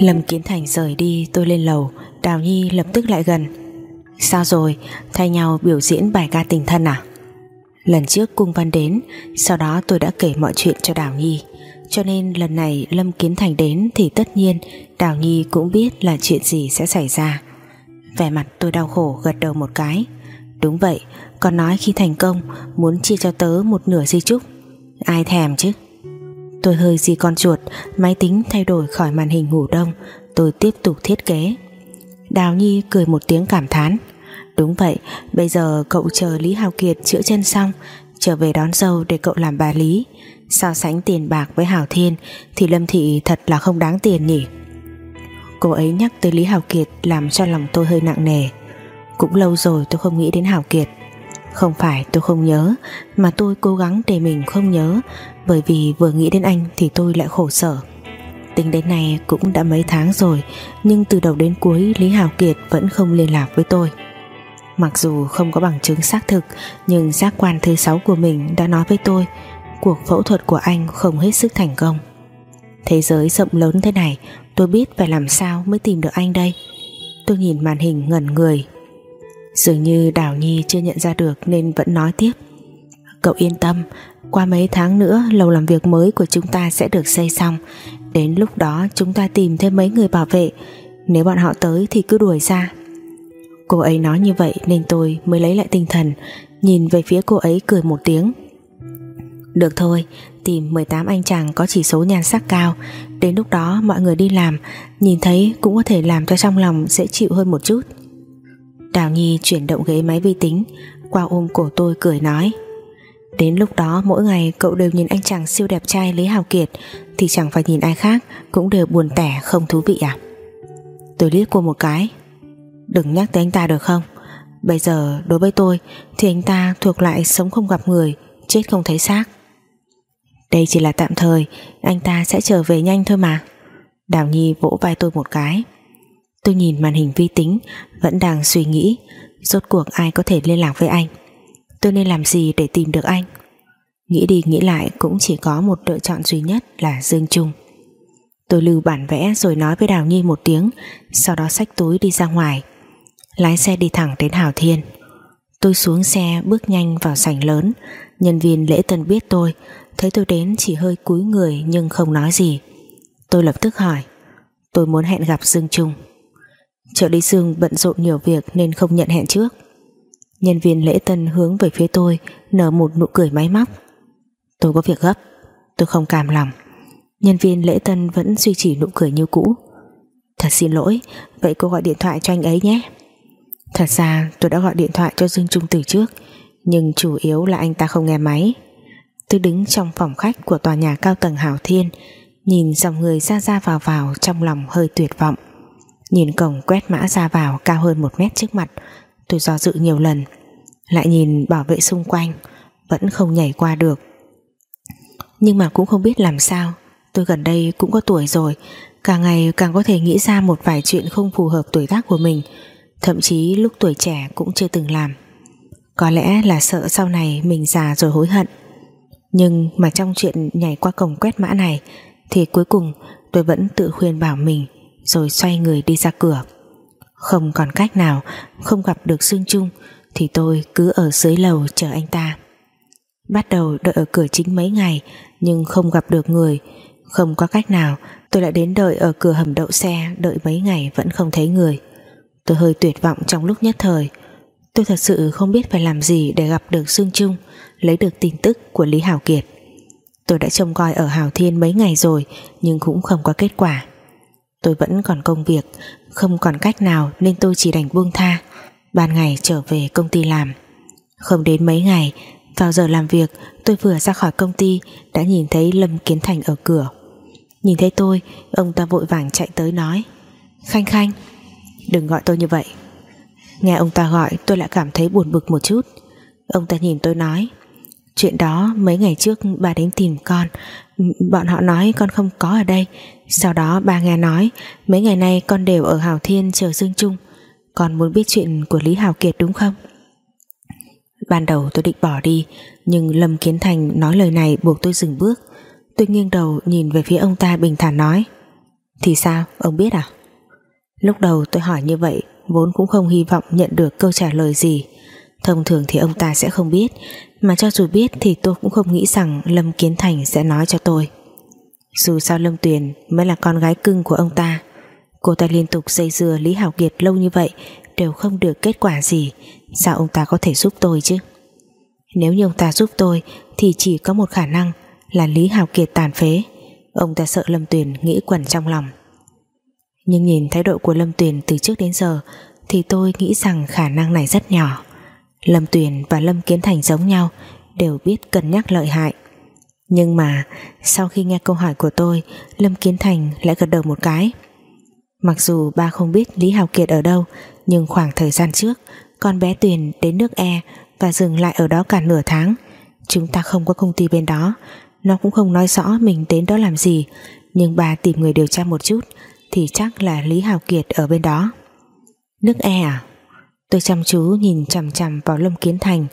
Lâm Kiến Thành rời đi, tôi lên lầu, Đào Nhi lập tức lại gần. Sao rồi? Thay nhau biểu diễn bài ca tình thân à? Lần trước cung văn đến, Sau đó tôi đã kể mọi chuyện cho Đào Nhi. Cho nên lần này Lâm Kiến Thành đến Thì tất nhiên Đào Nhi cũng biết là chuyện gì sẽ xảy ra. Vẻ mặt tôi đau khổ gật đầu một cái. Đúng vậy Còn nói khi thành công, Muốn chia cho tớ một nửa di trúc Ai thèm chứ? Tôi hơi di con chuột, Máy tính thay đổi khỏi màn hình ngủ đông. Tôi tiếp tục thiết kế. Đào Nhi cười một tiếng cảm thán. Đúng vậy, Bây giờ cậu chờ Lý Hào Kiệt chữa chân xong, Trở về đón dâu để cậu làm bà Lý. So sánh tiền bạc với Hảo Thiên Thì Lâm Thị thật là không đáng tiền nhỉ. Cô ấy nhắc tới Lý Hào Kiệt Làm cho lòng tôi hơi nặng nề. Cũng lâu rồi tôi không nghĩ đến Hào Kiệt. Không phải tôi không nhớ, Mà tôi cố gắng để mình không nhớ, Bởi vì vừa nghĩ đến anh Thì tôi lại khổ sở. Tính đến nay cũng đã mấy tháng rồi, Nhưng từ đầu đến cuối Lý Hào Kiệt vẫn không liên lạc với tôi. Mặc dù không có bằng chứng xác thực, Nhưng giác quan thứ sáu của mình đã nói với tôi, Cuộc phẫu thuật của anh không hết sức thành công. Thế giới rộng lớn thế này, Tôi biết phải làm sao mới tìm được anh đây. Tôi nhìn màn hình ngẩn người Dường như Đào Nhi chưa nhận ra được Nên vẫn nói tiếp. Cậu yên tâm, Qua mấy tháng nữa, lầu làm việc mới của chúng ta sẽ được xây xong. Đến lúc đó, chúng ta tìm thêm mấy người bảo vệ. Nếu bọn họ tới thì cứ đuổi ra. Cô ấy nói như vậy nên tôi mới lấy lại tinh thần, Nhìn về phía cô ấy cười một tiếng. Được thôi, Tìm 18 anh chàng có chỉ số nhan sắc cao. Đến lúc đó, mọi người đi làm. Nhìn thấy cũng có thể làm cho trong lòng Dễ chịu hơn một chút. Đào Nhi chuyển động ghế máy vi tính, Qua ôm cổ tôi cười nói. Đến lúc đó, mỗi ngày cậu đều nhìn anh chàng siêu đẹp trai Lý Hào Kiệt, Thì chẳng phải nhìn ai khác, Cũng đều buồn tẻ, không thú vị à? Tôi liếc cô một cái. Đừng nhắc tới anh ta được không? Bây giờ, đối với tôi, Thì anh ta thuộc lại sống không gặp người, Chết không thấy xác. Đây chỉ là tạm thời, Anh ta sẽ trở về nhanh thôi mà. Đào Nhi vỗ vai tôi một cái. Tôi nhìn màn hình vi tính, Vẫn đang suy nghĩ, Rốt cuộc ai có thể liên lạc với anh? Tôi nên làm gì để tìm được anh? Nghĩ đi nghĩ lại cũng chỉ có một lựa chọn duy nhất là Dương Trung. Tôi lưu bản vẽ rồi nói với Đào Nhi một tiếng, Sau đó xách túi đi ra ngoài. Lái xe đi thẳng đến Hảo Thiên. Tôi xuống xe bước nhanh vào sảnh lớn. Nhân viên lễ tân biết tôi, Thấy tôi đến chỉ hơi cúi người Nhưng không nói gì. Tôi lập tức hỏi, Tôi muốn hẹn gặp Dương Trung. Trợ lý Dương bận rộn nhiều việc Nên không nhận hẹn trước. Nhân viên lễ tân hướng về phía tôi, Nở một nụ cười máy móc. Tôi có việc gấp, Tôi không cảm lòng. Nhân viên lễ tân vẫn duy trì nụ cười như cũ. Thật xin lỗi, Vậy cô gọi điện thoại cho anh ấy nhé. Thật ra tôi đã gọi điện thoại cho Dương Trung từ trước, Nhưng chủ yếu là anh ta không nghe máy. Tôi đứng trong phòng khách của tòa nhà cao tầng Hảo Thiên, Nhìn dòng người ra ra vào vào trong lòng hơi tuyệt vọng. Nhìn cổng quét mã ra vào cao hơn một mét trước mặt, Tôi do dự nhiều lần, Lại nhìn bảo vệ xung quanh, Vẫn không nhảy qua được. Nhưng mà cũng không biết làm sao, Tôi gần đây cũng có tuổi rồi Càng ngày càng có thể nghĩ ra một vài chuyện không phù hợp tuổi tác của mình, Thậm chí lúc tuổi trẻ cũng chưa từng làm. Có lẽ là sợ sau này mình già rồi hối hận. Nhưng mà trong chuyện nhảy qua cổng quét mã này, Thì cuối cùng tôi vẫn tự khuyên bảo mình rồi xoay người đi ra cửa. Không còn cách nào, Không gặp được Dương Trung, Thì tôi cứ ở dưới lầu chờ anh ta. Bắt đầu đợi ở cửa chính mấy ngày, Nhưng không gặp được người. Không có cách nào, Tôi lại đến đợi ở cửa hầm đậu xe, Đợi mấy ngày vẫn không thấy người. Tôi hơi tuyệt vọng trong lúc nhất thời. Tôi thật sự không biết phải làm gì Để gặp được Dương Trung, Lấy được tin tức của Lý Hảo Kiệt. Tôi đã trông coi ở Hảo Thiên mấy ngày rồi, Nhưng cũng không có kết quả. Tôi vẫn còn công việc, Không còn cách nào nên tôi chỉ đành buông tha. Ban ngày trở về công ty làm. Không đến mấy ngày, Vào giờ làm việc, tôi vừa ra khỏi công ty, Đã nhìn thấy Lâm Kiến Thành ở cửa. Nhìn thấy tôi, Ông ta vội vàng chạy tới nói, Khanh Khanh, Đừng gọi tôi như vậy. Nghe ông ta gọi, tôi lại cảm thấy buồn bực một chút. Ông ta nhìn tôi nói, Chuyện đó mấy ngày trước bà đến tìm con Bọn họ nói con không có ở đây. Sau đó bà nghe nói, Mấy ngày nay con đều ở Hào Thiên chờ Dương Trung. Con muốn biết chuyện của Lý Hào Kiệt đúng không? Ban đầu tôi định bỏ đi, Nhưng Lâm Kiến Thành nói lời này buộc tôi dừng bước. Tôi nghiêng đầu nhìn về phía ông ta bình thản nói, Thì sao? Ông biết à? Lúc đầu tôi hỏi như vậy, Vốn cũng không hy vọng nhận được câu trả lời gì. Thông thường thì ông ta sẽ không biết, Mà cho dù biết thì tôi cũng không nghĩ rằng Lâm Kiến Thành sẽ nói cho tôi. Dù sao Lâm Tuyền Mới là con gái cưng của ông ta. Cô ta liên tục dây dưa Lý Hảo Kiệt lâu như vậy, Đều không được kết quả gì. Sao ông ta có thể giúp tôi chứ? Nếu như ông ta giúp tôi, Thì chỉ có một khả năng Là Lý Hảo Kiệt tàn phế. Ông ta sợ Lâm Tuyền nghĩ quẩn trong lòng. Nhưng nhìn thái độ của Lâm Tuyền Từ trước đến giờ, Thì tôi nghĩ rằng khả năng này rất nhỏ. Lâm Tuyền và Lâm Kiến Thành giống nhau, Đều biết cân nhắc lợi hại. Nhưng mà, Sau khi nghe câu hỏi của tôi, Lâm Kiến Thành lại gật đầu một cái. Mặc dù ba không biết Lý Hào Kiệt ở đâu, Nhưng khoảng thời gian trước, Con bé Tuyền đến nước E Và dừng lại ở đó cả nửa tháng. Chúng ta không có công ty bên đó, Nó cũng không nói rõ mình đến đó làm gì, Nhưng bà tìm người điều tra một chút Thì chắc là Lý Hào Kiệt ở bên đó. Nước E à? Tôi chăm chú nhìn chằm chằm vào Lâm Kiến Thành,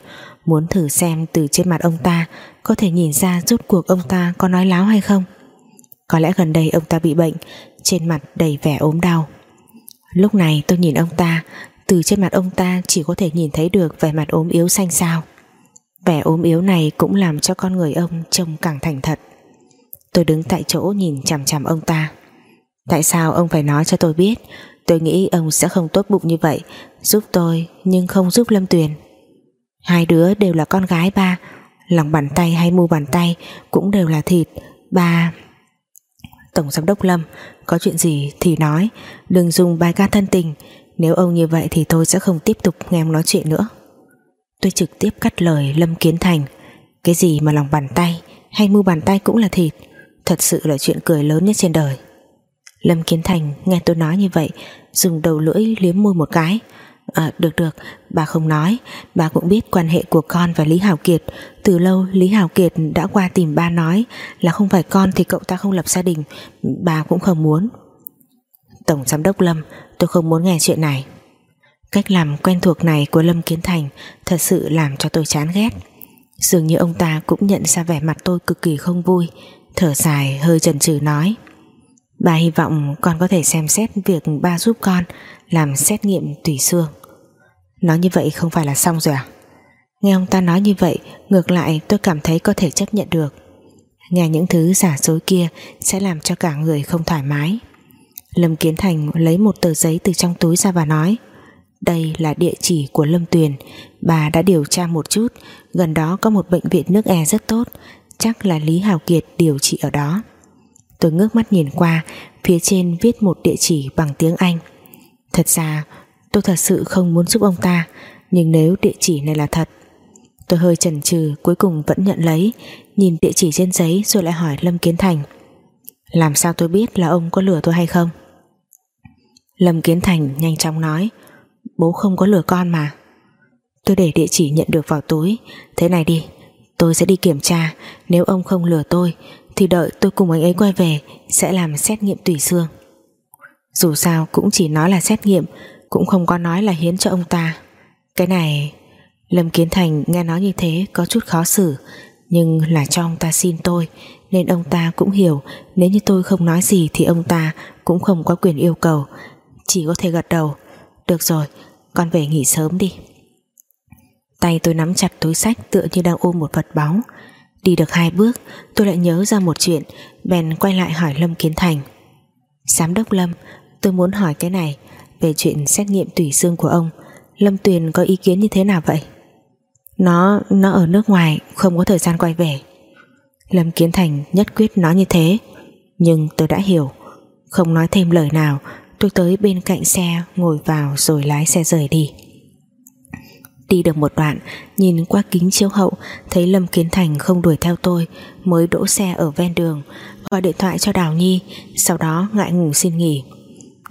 Muốn thử xem từ trên mặt ông ta Có thể nhìn ra rút cuộc ông ta có nói láo hay không. Có lẽ gần đây ông ta bị bệnh, Trên mặt đầy vẻ ốm đau. Lúc này tôi nhìn ông ta, Từ trên mặt ông ta chỉ có thể nhìn thấy được Vẻ mặt ốm yếu xanh xao. Vẻ ốm yếu này cũng làm cho con người ông Trông càng thành thật. Tôi đứng tại chỗ nhìn chằm chằm ông ta. Tại sao ông phải nói cho tôi biết Tôi nghĩ ông sẽ không tốt bụng như vậy. Giúp tôi, nhưng không giúp Lâm Tuyền. Hai đứa đều là con gái ba. Lòng bàn tay hay mu bàn tay Cũng đều là thịt. Ba, Tổng giám đốc Lâm, Có chuyện gì thì nói. Đừng dùng bài ca thân tình. Nếu ông như vậy thì tôi sẽ không tiếp tục nghe ông nói chuyện nữa. Tôi trực tiếp cắt lời Lâm Kiến Thành. Cái gì mà lòng bàn tay Hay mu bàn tay cũng là thịt. Thật sự là chuyện cười lớn nhất trên đời. Lâm Kiến Thành nghe tôi nói như vậy, Dùng đầu lưỡi liếm môi một cái. À được được, Bà không nói. Bà cũng biết quan hệ của con và Lý Hảo Kiệt. Từ lâu, Lý Hảo Kiệt đã qua tìm ba nói Là không phải con thì cậu ta không lập gia đình, Bà cũng không muốn. Tổng Giám đốc Lâm, Tôi không muốn nghe chuyện này. Cách làm quen thuộc này của Lâm Kiến Thành Thật sự làm cho tôi chán ghét. Dường như ông ta cũng nhận ra vẻ mặt tôi cực kỳ không vui, Thở dài, hơi chần chừ nói. Bà hy vọng con có thể xem xét việc ba giúp con làm xét nghiệm tủy xương. Nói như vậy không phải là xong rồi à? Nghe ông ta nói như vậy, ngược lại tôi cảm thấy có thể chấp nhận được. Nghe những thứ giả dối kia sẽ làm cho cả người không thoải mái. Lâm Kiến Thành lấy một tờ giấy từ trong túi ra và nói Đây là địa chỉ của Lâm Tuyền Bà đã điều tra một chút Gần đó có một bệnh viện nước e rất tốt Chắc là Lý Hào Kiệt điều trị ở đó Tôi ngước mắt nhìn qua, Phía trên viết một địa chỉ bằng tiếng Anh. Thật ra, tôi thật sự không muốn giúp ông ta, Nhưng nếu địa chỉ này là thật, Tôi hơi chần chừ, Cuối cùng vẫn nhận lấy, Nhìn địa chỉ trên giấy rồi lại hỏi Lâm Kiến Thành. Làm sao tôi biết là ông có lừa tôi hay không? Lâm Kiến Thành nhanh chóng nói, Bố không có lừa con mà. Tôi để địa chỉ nhận được vào túi, Thế này đi, Tôi sẽ đi kiểm tra, Nếu ông không lừa tôi thì đợi tôi cùng anh ấy quay về, sẽ làm xét nghiệm tủy xương. Dù sao cũng chỉ nói là xét nghiệm, cũng không có nói là hiến cho ông ta. Cái này, Lâm Kiến Thành nghe nói như thế có chút khó xử, nhưng là cho ông ta xin tôi, nên ông ta cũng hiểu, nếu như tôi không nói gì thì ông ta cũng không có quyền yêu cầu, chỉ có thể gật đầu. Được rồi, con về nghỉ sớm đi. Tay tôi nắm chặt túi sách tựa như đang ôm một vật báu Đi được hai bước, tôi lại nhớ ra một chuyện. Bèn quay lại hỏi Lâm Kiến Thành. Giám đốc Lâm, Tôi muốn hỏi cái này, Về chuyện xét nghiệm tủy xương của ông. Lâm Tuyền có ý kiến như thế nào vậy? Nó nó ở nước ngoài, Không có thời gian quay về. Lâm Kiến Thành nhất quyết nói như thế. Nhưng tôi đã hiểu. Không nói thêm lời nào, Tôi tới bên cạnh xe, ngồi vào rồi lái xe rời đi. Đi được một đoạn, Nhìn qua kính chiếu hậu, Thấy Lâm Kiến Thành không đuổi theo tôi, Mới đỗ xe ở ven đường, Gọi điện thoại cho Đào Nhi, Sau đó ngại ngủ xin nghỉ.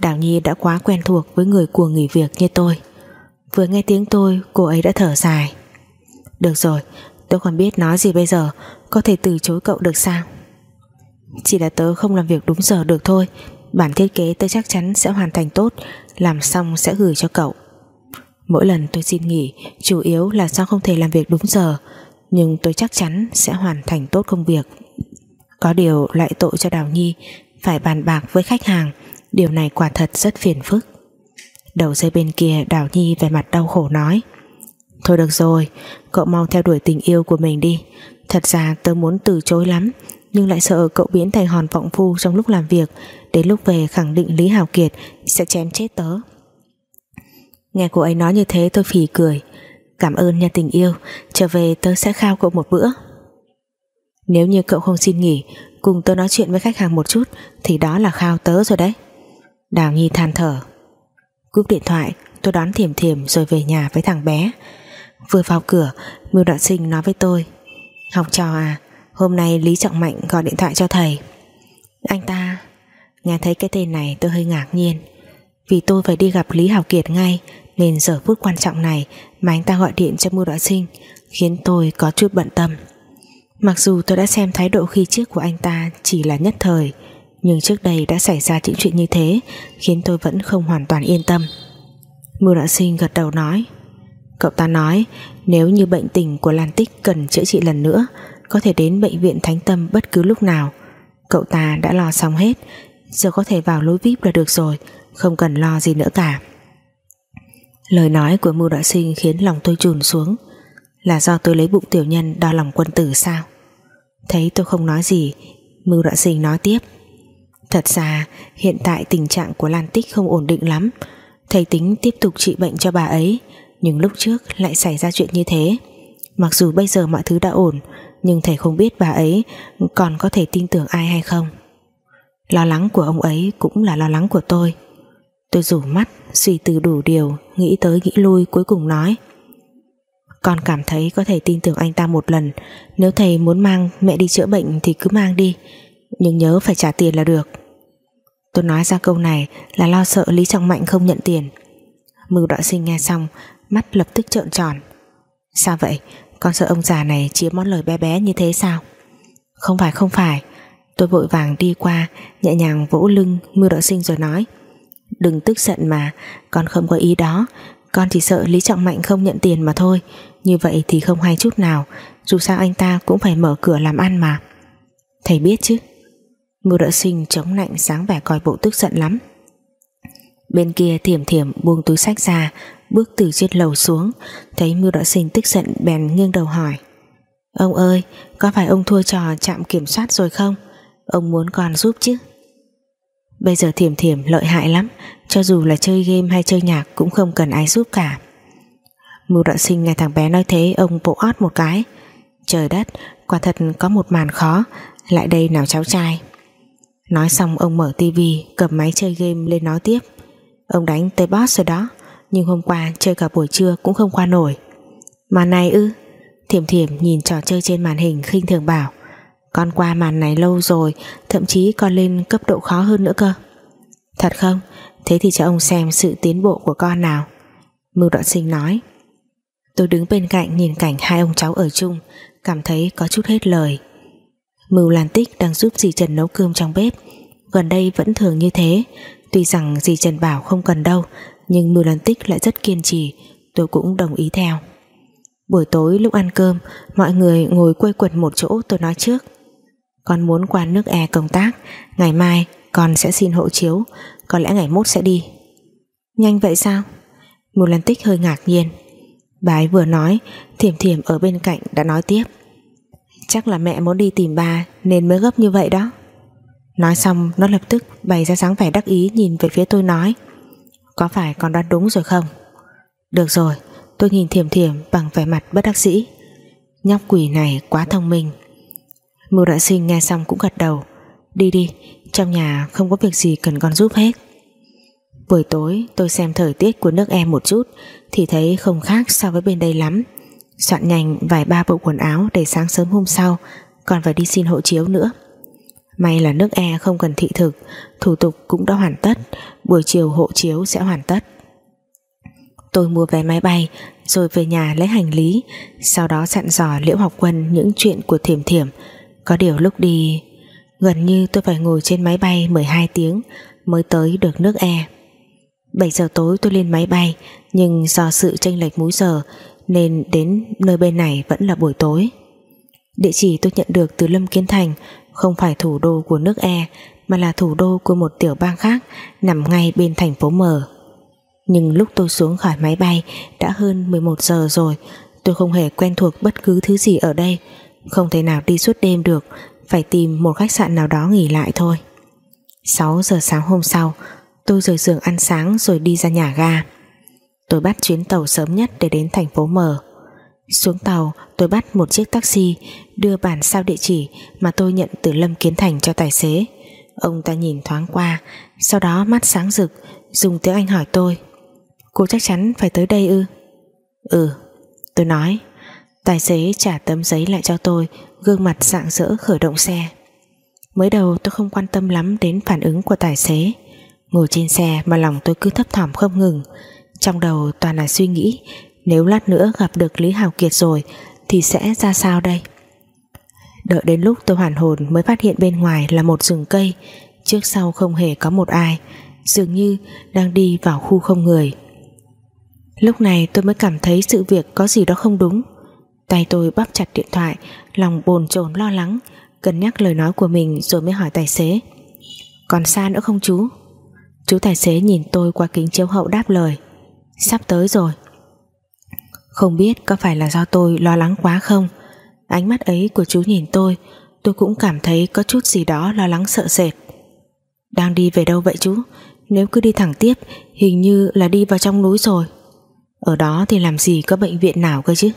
Đào Nhi đã quá quen thuộc với người của nghỉ việc như tôi. Vừa nghe tiếng tôi, Cô ấy đã thở dài. Được rồi, tôi còn biết nói gì bây giờ, Có thể từ chối cậu được sao? Chỉ là tớ không làm việc đúng giờ được thôi, Bản thiết kế tớ chắc chắn sẽ hoàn thành tốt, Làm xong sẽ gửi cho cậu. Mỗi lần tôi xin nghỉ, Chủ yếu là do không thể làm việc đúng giờ. Nhưng tôi chắc chắn sẽ hoàn thành tốt công việc. Có điều lại tội cho Đào Nhi, phải bàn bạc với khách hàng. Điều này quả thật rất phiền phức. Đầu dây bên kia, Đào Nhi về mặt đau khổ nói, thôi được rồi, cậu mau theo đuổi tình yêu của mình đi. Thật ra tớ muốn từ chối lắm, nhưng lại sợ cậu biến thành hòn vọng phu trong lúc làm việc. Đến lúc về khẳng định Lý Hào Kiệt sẽ chém chết tớ nghe cô ấy nói như thế tôi phì cười. Cảm ơn nha tình yêu. Trở về tớ sẽ khao cậu một bữa. Nếu như cậu không xin nghỉ, cùng tớ nói chuyện với khách hàng một chút, thì đó là khao tớ rồi đấy. Đào Nhi than thở. Cúp điện thoại, tôi đón thiềm thiềm rồi về nhà với thằng bé. Vừa vào cửa Mưu Đoạn Sinh nói với tôi. Học trò à hôm nay Lý Trọng Mạnh gọi điện thoại cho thầy. Anh ta, nghe thấy cái tên này tôi hơi ngạc nhiên. Vì tôi phải đi gặp Lý hảo Kiệt ngay nên giờ phút quan trọng này mà anh ta gọi điện cho Mưu Đoạn Sinh khiến tôi có chút bận tâm. Mặc dù tôi đã xem thái độ khi trước của anh ta chỉ là nhất thời, nhưng trước đây đã xảy ra những chuyện như thế khiến tôi vẫn không hoàn toàn yên tâm. Mưu Đoạn Sinh gật đầu nói, cậu ta nói nếu như bệnh tình của Lan Tích cần chữa trị lần nữa, có thể đến bệnh viện Thánh Tâm bất cứ lúc nào. Cậu ta đã lo xong hết, giờ có thể vào lối VIP là được rồi, không cần lo gì nữa cả lời nói của Mưu Đạo Sinh khiến lòng tôi trùn xuống. Là do tôi lấy bụng tiểu nhân đo lòng quân tử sao? Thấy tôi không nói gì, Mưu Đạo Sinh nói tiếp. Thật ra, hiện tại tình trạng của Lan Tích không ổn định lắm. Thầy tính tiếp tục trị bệnh cho bà ấy, nhưng lúc trước lại xảy ra chuyện như thế. Mặc dù bây giờ mọi thứ đã ổn, nhưng thầy không biết bà ấy còn có thể tin tưởng ai hay không. Lo lắng của ông ấy cũng là lo lắng của tôi. Tôi rủ mắt, suy tư đủ điều nghĩ tới nghĩ lui, cuối cùng nói. Con cảm thấy có thể tin tưởng anh ta một lần. Nếu thầy muốn mang mẹ đi chữa bệnh thì cứ mang đi, nhưng nhớ phải trả tiền là được. Tôi nói ra câu này là lo sợ Lý Trọng Mạnh không nhận tiền. Mưu đoạn sinh nghe xong, mắt lập tức trợn tròn. Sao vậy? Con sợ ông già này chiếm món lời bé bé như thế sao? Không phải không phải. Tôi vội vàng đi qua, Nhẹ nhàng vỗ lưng mưu đạo sinh rồi nói. Đừng tức giận mà, Con không có ý đó. Con chỉ sợ Lý Trọng Mạnh không nhận tiền mà thôi. Như vậy thì không hay chút nào. Dù sao anh ta cũng phải mở cửa làm ăn mà. Thầy biết chứ? Ngô đạo sinh chống nạnh sáng vẻ coi bộ tức giận lắm. Bên kia thiểm thiểm buông túi sách ra, Bước từ trên lầu xuống. Thấy mưu đạo sinh tức giận bèn nghiêng đầu hỏi. Ông ơi, Có phải ông thua trò chạm kiểm soát rồi không? Ông muốn con giúp chứ? Bây giờ thiểm thiểm, lợi hại lắm. Cho dù là chơi game hay chơi nhạc Cũng không cần ai giúp cả. Mưu đoạn sinh nghe thằng bé nói thế, Ông bộ ót một cái. Trời đất, quả thật có một màn khó. Lại đây nào cháu trai. Nói xong, ông mở tivi Cầm máy chơi game lên nói tiếp. Ông đánh tới boss rồi đó, Nhưng hôm qua chơi cả buổi trưa cũng không qua nổi. Màn này ư? Thiểm thiểm nhìn trò chơi trên màn hình khinh thường bảo. Con qua màn này lâu rồi, Thậm chí còn lên cấp độ khó hơn nữa cơ. Thật không? Thế thì cho ông xem sự tiến bộ của con nào. Mưu đoạn sinh nói. Tôi đứng bên cạnh nhìn cảnh hai ông cháu ở chung, Cảm thấy có chút hết lời. Mưu Lan Tích đang giúp dì Trần nấu cơm trong bếp. Gần đây vẫn thường như thế. Tuy rằng dì Trần bảo không cần đâu, Nhưng Mưu Lan Tích lại rất kiên trì. Tôi cũng đồng ý theo. Buổi tối lúc ăn cơm, Mọi người ngồi quây quần một chỗ tôi nói trước. Con muốn qua nước e công tác. Ngày mai, con sẽ xin hộ chiếu. Có lẽ ngày mốt sẽ đi. Nhanh vậy sao? Một lần Tích hơi ngạc nhiên. Bà ấy vừa nói, Thiểm thiểm ở bên cạnh đã nói tiếp. Chắc là mẹ muốn đi tìm bà Nên mới gấp như vậy đó. Nói xong, nó lập tức bày ra dáng vẻ đắc ý Nhìn về phía tôi nói, Có phải con đoán đúng rồi không? Được rồi, tôi nhìn thiểm thiểm Bằng vẻ mặt bất đắc dĩ. Nhóc quỷ này quá thông minh Mưu đại sinh nghe xong cũng gật đầu. Đi đi, Trong nhà không có việc gì cần con giúp hết. Buổi tối, tôi xem thời tiết của nước em một chút, Thì thấy không khác so với bên đây lắm. Soạn nhanh vài ba bộ quần áo Để sáng sớm hôm sau, Còn phải đi xin hộ chiếu nữa. May là nước e không cần thị thực, Thủ tục cũng đã hoàn tất, Buổi chiều hộ chiếu sẽ hoàn tất. Tôi mua vé máy bay, Rồi về nhà lấy hành lý, Sau đó dặn dò Liễu Học Quân Những chuyện của thiểm thiểm có điều lúc đi Gần như tôi phải ngồi trên máy bay 12 tiếng Mới tới được nước e. 7 giờ tối tôi lên máy bay Nhưng do sự chênh lệch múi giờ Nên đến nơi bên này vẫn là buổi tối. Địa chỉ tôi nhận được từ Lâm Kiến Thành không phải thủ đô của nước E mà là thủ đô của một tiểu bang khác nằm ngay bên thành phố M. Nhưng lúc tôi xuống khỏi máy bay đã hơn 11 giờ rồi, tôi không hề quen thuộc bất cứ thứ gì ở đây, không thể nào đi suốt đêm được, phải tìm một khách sạn nào đó nghỉ lại thôi. 6 giờ sáng hôm sau, tôi rời giường ăn sáng rồi đi ra nhà ga. Tôi bắt chuyến tàu sớm nhất để đến thành phố M. Xuống tàu tôi bắt một chiếc taxi đưa bản sao địa chỉ mà tôi nhận từ Lâm Kiến Thành cho tài xế. Ông ta nhìn thoáng qua, sau đó mắt sáng rực, dùng tiếng Anh hỏi tôi. Cô chắc chắn phải tới đây ư? Ừ, tôi nói. Tài xế trả tấm giấy lại cho tôi, gương mặt rạng rỡ khởi động xe. Mới đầu tôi không quan tâm lắm đến phản ứng của tài xế. Ngồi trên xe mà lòng tôi cứ thấp thỏm không ngừng. Trong đầu toàn là suy nghĩ nếu lát nữa gặp được Lý Hào Kiệt rồi thì sẽ ra sao đây? Đợi đến lúc tôi hoàn hồn mới phát hiện bên ngoài là một rừng cây, trước sau không hề có một ai, dường như đang đi vào khu không người. Lúc này tôi mới cảm thấy sự việc có gì đó không đúng. Tay tôi bắp chặt điện thoại, lòng bồn chồn lo lắng, cân nhắc lời nói của mình rồi mới hỏi tài xế. Còn xa nữa không chú? Chú tài xế nhìn tôi qua kính chiếu hậu đáp lời. Sắp tới rồi. Không biết có phải là do tôi lo lắng quá không Ánh mắt ấy của chú nhìn tôi Tôi cũng cảm thấy có chút gì đó lo lắng sợ sệt Đang đi về đâu vậy chú Nếu cứ đi thẳng tiếp Hình như là đi vào trong núi rồi Ở đó thì làm gì có bệnh viện nào cơ chứ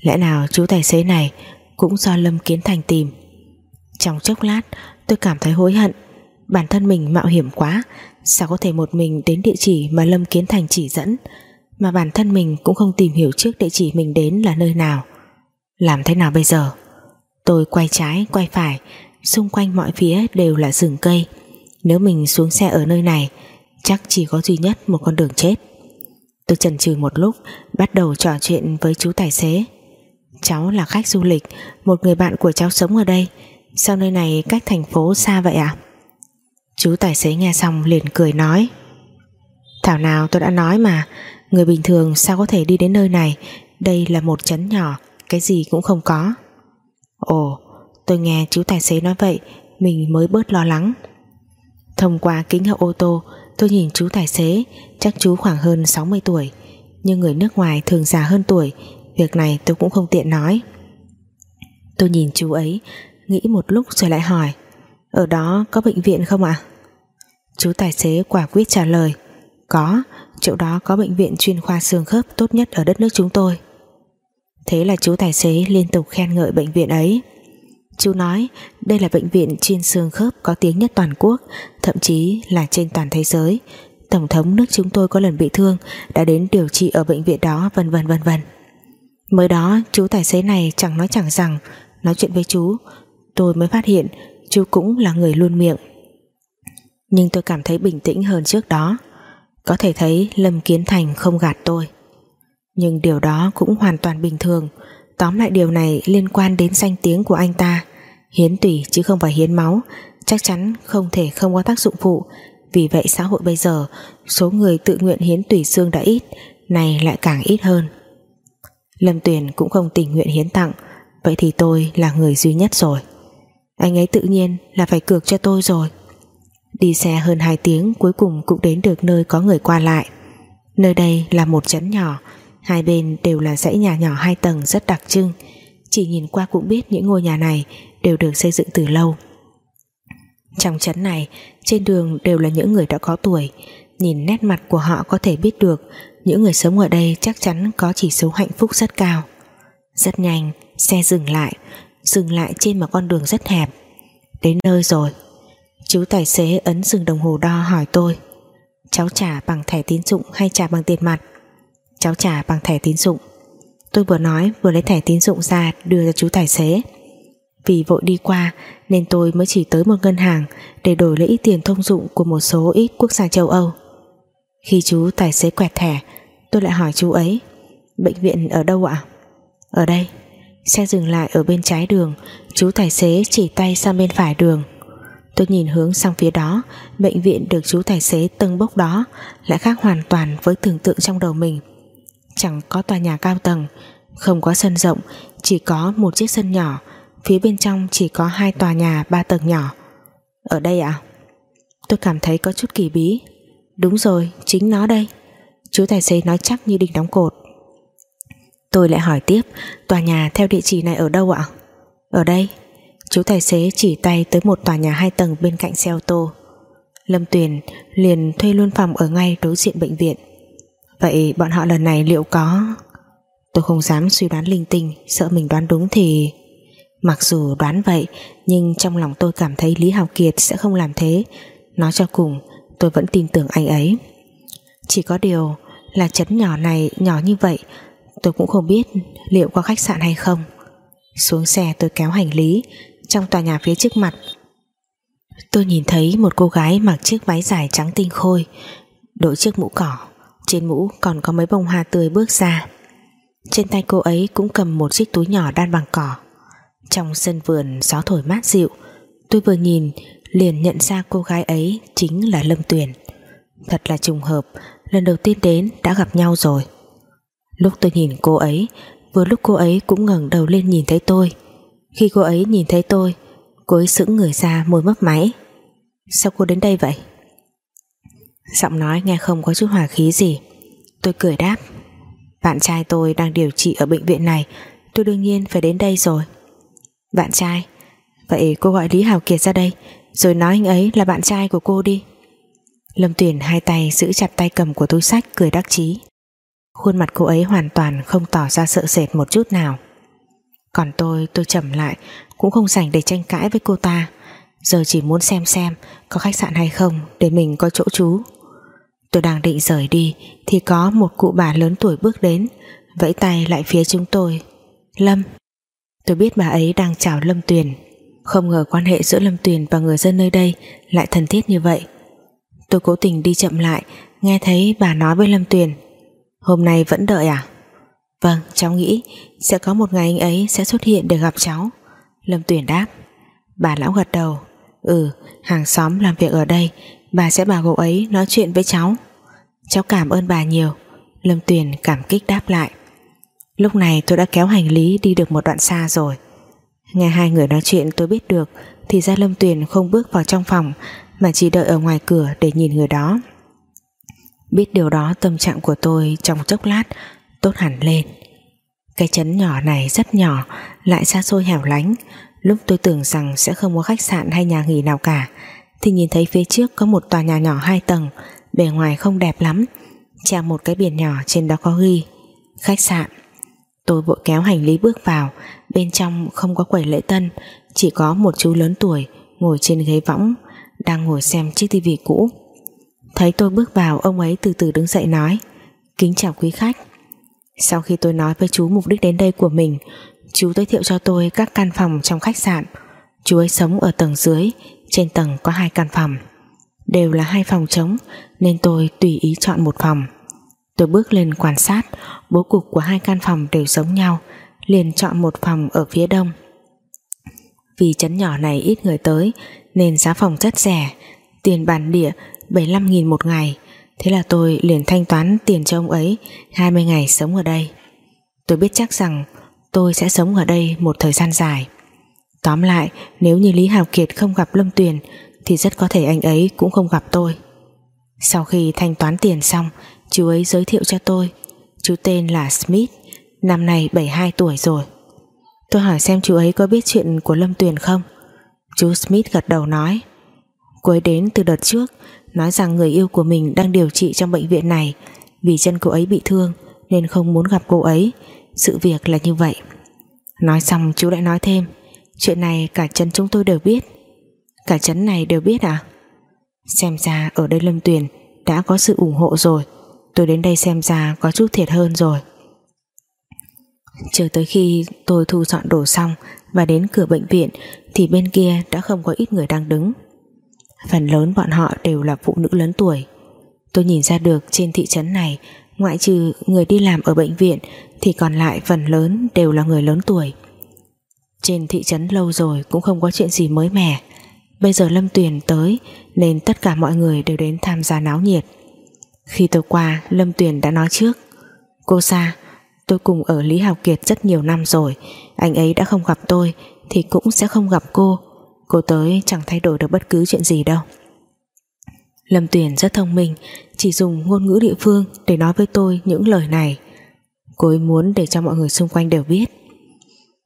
Lẽ nào chú tài xế này Cũng do Lâm Kiến Thành tìm? Trong chốc lát, tôi cảm thấy hối hận. Bản thân mình mạo hiểm quá, Sao có thể một mình đến địa chỉ mà Lâm Kiến Thành chỉ dẫn? Mà bản thân mình cũng không tìm hiểu trước địa chỉ mình đến là nơi nào. Làm thế nào bây giờ? Tôi quay trái, quay phải. Xung quanh mọi phía đều là rừng cây. Nếu mình xuống xe ở nơi này, chắc chỉ có duy nhất một con đường chết. Tôi chần chừ một lúc, bắt đầu trò chuyện với chú tài xế cháu là khách du lịch, một người bạn của cháu sống ở đây. Sao nơi này cách thành phố xa vậy ạ? À? chú tài xế nghe xong liền cười nói. Thảo nào tôi đã nói mà, Người bình thường sao có thể đi đến nơi này? Đây là một trấn nhỏ, Cái gì cũng không có. Ồ, tôi nghe chú tài xế nói vậy, Mình mới bớt lo lắng. Thông qua kính hậu ô tô, Tôi nhìn chú tài xế, Chắc chú khoảng hơn 60 tuổi. Nhưng người nước ngoài thường già hơn tuổi Việc này tôi cũng không tiện nói. Tôi nhìn chú ấy, Nghĩ một lúc rồi lại hỏi, Ở đó có bệnh viện không ạ? Chú tài xế quả quyết trả lời, Có, chỗ đó có bệnh viện chuyên khoa xương khớp tốt nhất ở đất nước chúng tôi. Thế là chú tài xế liên tục khen ngợi bệnh viện ấy. Chú nói, đây là bệnh viện chuyên xương khớp có tiếng nhất toàn quốc, thậm chí là trên toàn thế giới. Tổng thống nước chúng tôi có lần bị thương, đã đến điều trị ở bệnh viện đó, vân vân vân vân mới đó, chú tài xế này chẳng nói chẳng rằng, nói chuyện với chú. Tôi mới phát hiện, chú cũng là người luôn miệng. Nhưng tôi cảm thấy bình tĩnh hơn trước đó. Có thể thấy Lâm Kiến Thành không gạt tôi. Nhưng điều đó cũng hoàn toàn bình thường. Tóm lại điều này liên quan đến danh tiếng của anh ta. Hiến tủy chứ không phải hiến máu, Chắc chắn không thể không có tác dụng phụ. Vì vậy xã hội bây giờ, Số người tự nguyện hiến tủy xương đã ít Này lại càng ít hơn. Lâm Tuyền cũng không tình nguyện hiến tặng, Vậy thì tôi là người duy nhất rồi. Anh ấy tự nhiên là phải cược cho tôi rồi. Đi xe hơn 2 tiếng cuối cùng cũng đến được nơi có người qua lại. Nơi đây là một trấn nhỏ, Hai bên đều là dãy nhà nhỏ hai tầng rất đặc trưng. Chỉ nhìn qua cũng biết những ngôi nhà này đều được xây dựng từ lâu. Trong trấn này, Trên đường đều là những người đã có tuổi. Nhìn nét mặt của họ có thể biết được những người sống ở đây chắc chắn có chỉ số hạnh phúc rất cao. Rất nhanh, Xe dừng lại Dừng lại trên một con đường rất hẹp. Đến nơi rồi, Chú tài xế ấn dừng đồng hồ đo hỏi tôi, Cháu trả bằng thẻ tín dụng hay trả bằng tiền mặt? Cháu trả bằng thẻ tín dụng. Tôi vừa nói vừa lấy thẻ tín dụng ra đưa cho chú tài xế. Vì vội đi qua nên tôi mới chỉ tới một ngân hàng để đổi lấy ít tiền thông dụng của một số ít quốc gia châu Âu. Khi chú tài xế quẹt thẻ, tôi lại hỏi chú ấy, Bệnh viện ở đâu ạ? Ở đây. Xe dừng lại ở bên trái đường, Chú tài xế chỉ tay sang bên phải đường. Tôi nhìn hướng sang phía đó, Bệnh viện được chú tài xế tâng bốc đó, Lại khác hoàn toàn với tưởng tượng trong đầu mình. Chẳng có tòa nhà cao tầng, Không có sân rộng, Chỉ có một chiếc sân nhỏ, Phía bên trong chỉ có hai tòa nhà ba tầng nhỏ. Ở đây ạ. À? Tôi cảm thấy có chút kỳ bí. Đúng rồi, chính nó đây. Chú tài xế nói chắc như đinh đóng cột. Tôi lại hỏi tiếp Tòa nhà theo địa chỉ này ở đâu ạ? Ở đây. Chú tài xế chỉ tay tới một tòa nhà hai tầng bên cạnh xe ô tô. Lâm Tuyền liền thuê luôn phòng ở ngay đối diện bệnh viện. Vậy bọn họ lần này liệu có? Tôi không dám suy đoán linh tinh Sợ mình đoán đúng thì Mặc dù đoán vậy Nhưng trong lòng tôi cảm thấy Lý Hào Kiệt sẽ không làm thế. Nói cho cùng tôi vẫn tin tưởng anh ấy. Chỉ có điều Là chấn nhỏ này nhỏ như vậy, Tôi cũng không biết liệu có khách sạn hay không. Xuống xe tôi kéo hành lý Trong tòa nhà phía trước mặt. Tôi nhìn thấy một cô gái mặc chiếc váy dài trắng tinh khôi, Đội chiếc mũ cỏ. Trên mũ còn có mấy bông hoa tươi bước ra. Trên tay cô ấy cũng cầm một chiếc túi nhỏ đan bằng cỏ. Trong sân vườn gió thổi mát dịu, Tôi vừa nhìn liền nhận ra cô gái ấy chính là Lâm Tuyền. Thật là trùng hợp, Lần đầu tiên đến đã gặp nhau rồi. Lúc tôi nhìn cô ấy, Vừa lúc cô ấy cũng ngẩng đầu lên nhìn thấy tôi. Khi cô ấy nhìn thấy tôi, Cô ấy sững người ra môi mấp máy. Sao cô đến đây vậy? Giọng nói nghe không có chút hòa khí gì. Tôi cười đáp, Bạn trai tôi đang điều trị ở bệnh viện này, Tôi đương nhiên phải đến đây rồi. Bạn trai, Vậy cô gọi Lý Hào Kiệt ra đây rồi nói anh ấy là bạn trai của cô đi. Lâm Tuyền hai tay giữ chặt tay cầm của túi sách cười đắc chí. Khuôn mặt cô ấy hoàn toàn không tỏ ra sợ sệt một chút nào. Còn tôi tôi chậm lại, Cũng không dành để tranh cãi với cô ta. Giờ chỉ muốn xem xem Có khách sạn hay không để mình có chỗ trú. Tôi đang định rời đi Thì có một cụ bà lớn tuổi bước đến, Vẫy tay lại phía chúng tôi. Lâm. Tôi biết bà ấy đang chào Lâm Tuyền. Không ngờ quan hệ giữa Lâm Tuyền và người dân nơi đây Lại thân thiết như vậy. Tôi cố tình đi chậm lại, Nghe thấy bà nói với Lâm Tuyền. Hôm nay vẫn đợi à? Vâng cháu nghĩ Sẽ có một ngày anh ấy sẽ xuất hiện để gặp cháu. Lâm Tuyền đáp. Bà lão gật đầu. Ừ hàng xóm làm việc ở đây, Bà sẽ bảo cậu ấy nói chuyện với cháu. Cháu cảm ơn bà nhiều. Lâm Tuyền cảm kích đáp lại. Lúc này tôi đã kéo hành lý đi được một đoạn xa rồi. Nghe hai người nói chuyện, tôi biết được, Thì ra Lâm Tuyền không bước vào trong phòng, Mà chỉ đợi ở ngoài cửa để nhìn người đó. Biết điều đó, tâm trạng của tôi trong chốc lát tốt hẳn lên. Cái chấn nhỏ này rất nhỏ, Lại xa xôi hẻo lánh. Lúc tôi tưởng rằng sẽ không có khách sạn hay nhà nghỉ nào cả, Thì nhìn thấy phía trước có một tòa nhà nhỏ hai tầng, Bề ngoài không đẹp lắm. Treo một cái biển nhỏ trên đó có ghi, Khách sạn. Tôi vội kéo hành lý bước vào Bên trong không có quầy lễ tân, Chỉ có một chú lớn tuổi Ngồi trên ghế võng, Đang ngồi xem chiếc tivi cũ. Thấy tôi bước vào, ông ấy từ từ đứng dậy nói, Kính chào quý khách. Sau khi tôi nói với chú mục đích đến đây của mình, Chú giới thiệu cho tôi các căn phòng trong khách sạn. Chú ấy sống ở tầng dưới, Trên tầng có hai căn phòng. Đều là hai phòng trống, Nên tôi tùy ý chọn một phòng. Tôi bước lên quan sát, Bố cục của hai căn phòng đều giống nhau Liền chọn một phòng ở phía đông. Vì chấn nhỏ này ít người tới, Nên giá phòng rất rẻ, Tiền bản địa 75.000 một ngày. Thế là tôi liền thanh toán tiền cho ông ấy 20 ngày sống ở đây. Tôi biết chắc rằng tôi sẽ sống ở đây một thời gian dài. Tóm lại, nếu như Lý Hào Kiệt không gặp Lâm Tuyền, Thì rất có thể anh ấy cũng không gặp tôi. Sau khi thanh toán tiền xong, Chú ấy giới thiệu cho tôi, Chú tên là Smith. Năm nay 72 tuổi rồi. Tôi hỏi xem chú ấy có biết chuyện của Lâm Tuyền không? Chú Smith gật đầu nói. Cô ấy đến từ đợt trước, nói rằng người yêu của mình đang điều trị trong bệnh viện này. Vì chân cô ấy bị thương, nên không muốn gặp cô ấy. Sự việc là như vậy. Nói xong, chú lại nói thêm. Chuyện này cả chân chúng tôi đều biết. Cả chấn này đều biết à? Xem ra ở đây Lâm Tuyền đã có sự ủng hộ rồi. Tôi đến đây xem ra có chút thiệt hơn rồi chờ tới khi tôi thu dọn đồ xong và đến cửa bệnh viện, thì bên kia đã không có ít người đang đứng. Phần lớn bọn họ đều là phụ nữ lớn tuổi. Tôi nhìn ra được trên thị trấn này, Ngoại trừ người đi làm ở bệnh viện, Thì còn lại phần lớn đều là người lớn tuổi. Trên thị trấn lâu rồi cũng không có chuyện gì mới mẻ. Bây giờ Lâm Tuyền tới, Nên tất cả mọi người đều đến tham gia náo nhiệt. Khi tôi qua, Lâm Tuyền đã nói trước, Cô Sa Tôi cùng ở Lý Hào Kiệt rất nhiều năm rồi. Anh ấy đã không gặp tôi Thì cũng sẽ không gặp cô. Cô tới chẳng thay đổi được bất cứ chuyện gì đâu. Lâm Tuyền rất thông minh, Chỉ dùng ngôn ngữ địa phương để nói với tôi những lời này. Cô ấy muốn để cho mọi người xung quanh đều biết.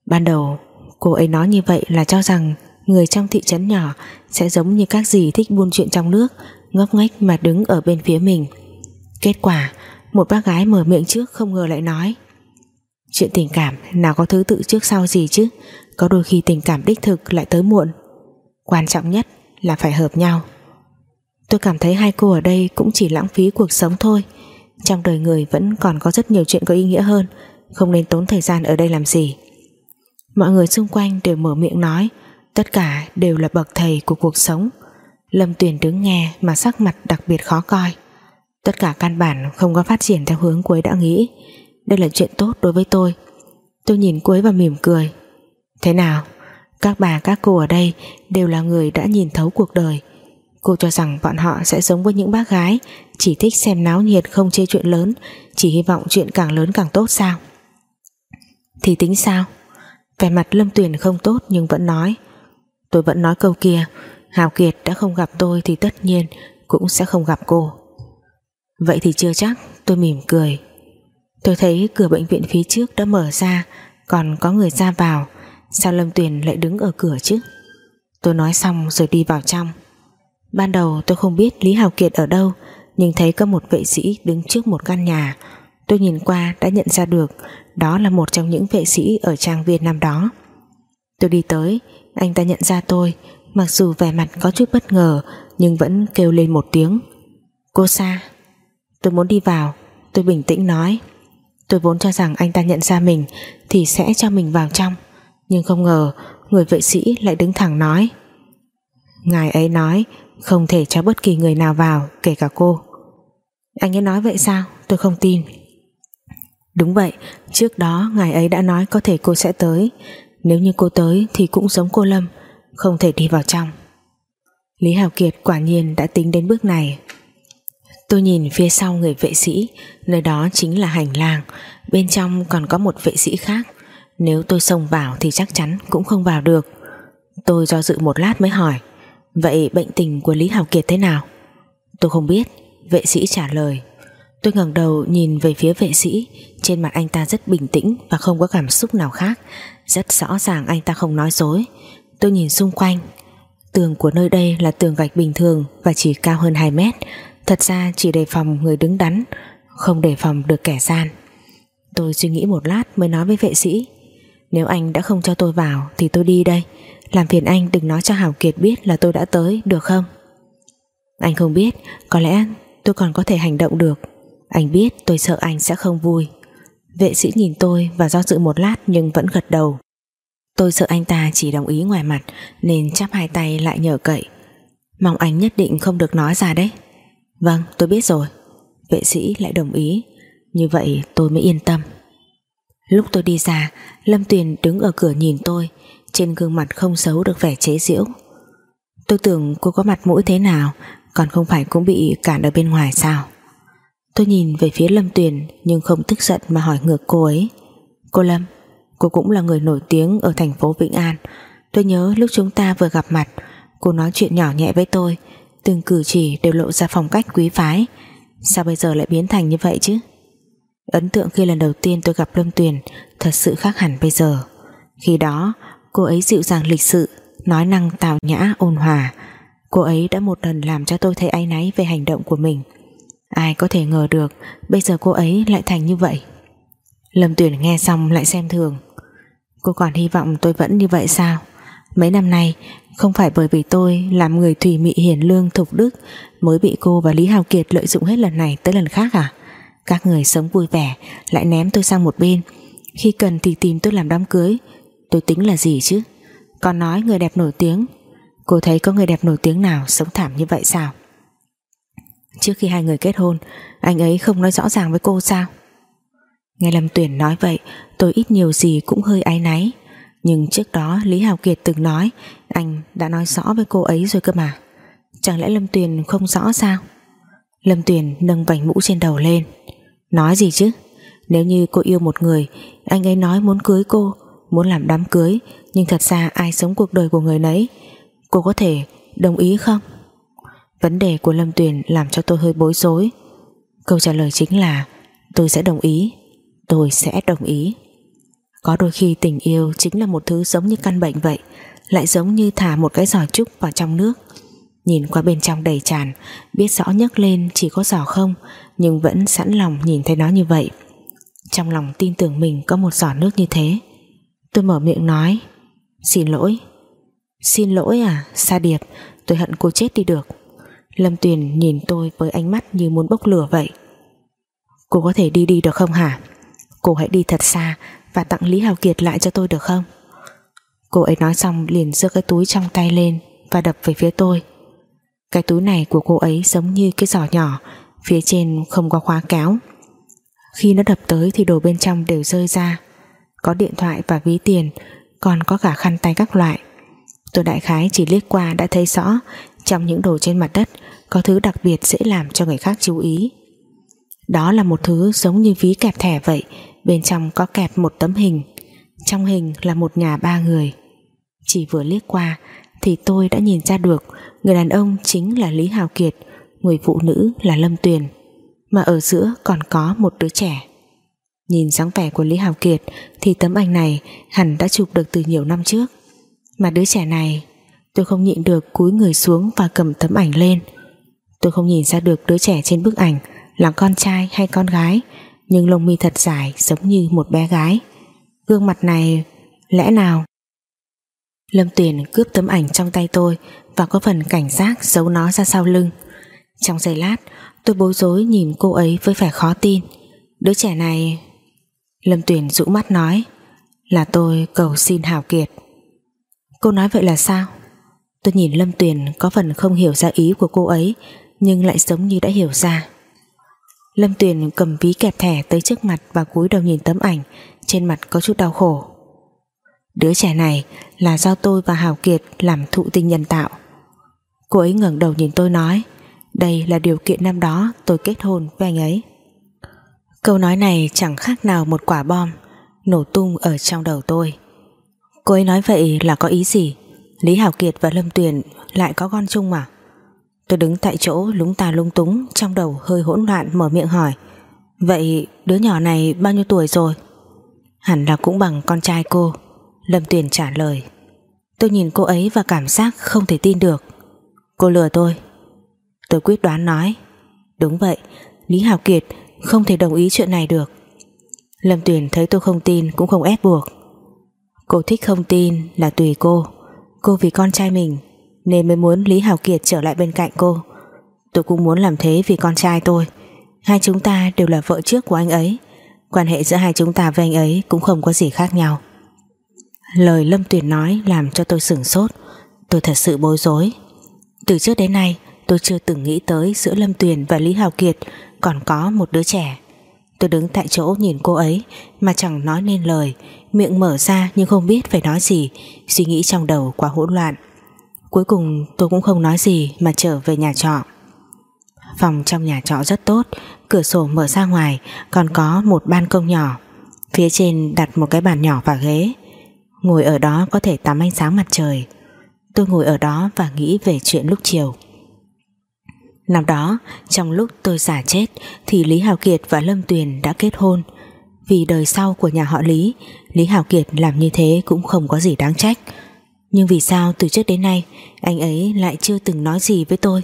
Ban đầu, cô ấy nói như vậy là cho rằng Người trong thị trấn nhỏ Sẽ giống như các gì thích buôn chuyện trong nước, Ngốc nghếch mà đứng ở bên phía mình. Kết quả, Một bác gái mở miệng trước không ngờ lại nói Chuyện tình cảm, nào có thứ tự trước sau gì chứ? Có đôi khi tình cảm đích thực lại tới muộn. Quan trọng nhất là phải hợp nhau. Tôi cảm thấy hai cô ở đây cũng chỉ lãng phí cuộc sống thôi. Trong đời người vẫn còn có rất nhiều chuyện có ý nghĩa hơn. Không nên tốn thời gian ở đây làm gì. Mọi người xung quanh đều mở miệng nói. Tất cả đều là bậc thầy của cuộc sống. Lâm Tuyền đứng nghe mà sắc mặt đặc biệt khó coi. Tất cả căn bản không có phát triển theo hướng cuối đã nghĩ. Đây là chuyện tốt đối với tôi. Tôi nhìn cô ấy và mỉm cười. Thế nào? Các bà, các cô ở đây Đều là người đã nhìn thấu cuộc đời. Cô cho rằng bọn họ sẽ giống với những bác gái, Chỉ thích xem náo nhiệt không chê chuyện lớn, Chỉ hy vọng chuyện càng lớn càng tốt sao? Thì tính sao? Vẻ mặt Lâm Tuyền không tốt nhưng vẫn nói. Tôi vẫn nói câu kia. Hào Kiệt đã không gặp tôi thì tất nhiên Cũng sẽ không gặp cô. Vậy thì chưa chắc. Tôi mỉm cười. Tôi thấy cửa bệnh viện phía trước đã mở ra, Còn có người ra vào. Sao Lâm Tuyền lại đứng ở cửa chứ? Tôi nói xong rồi đi vào trong. Ban đầu tôi không biết Lý Hào Kiệt ở đâu, Nhưng thấy có một vệ sĩ đứng trước một căn nhà. Tôi nhìn qua đã nhận ra được Đó là một trong những vệ sĩ ở trang viên năm đó. Tôi đi tới, Anh ta nhận ra tôi, Mặc dù vẻ mặt có chút bất ngờ, Nhưng vẫn kêu lên một tiếng. Cô Sa. Tôi muốn đi vào, Tôi bình tĩnh nói. Tôi vốn cho rằng anh ta nhận ra mình Thì sẽ cho mình vào trong. Nhưng không ngờ, người vệ sĩ lại đứng thẳng nói. Ngài ấy nói, Không thể cho bất kỳ người nào vào, Kể cả cô. Anh ấy nói vậy sao? Tôi không tin. Đúng vậy, Trước đó ngài ấy đã nói có thể cô sẽ tới. Nếu như cô tới thì cũng giống cô Lâm, Không thể đi vào trong. Lý Hào Kiệt quả nhiên đã tính đến bước này. Tôi nhìn phía sau người vệ sĩ, Nơi đó chính là hành lang. Bên trong còn có một vệ sĩ khác. Nếu tôi xông vào thì chắc chắn cũng không vào được. Tôi do dự một lát mới hỏi, Vậy bệnh tình của Lý Hào Kiệt thế nào? Tôi không biết, Vệ sĩ trả lời. Tôi ngẩng đầu nhìn về phía vệ sĩ. Trên mặt anh ta rất bình tĩnh Và không có cảm xúc nào khác. Rất rõ ràng anh ta không nói dối. Tôi nhìn xung quanh. Tường của nơi đây là tường gạch bình thường Và chỉ cao hơn 2 mét. Thật ra chỉ đề phòng người đứng đắn, Không đề phòng được kẻ gian. Tôi suy nghĩ một lát mới nói với vệ sĩ, Nếu anh đã không cho tôi vào Thì tôi đi đây. Làm phiền anh đừng nói cho Hảo Kiệt biết là tôi đã tới, Được không? Anh không biết, Có lẽ tôi còn có thể hành động được. Anh biết tôi sợ anh sẽ không vui. Vệ sĩ nhìn tôi và do dự một lát Nhưng vẫn gật đầu. Tôi sợ anh ta chỉ đồng ý ngoài mặt Nên chắp hai tay lại nhờ cậy. Mong anh nhất định không được nói ra đấy. Vâng tôi biết rồi. Vệ sĩ lại đồng ý. Như vậy tôi mới yên tâm. Lúc tôi đi ra, Lâm Tuyền đứng ở cửa nhìn tôi, Trên gương mặt không xấu được vẻ chế giễu. Tôi tưởng cô có mặt mũi thế nào, Còn không phải cũng bị cản ở bên ngoài sao? Tôi nhìn về phía Lâm Tuyền, Nhưng không tức giận mà hỏi ngược cô ấy. Cô Lâm, Cô cũng là người nổi tiếng ở thành phố Vĩnh An. Tôi nhớ lúc chúng ta vừa gặp mặt, Cô nói chuyện nhỏ nhẹ với tôi Từng cử chỉ đều lộ ra phong cách quý phái. Sao bây giờ lại biến thành như vậy chứ? Ấn tượng khi lần đầu tiên tôi gặp Lâm Tuyền Thật sự khác hẳn bây giờ. Khi đó, cô ấy dịu dàng lịch sự, Nói năng tào nhã, ôn hòa. Cô ấy đã một lần làm cho tôi thấy áy náy Về hành động của mình. Ai có thể ngờ được Bây giờ cô ấy lại thành như vậy? Lâm Tuyền nghe xong lại xem thường. Cô còn hy vọng tôi vẫn như vậy sao? Mấy năm nay không phải bởi vì tôi làm người thủy mị hiền lương thục đức Mới bị cô và Lý Hào Kiệt lợi dụng hết lần này tới lần khác à? Các người sống vui vẻ, Lại ném tôi sang một bên. Khi cần thì tìm tôi làm đám cưới. Tôi tính là gì chứ? Còn nói người đẹp nổi tiếng. Cô thấy có người đẹp nổi tiếng nào sống thảm như vậy sao? Trước khi hai người kết hôn, Anh ấy không nói rõ ràng với cô sao? Nghe Lâm Tuyển nói vậy, Tôi ít nhiều gì cũng hơi áy náy. Nhưng trước đó, Lý Hào Kiệt từng nói, Anh đã nói rõ với cô ấy rồi cơ mà. Chẳng lẽ Lâm Tuyền không rõ sao? Lâm Tuyền nâng vành mũ trên đầu lên. Nói gì chứ? Nếu như cô yêu một người, Anh ấy nói muốn cưới cô, Muốn làm đám cưới, Nhưng thật ra ai sống cuộc đời của người nấy? Cô có thể đồng ý không? Vấn đề của Lâm Tuyền làm cho tôi hơi bối rối. Câu trả lời chính là, Tôi sẽ đồng ý. Tôi sẽ đồng ý. Có đôi khi tình yêu chính là một thứ giống như căn bệnh vậy, Lại giống như thả một cái giỏ trúc vào trong nước. Nhìn qua bên trong đầy tràn, Biết rõ nhấc lên chỉ có giỏ không, Nhưng vẫn sẵn lòng nhìn thấy nó như vậy. Trong lòng tin tưởng mình có một giỏ nước như thế. Tôi mở miệng nói, Xin lỗi. Xin lỗi à Sa Điệp, Tôi hận cô chết đi được. Lâm Tuyền nhìn tôi với ánh mắt như muốn bốc lửa vậy. Cô có thể đi đi được không hả? Cô hãy đi thật xa và tặng Lý Hào Kiệt lại cho tôi được không? Cô ấy nói xong liền giơ cái túi trong tay lên Và đập về phía tôi. Cái túi này của cô ấy giống như cái giỏ nhỏ, Phía trên không có khóa kéo. Khi nó đập tới thì đồ bên trong đều rơi ra. Có điện thoại và ví tiền, Còn có cả khăn tay các loại. Tôi đại khái chỉ liếc qua đã thấy rõ, Trong những đồ trên mặt đất, Có thứ đặc biệt dễ làm cho người khác chú ý. Đó là một thứ giống như ví kẹp thẻ vậy Bên trong có kẹp một tấm hình. Trong hình là một nhà ba người. Chỉ vừa liếc qua Thì tôi đã nhìn ra được Người đàn ông chính là Lý Hào Kiệt, Người phụ nữ là Lâm Tuyền, Mà ở giữa còn có một đứa trẻ. Nhìn dáng vẻ của Lý Hào Kiệt Thì tấm ảnh này hẳn đã chụp được từ nhiều năm trước. Mà đứa trẻ này, Tôi không nhịn được cúi người xuống và cầm tấm ảnh lên. Tôi không nhìn ra được đứa trẻ trên bức ảnh Là con trai hay con gái nhưng lông mi thật dài, giống như một bé gái. Gương mặt này, Lẽ nào? Lâm Tuyền cướp tấm ảnh trong tay tôi Và có phần cảnh giác giấu nó ra sau lưng. Trong giây lát, Tôi bối rối nhìn cô ấy với vẻ khó tin. Đứa trẻ này, Lâm Tuyền rũ mắt nói, Là tôi cầu xin Hảo Kiệt. Cô nói vậy là sao? Tôi nhìn Lâm Tuyền có phần không hiểu ra ý của cô ấy, Nhưng lại giống như đã hiểu ra. Lâm Tuyền cầm ví kẹp thẻ tới trước mặt Và cúi đầu nhìn tấm ảnh. Trên mặt có chút đau khổ. Đứa trẻ này là do tôi và Hảo Kiệt Làm thụ tinh nhân tạo. Cô ấy ngẩng đầu nhìn tôi nói, Đây là điều kiện năm đó tôi kết hôn với anh ấy. Câu nói này chẳng khác nào một quả bom Nổ tung ở trong đầu tôi. Cô ấy nói vậy là có ý gì? Lý Hảo Kiệt và Lâm Tuyền lại có con chung mà. Tôi đứng tại chỗ lúng ta lung túng, Trong đầu hơi hỗn loạn mở miệng hỏi, Vậy đứa nhỏ này bao nhiêu tuổi rồi? Hẳn là cũng bằng con trai cô, Lâm Tuyền trả lời. Tôi nhìn cô ấy và cảm giác không thể tin được. Cô lừa tôi. Tôi quyết đoán nói, Đúng vậy, Lý Hảo Kiệt không thể đồng ý chuyện này được. Lâm Tuyền thấy tôi không tin cũng không ép buộc. Cô thích không tin là tùy cô Cô vì con trai mình nên mới muốn Lý Hào Kiệt trở lại bên cạnh cô. Tôi cũng muốn làm thế vì con trai tôi. Hai chúng ta đều là vợ trước của anh ấy. Quan hệ giữa hai chúng ta với anh ấy Cũng không có gì khác nhau. Lời Lâm Tuyền nói làm cho tôi sửng sốt. Tôi thật sự bối rối. Từ trước đến nay, tôi chưa từng nghĩ tới Giữa Lâm Tuyền và Lý Hào Kiệt Còn có một đứa trẻ. Tôi đứng tại chỗ nhìn cô ấy, Mà chẳng nói nên lời. Miệng mở ra nhưng không biết phải nói gì. Suy nghĩ trong đầu quá hỗn loạn. Cuối cùng tôi cũng không nói gì Mà trở về nhà trọ. Phòng trong nhà trọ rất tốt, Cửa sổ mở ra ngoài, Còn có một ban công nhỏ. Phía trên đặt một cái bàn nhỏ và ghế. Ngồi ở đó có thể tắm ánh sáng mặt trời. Tôi ngồi ở đó và nghĩ về chuyện lúc chiều. Năm đó, trong lúc tôi giả chết, Thì Lý Hào Kiệt và Lâm Tuyền đã kết hôn. Vì đời sau của nhà họ Lý Lý Hào Kiệt làm như thế cũng không có gì đáng trách. Nhưng vì sao từ trước đến nay, Anh ấy lại chưa từng nói gì với tôi?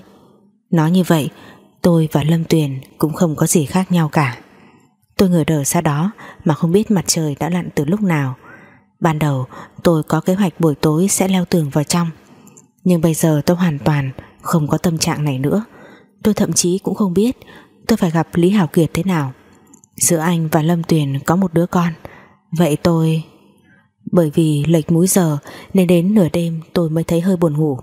Nói như vậy, Tôi và Lâm Tuyền cũng không có gì khác nhau cả. Tôi ngửa đờ ra đó Mà không biết mặt trời đã lặn từ lúc nào. Ban đầu, tôi có kế hoạch buổi tối sẽ leo tường vào trong. Nhưng bây giờ tôi hoàn toàn không có tâm trạng này nữa. Tôi thậm chí cũng không biết Tôi phải gặp Lý Hảo Kiệt thế nào. Giữa anh và Lâm Tuyền có một đứa con. Vậy tôi bởi vì lệch múi giờ, Nên đến nửa đêm tôi mới thấy hơi buồn ngủ.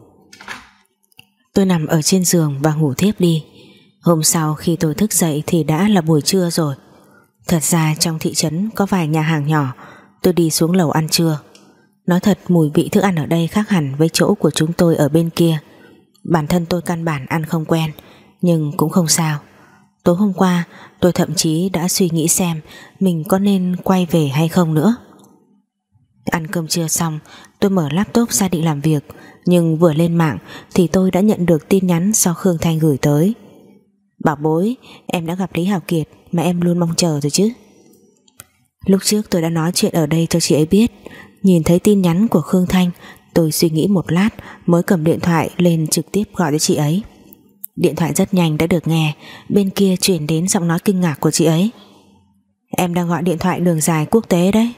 Tôi nằm ở trên giường và ngủ thiếp đi. Hôm sau khi tôi thức dậy Thì đã là buổi trưa rồi. Thật ra trong thị trấn có vài nhà hàng nhỏ, Tôi đi xuống lầu ăn trưa. Nói thật, mùi vị thức ăn ở đây khác hẳn Với chỗ của chúng tôi ở bên kia. Bản thân tôi căn bản ăn không quen, nhưng cũng không sao. Tối hôm qua, tôi thậm chí đã suy nghĩ xem Mình có nên quay về hay không nữa. Ăn cơm trưa xong, Tôi mở laptop ra định làm việc. Nhưng vừa lên mạng Thì tôi đã nhận được tin nhắn do Khương Thanh gửi tới. Bảo bối, Em đã gặp Lý Hảo Kiệt Mà em luôn mong chờ rồi chứ. Lúc trước tôi đã nói chuyện ở đây cho chị ấy biết. Nhìn thấy tin nhắn của Khương Thanh, Tôi suy nghĩ một lát Mới cầm điện thoại lên trực tiếp gọi cho chị ấy. Điện thoại rất nhanh đã được nghe, Bên kia chuyển đến giọng nói kinh ngạc của chị ấy. Em đang gọi điện thoại đường dài quốc tế đấy.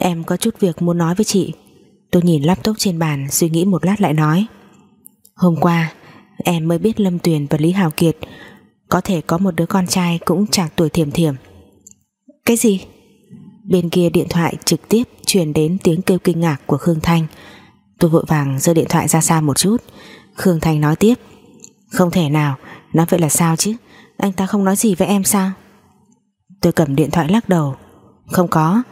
Em có chút việc muốn nói với chị. Tôi nhìn laptop trên bàn, Suy nghĩ một lát lại nói. Hôm qua, em mới biết Lâm Tuyền và Lý Hào Kiệt Có thể có một đứa con trai Cũng chạc tuổi thiểm thiểm. Cái gì? Bên kia điện thoại trực tiếp truyền đến tiếng kêu kinh ngạc của Khương Thanh. Tôi vội vàng giơ điện thoại ra xa một chút. Khương Thanh nói tiếp. Không thể nào, Nói vậy là sao chứ? Anh ta không nói gì với em sao? Tôi cầm điện thoại lắc đầu. Không có.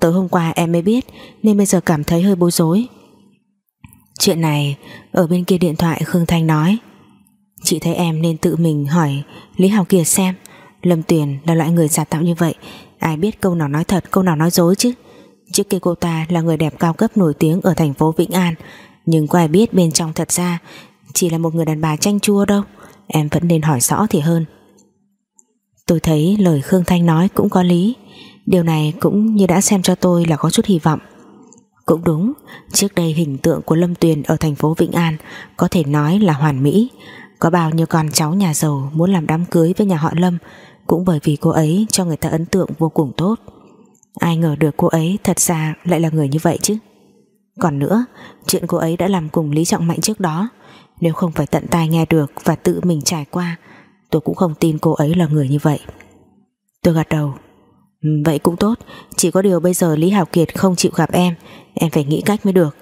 Tối hôm qua em mới biết, Nên bây giờ cảm thấy hơi bối rối. Chuyện này, Ở bên kia điện thoại Khương Thanh nói. Chị thấy em nên tự mình hỏi Lý Hào Kiệt xem. Lâm Tuyền là loại người giả tạo như vậy, Ai biết câu nào nói thật, câu nào nói dối chứ? Trước kia cô ta là người đẹp cao cấp nổi tiếng Ở thành phố Vĩnh An, Nhưng có ai biết bên trong thật ra Chỉ là một người đàn bà chanh chua đâu. Em vẫn nên hỏi rõ thì hơn. Tôi thấy lời Khương Thanh nói cũng có lý. Điều này cũng như đã xem cho tôi là có chút hy vọng. Cũng đúng, Trước đây hình tượng của Lâm Tuyền Ở thành phố Vĩnh An Có thể nói là hoàn mỹ. Có bao nhiêu con cháu nhà giàu Muốn làm đám cưới với nhà họ Lâm Cũng bởi vì cô ấy cho người ta ấn tượng vô cùng tốt. Ai ngờ được cô ấy Thật ra lại là người như vậy chứ? Còn nữa, Chuyện cô ấy đã làm cùng Lý Trọng Mạnh trước đó, Nếu không phải tận tai nghe được Và tự mình trải qua, Tôi cũng không tin cô ấy là người như vậy. Tôi gật đầu. Vậy cũng tốt. Chỉ có điều bây giờ Lý Hảo Kiệt không chịu gặp em. Em phải nghĩ cách mới được.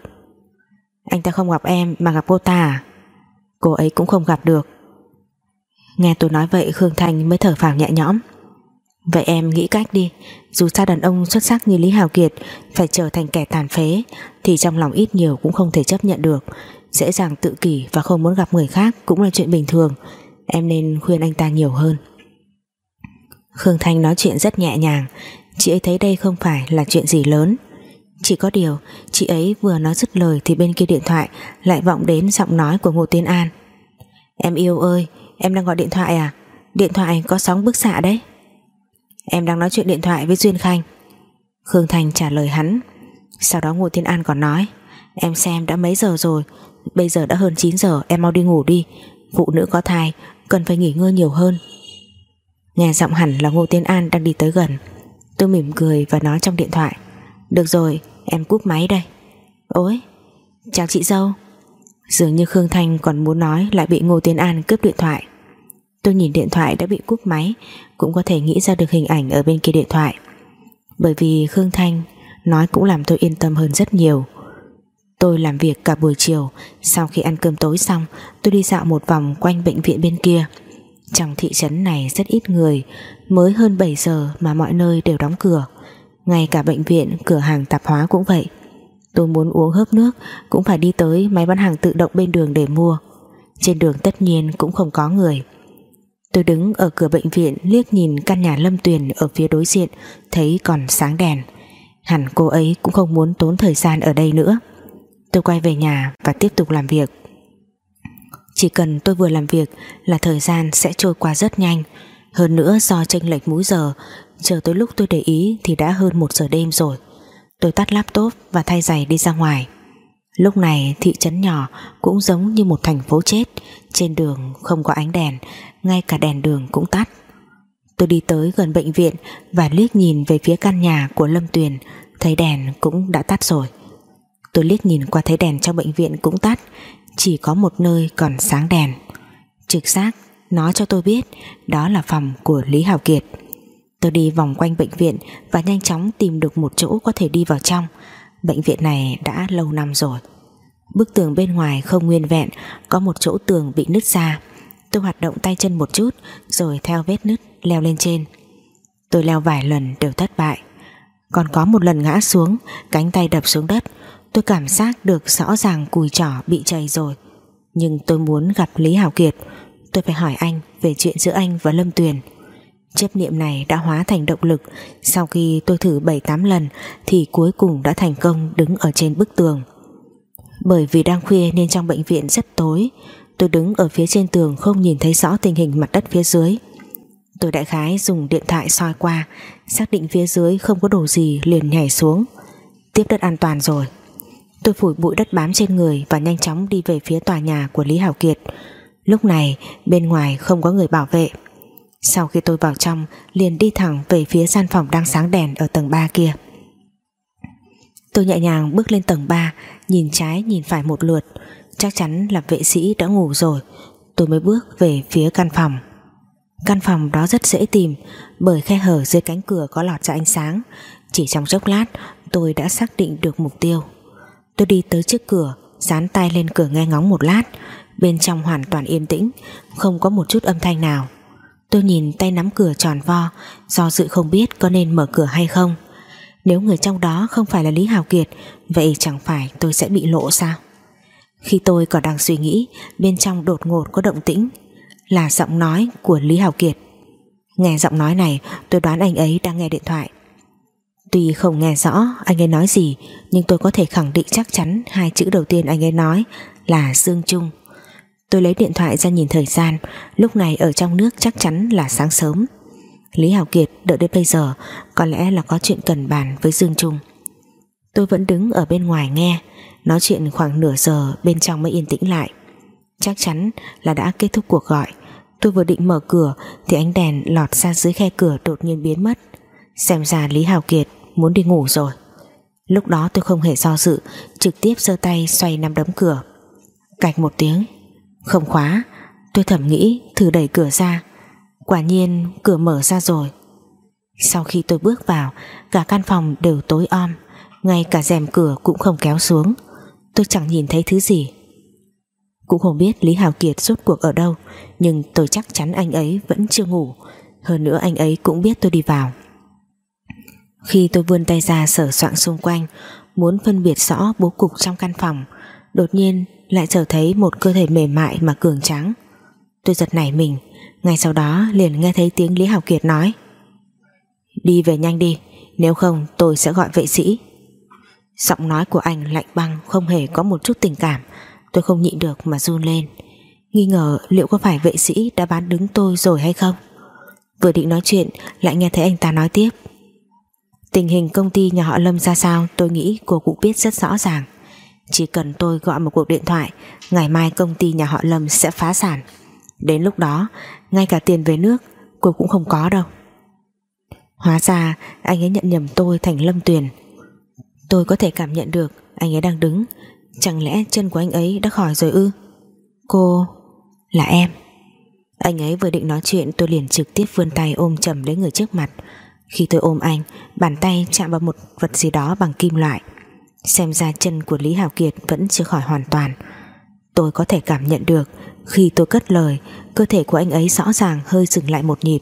Anh ta không gặp em mà gặp cô ta à? Cô ấy cũng không gặp được. Nghe tôi nói vậy, Khương Thành mới thở phào nhẹ nhõm. Vậy em nghĩ cách đi. Dù sao đàn ông xuất sắc như Lý Hào Kiệt Phải trở thành kẻ tàn phế, Thì trong lòng ít nhiều cũng không thể chấp nhận được. Dễ dàng tự kỷ và không muốn gặp người khác Cũng là chuyện bình thường. Em nên khuyên anh ta nhiều hơn. Khương Thanh nói chuyện rất nhẹ nhàng. Chị ấy thấy đây không phải là chuyện gì lớn. Chỉ có điều, Chị ấy vừa nói dứt lời Thì bên kia điện thoại lại vọng đến giọng nói của Ngô Tiên An. Em yêu ơi, Em đang gọi điện thoại à? Điện thoại có sóng bức xạ đấy. Em đang nói chuyện điện thoại với Duyên Khanh. Khương Thành trả lời hắn. Sau đó Ngô Tiên An còn nói, Em xem đã mấy giờ rồi, Bây giờ đã hơn 9 giờ, em mau đi ngủ đi. Phụ nữ có thai, Cần phải nghỉ ngơi nhiều hơn. Nghe giọng hẳn là Ngô Tiến An đang đi tới gần. Tôi mỉm cười và nói trong điện thoại. Được rồi, em cúp máy đây. Ôi, chào chị dâu. Dường như Khương Thanh còn muốn nói Lại bị Ngô Tiến An cướp điện thoại. Tôi nhìn điện thoại đã bị cúp máy, Cũng có thể nghĩ ra được hình ảnh ở bên kia điện thoại. Bởi vì Khương Thanh Nói cũng làm tôi yên tâm hơn rất nhiều. Tôi làm việc cả buổi chiều, Sau khi ăn cơm tối xong, Tôi đi dạo một vòng quanh bệnh viện bên kia. Trong thị trấn này rất ít người Mới hơn 7 giờ mà mọi nơi đều đóng cửa Ngay cả bệnh viện, cửa hàng tạp hóa cũng vậy Tôi muốn uống hớp nước Cũng phải đi tới máy bán hàng tự động bên đường để mua Trên đường tất nhiên cũng không có người Tôi đứng ở cửa bệnh viện liếc nhìn căn nhà Lâm Tuyền ở phía đối diện thấy còn sáng đèn. Hẳn cô ấy cũng không muốn tốn thời gian ở đây nữa. Tôi quay về nhà và tiếp tục làm việc. Chỉ cần tôi vừa làm việc là thời gian sẽ trôi qua rất nhanh. Hơn nữa do chênh lệch múi giờ, chờ tới lúc tôi để ý thì đã hơn một giờ đêm rồi. Tôi tắt laptop và thay giày đi ra ngoài. Lúc này thị trấn nhỏ cũng giống như một thành phố chết Trên đường không có ánh đèn Ngay cả đèn đường cũng tắt Tôi đi tới gần bệnh viện Và liếc nhìn về phía căn nhà của Lâm Tuyền Thấy đèn cũng đã tắt rồi Tôi liếc nhìn qua thấy đèn trong bệnh viện cũng tắt chỉ có một nơi còn sáng đèn. Trực giác, nó cho tôi biết Đó là phòng của Lý Hào Kiệt. Tôi đi vòng quanh bệnh viện Và nhanh chóng tìm được một chỗ có thể đi vào trong. Bệnh viện này đã lâu năm rồi. Bức tường bên ngoài không nguyên vẹn, Có một chỗ tường bị nứt ra. Tôi hoạt động tay chân một chút, Rồi theo vết nứt leo lên trên. Tôi leo vài lần đều thất bại. Còn có một lần ngã xuống, Cánh tay đập xuống đất. Tôi cảm giác được rõ ràng cùi trỏ bị chảy rồi. Nhưng tôi muốn gặp Lý Hảo Kiệt. Tôi phải hỏi anh về chuyện giữa anh và Lâm Tuyền. Chấp niệm này đã hóa thành động lực. Sau khi tôi thử 7-8 lần, Thì cuối cùng đã thành công đứng ở trên bức tường. Bởi vì đang khuya nên trong bệnh viện rất tối, Tôi đứng ở phía trên tường Không nhìn thấy rõ tình hình mặt đất phía dưới. Tôi đại khái dùng điện thoại soi qua, Xác định phía dưới không có đồ gì Liền nhảy xuống. Tiếp đất an toàn rồi. Tôi phủi bụi đất bám trên người Và nhanh chóng đi về phía tòa nhà của Lý Hảo Kiệt. Lúc này, bên ngoài không có người bảo vệ. Sau khi tôi vào trong, Liền đi thẳng về phía gian phòng đang sáng đèn Ở tầng 3 kia. Tôi nhẹ nhàng bước lên tầng 3 Nhìn trái, nhìn phải một lượt. Chắc chắn là vệ sĩ đã ngủ rồi. Tôi mới bước về phía căn phòng. Căn phòng đó rất dễ tìm, Bởi khe hở dưới cánh cửa có lọt ra ánh sáng. Chỉ trong chốc lát, Tôi đã xác định được mục tiêu. Tôi đi tới trước cửa, Dán tay lên cửa nghe ngóng một lát. Bên trong hoàn toàn yên tĩnh, Không có một chút âm thanh nào. Tôi nhìn tay nắm cửa tròn vo, Do dự không biết có nên mở cửa hay không. Nếu người trong đó không phải là Lý Hào Kiệt, Vậy chẳng phải tôi sẽ bị lộ sao? Khi tôi còn đang suy nghĩ, Bên trong đột ngột có động tĩnh. Là giọng nói của Lý Hào Kiệt. Nghe giọng nói này, Tôi đoán anh ấy đang nghe điện thoại. Tuy không nghe rõ anh ấy nói gì, Nhưng tôi có thể khẳng định chắc chắn Hai chữ đầu tiên anh ấy nói là Dương Trung. Tôi lấy điện thoại ra nhìn thời gian, Lúc này ở trong nước chắc chắn là sáng sớm. Lý Hảo Kiệt đợi đến bây giờ, Có lẽ là có chuyện cần bàn với Dương Trung. Tôi vẫn đứng ở bên ngoài nghe, Nói chuyện khoảng nửa giờ, Bên trong mới yên tĩnh lại. Chắc chắn là đã kết thúc cuộc gọi. Tôi vừa định mở cửa, Thì ánh đèn lọt ra dưới khe cửa đột nhiên biến mất. Xem ra Lý hào Kiệt muốn đi ngủ rồi. Lúc đó tôi không hề do dự, Trực tiếp giơ tay xoay nắm đấm cửa. Cạch một tiếng. Không khóa. Tôi thầm nghĩ, thử đẩy cửa ra. Quả nhiên, cửa mở ra rồi. Sau khi tôi bước vào, Cả căn phòng đều tối om. Ngay cả rèm cửa cũng không kéo xuống. Tôi chẳng nhìn thấy thứ gì. Cũng không biết Lý Hào Kiệt rốt cuộc ở đâu, Nhưng tôi chắc chắn anh ấy vẫn chưa ngủ. Hơn nữa anh ấy cũng biết tôi đi vào khi tôi vươn tay ra sở soạn xung quanh, Muốn phân biệt rõ bố cục trong căn phòng, Đột nhiên lại trở thấy một cơ thể mềm mại mà cường trắng Tôi giật nảy mình, Ngay sau đó liền nghe thấy tiếng Lý Học Kiệt nói. Đi về nhanh đi, Nếu không tôi sẽ gọi vệ sĩ. Giọng nói của anh lạnh băng, Không hề có một chút tình cảm. Tôi không nhịn được mà run lên. Nghi ngờ liệu có phải vệ sĩ đã bán đứng tôi rồi hay không? Vừa định nói chuyện, Lại nghe thấy anh ta nói tiếp. Tình hình công ty nhà họ Lâm ra sao tôi nghĩ cô cũng biết rất rõ ràng. Chỉ cần tôi gọi một cuộc điện thoại, ngày mai công ty nhà họ Lâm sẽ phá sản. Đến lúc đó, ngay cả tiền về nước cô cũng không có đâu. Hóa ra anh ấy nhận nhầm tôi thành Lâm Tuyền. Tôi có thể cảm nhận được anh ấy đang đứng. Chẳng lẽ chân của anh ấy đã khỏi rồi ư? Cô... là em. Anh ấy vừa định nói chuyện tôi liền trực tiếp vươn tay ôm chầm lấy người trước mặt khi tôi ôm anh, Bàn tay chạm vào một vật gì đó bằng kim loại. Xem ra chân của Lý Hào Kiệt Vẫn chưa khỏi hoàn toàn. Tôi có thể cảm nhận được, Khi tôi cất lời, Cơ thể của anh ấy rõ ràng hơi dừng lại một nhịp.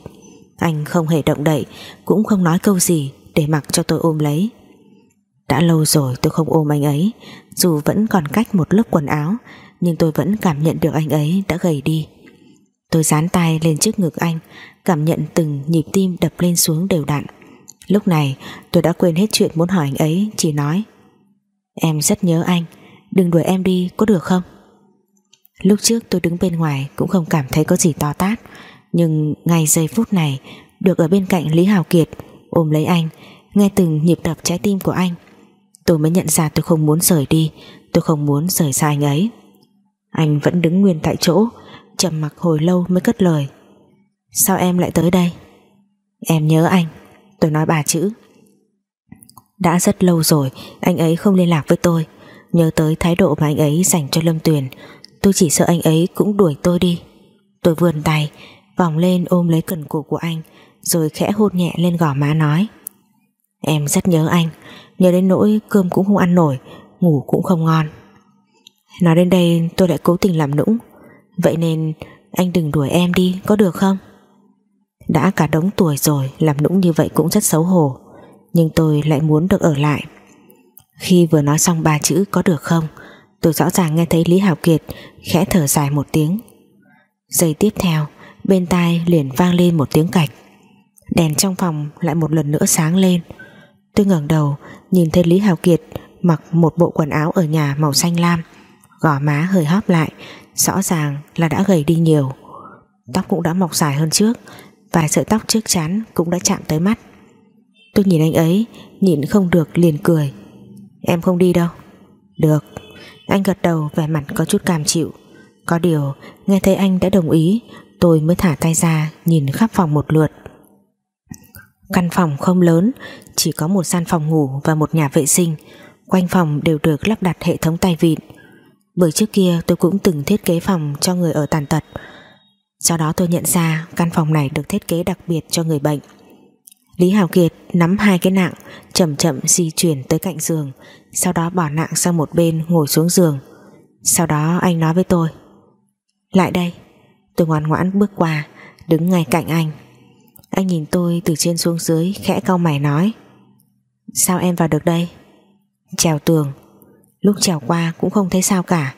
Anh không hề động đậy, Cũng không nói câu gì Để mặc cho tôi ôm lấy. Đã lâu rồi tôi không ôm anh ấy, Dù vẫn còn cách một lớp quần áo, Nhưng tôi vẫn cảm nhận được anh ấy đã gầy đi. Tôi dán tay lên trước ngực anh Cảm nhận từng nhịp tim đập lên xuống đều đặn. Lúc này, tôi đã quên hết chuyện muốn hỏi anh ấy, Chỉ nói, Em rất nhớ anh, Đừng đuổi em đi, có được không? Lúc trước tôi đứng bên ngoài Cũng không cảm thấy có gì to tát, Nhưng ngay giây phút này, Được ở bên cạnh Lý Hào Kiệt Ôm lấy anh, Nghe từng nhịp đập trái tim của anh, Tôi mới nhận ra tôi không muốn rời đi, Tôi không muốn rời xa anh ấy. Anh vẫn đứng nguyên tại chỗ, trầm mặc hồi lâu mới cất lời. Sao em lại tới đây? Em nhớ anh. Tôi nói bà chữ. Đã rất lâu rồi, Anh ấy không liên lạc với tôi. Nhớ tới thái độ mà anh ấy dành cho Lâm Tuyền, Tôi chỉ sợ anh ấy cũng đuổi tôi đi. Tôi vươn tay, Vòng lên ôm lấy cần cổ của anh, Rồi khẽ hôn nhẹ lên gò má nói. Em rất nhớ anh, Nhớ đến nỗi cơm cũng không ăn nổi, Ngủ cũng không ngon. Nói đến đây tôi lại cố tình làm nũng. Vậy nên anh đừng đuổi em đi, có được không? Đã cả đống tuổi rồi, Làm nũng như vậy cũng rất xấu hổ. Nhưng tôi lại muốn được ở lại. Khi vừa nói xong ba chữ có được không, Tôi rõ ràng nghe thấy Lý Hảo Kiệt Khẽ thở dài một tiếng. Giây tiếp theo, Bên tai liền vang lên một tiếng cạch. Đèn trong phòng lại một lần nữa sáng lên. Tôi ngẩng đầu, Nhìn thấy Lý Hào Kiệt Mặc một bộ quần áo ở nhà màu xanh lam, Gò má hơi hóp lại, Rõ ràng là đã gầy đi nhiều. Tóc cũng đã mọc dài hơn trước Vài sợi tóc trước chán cũng đã chạm tới mắt. Tôi nhìn anh ấy Nhìn không được liền cười. Em không đi đâu. Được. Anh gật đầu, vẻ mặt có chút cảm chịu. Có điều, nghe thấy anh đã đồng ý, Tôi mới thả tay ra, Nhìn khắp phòng một lượt. Căn phòng không lớn, Chỉ có một gian phòng ngủ và một nhà vệ sinh. Quanh phòng đều được lắp đặt hệ thống tay vịn. Bởi trước kia tôi cũng từng thiết kế phòng cho người ở tàn tật. Sau đó tôi nhận ra căn phòng này được thiết kế đặc biệt cho người bệnh. Lý Hào Kiệt nắm hai cái nạng, chậm chậm di chuyển tới cạnh giường, Sau đó bỏ nạng sang một bên ngồi xuống giường. Sau đó anh nói với tôi, Lại đây. Tôi ngoan ngoãn bước qua, Đứng ngay cạnh anh. Anh nhìn tôi từ trên xuống dưới, Khẽ cau mày nói, Sao em vào được đây? Trèo tường. Lúc trèo qua cũng không thấy sao cả,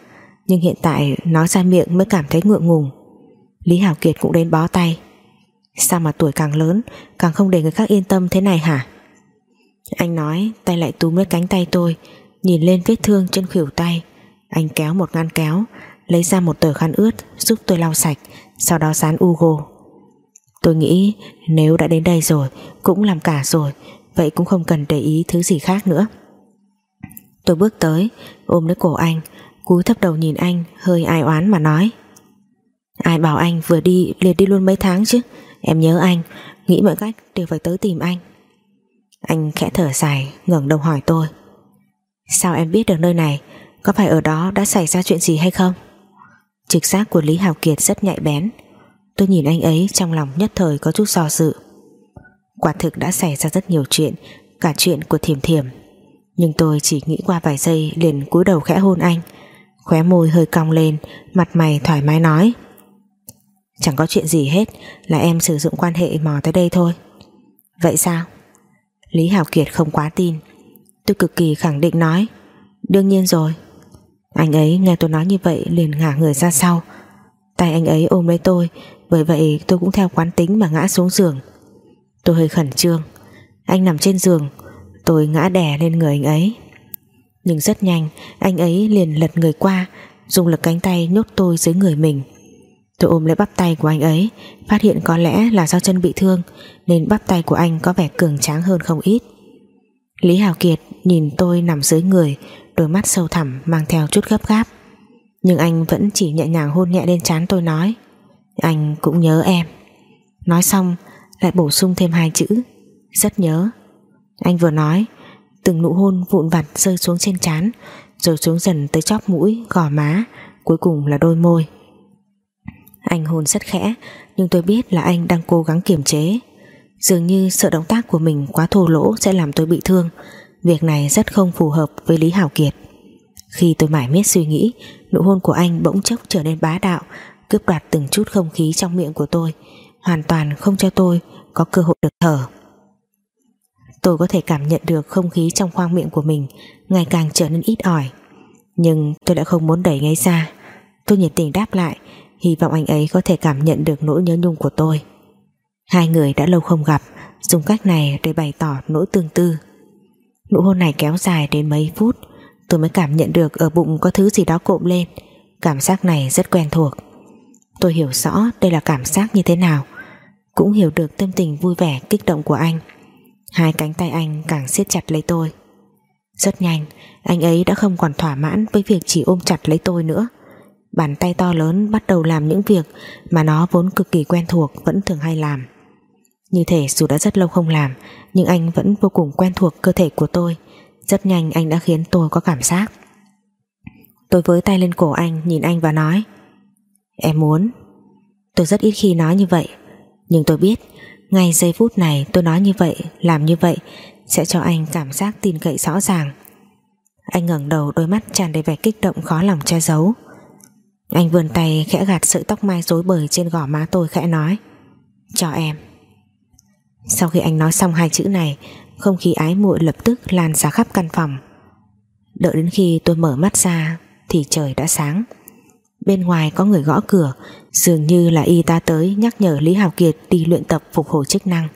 Nhưng hiện tại nói ra miệng mới cảm thấy ngượng ngùng. Lý Hảo Kiệt cũng đến bó tay. Sao mà tuổi càng lớn, Càng không để người khác yên tâm thế này hả? Anh nói, tay lại túm lấy cánh tay tôi, Nhìn lên vết thương trên khuỷu tay. Anh kéo một ngăn kéo, Lấy ra một tờ khăn ướt Giúp tôi lau sạch, Sau đó dán Ugo Tôi nghĩ nếu đã đến đây rồi, Cũng làm cả rồi, Vậy cũng không cần để ý thứ gì khác nữa. Tôi bước tới, Ôm lấy cổ anh, Cúi thấp đầu nhìn anh, hơi ai oán mà nói. Ai bảo anh vừa đi liền đi luôn mấy tháng chứ? Em nhớ anh, Nghĩ mọi cách đều phải tới tìm anh. Anh khẽ thở dài, ngẩng đầu hỏi tôi. Sao em biết được nơi này? Có phải ở đó đã xảy ra chuyện gì hay không? Trực giác của Lý Hào Kiệt rất nhạy bén. Tôi nhìn anh ấy trong lòng nhất thời có chút do dự. Quả thực đã xảy ra rất nhiều chuyện, Cả chuyện của thiềm thiềm Nhưng tôi chỉ nghĩ qua vài giây liền cúi đầu khẽ hôn anh. Khóe môi hơi cong lên, Mặt mày thoải mái nói. Chẳng có chuyện gì hết, Là em sử dụng quan hệ mò tới đây thôi. Vậy sao? Lý Hảo Kiệt không quá tin. Tôi cực kỳ khẳng định nói, Đương nhiên rồi. Anh ấy nghe tôi nói như vậy liền ngả người ra sau. Tay anh ấy ôm lấy tôi, Bởi vậy tôi cũng theo quán tính mà ngã xuống giường. Tôi hơi khẩn trương. Anh nằm trên giường, Tôi ngã đè lên người anh ấy. Nhưng rất nhanh, Anh ấy liền lật người qua, Dùng lực cánh tay nhốt tôi dưới người mình. Tôi ôm lấy bắp tay của anh ấy Phát hiện có lẽ là do chân bị thương Nên bắp tay của anh có vẻ cường tráng hơn không ít. Lý Hào Kiệt nhìn tôi nằm dưới người Đôi mắt sâu thẳm mang theo chút gấp gáp. Nhưng anh vẫn chỉ nhẹ nhàng hôn nhẹ lên trán tôi nói Anh cũng nhớ em. Nói xong lại bổ sung thêm hai chữ Rất nhớ. Anh vừa nói Từng nụ hôn vụn vặt rơi xuống trên trán Rồi xuống dần tới chóp mũi, gò má Cuối cùng là đôi môi anh hôn rất khẽ, Nhưng tôi biết là anh đang cố gắng kiềm chế. Dường như sợ động tác của mình quá thô lỗ sẽ làm tôi bị thương. Việc này rất không phù hợp với Lý Hảo Kiệt. Khi tôi mải miết suy nghĩ, Nụ hôn của anh bỗng chốc trở nên bá đạo, Cướp đoạt từng chút không khí trong miệng của tôi, Hoàn toàn không cho tôi có cơ hội được thở. Tôi có thể cảm nhận được không khí trong khoang miệng của mình Ngày càng trở nên ít ỏi, Nhưng tôi đã không muốn đẩy ngay ra. Tôi nhiệt tình đáp lại Hy vọng anh ấy có thể cảm nhận được nỗi nhớ nhung của tôi. Hai người đã lâu không gặp, Dùng cách này để bày tỏ nỗi tương tư. Nụ hôn này kéo dài đến mấy phút, Tôi mới cảm nhận được ở bụng có thứ gì đó cộm lên. Cảm giác này rất quen thuộc. Tôi hiểu rõ đây là cảm giác như thế nào, Cũng hiểu được tâm tình vui vẻ, kích động của anh. Hai cánh tay anh càng siết chặt lấy tôi. Rất nhanh, Anh ấy đã không còn thỏa mãn với việc chỉ ôm chặt lấy tôi nữa. Bàn tay to lớn bắt đầu làm những việc Mà nó vốn cực kỳ quen thuộc Vẫn thường hay làm. Như thể dù đã rất lâu không làm, Nhưng anh vẫn vô cùng quen thuộc cơ thể của tôi. Rất nhanh anh đã khiến tôi có cảm giác. Tôi với tay lên cổ anh, Nhìn anh và nói, Em muốn. Tôi rất ít khi nói như vậy, Nhưng tôi biết Ngay giây phút này tôi nói như vậy, Làm như vậy Sẽ cho anh cảm giác tin cậy rõ ràng. Anh ngẩng đầu, đôi mắt tràn đầy vẻ kích động khó lòng che giấu anh vươn tay khẽ gạt sợi tóc mai rối bời trên gò má tôi khẽ nói, Cho em. Sau khi anh nói xong hai chữ này, Không khí ái muội lập tức lan ra khắp căn phòng. Đợi đến khi tôi mở mắt ra Thì trời đã sáng. Bên ngoài có người gõ cửa, Dường như là y tá tới nhắc nhở Lý Hào Kiệt đi luyện tập phục hồi chức năng.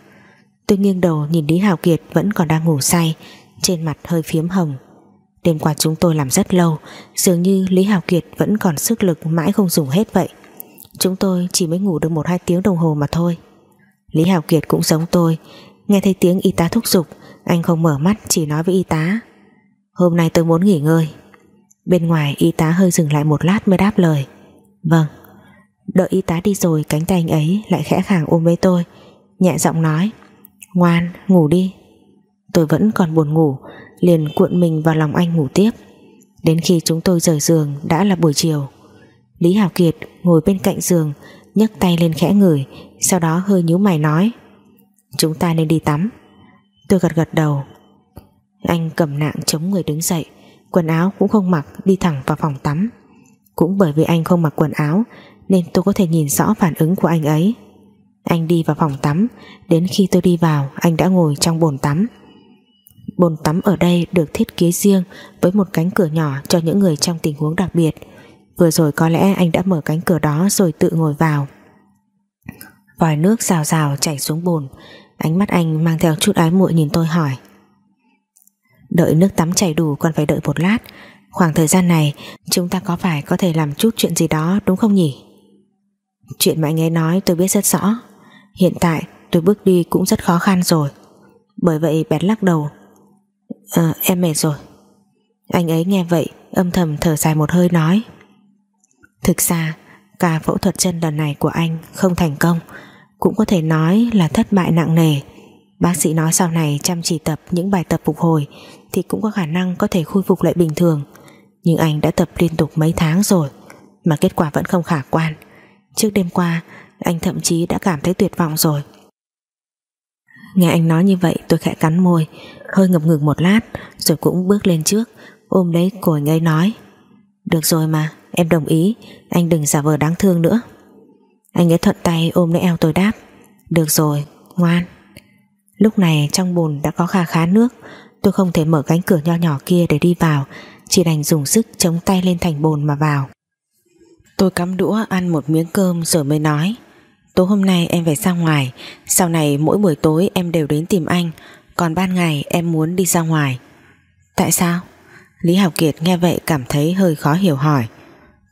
Tôi nghiêng đầu nhìn Lý Hào Kiệt vẫn còn đang ngủ say, Trên mặt hơi phiếm hồng. Đêm qua chúng tôi làm rất lâu, Dường như Lý Hào Kiệt vẫn còn sức lực Mãi không dùng hết vậy. Chúng tôi chỉ mới ngủ được một hai tiếng đồng hồ mà thôi. Lý Hào Kiệt cũng giống tôi, Nghe thấy tiếng y tá thúc giục, Anh không mở mắt, chỉ nói với y tá. Hôm nay tôi muốn nghỉ ngơi. Bên ngoài, y tá hơi dừng lại một lát mới đáp lời. Vâng. Đợi y tá đi rồi, cánh tay anh ấy lại khẽ khàng ôm lấy tôi, Nhẹ giọng nói, Ngoan, ngủ đi. Tôi vẫn còn buồn ngủ Liền cuộn mình vào lòng anh ngủ tiếp. Đến khi chúng tôi rời giường, đã là buổi chiều. Lý Hảo Kiệt ngồi bên cạnh giường, nhấc tay lên khẽ ngửi, sau đó hơi nhíu mày nói, chúng ta nên đi tắm. Tôi gật gật đầu. Anh cầm nạng chống người đứng dậy, quần áo cũng không mặc, đi thẳng vào phòng tắm. Cũng bởi vì anh không mặc quần áo, nên tôi có thể nhìn rõ phản ứng của anh ấy. Anh đi vào phòng tắm, đến khi tôi đi vào, anh đã ngồi trong bồn tắm bồn tắm ở đây được thiết kế riêng với một cánh cửa nhỏ cho những người trong tình huống đặc biệt. Vừa rồi có lẽ anh đã mở cánh cửa đó rồi tự ngồi vào. Vòi nước rào rào chảy xuống bồn. Ánh mắt anh mang theo chút ái muội nhìn tôi hỏi. Đợi nước tắm chảy đủ còn phải đợi một lát. Khoảng thời gian này, Chúng ta có phải có thể làm chút chuyện gì đó, đúng không nhỉ? Chuyện mà anh ấy nói tôi biết rất rõ. Hiện tại, tôi bước đi cũng rất khó khăn rồi. Bởi vậy bẹt lắc đầu à, Em mệt rồi. Anh ấy nghe vậy âm thầm thở dài một hơi nói. Thực ra ca phẫu thuật chân lần này của anh không thành công. Cũng có thể nói là thất bại nặng nề. Bác sĩ nói sau này chăm chỉ tập những bài tập phục hồi thì cũng có khả năng có thể khôi phục lại bình thường. Nhưng anh đã tập liên tục mấy tháng rồi mà kết quả vẫn không khả quan. Trước đêm qua anh thậm chí đã cảm thấy tuyệt vọng rồi. Nghe anh nói như vậy tôi khẽ cắn môi hơi ngập ngừng một lát rồi cũng bước lên trước ôm lấy cổ anh ấy nói. Được rồi mà Em đồng ý Anh đừng giả vờ đáng thương nữa. Anh ấy thuận tay ôm lấy eo tôi đáp. Được rồi, ngoan. Lúc này trong bồn đã có kha khá nước Tôi không thể mở cánh cửa nho nhỏ kia để đi vào Chỉ đành dùng sức chống tay lên thành bồn mà vào. Tôi cắm đũa ăn một miếng cơm rồi mới nói. Tối hôm nay em phải ra ngoài Sau này mỗi buổi tối em đều đến tìm anh còn ban ngày em muốn đi ra ngoài. Tại sao? Lý Học Kiệt nghe vậy cảm thấy hơi khó hiểu hỏi.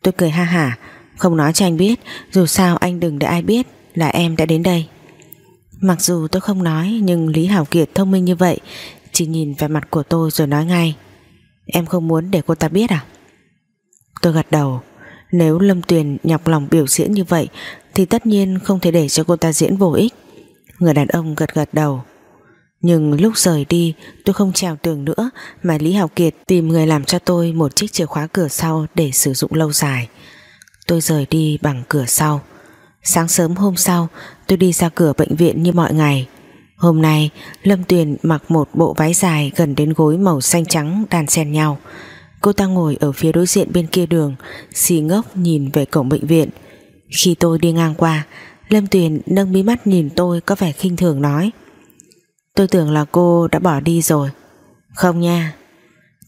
Tôi cười ha hả, Không nói cho anh biết, Dù sao anh đừng để ai biết là em đã đến đây. Mặc dù tôi không nói, Nhưng Lý Hảo Kiệt thông minh như vậy, Chỉ nhìn vẻ mặt của tôi rồi nói ngay. Em không muốn để cô ta biết à? Tôi gật đầu. Nếu Lâm Tuyền nhọc lòng biểu diễn như vậy, Thì tất nhiên không thể để cho cô ta diễn vô ích. Người đàn ông gật gật đầu nhưng lúc rời đi, tôi không trèo tường nữa, mà Lý Hào Kiệt tìm người làm cho tôi một chiếc chìa khóa cửa sau để sử dụng lâu dài. Tôi rời đi bằng cửa sau. Sáng sớm hôm sau, tôi đi ra cửa bệnh viện như mọi ngày. Hôm nay, Lâm Tuyền mặc một bộ váy dài gần đến gối màu xanh trắng đan xen nhau. Cô ta ngồi ở phía đối diện bên kia đường, xì ngốc nhìn về cổng bệnh viện. Khi tôi đi ngang qua, Lâm Tuyền nâng mí mắt nhìn tôi có vẻ khinh thường nói Tôi tưởng là cô đã bỏ đi rồi. Không nha.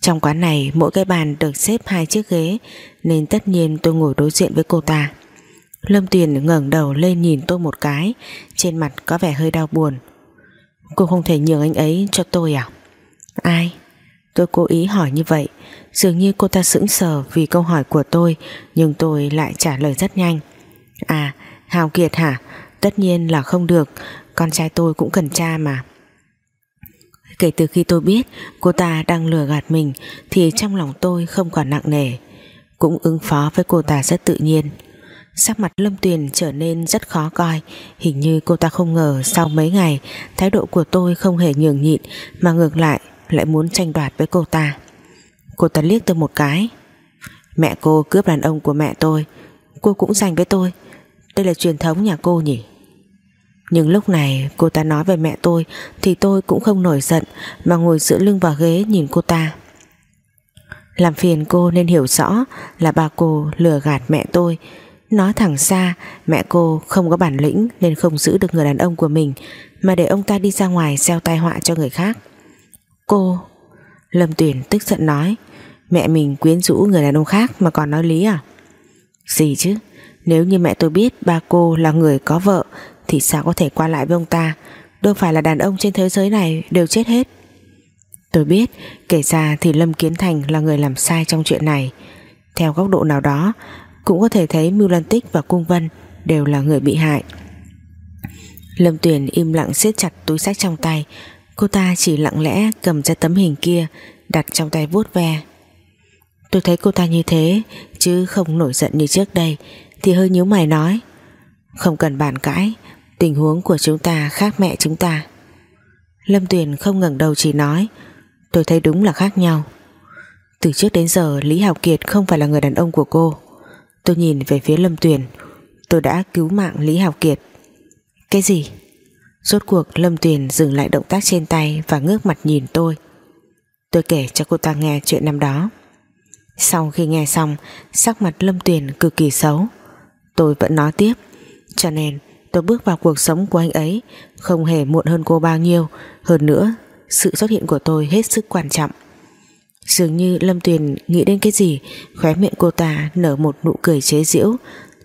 Trong quán này, mỗi cái bàn được xếp hai chiếc ghế, Nên tất nhiên tôi ngồi đối diện với cô ta. Lâm Tuyền ngẩng đầu lên nhìn tôi một cái, Trên mặt có vẻ hơi đau buồn. Cô không thể nhường anh ấy cho tôi à? Ai? Tôi cố ý hỏi như vậy. Dường như cô ta sững sờ vì câu hỏi của tôi, Nhưng tôi lại trả lời rất nhanh. À Hào Kiệt hả? Tất nhiên là không được. Con trai tôi cũng cần cha mà. Kể từ khi tôi biết cô ta đang lừa gạt mình, thì trong lòng tôi không còn nặng nề. Cũng ứng phó với cô ta rất tự nhiên. Sắc mặt Lâm Tuyền trở nên rất khó coi, Hình như cô ta không ngờ sau mấy ngày, Thái độ của tôi không hề nhường nhịn, Mà ngược lại lại muốn tranh đoạt với cô ta Cô ta liếc tôi một cái Mẹ cô cướp đàn ông của mẹ tôi, Cô cũng giành với tôi Đây là truyền thống nhà cô nhỉ nhưng lúc này cô ta nói về mẹ tôi Thì tôi cũng không nổi giận Mà ngồi dựa lưng vào ghế nhìn cô ta. Làm phiền cô nên hiểu rõ Là bà cô lừa gạt mẹ tôi. Nói thẳng ra, Mẹ cô không có bản lĩnh Nên không giữ được người đàn ông của mình, Mà để ông ta đi ra ngoài gieo tai họa cho người khác. Cô, Lâm Tuyển tức giận nói, Mẹ mình quyến rũ người đàn ông khác Mà còn nói lý à? Gì chứ? Nếu như mẹ tôi biết ba cô là người có vợ thì sao có thể qua lại với ông ta? Đâu phải là đàn ông trên thế giới này, đều chết hết. Tôi biết, Kể ra thì Lâm Kiến Thành là người làm sai trong chuyện này. Theo góc độ nào đó, Cũng có thể thấy Mưu Lan Tích và Cung Vân Đều là người bị hại. Lâm Tuyền im lặng siết chặt túi sách trong tay. Cô ta chỉ lặng lẽ cầm ra tấm hình kia, Đặt trong tay vuốt ve. Tôi thấy cô ta như thế, Chứ không nổi giận như trước đây, Thì hơi nhíu mày nói. Không cần bàn cãi Tình huống của chúng ta khác mẹ chúng ta. Lâm Tuyền không ngẩng đầu chỉ nói, Tôi thấy đúng là khác nhau. Từ trước đến giờ, Lý Hào Kiệt không phải là người đàn ông của cô. Tôi nhìn về phía Lâm Tuyền, Tôi đã cứu mạng Lý Hào Kiệt. Cái gì? Rốt cuộc, Lâm Tuyền dừng lại động tác trên tay Và ngước mặt nhìn tôi. Tôi kể cho cô ta nghe chuyện năm đó. Sau khi nghe xong, Sắc mặt Lâm Tuyền cực kỳ xấu. Tôi vẫn nói tiếp, Cho nên tôi bước vào cuộc sống của anh ấy, Không hề muộn hơn cô bao nhiêu. Hơn nữa, sự xuất hiện của tôi hết sức quan trọng. Dường như Lâm Tuyền nghĩ đến cái gì, Khóe miệng cô ta nở một nụ cười chế giễu.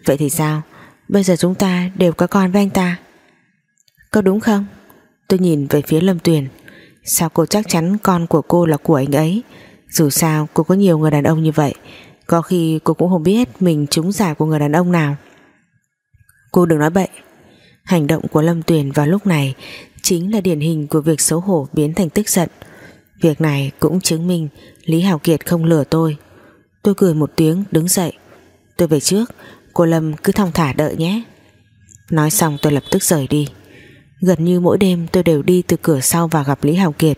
Vậy thì sao? Bây giờ chúng ta đều có con với anh ta. Có đúng không? Tôi nhìn về phía Lâm Tuyền. Sao cô chắc chắn con của cô là của anh ấy? Dù sao, cô có nhiều người đàn ông như vậy. Có khi cô cũng không biết Mình trúng giải của người đàn ông nào. Cô đừng nói bậy. Hành động của Lâm Tuyền vào lúc này chính là điển hình của việc xấu hổ biến thành tức giận. Việc này cũng chứng minh Lý Hào Kiệt không lừa tôi. Tôi cười một tiếng đứng dậy. Tôi về trước, cô Lâm cứ thong thả đợi nhé. Nói xong tôi lập tức rời đi. Gần như mỗi đêm tôi đều đi từ cửa sau và gặp Lý Hào Kiệt.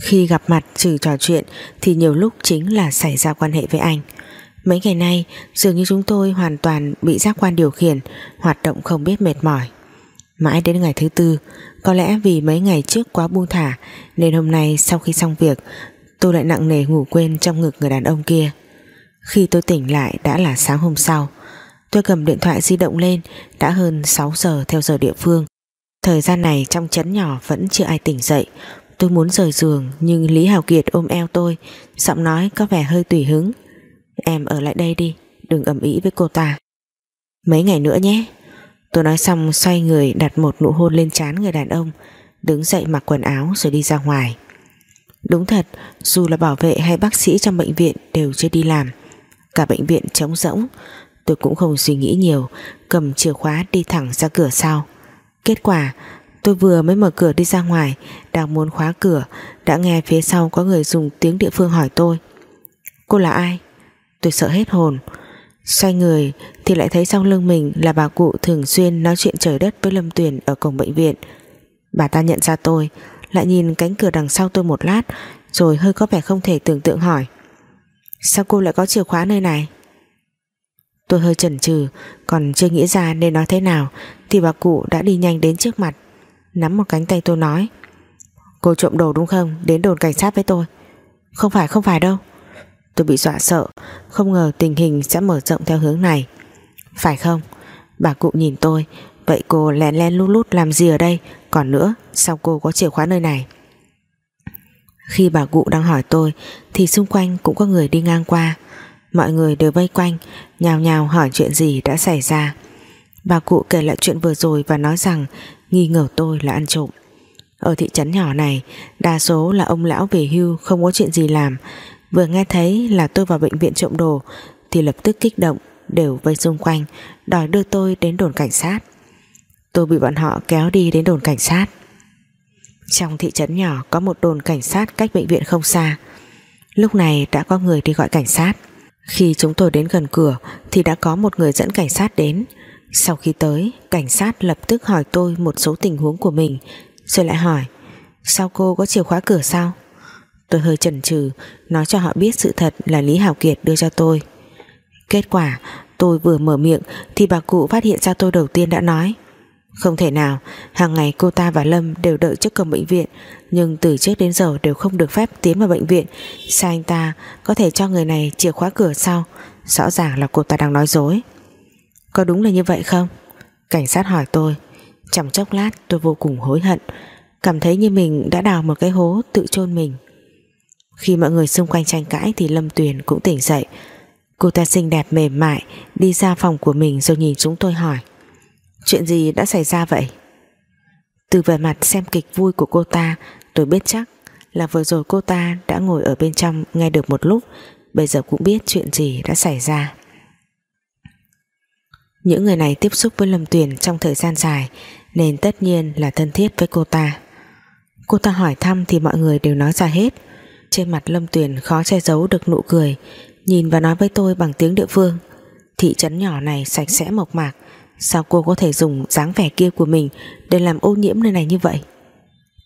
Khi gặp mặt trừ trò chuyện thì nhiều lúc chính là xảy ra quan hệ với anh. Mấy ngày nay dường như chúng tôi hoàn toàn bị giác quan điều khiển, hoạt động không biết mệt mỏi. Mãi đến ngày thứ tư. Có lẽ vì mấy ngày trước quá buông thả, Nên hôm nay sau khi xong việc, Tôi lại nặng nề ngủ quên trong ngực người đàn ông kia. Khi tôi tỉnh lại đã là sáng hôm sau, Tôi cầm điện thoại di động lên, Đã hơn 6 giờ theo giờ địa phương. Thời gian này trong chấn nhỏ vẫn chưa ai tỉnh dậy. Tôi muốn rời giường, Nhưng Lý Hào Kiệt ôm eo tôi, Giọng nói có vẻ hơi tùy hứng. Em ở lại đây đi, Đừng ầm ĩ với cô ta. Mấy ngày nữa nhé. Tôi nói xong, xoay người, đặt một nụ hôn lên trán người đàn ông, Đứng dậy mặc quần áo rồi đi ra ngoài. Đúng thật, Dù là bảo vệ hay bác sĩ trong bệnh viện Đều chưa đi làm. Cả bệnh viện trống rỗng. Tôi cũng không suy nghĩ nhiều, Cầm chìa khóa đi thẳng ra cửa sau. Kết quả, tôi vừa mới mở cửa đi ra ngoài, Đang muốn khóa cửa, Đã nghe phía sau có người dùng tiếng địa phương hỏi tôi. Cô là ai? Tôi sợ hết hồn. Xoay người thì lại thấy sau lưng mình là bà cụ thường xuyên nói chuyện trời đất với Lâm Tuyền ở cổng bệnh viện. Bà ta nhận ra tôi, lại nhìn cánh cửa đằng sau tôi một lát, rồi hơi có vẻ không thể tưởng tượng hỏi. Sao cô lại có chìa khóa nơi này? Tôi hơi chần chừ, còn chưa nghĩ ra nên nói thế nào, thì bà cụ đã đi nhanh đến trước mặt, nắm một cánh tay tôi nói. Cô trộm đồ đúng không? Đến đồn cảnh sát với tôi. Không phải, không phải đâu. Tôi bị dọa sợ. Không ngờ tình hình sẽ mở rộng theo hướng này. Phải không? Bà cụ nhìn tôi. Vậy cô lén lén lút lút làm gì ở đây? Còn nữa, sao cô có chìa khóa nơi này? Khi bà cụ đang hỏi tôi, Thì xung quanh cũng có người đi ngang qua. Mọi người đều vây quanh, Nhào nhào hỏi chuyện gì đã xảy ra. Bà cụ kể lại chuyện vừa rồi Và nói rằng nghi ngờ tôi là ăn trộm. Ở thị trấn nhỏ này, Đa số là ông lão về hưu, Không có chuyện gì làm. Vừa nghe thấy là tôi vào bệnh viện trộm đồ, Thì lập tức kích động, Đều vây xung quanh, Đòi đưa tôi đến đồn cảnh sát. Tôi bị bọn họ kéo đi đến đồn cảnh sát. Trong thị trấn nhỏ Có một đồn cảnh sát cách bệnh viện không xa. Lúc này đã có người đi gọi cảnh sát. Khi chúng tôi đến gần cửa, Thì đã có một người dẫn cảnh sát đến. Sau khi tới, Cảnh sát lập tức hỏi tôi một số tình huống của mình, Rồi lại hỏi, Sao cô có chìa khóa cửa sao? Tôi hơi chần chừ, Nói cho họ biết sự thật là Lý Hảo Kiệt đưa cho tôi. Kết quả, Tôi vừa mở miệng Thì bà cụ phát hiện ra tôi đầu tiên đã nói. Không thể nào, Hàng ngày cô ta và Lâm đều đợi trước cổng bệnh viện, Nhưng từ trước đến giờ đều không được phép tiến vào bệnh viện. Sao anh ta có thể cho người này chìa khóa cửa sau? Rõ ràng là cô ta đang nói dối. Có đúng là như vậy không? Cảnh sát hỏi tôi. Trong chốc lát, tôi vô cùng hối hận. Cảm thấy như mình đã đào một cái hố tự chôn mình khi mọi người xung quanh tranh cãi thì Lâm Tuyền cũng tỉnh dậy. Cô ta xinh đẹp mềm mại, đi ra phòng của mình rồi nhìn chúng tôi hỏi, Chuyện gì đã xảy ra vậy? Từ vẻ mặt xem kịch vui của cô ta, Tôi biết chắc là vừa rồi cô ta đã ngồi ở bên trong nghe được một lúc, Bây giờ cũng biết chuyện gì đã xảy ra Những người này tiếp xúc với Lâm Tuyền trong thời gian dài, Nên tất nhiên là thân thiết với cô ta Cô ta hỏi thăm thì mọi người đều nói ra hết trên mặt Lâm Tuyền khó che giấu được nụ cười, Nhìn và nói với tôi bằng tiếng địa phương. Thị trấn nhỏ này sạch sẽ mộc mạc, Sao cô có thể dùng dáng vẻ kia của mình Để làm ô nhiễm nơi này như vậy?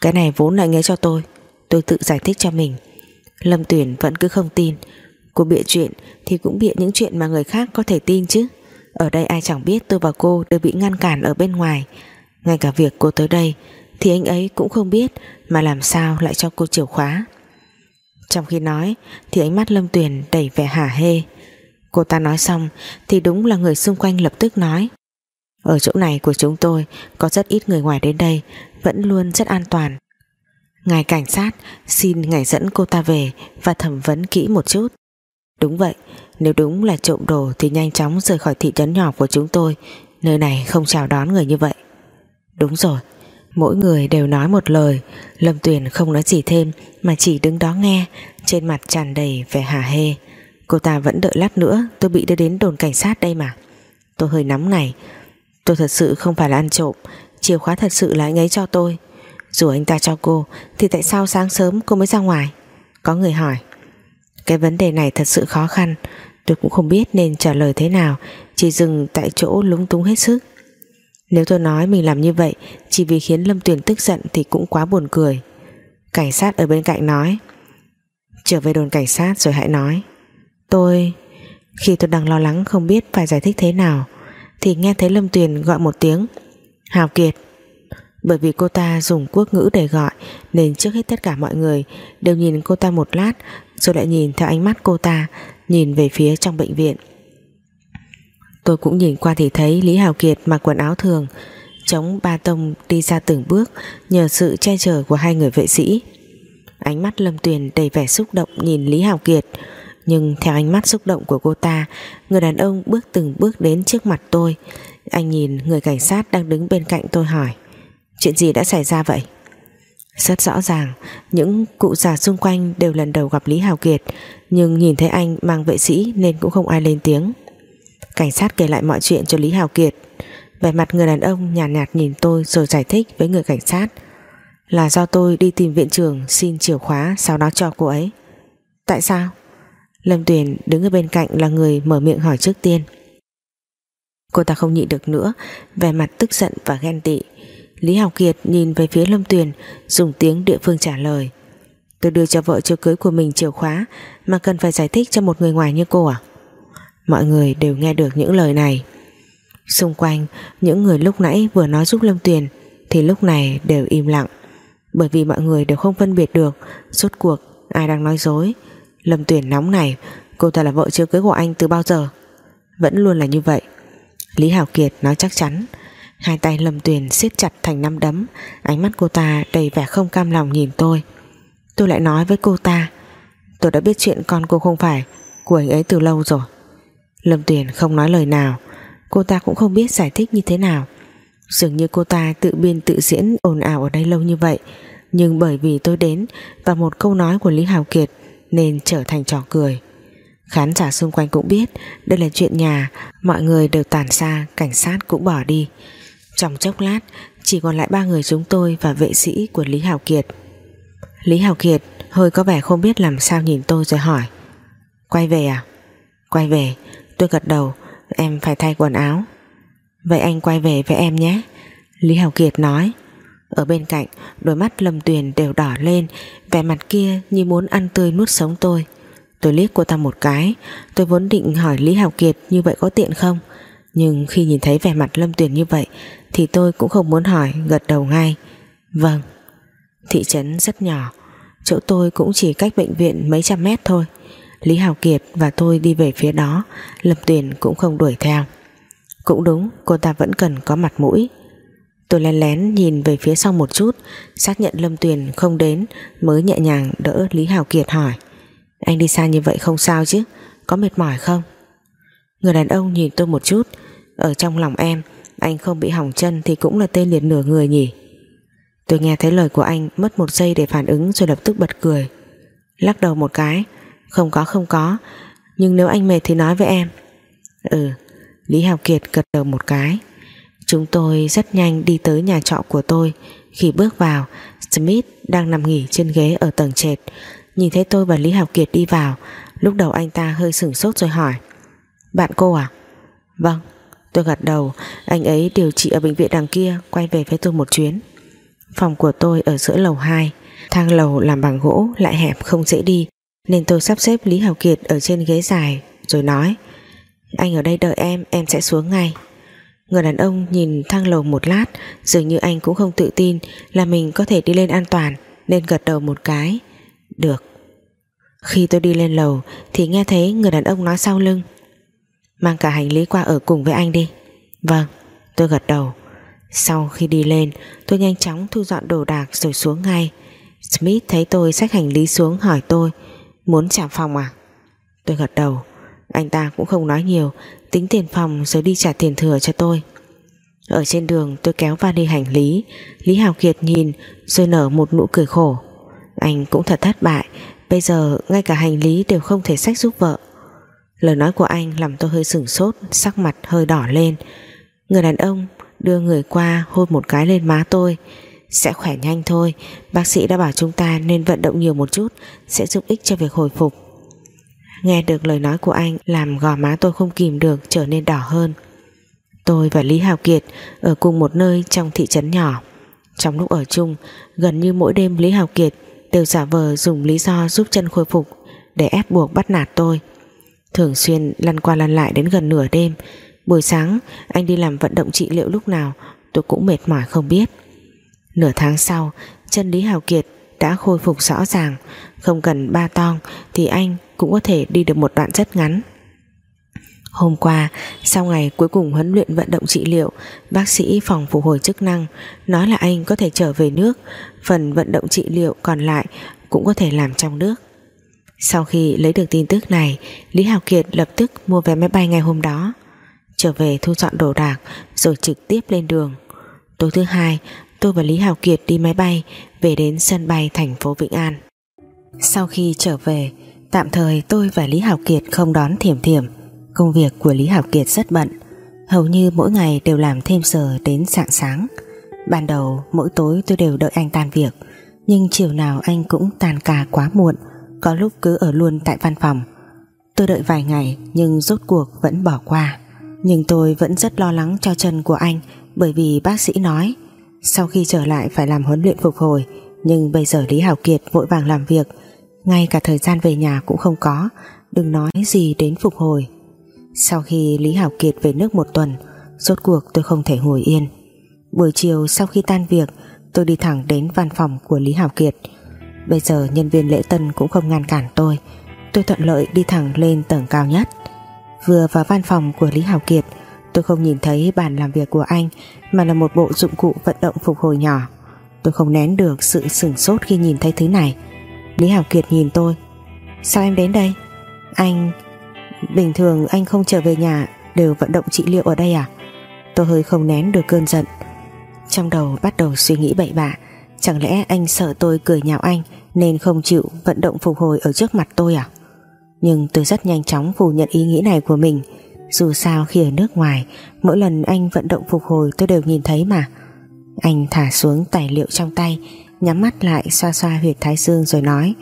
Cái này vốn là nghe cho tôi Tôi tự giải thích cho mình. Lâm Tuyển vẫn cứ không tin Cô bịa chuyện thì cũng bịa những chuyện mà người khác có thể tin chứ. Ở đây ai chẳng biết tôi và cô đều bị ngăn cản ở bên ngoài. Ngay cả việc cô tới đây Thì anh ấy cũng không biết Mà làm sao lại cho cô chìa khóa. Trong khi nói, Thì ánh mắt Lâm Tuyền đầy vẻ hả hê. Cô ta nói xong, Thì đúng là người xung quanh lập tức nói, Ở chỗ này của chúng tôi, Có rất ít người ngoài đến đây, Vẫn luôn rất an toàn. Ngài cảnh sát xin ngài dẫn cô ta về Và thẩm vấn kỹ một chút. Đúng vậy, Nếu đúng là trộm đồ thì nhanh chóng rời khỏi thị trấn nhỏ của chúng tôi, Nơi này không chào đón người như vậy. Đúng rồi Mỗi người đều nói một lời. Lâm Tuyền không nói gì thêm, Mà chỉ đứng đó nghe. Trên mặt tràn đầy vẻ hả hê. Cô ta vẫn đợi lát nữa, Tôi bị đưa đến đồn cảnh sát đây mà. Tôi hơi nóng này. Tôi thật sự không phải là ăn trộm. Chìa khóa thật sự là anh ấy cho tôi. Dù anh ta cho cô, Thì tại sao sáng sớm cô mới ra ngoài? Có người hỏi. Cái vấn đề này thật sự khó khăn. Tôi cũng không biết nên trả lời thế nào, Chỉ dừng tại chỗ lúng túng hết sức. Nếu tôi nói mình làm như vậy, Chỉ vì khiến Lâm Tuyền tức giận Thì cũng quá buồn cười. Cảnh sát ở bên cạnh nói, Trở về đồn cảnh sát rồi hãy nói. Tôi, Khi tôi đang lo lắng không biết phải giải thích thế nào, Thì nghe thấy Lâm Tuyền gọi một tiếng, Hào Kiệt. Bởi vì cô ta dùng quốc ngữ để gọi, Nên trước hết tất cả mọi người Đều nhìn cô ta một lát, Rồi lại nhìn theo ánh mắt cô ta, Nhìn về phía trong bệnh viện. Tôi cũng nhìn qua thì thấy Lý Hào Kiệt mặc quần áo thường, Chống ba tông đi ra từng bước Nhờ sự che chở của hai người vệ sĩ. Ánh mắt Lâm Tuyền đầy vẻ xúc động Nhìn Lý Hào Kiệt, nhưng theo ánh mắt xúc động của cô ta, Người đàn ông bước từng bước đến trước mặt tôi. Anh nhìn người cảnh sát đang đứng bên cạnh tôi hỏi, Chuyện gì đã xảy ra vậy? Rất rõ ràng, Những cụ già xung quanh đều lần đầu gặp Lý Hào Kiệt, Nhưng nhìn thấy anh mang vệ sĩ Nên cũng không ai lên tiếng. Cảnh sát kể lại mọi chuyện cho Lý Hào Kiệt. Về mặt người đàn ông nhàn nhạt, nhạt nhìn tôi Rồi giải thích với người cảnh sát. Là do tôi đi tìm viện trưởng Xin chìa khóa sau đó cho cô ấy. Tại sao? Lâm Tuyền đứng ở bên cạnh là người mở miệng hỏi trước tiên. Cô ta không nhịn được nữa Vẻ mặt tức giận và ghen tị. Lý Hào Kiệt nhìn về phía Lâm Tuyền Dùng tiếng địa phương trả lời. Tôi đưa cho vợ chưa cưới của mình chìa khóa Mà cần phải giải thích cho một người ngoài như cô à? Mọi người đều nghe được những lời này. Xung quanh, Những người lúc nãy vừa nói giúp Lâm Tuyền, Thì lúc này đều im lặng. Bởi vì mọi người đều không phân biệt được Rốt cuộc ai đang nói dối. Lâm Tuyển nóng này Cô ta là vợ chưa cưới của anh từ bao giờ? Vẫn luôn là như vậy. Lý Hảo Kiệt nói chắc chắn. Hai tay Lâm Tuyền siết chặt thành năm đấm, Ánh mắt cô ta đầy vẻ không cam lòng nhìn tôi. Tôi lại nói với cô ta, Tôi đã biết chuyện con cô không phải, Của anh ấy từ lâu rồi. Lâm Tuyền không nói lời nào. Cô ta cũng không biết giải thích như thế nào. Dường như cô ta tự biên tự diễn ồn ào ở đây lâu như vậy. Nhưng bởi vì tôi đến Và một câu nói của Lý Hào Kiệt nên trở thành trò cười. Khán giả xung quanh cũng biết đây là chuyện nhà. Mọi người đều tàn xa cảnh sát cũng bỏ đi. Trong chốc lát, chỉ còn lại ba người chúng tôi và vệ sĩ của Lý Hào Kiệt. Lý Hào Kiệt, hơi có vẻ không biết làm sao nhìn tôi rồi hỏi. Quay về à? Quay về tôi gật đầu, em phải thay quần áo. Vậy anh quay về với em nhé. Lý Hào Kiệt nói. Ở bên cạnh, Đôi mắt Lâm Tuyền đều đỏ lên, Vẻ mặt kia như muốn ăn tươi nuốt sống tôi. Tôi liếc cô ta một cái, Tôi vốn định hỏi Lý Hào Kiệt Như vậy có tiện không? Nhưng khi nhìn thấy vẻ mặt Lâm Tuyền như vậy, Thì tôi cũng không muốn hỏi, Gật đầu ngay. Vâng. Thị trấn rất nhỏ, Chỗ tôi cũng chỉ cách bệnh viện mấy trăm mét thôi. Lý Hào Kiệt và tôi đi về phía đó. Lâm Tuyền cũng không đuổi theo. Cũng đúng, cô ta vẫn cần có mặt mũi. Tôi lén lén nhìn về phía sau một chút, Xác nhận Lâm Tuyền không đến, Mới nhẹ nhàng đỡ Lý Hào Kiệt hỏi. Anh đi xa như vậy không sao chứ, Có mệt mỏi không? Người đàn ông nhìn tôi một chút, Ở trong lòng em, Anh không bị hỏng chân thì cũng là tên liệt nửa người nhỉ? Tôi nghe thấy lời của anh mất một giây để phản ứng rồi lập tức bật cười. Lắc đầu một cái không có không có. Nhưng nếu anh mệt thì nói với em. Ừ Lý Hào Kiệt gật đầu một cái. Chúng tôi rất nhanh đi tới nhà trọ của tôi. Khi bước vào, Smith đang nằm nghỉ trên ghế ở tầng trệt. Nhìn thấy tôi và Lý Hào Kiệt đi vào, Lúc đầu anh ta hơi sửng sốt rồi hỏi. Bạn cô à? Vâng Tôi gật đầu. Anh ấy điều trị ở bệnh viện đằng kia, Quay về với tôi một chuyến. Phòng của tôi ở giữa lầu 2 Thang lầu làm bằng gỗ, lại hẹp, không dễ đi. Nên tôi sắp xếp Lý Hào Kiệt ở trên ghế dài, Rồi nói, Anh ở đây đợi em Em sẽ xuống ngay. Người đàn ông nhìn thang lầu một lát, Dường như anh cũng không tự tin Là mình có thể đi lên an toàn, Nên gật đầu một cái, Được. Khi tôi đi lên lầu Thì nghe thấy người đàn ông nói sau lưng, Mang cả hành lý qua ở cùng với anh đi. Vâng. Tôi gật đầu. Sau khi đi lên, Tôi nhanh chóng thu dọn đồ đạc rồi xuống ngay. Smith thấy tôi xách hành lý xuống hỏi tôi Muốn trả phòng à? Tôi gật đầu. Anh ta cũng không nói nhiều. Tính tiền phòng rồi đi trả tiền thừa cho tôi. Ở trên đường, tôi kéo vali hành lý. Lý Hào Kiệt nhìn, Rồi nở một nụ cười khổ. Anh cũng thật thất bại. Bây giờ, ngay cả hành lý đều không thể sách giúp vợ. Lời nói của anh làm tôi hơi sửng sốt, Sắc mặt hơi đỏ lên. Người đàn ông đưa người qua hôn một cái lên má tôi. Sẽ khỏe nhanh thôi. Bác sĩ đã bảo chúng ta nên vận động nhiều một chút, Sẽ giúp ích cho việc hồi phục. Nghe được lời nói của anh, Làm gò má tôi không kìm được trở nên đỏ hơn. Tôi và Lý Hào Kiệt Ở cùng một nơi trong thị trấn nhỏ. Trong lúc ở chung, Gần như mỗi đêm Lý Hào Kiệt Đều giả vờ dùng lý do giúp chân khôi phục Để ép buộc bắt nạt tôi. Thường xuyên lăn qua lăn lại đến gần nửa đêm. Buổi sáng, anh đi làm vận động trị liệu lúc nào, Tôi cũng mệt mỏi không biết. Nửa tháng sau, Chân Lý Hào Kiệt đã khôi phục rõ ràng. Không cần ba tong Thì anh cũng có thể đi được một đoạn rất ngắn. Hôm qua, Sau ngày cuối cùng huấn luyện vận động trị liệu, Bác sĩ phòng phục hồi chức năng Nói là anh có thể trở về nước. Phần vận động trị liệu còn lại Cũng có thể làm trong nước. Sau khi lấy được tin tức này, Lý Hào Kiệt lập tức mua vé máy bay ngày hôm đó. Trở về thu dọn đồ đạc Rồi trực tiếp lên đường. Tối thứ hai Tôi và Lý Hào Kiệt đi máy bay Về đến sân bay thành phố Vĩnh An. Sau khi trở về, Tạm thời tôi và Lý Hào Kiệt không đón thiểm thiểm. Công việc của Lý Hào Kiệt rất bận, Hầu như mỗi ngày đều làm thêm giờ đến sáng sáng. Ban đầu, mỗi tối tôi đều đợi anh tan việc, Nhưng chiều nào anh cũng tan ca quá muộn, có lúc cứ ở luôn tại văn phòng. Tôi đợi vài ngày, nhưng rốt cuộc vẫn bỏ qua. Nhưng tôi vẫn rất lo lắng cho chân của anh, bởi vì bác sĩ nói sau khi trở lại phải làm huấn luyện phục hồi, nhưng bây giờ Lý Hảo Kiệt vội vàng làm việc. Ngay cả thời gian về nhà cũng không có, đừng nói gì đến phục hồi. Sau khi Lý Hảo Kiệt về nước một tuần, rốt cuộc tôi không thể ngồi yên. Buổi chiều sau khi tan việc, tôi đi thẳng đến văn phòng của Lý Hảo Kiệt. Bây giờ nhân viên lễ tân cũng không ngăn cản tôi. Tôi thuận lợi đi thẳng lên tầng cao nhất. Vừa vào văn phòng của Lý Hảo Kiệt Tôi không nhìn thấy bàn làm việc của anh, Mà là một bộ dụng cụ vận động phục hồi nhỏ. Tôi không nén được sự sửng sốt khi nhìn thấy thứ này. Lý hảo Kiệt nhìn tôi. Sao em đến đây? Anh, Bình thường anh không trở về nhà Đều vận động trị liệu ở đây à? Tôi hơi không nén được cơn giận. Trong đầu bắt đầu suy nghĩ bậy bạ. Chẳng lẽ anh sợ tôi cười nhạo anh Nên không chịu vận động phục hồi Ở trước mặt tôi à? Nhưng tôi rất nhanh chóng phủ nhận ý nghĩ này của mình. Dù sao khi ở nước ngoài, Mỗi lần anh vận động phục hồi tôi đều nhìn thấy mà. Anh thả xuống tài liệu trong tay, Nhắm mắt lại xoa xoa huyệt thái dương rồi nói,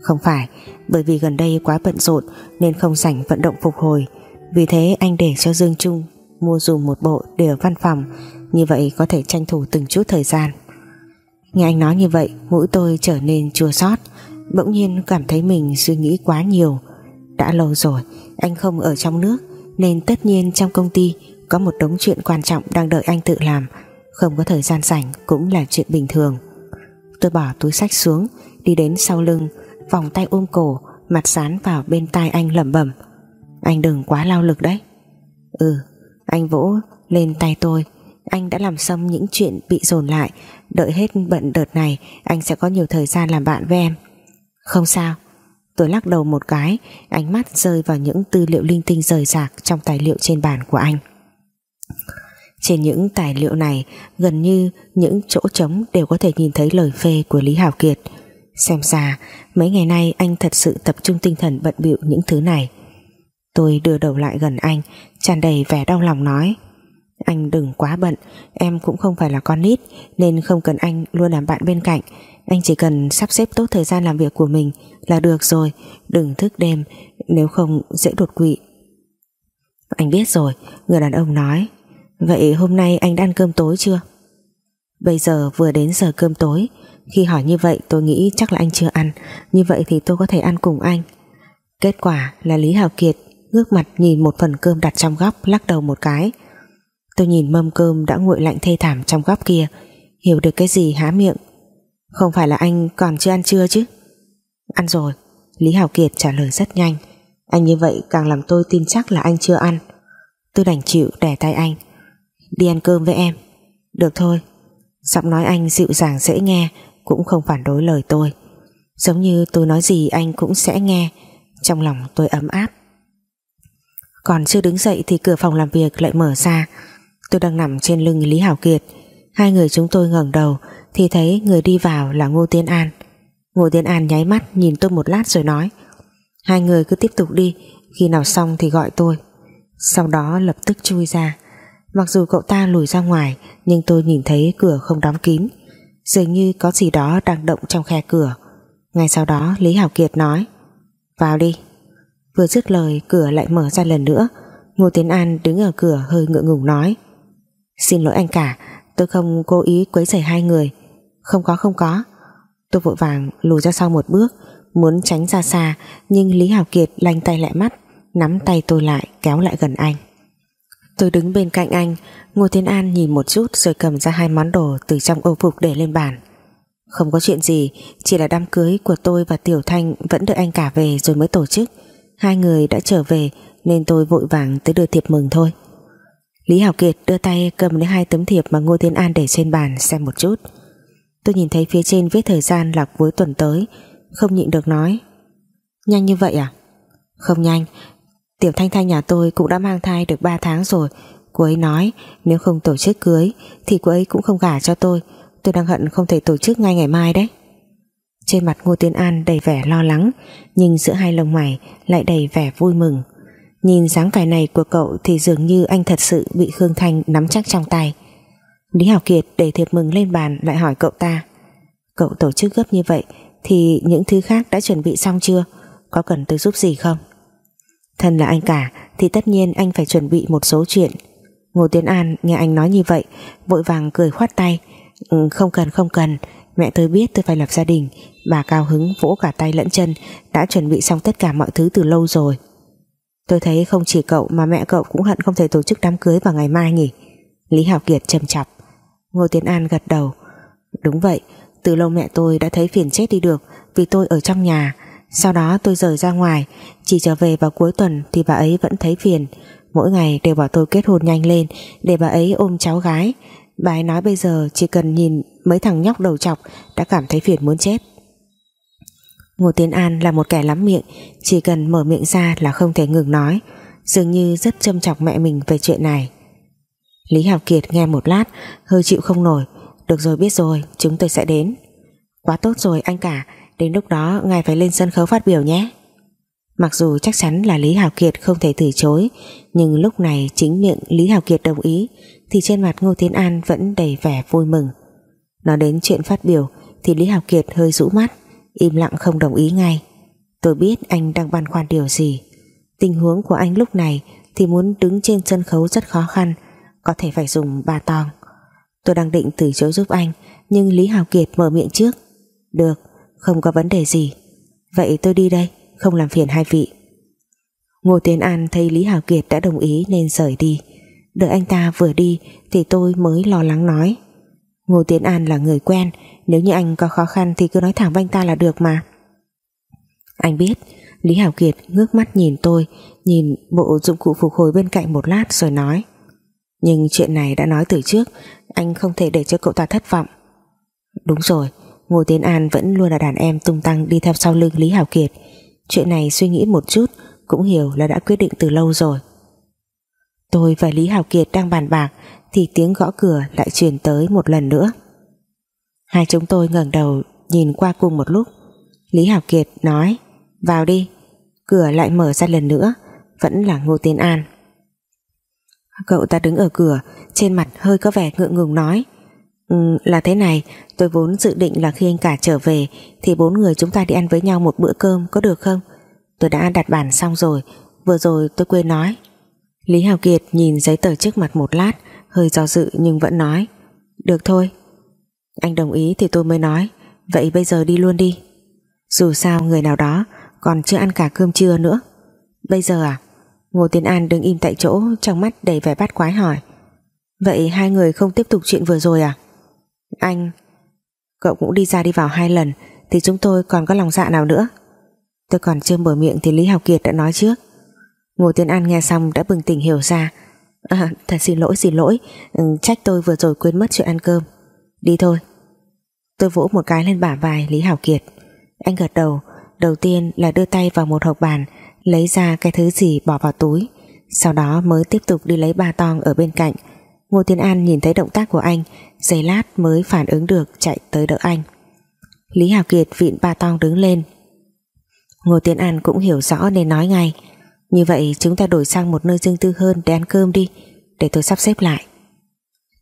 Không phải, Bởi vì gần đây quá bận rộn Nên không rảnh vận động phục hồi. Vì thế anh để cho Dương Trung Mua dùng một bộ để ở văn phòng, Như vậy có thể tranh thủ từng chút thời gian. Nghe anh nói như vậy, Mũi tôi trở nên chua xót, Bỗng nhiên cảm thấy mình suy nghĩ quá nhiều. Đã lâu rồi, Anh không ở trong nước nên tất nhiên trong công ty Có một đống chuyện quan trọng đang đợi anh tự làm. Không có thời gian rảnh Cũng là chuyện bình thường. Tôi bỏ túi sách xuống, Đi đến sau lưng, Vòng tay ôm cổ, Mặt sán vào bên tai anh lẩm bẩm. Anh đừng quá lao lực đấy. Ừ Anh vỗ lên tay tôi. Anh đã làm xong những chuyện bị dồn lại. Đợi hết bận đợt này, Anh sẽ có nhiều thời gian làm bạn với em. Không sao Tôi lắc đầu một cái Ánh mắt rơi vào những tư liệu linh tinh rời rạc Trong tài liệu trên bàn của anh Trên những tài liệu này gần như những chỗ trống đều có thể nhìn thấy lời phê của Lý Hảo Kiệt. Xem ra mấy ngày nay anh thật sự tập trung tinh thần bận bịu những thứ này. Tôi đưa đầu lại gần anh, tràn đầy vẻ đau lòng nói Anh đừng quá bận, em cũng không phải là con nít nên không cần anh luôn làm bạn bên cạnh. Anh chỉ cần sắp xếp tốt thời gian làm việc của mình là được rồi, đừng thức đêm, nếu không dễ đột quỵ. Anh biết rồi, người đàn ông nói. Vậy hôm nay anh đã ăn cơm tối chưa? Bây giờ vừa đến giờ cơm tối. Khi hỏi như vậy tôi nghĩ chắc là anh chưa ăn. Như vậy thì tôi có thể ăn cùng anh. Kết quả là Lý Hào Kiệt ngước mặt nhìn một phần cơm đặt trong góc lắc đầu một cái. Tôi nhìn mâm cơm đã nguội lạnh thê thảm trong góc kia. Hiểu được cái gì há miệng. Không phải là anh còn chưa ăn trưa chứ? Ăn rồi. Lý Hảo Kiệt trả lời rất nhanh. Anh như vậy càng làm tôi tin chắc là anh chưa ăn. Tôi đành chịu đẻ tay anh. Đi ăn cơm với em. Được thôi. Giọng nói anh dịu dàng dễ nghe, Cũng không phản đối lời tôi. Giống như tôi nói gì anh cũng sẽ nghe. Trong lòng tôi ấm áp. Còn chưa đứng dậy thì cửa phòng làm việc lại mở ra. Tôi đang nằm trên lưng Lý Hảo Kiệt. Hai người chúng tôi ngẩng đầu. Thì thấy người đi vào là Ngô Tiên An. Ngô Tiên An nháy mắt nhìn tôi một lát rồi nói, Hai người cứ tiếp tục đi, Khi nào xong thì gọi tôi. Sau đó lập tức chui ra. Mặc dù cậu ta lùi ra ngoài, Nhưng tôi nhìn thấy cửa không đóng kín. Dường như có gì đó đang động trong khe cửa. Ngay sau đó Lý Hảo Kiệt nói, Vào đi. Vừa dứt lời, cửa lại mở ra lần nữa. Ngô Tiến An đứng ở cửa hơi ngượng ngùng nói, Xin lỗi anh cả, Tôi không cố ý quấy rầy hai người. Không có không có. Tôi vội vàng lùi ra sau một bước, Muốn tránh ra xa, Nhưng Lý Hảo Kiệt lanh tay lại mắt, Nắm tay tôi lại, kéo lại gần anh. Tôi đứng bên cạnh anh, Ngô Thiên An nhìn một chút rồi cầm ra hai món đồ từ trong ô phục để lên bàn. Không có chuyện gì, Chỉ là đám cưới của tôi và Tiểu Thanh Vẫn đợi anh cả về rồi mới tổ chức. Hai người đã trở về, Nên tôi vội vàng tới đưa thiệp mừng thôi. Lý Hảo Kiệt đưa tay cầm lấy hai tấm thiệp Mà Ngô Thiên An để trên bàn xem một chút. Tôi nhìn thấy phía trên viết thời gian là cuối tuần tới, Không nhịn được nói. Nhanh như vậy à? Không nhanh. Tiểu Thanh Thanh nhà tôi cũng đã mang thai được 3 tháng rồi. Cô ấy nói, nếu không tổ chức cưới, Thì cô ấy cũng không gả cho tôi. Tôi đang hận không thể tổ chức ngay ngày mai đấy. Trên mặt Ngô Tiến An đầy vẻ lo lắng, Nhưng giữa hai lông mày Lại đầy vẻ vui mừng. Nhìn dáng vẻ này của cậu Thì dường như anh thật sự bị Khương Thanh nắm chắc trong tay. Lý Hảo Kiệt để thiệp mừng lên bàn Lại hỏi cậu ta. Cậu tổ chức gấp như vậy Thì những thứ khác đã chuẩn bị xong chưa? Có cần tôi giúp gì không? Thân là anh cả thì tất nhiên anh phải chuẩn bị một số chuyện. Ngô Tiến An nghe anh nói như vậy Vội vàng cười khoát tay. Ừ, Không cần không cần. Mẹ tôi biết tôi phải lập gia đình. Bà cao hứng vỗ cả tay lẫn chân Đã chuẩn bị xong tất cả mọi thứ từ lâu rồi. Tôi thấy không chỉ cậu Mà mẹ cậu cũng hận không thể tổ chức đám cưới vào ngày mai nhỉ? Lý Hảo Kiệt trầm chọc. Ngô Tiến An gật đầu. Đúng vậy, Từ lâu mẹ tôi đã thấy phiền chết đi được Vì tôi ở trong nhà. Sau đó tôi rời ra ngoài, Chỉ trở về vào cuối tuần thì bà ấy vẫn thấy phiền. Mỗi ngày đều bảo tôi kết hôn nhanh lên Để bà ấy ôm cháu gái. Bà ấy nói bây giờ chỉ cần nhìn Mấy thằng nhóc đầu chọc Đã cảm thấy phiền muốn chết. Ngô Tiến An là một kẻ lắm miệng, Chỉ cần mở miệng ra là không thể ngừng nói. Dường như rất châm chọc mẹ mình về chuyện này. Lý Hảo Kiệt nghe một lát, Hơi chịu không nổi. Được rồi, biết rồi, chúng tôi sẽ đến. Quá tốt rồi, anh cả. Đến lúc đó, ngài phải lên sân khấu phát biểu nhé. Mặc dù chắc chắn là Lý Hảo Kiệt không thể từ chối, Nhưng lúc này chính miệng Lý Hảo Kiệt đồng ý, Thì trên mặt Ngô Tiến An vẫn đầy vẻ vui mừng. Nói đến chuyện phát biểu, Thì Lý Hảo Kiệt hơi rũ mắt, Im lặng không đồng ý ngay. Tôi biết anh đang băn khoăn điều gì. Tình huống của anh lúc này Thì muốn đứng trên sân khấu rất khó khăn có thể phải dùng ba tong. Tôi đang định từ chối giúp anh, Nhưng Lý Hào Kiệt mở miệng trước. Được, không có vấn đề gì. Vậy tôi đi đây, Không làm phiền hai vị. Ngô Tiến An thấy Lý Hào Kiệt đã đồng ý nên rời đi. Đợi anh ta vừa đi Thì tôi mới lo lắng nói. Ngô Tiến An là người quen, Nếu như anh có khó khăn thì cứ nói thẳng với anh ta là được mà. Anh biết, Lý Hảo Kiệt ngước mắt nhìn tôi, Nhìn bộ dụng cụ phục hồi bên cạnh một lát rồi nói. Nhưng chuyện này đã nói từ trước, Anh không thể để cho cậu ta thất vọng. Đúng rồi, Ngô Tiến An vẫn luôn là đàn em tung tăng đi theo sau lưng Lý Hảo Kiệt. Chuyện này suy nghĩ một chút, cũng hiểu là đã quyết định từ lâu rồi. Tôi và Lý Hảo Kiệt đang bàn bạc, thì tiếng gõ cửa lại truyền tới một lần nữa. Hai chúng tôi ngẩng đầu nhìn qua cùng một lúc. Lý Hảo Kiệt nói, vào đi. Cửa lại mở ra lần nữa, vẫn là Ngô Tiến An cậu ta đứng ở cửa trên mặt hơi có vẻ ngượng ngùng nói. Ừ, là thế này tôi vốn dự định là khi anh cả trở về thì bốn người chúng ta đi ăn với nhau một bữa cơm có được không? Tôi đã đặt bàn xong rồi vừa rồi tôi quên nói. Lý Hào Kiệt nhìn giấy tờ trước mặt một lát hơi do dự nhưng vẫn nói. Được thôi. Anh đồng ý thì tôi mới nói. Vậy bây giờ đi luôn đi. Dù sao người nào đó còn chưa ăn cả cơm trưa nữa. Bây giờ à? Ngô Tiến An đứng im tại chỗ trong mắt đầy vẻ bát quái hỏi. Vậy hai người không tiếp tục chuyện vừa rồi à? Anh cậu cũng đi ra đi vào hai lần thì chúng tôi còn có lòng dạ nào nữa? Tôi còn chưa mở miệng thì Lý Học Kiệt đã nói trước. Ngô Tiến An nghe xong đã bừng tỉnh hiểu ra. À, thật xin lỗi xin lỗi. Ừ, trách tôi vừa rồi quên mất chuyện ăn cơm. Đi thôi. Tôi vỗ một cái lên bả vai Lý Hảo Kiệt. Anh gật đầu. Đầu tiên là đưa tay vào một hộp bàn lấy ra cái thứ gì bỏ vào túi. Sau đó mới tiếp tục đi lấy ba tong ở bên cạnh. Ngô Tiến An nhìn thấy động tác của anh, giây lát mới phản ứng được chạy tới đỡ anh. Lý Hào Kiệt vịn ba tong đứng lên. Ngô Tiến An cũng hiểu rõ nên nói ngay, như vậy chúng ta đổi sang một nơi riêng tư hơn để ăn cơm đi, để tôi sắp xếp lại.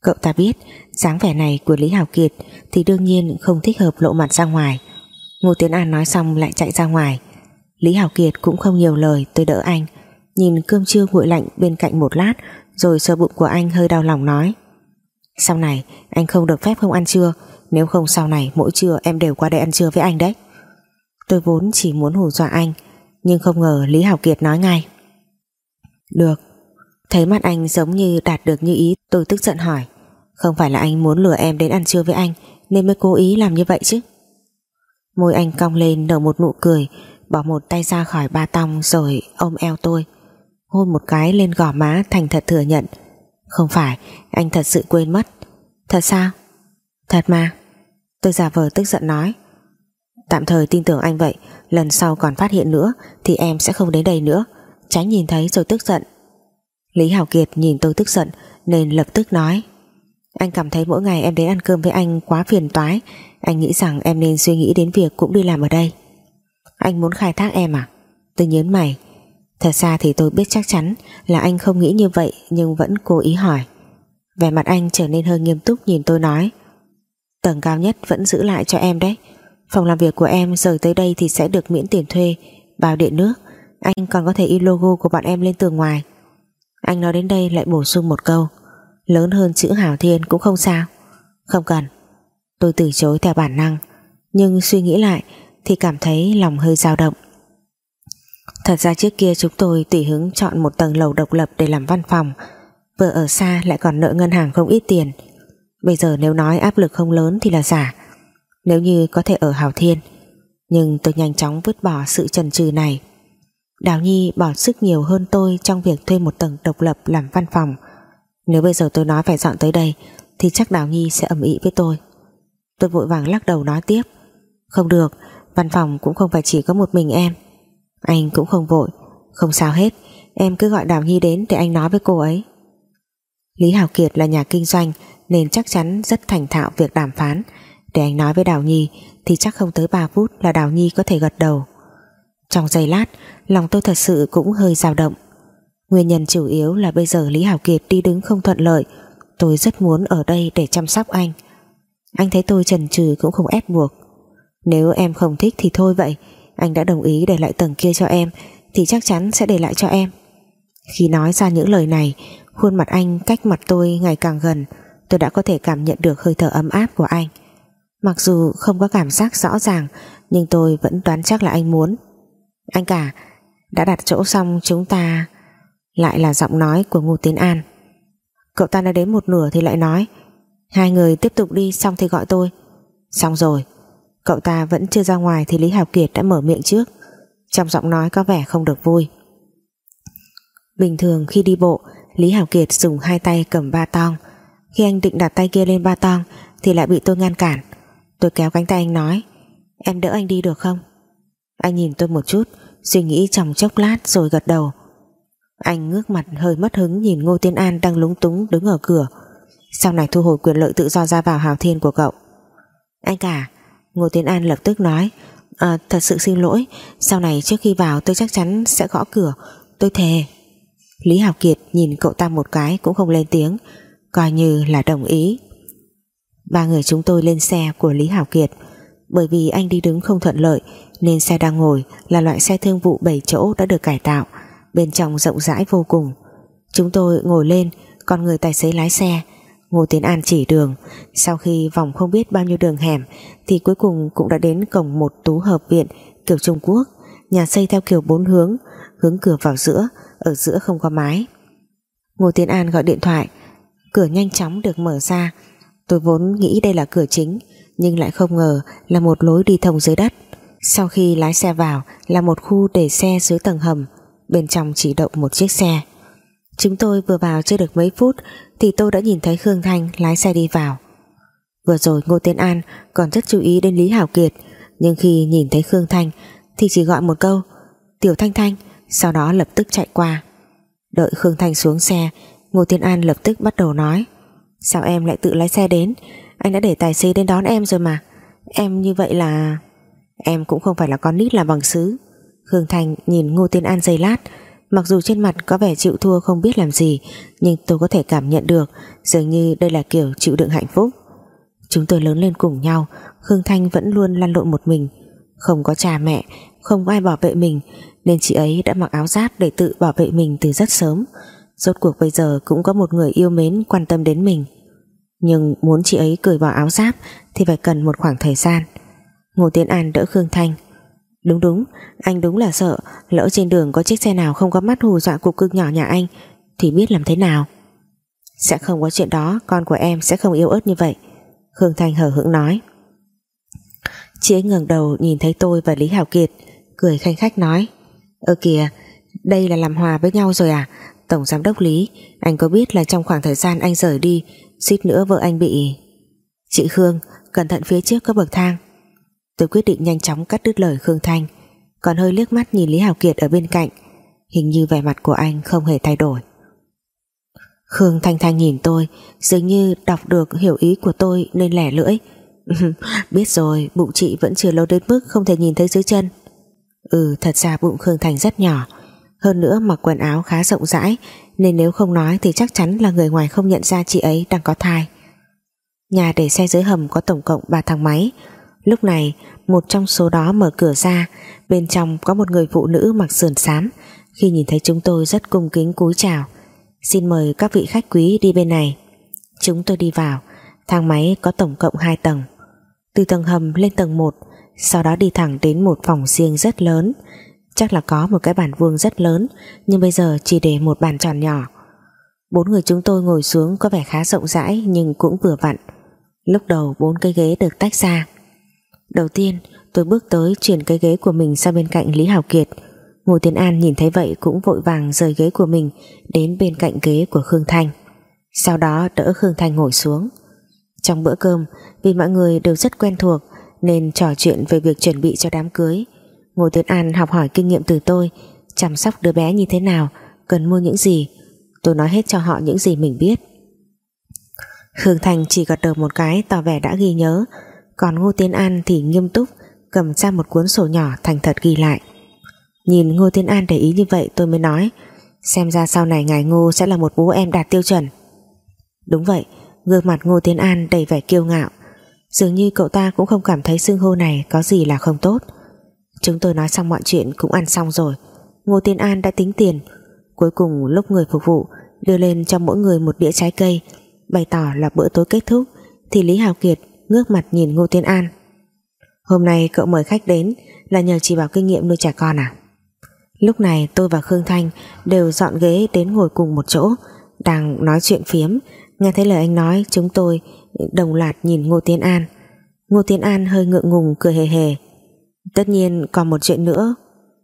Cậu ta biết, dáng vẻ này của Lý Hào Kiệt thì đương nhiên không thích hợp lộ mặt ra ngoài. Ngô Tiến An nói xong lại chạy ra ngoài. Lý Hảo Kiệt cũng không nhiều lời tôi đỡ anh. Nhìn cơm trưa nguội lạnh bên cạnh một lát, rồi sờ bụng của anh hơi đau lòng nói. Sau này, anh không được phép không ăn trưa. Nếu không sau này, mỗi trưa em đều qua đây ăn trưa với anh đấy. Tôi vốn chỉ muốn hù dọa anh, nhưng không ngờ Lý Hảo Kiệt nói ngay. Được. Thấy mắt anh giống như đạt được như ý, tôi tức giận hỏi. Không phải là anh muốn lừa em đến ăn trưa với anh, nên mới cố ý làm như vậy chứ? Môi anh cong lên nở một nụ cười bỏ một tay ra khỏi ba tong rồi ôm eo tôi, hôn một cái lên gò má thành thật thừa nhận. Không phải, anh thật sự quên mất. Thật sao? Thật mà. Tôi giả vờ tức giận nói. Tạm thời tin tưởng anh vậy, lần sau còn phát hiện nữa thì em sẽ không đến đây nữa. Tránh nhìn thấy rồi tức giận. Lý Hảo Kiệt nhìn tôi tức giận nên lập tức nói. Anh cảm thấy mỗi ngày em đến ăn cơm với anh quá phiền toái. Anh nghĩ rằng em nên suy nghĩ đến việc cũng đi làm ở đây anh muốn khai thác em à? Tôi nhớn mày. Thật ra thì tôi biết chắc chắn là anh không nghĩ như vậy, Nhưng vẫn cố ý hỏi. Vẻ mặt anh trở nên hơi nghiêm túc nhìn tôi nói. Tầng cao nhất vẫn giữ lại cho em đấy. Phòng làm việc của em rời tới đây Thì sẽ được miễn tiền thuê, Bao điện nước. Anh còn có thể in logo của bọn em lên tường ngoài. Anh nói đến đây lại bổ sung một câu. Lớn hơn chữ Hảo Thiên cũng không sao. Không cần. Tôi từ chối theo bản năng. Nhưng suy nghĩ lại thì cảm thấy lòng hơi dao động. Thật ra trước kia chúng tôi tùy hứng chọn một tầng lầu độc lập để làm văn phòng, vừa ở xa lại còn nợ ngân hàng không ít tiền. Bây giờ nếu nói áp lực không lớn thì là giả, nếu như có thể ở Hào Thiên. Nhưng tôi nhanh chóng vứt bỏ sự trần trừ này. Đào Nhi bỏ sức nhiều hơn tôi trong việc thuê một tầng độc lập làm văn phòng. Nếu bây giờ tôi nói phải dọn tới đây, thì chắc Đào Nhi sẽ ầm ĩ với tôi. Tôi vội vàng lắc đầu nói tiếp, không được Văn phòng cũng không phải chỉ có một mình em. Anh cũng không vội. Không sao hết. Em cứ gọi Đào Nhi đến để anh nói với cô ấy. Lý Hào Kiệt là nhà kinh doanh, Nên chắc chắn rất thành thạo việc đàm phán. Để anh nói với Đào Nhi, Thì chắc không tới 3 phút là Đào Nhi có thể gật đầu. Trong giây lát, Lòng tôi thật sự cũng hơi dao động. Nguyên nhân chủ yếu là bây giờ Lý Hảo Kiệt đi đứng không thuận lợi. Tôi rất muốn ở đây để chăm sóc anh. Anh thấy tôi trần trừ cũng không ép buộc nếu em không thích thì thôi vậy. Anh đã đồng ý để lại tầng kia cho em, Thì chắc chắn sẽ để lại cho em. Khi nói ra những lời này, Khuôn mặt anh cách mặt tôi ngày càng gần. Tôi đã có thể cảm nhận được hơi thở ấm áp của anh. Mặc dù không có cảm giác rõ ràng, Nhưng tôi vẫn đoán chắc là anh muốn. Anh cả, Đã đặt chỗ xong chúng ta Lại là giọng nói của Ngô Tiến An. Cậu ta đã đến một nửa thì lại nói, Hai người tiếp tục đi, xong thì gọi tôi. Xong rồi Cậu ta vẫn chưa ra ngoài thì Lý Hào Kiệt đã mở miệng trước. Trong giọng nói có vẻ không được vui. Bình thường khi đi bộ, Lý Hào Kiệt dùng hai tay cầm ba tong. Khi anh định đặt tay kia lên ba tong, Thì lại bị tôi ngăn cản. Tôi kéo cánh tay anh nói, Em đỡ anh đi được không? Anh nhìn tôi một chút, Suy nghĩ trong chốc lát rồi gật đầu. Anh ngước mặt hơi mất hứng Nhìn Ngô Tiên An đang lúng túng đứng ở cửa. Sau này thu hồi quyền lợi tự do ra vào hào thiên của cậu. Anh cả Ngô Tiến An lập tức nói à, Thật sự xin lỗi Sau này trước khi vào tôi chắc chắn sẽ gõ cửa. Tôi thề. Lý Hào Kiệt nhìn cậu ta một cái cũng không lên tiếng Coi như là đồng ý. Ba người chúng tôi lên xe của Lý Hảo Kiệt. Bởi vì anh đi đứng không thuận lợi Nên xe đang ngồi là loại xe thương vụ 7 chỗ đã được cải tạo Bên trong rộng rãi vô cùng. Chúng tôi ngồi lên Còn người tài xế lái xe. Ngô Tiến An chỉ đường. Sau khi vòng không biết bao nhiêu đường hẻm, Thì cuối cùng cũng đã đến cổng một tú hợp viện, Kiểu Trung Quốc. Nhà xây theo kiểu bốn hướng Hướng cửa vào giữa, Ở giữa không có mái. Ngô Tiến An gọi điện thoại. Cửa nhanh chóng được mở ra. Tôi vốn nghĩ đây là cửa chính, Nhưng lại không ngờ là một lối đi thông dưới đất. Sau khi lái xe vào, Là một khu để xe dưới tầng hầm. Bên trong chỉ động một chiếc xe. Chúng tôi vừa vào chưa được mấy phút Thì tôi đã nhìn thấy Khương Thanh lái xe đi vào. Vừa rồi Ngô Tiên An Còn rất chú ý đến Lý Hảo Kiệt, Nhưng khi nhìn thấy Khương Thanh Thì chỉ gọi một câu, Tiểu Thanh Thanh, Sau đó lập tức chạy qua. Đợi Khương Thanh xuống xe, Ngô Tiên An lập tức bắt đầu nói, Sao em lại tự lái xe đến? Anh đã để tài xế đến đón em rồi mà. Em như vậy là, Em cũng không phải là con nít làm bằng sứ Khương Thành nhìn Ngô Tiên An giây lát Mặc dù trên mặt có vẻ chịu thua không biết làm gì, Nhưng tôi có thể cảm nhận được, Dường như đây là kiểu chịu đựng hạnh phúc. Chúng tôi lớn lên cùng nhau, Khương Thanh vẫn luôn lăn lộn một mình. Không có cha mẹ, Không có ai bảo vệ mình, Nên chị ấy đã mặc áo giáp để tự bảo vệ mình từ rất sớm. Rốt cuộc bây giờ cũng có một người yêu mến quan tâm đến mình. Nhưng muốn chị ấy cởi bỏ áo giáp Thì phải cần một khoảng thời gian. Ngô Tiến An đỡ Khương Thanh. Đúng đúng, anh đúng là sợ. Lỡ trên đường có chiếc xe nào không có mắt hù dọa cục cưng nhỏ nhà anh Thì biết làm thế nào. Sẽ không có chuyện đó Con của em sẽ không yêu ớt như vậy. Khương Thanh hở hững nói. Chị ấy ngẩng đầu nhìn thấy tôi và Lý Hảo Kiệt Cười khanh khách nói. Ơ kìa Đây là làm hòa với nhau rồi à? Tổng giám đốc Lý Anh có biết là trong khoảng thời gian anh rời đi suýt nữa vợ anh bị Chị Khương cẩn thận phía trước có bậc thang. Tôi quyết định nhanh chóng cắt đứt lời Khương Thanh. Còn hơi liếc mắt nhìn Lý Hào Kiệt ở bên cạnh, Hình như vẻ mặt của anh không hề thay đổi. Khương Thanh Thanh nhìn tôi, Dường như đọc được hiểu ý của tôi Nên lẻ lưỡi. Biết rồi, bụng chị vẫn chưa lâu đến mức Không thể nhìn thấy dưới chân. Ừ thật ra bụng Khương Thành rất nhỏ. Hơn nữa mặc quần áo khá rộng rãi, Nên nếu không nói thì chắc chắn là người ngoài không nhận ra chị ấy đang có thai. Nhà để xe dưới hầm có tổng cộng 3 thang máy. Lúc này, một trong số đó mở cửa ra. Bên trong có một người phụ nữ mặc sườn xám. Khi nhìn thấy chúng tôi rất cung kính cúi chào. Xin mời các vị khách quý đi bên này. Chúng tôi đi vào. Thang máy có tổng cộng 2 tầng. Từ tầng hầm lên tầng 1 Sau đó đi thẳng đến một phòng riêng rất lớn. Chắc là có một cái bàn vuông rất lớn, Nhưng bây giờ chỉ để một bàn tròn nhỏ. Bốn người chúng tôi ngồi xuống Có vẻ khá rộng rãi nhưng cũng vừa vặn. Lúc đầu bốn cái ghế được tách ra. Đầu tiên, tôi bước tới Chuyển cái ghế của mình sang bên cạnh Lý Hào Kiệt. Ngô Tiến An nhìn thấy vậy Cũng vội vàng rời ghế của mình Đến bên cạnh ghế của Khương Thanh. Sau đó đỡ Khương Thanh ngồi xuống. Trong bữa cơm, Vì mọi người đều rất quen thuộc Nên trò chuyện về việc chuẩn bị cho đám cưới. Ngô Tiến An học hỏi kinh nghiệm từ tôi, chăm sóc đứa bé như thế nào, cần mua những gì. Tôi nói hết cho họ những gì mình biết. Khương Thành chỉ gật đầu một cái tỏ vẻ đã ghi nhớ còn Ngô Tiến An thì nghiêm túc, cầm ra một cuốn sổ nhỏ thành thật ghi lại. Nhìn Ngô Tiến An để ý như vậy tôi mới nói, xem ra sau này ngài Ngô sẽ là một bố em đạt tiêu chuẩn. Đúng vậy, gương mặt Ngô Tiến An đầy vẻ kiêu ngạo. Dường như cậu ta cũng không cảm thấy xưng hô này có gì là không tốt. Chúng tôi nói xong mọi chuyện cũng ăn xong rồi. Ngô Tiên An đã tính tiền. Cuối cùng lúc người phục vụ, Đưa lên cho mỗi người một đĩa trái cây, Bày tỏ là bữa tối kết thúc, Thì Lý Hào Kiệt ngước mặt nhìn Ngô Thiên An. Hôm nay cậu mời khách đến Là nhờ chỉ bảo kinh nghiệm nuôi trẻ con à? Lúc này tôi và Khương Thanh Đều dọn ghế đến ngồi cùng một chỗ, Đang nói chuyện phiếm. Nghe thấy lời anh nói, chúng tôi Đồng loạt nhìn Ngô Thiên An. Ngô Thiên An hơi ngượng ngùng, cười hề hề. Tất nhiên còn một chuyện nữa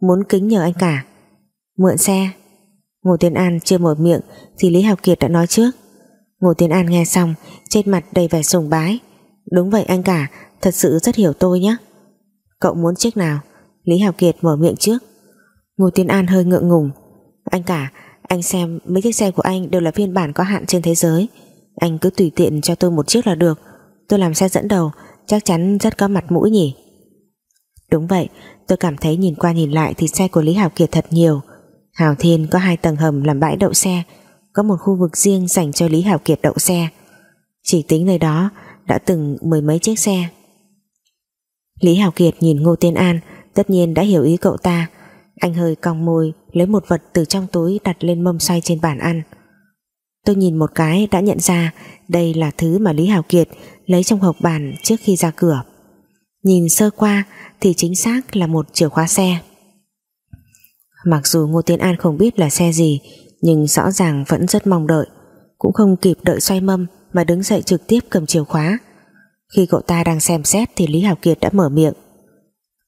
Muốn kính nhờ anh cả. Mượn xe. Ngô Tiến An chưa mở miệng Thì Lý Học Kiệt đã nói trước. Ngô Tiến An nghe xong, Trên mặt đầy vẻ sùng bái. Đúng vậy anh cả, Thật sự rất hiểu tôi nhé. Cậu muốn chiếc nào? Lý Hào Kiệt mở miệng trước. Ngô Tiến An hơi ngượng ngùng. Anh cả, Anh xem, mấy chiếc xe của anh đều là phiên bản có hạn trên thế giới. Anh cứ tùy tiện cho tôi một chiếc là được. Tôi làm xe dẫn đầu, Chắc chắn rất có mặt mũi nhỉ. Đúng vậy, Tôi cảm thấy nhìn qua nhìn lại Thì xe của Lý Hảo Kiệt thật nhiều. Hào Thiên có hai tầng hầm làm bãi đậu xe, Có một khu vực riêng dành cho Lý Hảo Kiệt đậu xe. Chỉ tính nơi đó đã từng mười mấy chiếc xe. Lý Hảo Kiệt nhìn Ngô Tiên An, Tất nhiên đã hiểu ý cậu ta. Anh hơi cong môi, Lấy một vật từ trong túi đặt lên mâm xoay trên bàn ăn. Tôi nhìn một cái đã nhận ra Đây là thứ mà Lý Hảo Kiệt Lấy trong hộp bàn trước khi ra cửa. Nhìn sơ qua Thì chính xác là một chìa khóa xe. Mặc dù Ngô Tiên An không biết là xe gì, Nhưng rõ ràng vẫn rất mong đợi, Cũng không kịp đợi xoay mâm. Mà đứng dậy trực tiếp cầm chìa khóa. Khi cậu ta đang xem xét Thì Lý Hảo Kiệt đã mở miệng.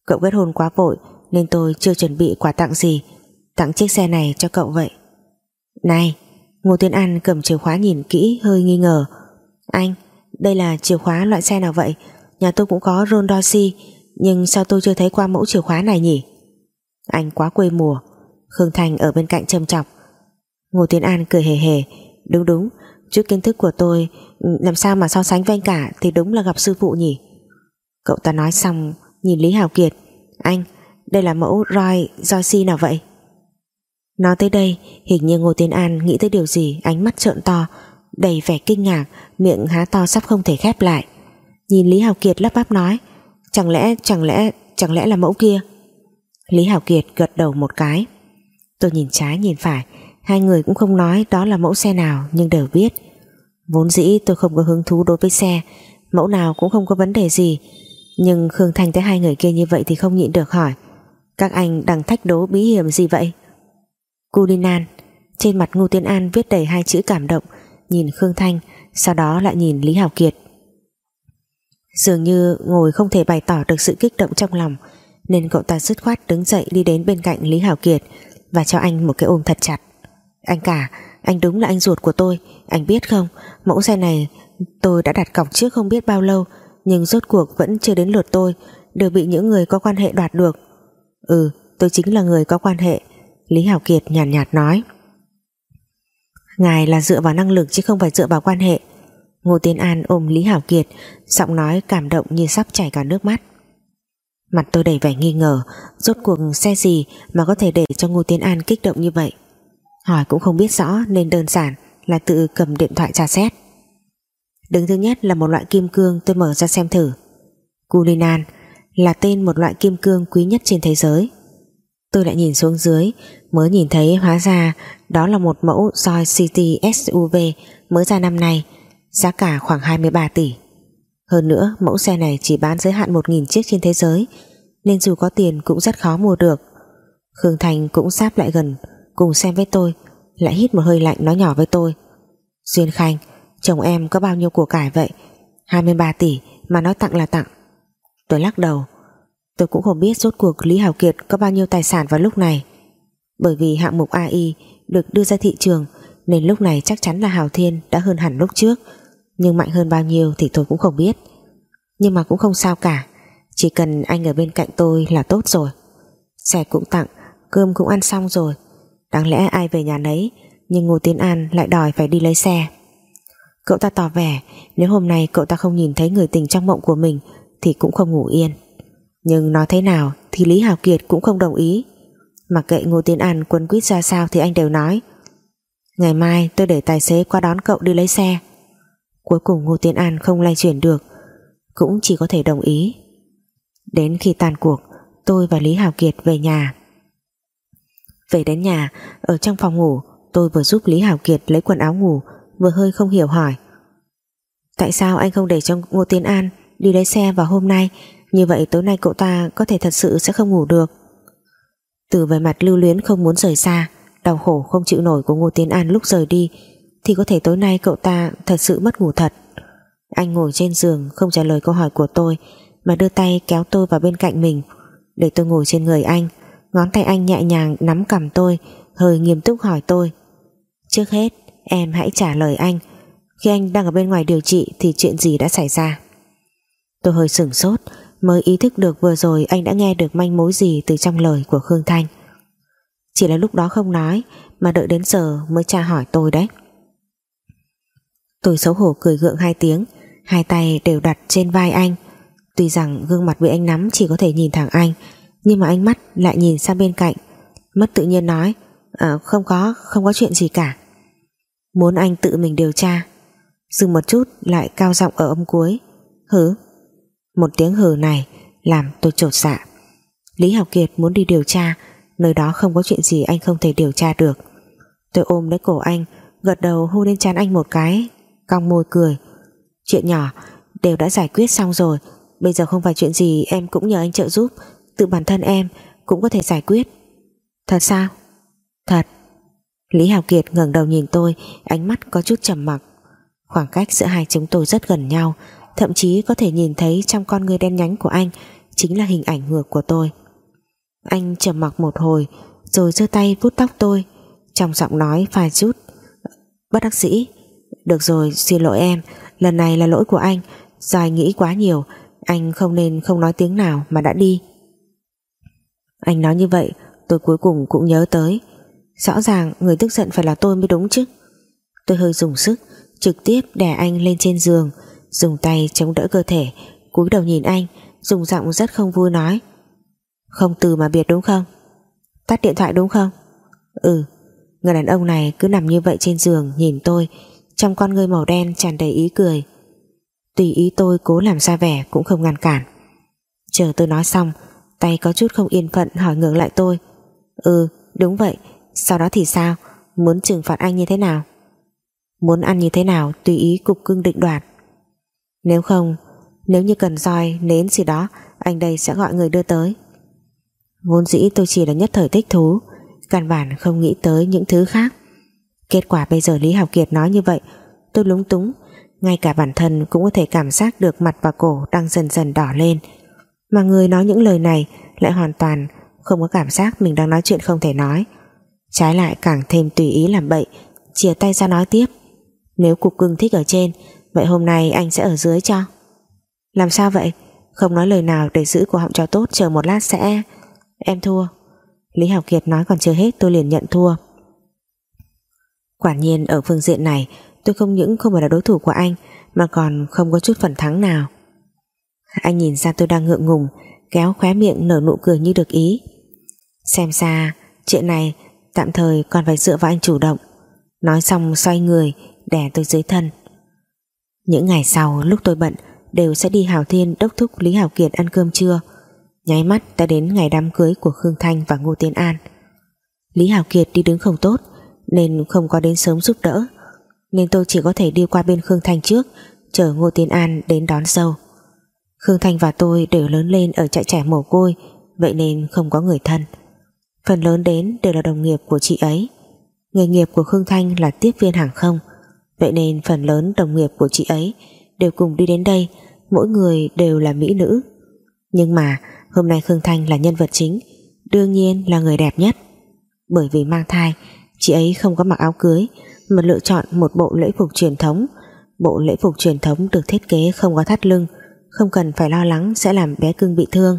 Cậu kết hôn quá vội Nên tôi chưa chuẩn bị quà tặng gì, Tặng chiếc xe này cho cậu vậy. Này, Ngô Tiến An cầm chìa khóa nhìn kỹ hơi nghi ngờ. Anh, Đây là chìa khóa loại xe nào vậy? Nhà tôi cũng có Rolls Royce, Nhưng sao tôi chưa thấy qua mẫu chìa khóa này nhỉ? Anh quá quê mùa. Khương Thành ở bên cạnh châm chọc. Ngô Tiến An cười hề hề. Đúng đúng Chút kiến thức của tôi ừ, Làm sao mà so sánh với anh cả Thì đúng là gặp sư phụ nhỉ? Cậu ta nói xong, Nhìn Lý Hào Kiệt. Anh, đây là mẫu Roy si nào vậy? Nói tới đây, Hình như Ngô Tiến An nghĩ tới điều gì, Ánh mắt trợn to, Đầy vẻ kinh ngạc, Miệng há to sắp không thể khép lại. Nhìn Lý Hào Kiệt lắp bắp nói, Chẳng lẽ chẳng lẽ chẳng lẽ là mẫu kia? Lý Hào Kiệt gật đầu một cái. Tôi nhìn trái nhìn phải Hai người cũng không nói đó là mẫu xe nào, Nhưng đều biết. Vốn dĩ tôi không có hứng thú đối với xe, Mẫu nào cũng không có vấn đề gì. Nhưng Khương Thanh thấy hai người kia như vậy Thì không nhịn được hỏi, Các anh đang thách đố bí hiểm gì vậy? Culinan Trên mặt Ngô Tiên An viết đầy hai chữ cảm động, Nhìn Khương Thanh, Sau đó lại nhìn Lý Hào Kiệt. Dường như ngồi không thể bày tỏ được sự kích động trong lòng, Nên cậu ta dứt khoát đứng dậy đi đến bên cạnh Lý Hào Kiệt Và cho anh một cái ôm thật chặt. Anh cả Anh đúng là anh ruột của tôi Anh biết không? Mẫu xe này tôi đã đặt cọc trước không biết bao lâu Nhưng rốt cuộc vẫn chưa đến lượt tôi Đều bị những người có quan hệ đoạt được. Ừ tôi chính là người có quan hệ Lý Hảo Kiệt nhàn nhạt, nhạt nói. Ngài là dựa vào năng lực chứ không phải dựa vào quan hệ. Ngô Tiến An ôm Lý Hảo Kiệt Giọng nói cảm động như sắp chảy cả nước mắt. Mặt tôi đầy vẻ nghi ngờ Rốt cuộc xe gì mà có thể để cho Ngô Tiến An kích động như vậy? Hỏi cũng không biết rõ Nên đơn giản là tự cầm điện thoại tra xét. Đứng thứ nhất là một loại kim cương tôi mở ra xem thử. Culinan là tên một loại kim cương quý nhất trên thế giới. Tôi lại nhìn xuống dưới, mới nhìn thấy hóa ra đó là một mẫu Joy City SUV mới ra năm nay, giá cả khoảng 23 tỷ. Hơn nữa, mẫu xe này chỉ bán giới hạn 1.000 chiếc trên thế giới, nên dù có tiền cũng rất khó mua được. Khương Thành cũng sáp lại gần cùng xem với tôi, lại hít một hơi lạnh nói nhỏ với tôi. Duyên Khanh, chồng em có bao nhiêu của cải vậy? 23 tỷ mà nói tặng là tặng. Tôi lắc đầu. Tôi cũng không biết rốt cuộc Lý Hào Kiệt có bao nhiêu tài sản vào lúc này. Bởi vì hạng mục AI được đưa ra thị trường, Nên lúc này chắc chắn là Hào Thiên đã hơn hẳn lúc trước. Nhưng mạnh hơn bao nhiêu thì tôi cũng không biết. Nhưng mà cũng không sao cả. Chỉ cần anh ở bên cạnh tôi là tốt rồi. Xe cũng tặng, Cơm cũng ăn xong rồi. Đáng lẽ ai về nhà nấy, Nhưng Ngô Tiến An lại đòi phải đi lấy xe. Cậu ta tỏ vẻ, Nếu hôm nay cậu ta không nhìn thấy người tình trong mộng của mình, Thì cũng không ngủ yên. Nhưng nói thế nào thì Lý Hào Kiệt cũng không đồng ý. Mặc kệ Ngô Tiến An quấn quýt ra sao thì anh đều nói. Ngày mai tôi để tài xế qua đón cậu đi lấy xe. Cuối cùng Ngô Tiến An không lay chuyển được, Cũng chỉ có thể đồng ý. Đến khi tan cuộc, Tôi và Lý Hào Kiệt về nhà. Về đến nhà, Ở trong phòng ngủ, Tôi vừa giúp Lý hảo Kiệt lấy quần áo ngủ, Vừa hơi không hiểu hỏi. Tại sao anh không để cho Ngô Tiến An Đi lấy xe vào hôm nay? Như vậy tối nay cậu ta có thể thật sự sẽ không ngủ được. Từ về mặt lưu luyến không muốn rời xa, Đau khổ không chịu nổi của Ngô Tiến An lúc rời đi, Thì có thể tối nay cậu ta thật sự mất ngủ thật. Anh ngồi trên giường không trả lời câu hỏi của tôi, Mà đưa tay kéo tôi vào bên cạnh mình. Để tôi ngồi trên người anh Ngón tay anh nhẹ nhàng nắm cầm tôi, Hơi nghiêm túc hỏi tôi Trước hết, em hãy trả lời anh Khi anh đang ở bên ngoài điều trị Thì chuyện gì đã xảy ra Tôi hơi sửng sốt, mới ý thức được vừa rồi anh đã nghe được manh mối gì từ trong lời của Khương Thanh. Chỉ là lúc đó không nói, mà đợi đến giờ mới tra hỏi tôi đấy. Tôi xấu hổ cười gượng hai tiếng, Hai tay đều đặt trên vai anh Tuy rằng gương mặt bị anh nắm chỉ có thể nhìn thẳng anh nhưng mà ánh mắt lại nhìn sang bên cạnh. Mất tự nhiên nói à, Không có, không có chuyện gì cả. Muốn anh tự mình điều tra. Dừng một chút lại cao giọng ở âm cuối. Hứ Một tiếng hừ này làm tôi trột dạ. Lý Học Kiệt muốn đi điều tra Nơi đó không có chuyện gì anh không thể điều tra được. Tôi ôm lấy cổ anh Gật đầu hôn lên trán anh một cái Cong môi cười. Chuyện nhỏ đều đã giải quyết xong rồi Bây giờ không phải chuyện gì em cũng nhờ anh trợ giúp. Tự bản thân em cũng có thể giải quyết. Thật sao? Thật. Lý Hào Kiệt ngẩng đầu nhìn tôi, Ánh mắt có chút trầm mặc. Khoảng cách giữa hai chúng tôi rất gần nhau, Thậm chí có thể nhìn thấy trong con người đen nhánh của anh Chính là hình ảnh ngược của tôi. Anh trầm mặc một hồi, Rồi giơ tay vuốt tóc tôi, Trong giọng nói pha chút, Bất đắc dĩ. Được rồi, xin lỗi em, Lần này là lỗi của anh, Do anh nghĩ quá nhiều, Anh không nên không nói tiếng nào mà đã đi. Anh nói như vậy, Tôi cuối cùng cũng nhớ tới. Rõ ràng người tức giận phải là tôi mới đúng chứ. Tôi hơi dùng sức, Trực tiếp đè anh lên trên giường, Dùng tay chống đỡ cơ thể, cúi đầu nhìn anh, Dùng giọng rất không vui nói. Không từ mà biệt đúng không? Tắt điện thoại đúng không? Ừ Người đàn ông này cứ nằm như vậy trên giường Nhìn tôi, Trong con ngươi màu đen tràn đầy ý cười. Tùy ý tôi cố làm ra vẻ Cũng không ngăn cản. Chờ tôi nói xong Tay có chút không yên phận hỏi ngược lại tôi. Ừ đúng vậy. Sau đó thì sao? Muốn trừng phạt anh như thế nào? Muốn ăn như thế nào tùy ý cục cưng định đoạt. Nếu không, Nếu như cần roi nến gì đó, Anh đây sẽ gọi người đưa tới. Vốn dĩ tôi chỉ là nhất thời thích thú, Căn bản không nghĩ tới những thứ khác. Kết quả bây giờ Lý Học Kiệt nói như vậy, Tôi lúng túng, Ngay cả bản thân cũng có thể cảm giác được mặt và cổ đang dần dần đỏ lên. Mà người nói những lời này Lại hoàn toàn không có cảm giác mình đang nói chuyện không thể nói. Trái lại càng thêm tùy ý làm bậy, Chia tay ra nói tiếp. Nếu cục cưng thích ở trên, Vậy hôm nay anh sẽ ở dưới cho. Làm sao vậy? Không nói lời nào để giữ cổ họng cho tốt, Chờ một lát sẽ. Em thua. Lý Học Kiệt nói còn chưa hết, tôi liền nhận thua. Quả nhiên ở phương diện này, Tôi không những không phải là đối thủ của anh, Mà còn không có chút phần thắng nào. Anh nhìn ra tôi đang ngượng ngùng, Kéo khóe miệng nở nụ cười như được ý. Xem ra, Chuyện này tạm thời còn phải dựa vào anh chủ động. Nói xong xoay người, Đè tôi dưới thân. Những ngày sau, lúc tôi bận, Đều sẽ đi Hào Thiên đốc thúc Lý Hào Kiệt ăn cơm trưa. Nháy mắt ta đến ngày đám cưới của Khương Thanh và Ngô Tiến An. Lý Hào Kiệt đi đứng không tốt, Nên không có đến sớm giúp đỡ. Nên tôi chỉ có thể đi qua bên Khương Thanh trước, Chờ Ngô Tiến An đến đón dâu Khương Thanh và tôi đều lớn lên ở trại trẻ mồ côi, Vậy nên không có người thân. Phần lớn đến đều là đồng nghiệp của chị ấy. Nghề nghiệp của Khương Thanh là tiếp viên hàng không, Vậy nên phần lớn đồng nghiệp của chị ấy Đều cùng đi đến đây, Mỗi người đều là mỹ nữ. Nhưng mà, hôm nay Khương Thanh là nhân vật chính, Đương nhiên là người đẹp nhất. Bởi vì mang thai, Chị ấy không có mặc áo cưới, Mà lựa chọn một bộ lễ phục truyền thống. Bộ lễ phục truyền thống được thiết kế không có thắt lưng không cần phải lo lắng sẽ làm bé cưng bị thương.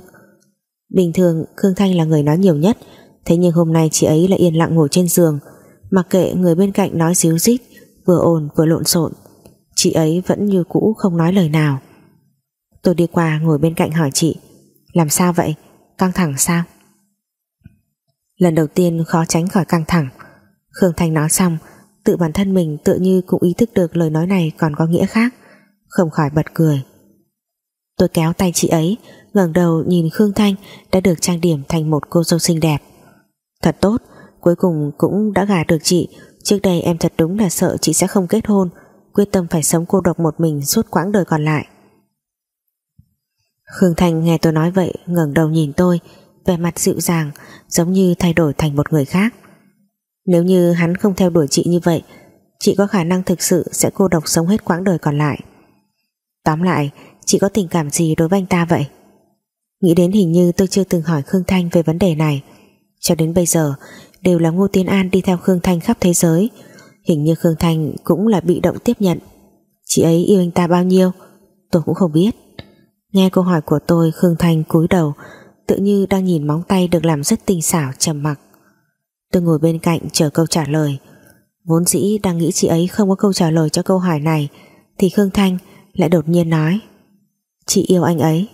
Bình thường, Khương Thanh là người nói nhiều nhất, Thế nhưng hôm nay chị ấy lại yên lặng ngồi trên giường. Mặc kệ người bên cạnh nói díu dít Vừa ồn vừa lộn xộn, Chị ấy vẫn như cũ không nói lời nào. Tôi đi qua ngồi bên cạnh hỏi chị, Làm sao vậy? Căng thẳng sao? Lần đầu tiên khó tránh khỏi căng thẳng. Khương Thanh nói xong, Tự bản thân mình tự như cũng ý thức được lời nói này còn có nghĩa khác, Không khỏi bật cười. Tôi kéo tay chị ấy, ngẩng đầu nhìn Khương Thanh đã được trang điểm thành một cô dâu xinh đẹp. Thật tốt, Cuối cùng cũng đã gả được chị. Trước đây em thật đúng là sợ chị sẽ không kết hôn, Quyết tâm phải sống cô độc một mình Suốt quãng đời còn lại. Khương thanh nghe tôi nói vậy, ngẩng đầu nhìn tôi, vẻ mặt dịu dàng, Giống như thay đổi thành một người khác. Nếu như hắn không theo đuổi chị như vậy, Chị có khả năng thực sự Sẽ cô độc sống hết quãng đời còn lại. Tóm lại Chị có tình cảm gì đối với anh ta vậy? Nghĩ đến hình như tôi chưa từng hỏi Khương Thanh về vấn đề này. Cho đến bây giờ, đều là Ngô tiên An đi theo Khương Thanh khắp thế giới. Hình như Khương Thanh cũng là bị động tiếp nhận. Chị ấy yêu anh ta bao nhiêu? Tôi cũng không biết. Nghe câu hỏi của tôi, Khương Thanh cúi đầu, tự như đang nhìn móng tay được làm rất tinh xảo, trầm mặc. Tôi ngồi bên cạnh chờ câu trả lời. Vốn dĩ đang nghĩ chị ấy không có câu trả lời cho câu hỏi này, Thì Khương Thanh lại đột nhiên nói. Chị yêu anh ấy.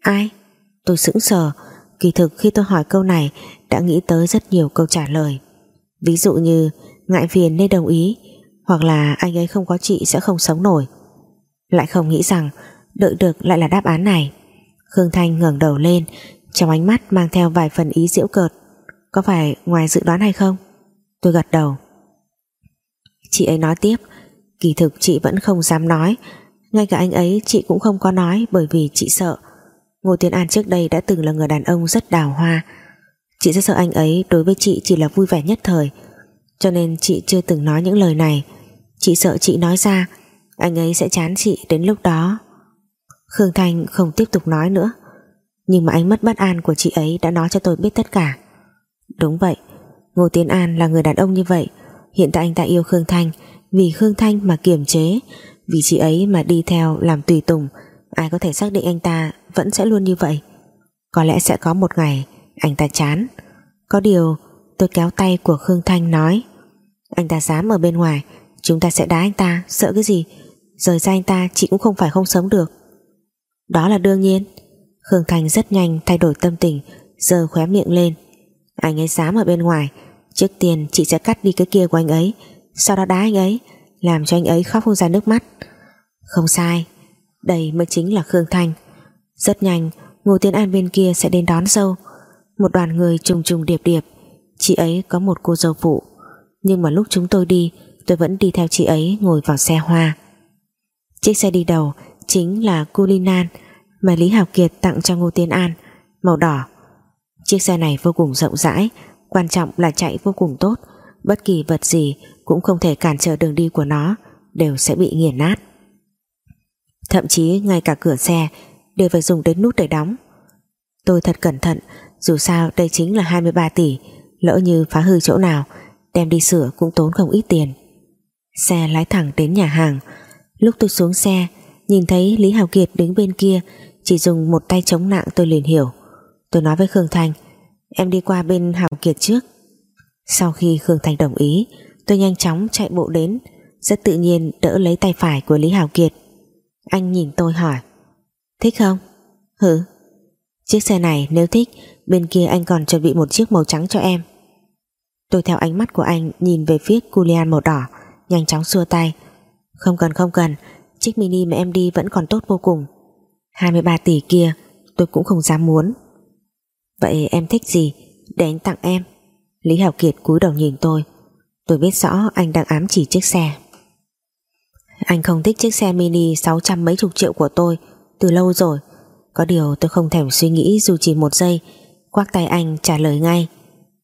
Ai? Tôi sững sờ. Kỳ thực khi tôi hỏi câu này Đã nghĩ tới rất nhiều câu trả lời. Ví dụ như ngại phiền nên đồng ý Hoặc là anh ấy không có chị sẽ không sống nổi. Lại không nghĩ rằng Đợi được lại là đáp án này. Khương Thanh ngẩng đầu lên Trong ánh mắt mang theo vài phần ý diễu cợt. Có phải ngoài dự đoán hay không? Tôi gật đầu. Chị ấy nói tiếp. Kỳ thực chị vẫn không dám nói ngay cả anh ấy, chị cũng không có nói Bởi vì chị sợ. Ngô Tiến An trước đây đã từng là người đàn ông rất đào hoa. Chị rất sợ anh ấy, Đối với chị chỉ là vui vẻ nhất thời. Cho nên chị chưa từng nói những lời này. Chị sợ chị nói ra, Anh ấy sẽ chán chị đến lúc đó. Khương Thanh không tiếp tục nói nữa. Nhưng mà ánh mắt bất an của chị ấy Đã nói cho tôi biết tất cả. Đúng vậy, Ngô Tiến An là người đàn ông như vậy. Hiện tại anh ta yêu Khương Thanh, Vì Khương Thanh mà kiềm chế. Vì chị ấy mà đi theo làm tùy tùng, Ai có thể xác định anh ta Vẫn sẽ luôn như vậy. Có lẽ sẽ có một ngày, Anh ta chán. Có điều, tôi kéo tay của Khương Thanh nói, Anh ta dám ở bên ngoài, Chúng ta sẽ đá anh ta, Sợ cái gì? Rời ra anh ta, chị cũng không phải không sống được. Đó là đương nhiên. Khương Thanh rất nhanh thay đổi tâm tình Giờ khóe miệng lên. Anh ấy dám ở bên ngoài, Trước tiên chị sẽ cắt đi cái kia của anh ấy, Sau đó đá anh ấy. Làm cho anh ấy khóc không ra nước mắt. Không sai, Đây mới chính là Khương Thanh. Rất nhanh, Ngô Tiến An bên kia sẽ đến đón dâu Một đoàn người trùng trùng điệp điệp. Chị ấy có một cô dâu phụ. Nhưng mà lúc chúng tôi đi, Tôi vẫn đi theo chị ấy ngồi vào xe hoa. Chiếc xe đi đầu Chính là Culinan Mà Lý Hảo Kiệt tặng cho Ngô Tiến An, Màu đỏ. Chiếc xe này vô cùng rộng rãi, Quan trọng là chạy vô cùng tốt. Bất kỳ vật gì cũng không thể cản trở đường đi của nó, Đều sẽ bị nghiền nát. Thậm chí ngay cả cửa xe Đều phải dùng đến nút để đóng. Tôi thật cẩn thận, Dù sao đây chính là 23 tỷ, Lỡ như phá hư chỗ nào, Đem đi sửa cũng tốn không ít tiền. Xe lái thẳng đến nhà hàng. Lúc tôi xuống xe, Nhìn thấy Lý Hào Kiệt đứng bên kia, Chỉ dùng một tay chống nặng tôi liền hiểu. Tôi nói với Khương Thanh, Em đi qua bên Hào Kiệt trước. Sau khi Khương thành đồng ý, Tôi nhanh chóng chạy bộ đến, Rất tự nhiên đỡ lấy tay phải của Lý Hào Kiệt. Anh nhìn tôi hỏi, Thích không? Hử? Chiếc xe này nếu thích, Bên kia anh còn chuẩn bị một chiếc màu trắng cho em. Tôi theo ánh mắt của anh Nhìn về phía Culian màu đỏ, Nhanh chóng xua tay. Không cần không cần, Chiếc mini mà em đi vẫn còn tốt vô cùng. 23 tỷ kia, tôi cũng không dám muốn. Vậy em thích gì để anh tặng em? Lý Hảo Kiệt cúi đầu nhìn tôi. Tôi biết rõ anh đang ám chỉ chiếc xe. Anh không thích chiếc xe mini 600 mấy chục triệu của tôi Từ lâu rồi. Có điều tôi không thèm suy nghĩ dù chỉ một giây. Quác tay anh trả lời ngay.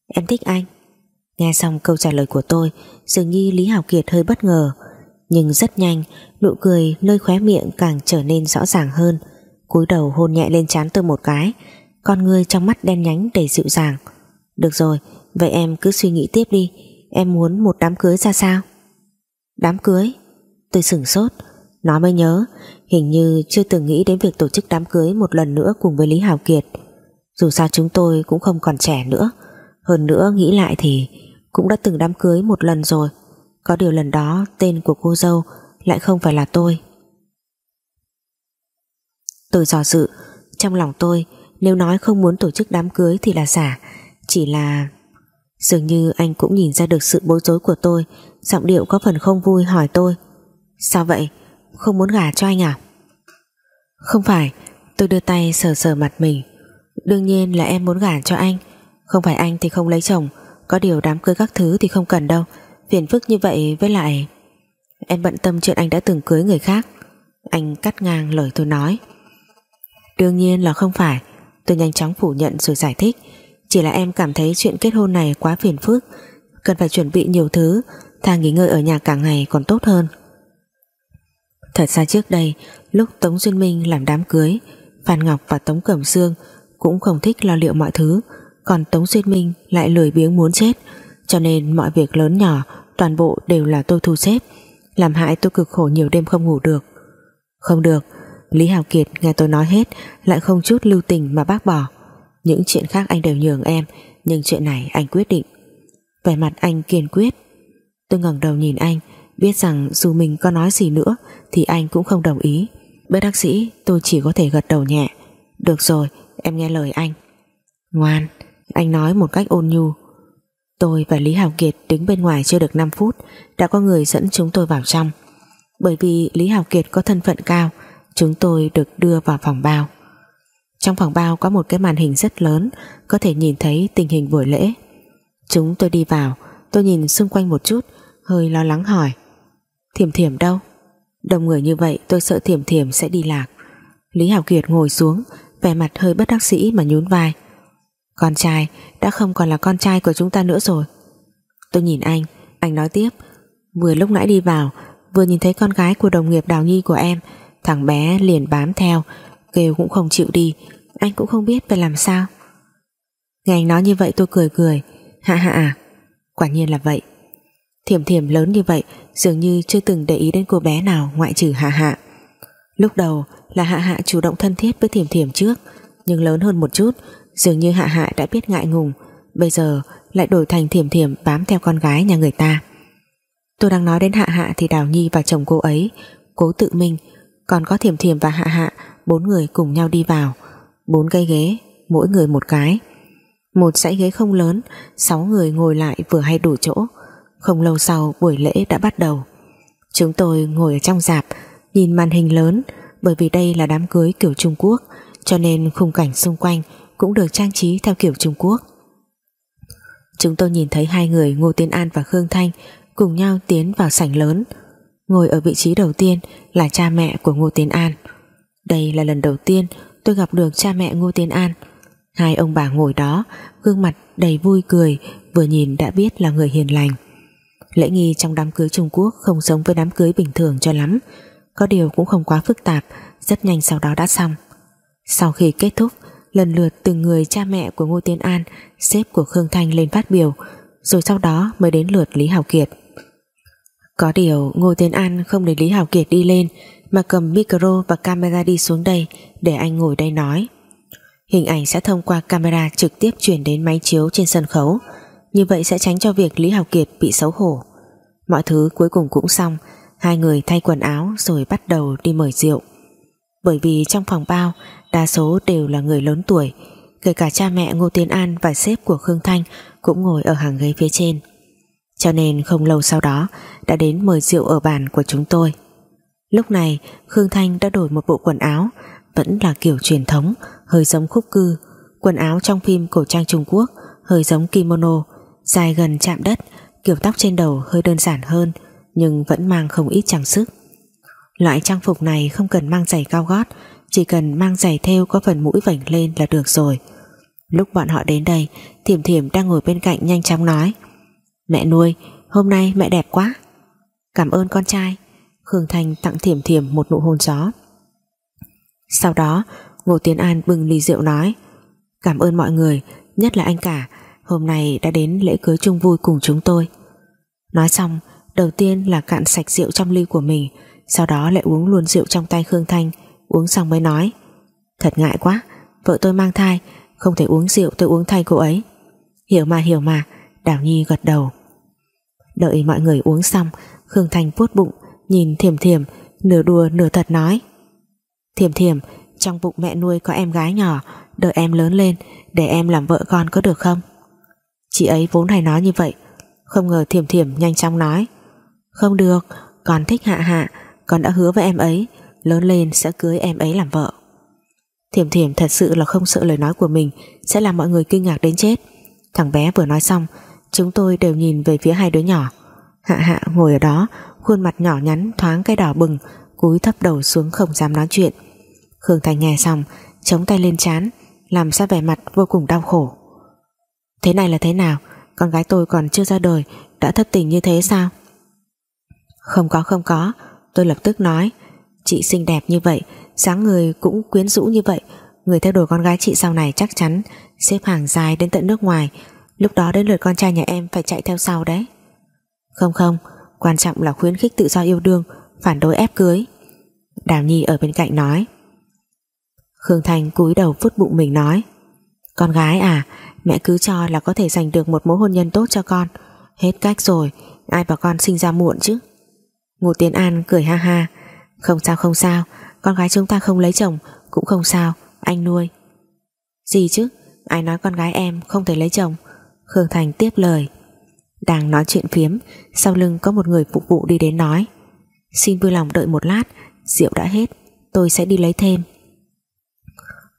Em thích anh. Nghe xong câu trả lời của tôi, Dường như Lý Hảo Kiệt hơi bất ngờ. Nhưng rất nhanh, Nụ cười nơi khóe miệng càng trở nên rõ ràng hơn. Cúi đầu hôn nhẹ lên trán tôi một cái. Con người trong mắt đen nhánh đầy dịu dàng. Được rồi Vậy em cứ suy nghĩ tiếp đi. Em muốn một đám cưới ra sao? Đám cưới? Tôi sửng sốt. Nó mới nhớ, Hình như chưa từng nghĩ đến việc tổ chức đám cưới Một lần nữa cùng với Lý Hào Kiệt. Dù sao chúng tôi cũng không còn trẻ nữa. Hơn nữa nghĩ lại thì Cũng đã từng đám cưới một lần rồi. Có điều lần đó tên của cô dâu Lại không phải là tôi. Tôi dò dự. Trong lòng tôi, nếu nói không muốn tổ chức đám cưới thì là giả. Chỉ là Dường như anh cũng nhìn ra được sự bối rối của tôi, Giọng điệu có phần không vui hỏi tôi. Sao vậy? Không muốn gả cho anh à? Không phải, Tôi đưa tay sờ sờ mặt mình. Đương nhiên là em muốn gả cho anh. Không phải anh thì không lấy chồng. Có điều đám cưới các thứ thì không cần đâu. Phiền phức như vậy với lại, Em bận tâm chuyện anh đã từng cưới người khác. Anh cắt ngang lời tôi nói. Đương nhiên là không phải. Tôi nhanh chóng phủ nhận rồi giải thích. Chỉ là em cảm thấy chuyện kết hôn này quá phiền phức. Cần phải chuẩn bị nhiều thứ. Thà nghỉ ngơi ở nhà cả ngày còn tốt hơn. Thật ra trước đây, Lúc Tống Duyên Minh làm đám cưới, Phan Ngọc và Tống Cẩm Sương Cũng không thích lo liệu mọi thứ. Còn Tống Duyên Minh lại lười biếng muốn chết. Cho nên mọi việc lớn nhỏ, Toàn bộ đều là tôi thu xếp, Làm hại tôi cực khổ nhiều đêm không ngủ được. Không được, Lý Hào Kiệt nghe tôi nói hết, lại không chút lưu tình mà bác bỏ những chuyện khác anh đều nhường em, nhưng chuyện này anh quyết định. Vẻ mặt anh kiên quyết. Tôi ngẩng đầu nhìn anh, Biết rằng dù mình có nói gì nữa, Thì anh cũng không đồng ý. Bất đắc sĩ, tôi chỉ có thể gật đầu nhẹ. Được rồi, em nghe lời anh. Ngoan, Anh nói một cách ôn nhu. Tôi và Lý Hào Kiệt đứng bên ngoài chưa được 5 phút, Đã có người dẫn chúng tôi vào trong. Bởi vì Lý Hào Kiệt có thân phận cao, Chúng tôi được đưa vào phòng bao. Trong phòng bao có một cái màn hình rất lớn, Có thể nhìn thấy tình hình buổi lễ. Chúng tôi đi vào, Tôi nhìn xung quanh một chút, Hơi lo lắng hỏi. Thiểm thiểm đâu? Đông người như vậy, tôi sợ thiểm thiểm sẽ đi lạc. Lý Hảo Kiệt ngồi xuống, vẻ mặt hơi bất đắc sĩ mà nhún vai. Con trai, đã không còn là con trai của chúng ta nữa rồi. Tôi nhìn anh Anh nói tiếp. Vừa lúc nãy đi vào, Vừa nhìn thấy con gái của đồng nghiệp đào nhi của em, Thằng bé liền bám theo Kêu cũng không chịu đi. Anh cũng không biết phải làm sao. Nghe anh nói như vậy tôi cười cười. Hạ hạ à Quả nhiên là vậy. Thiểm thiểm lớn như vậy, Dường như chưa từng để ý đến cô bé nào Ngoại trừ hạ hạ. Lúc đầu là hạ hạ chủ động thân thiết với thiểm thiểm trước, Nhưng lớn hơn một chút, Dường như hạ hạ đã biết ngại ngùng. Bây giờ lại đổi thành thiểm thiểm Bám theo con gái nhà người ta. Tôi đang nói đến hạ hạ thì Đào Nhi và chồng cô ấy Cố tự minh Còn có thiểm thiểm và hạ hạ Bốn người cùng nhau đi vào. Bốn cây ghế, mỗi người một cái. Một dãy ghế không lớn Sáu người ngồi lại vừa hay đủ chỗ. Không lâu sau buổi lễ đã bắt đầu. Chúng tôi ngồi ở trong dạp Nhìn màn hình lớn Bởi vì đây là đám cưới kiểu Trung Quốc Cho nên khung cảnh xung quanh Cũng được trang trí theo kiểu Trung Quốc. Chúng tôi nhìn thấy hai người Ngô Tiến An và Khương Thanh Cùng nhau tiến vào sảnh lớn. Ngồi ở vị trí đầu tiên Là cha mẹ của Ngô Tiến An. Đây là lần đầu tiên tôi gặp được cha mẹ Ngô Tiến An. Hai ông bà ngồi đó, Gương mặt đầy vui cười, Vừa nhìn đã biết là người hiền lành. Lễ nghi trong đám cưới Trung Quốc Không giống với đám cưới bình thường cho lắm. Có điều cũng không quá phức tạp, Rất nhanh sau đó đã xong. Sau khi kết thúc, Lần lượt từng người cha mẹ của Ngô Tiến An Sếp của Khương Thanh lên phát biểu, Rồi sau đó mới đến lượt Lý Hảo Kiệt. Có điều Ngô Tiến An không để Lý Hảo Kiệt đi lên mà cầm micro và camera đi xuống đây Để anh ngồi đây nói. Hình ảnh sẽ thông qua camera trực tiếp chuyển đến máy chiếu trên sân khấu. Như vậy sẽ tránh cho việc Lý Hảo Kiệt bị xấu hổ. Mọi thứ cuối cùng cũng xong, Hai người thay quần áo rồi bắt đầu đi mời rượu. Bởi vì trong phòng bao, Đa số đều là người lớn tuổi, Kể cả cha mẹ Ngô Tiến An và sếp của Khương Thanh Cũng ngồi ở hàng ghế phía trên. Cho nên không lâu sau đó, Đã đến mời rượu ở bàn của chúng tôi. Lúc này, Khương Thanh đã đổi một bộ quần áo, Vẫn là kiểu truyền thống, Hơi giống khúc cư. Quần áo trong phim cổ trang Trung Quốc, Hơi giống kimono, Dài gần chạm đất, Kiểu tóc trên đầu hơi đơn giản hơn, Nhưng vẫn mang không ít trang sức. Loại trang phục này không cần mang giày cao gót, Chỉ cần mang giày theo có phần mũi vảnh lên là được rồi. Lúc bọn họ đến đây, Thiểm thiểm đang ngồi bên cạnh nhanh chóng nói, Mẹ nuôi, Hôm nay mẹ đẹp quá. Cảm ơn con trai. Khương Thanh tặng thiểm thiểm một nụ hôn gió. Sau đó, Ngô Tiến An bưng ly rượu nói, Cảm ơn mọi người, Nhất là anh cả. Hôm nay đã đến lễ cưới chung vui cùng chúng tôi. Nói xong, Đầu tiên là cạn sạch rượu trong ly của mình, Sau đó lại uống luôn rượu trong tay Khương Thanh, Uống xong mới nói, Thật ngại quá, Vợ tôi mang thai, Không thể uống rượu tôi uống thay cô ấy. Hiểu mà hiểu mà, Đào Nhi gật đầu. Đợi mọi người uống xong, Khương Thanh vuốt bụng Nhìn thiềm thiềm Nửa đùa nửa thật nói. Thiềm thiềm Trong bụng mẹ nuôi có em gái nhỏ, Đợi em lớn lên, Để em làm vợ con có được không? Chị ấy vốn hay nói như vậy. Không ngờ thiềm thiềm nhanh chóng nói. Không được, Con thích hạ hạ, Con đã hứa với em ấy, Lớn lên sẽ cưới em ấy làm vợ. Thiềm thiềm thật sự là không sợ lời nói của mình, Sẽ làm mọi người kinh ngạc đến chết. Thằng bé vừa nói xong, Chúng tôi đều nhìn về phía hai đứa nhỏ. Hạ hạ ngồi ở đó Khuôn mặt nhỏ nhắn thoáng cái đỏ bừng, Cúi thấp đầu xuống không dám nói chuyện. Khương Thành nghe xong, Chống tay lên chán Làm ra vẻ mặt vô cùng đau khổ. Thế này là thế nào? Con gái tôi còn chưa ra đời, Đã thất tình như thế sao? Không có không có, Tôi lập tức nói. Chị xinh đẹp như vậy, dáng người cũng quyến rũ như vậy. Người theo đuổi con gái chị sau này chắc chắn Xếp hàng dài đến tận nước ngoài. Lúc đó đến lượt con trai nhà em phải chạy theo sau đấy. Không không Quan trọng là khuyến khích tự do yêu đương, Phản đối ép cưới. Đào Nhi ở bên cạnh nói. Khương Thành cúi đầu vút bụng mình nói. Con gái à Mẹ cứ cho là có thể giành được một mối hôn nhân tốt cho con. Hết cách rồi, Ai bảo con sinh ra muộn chứ? Ngô Tiến An cười ha ha. Không sao không sao. Con gái chúng ta không lấy chồng, Cũng không sao. Anh nuôi. Gì chứ? Ai nói con gái em không thể lấy chồng? Khương Thành tiếp lời. Đang nói chuyện phiếm, Sau lưng có một người phục vụ đi đến nói. Xin vui lòng đợi một lát, Rượu đã hết, Tôi sẽ đi lấy thêm.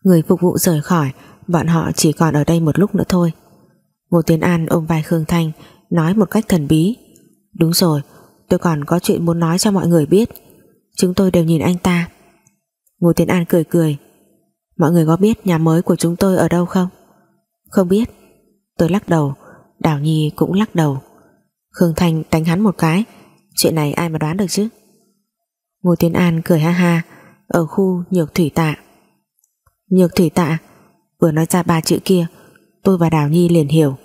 Người phục vụ rời khỏi, Bọn họ chỉ còn ở đây một lúc nữa thôi. Ngô Tiến An ôm vai Khương Thanh, Nói một cách thần bí. Đúng rồi, tôi còn có chuyện muốn nói cho mọi người biết. Chúng tôi đều nhìn anh ta. Ngô Tiến An cười cười. Mọi người có biết nhà mới của chúng tôi ở đâu không? Không biết. Tôi lắc đầu. Đào Nhi cũng lắc đầu. Khương Thanh đánh hắn một cái. Chuyện này ai mà đoán được chứ? Ngô Tiến An cười ha ha. Ở khu nhược thủy tạ. Nhược thủy tạ, Vừa nói ra ba chữ kia, Tôi và Đào Nhi liền hiểu.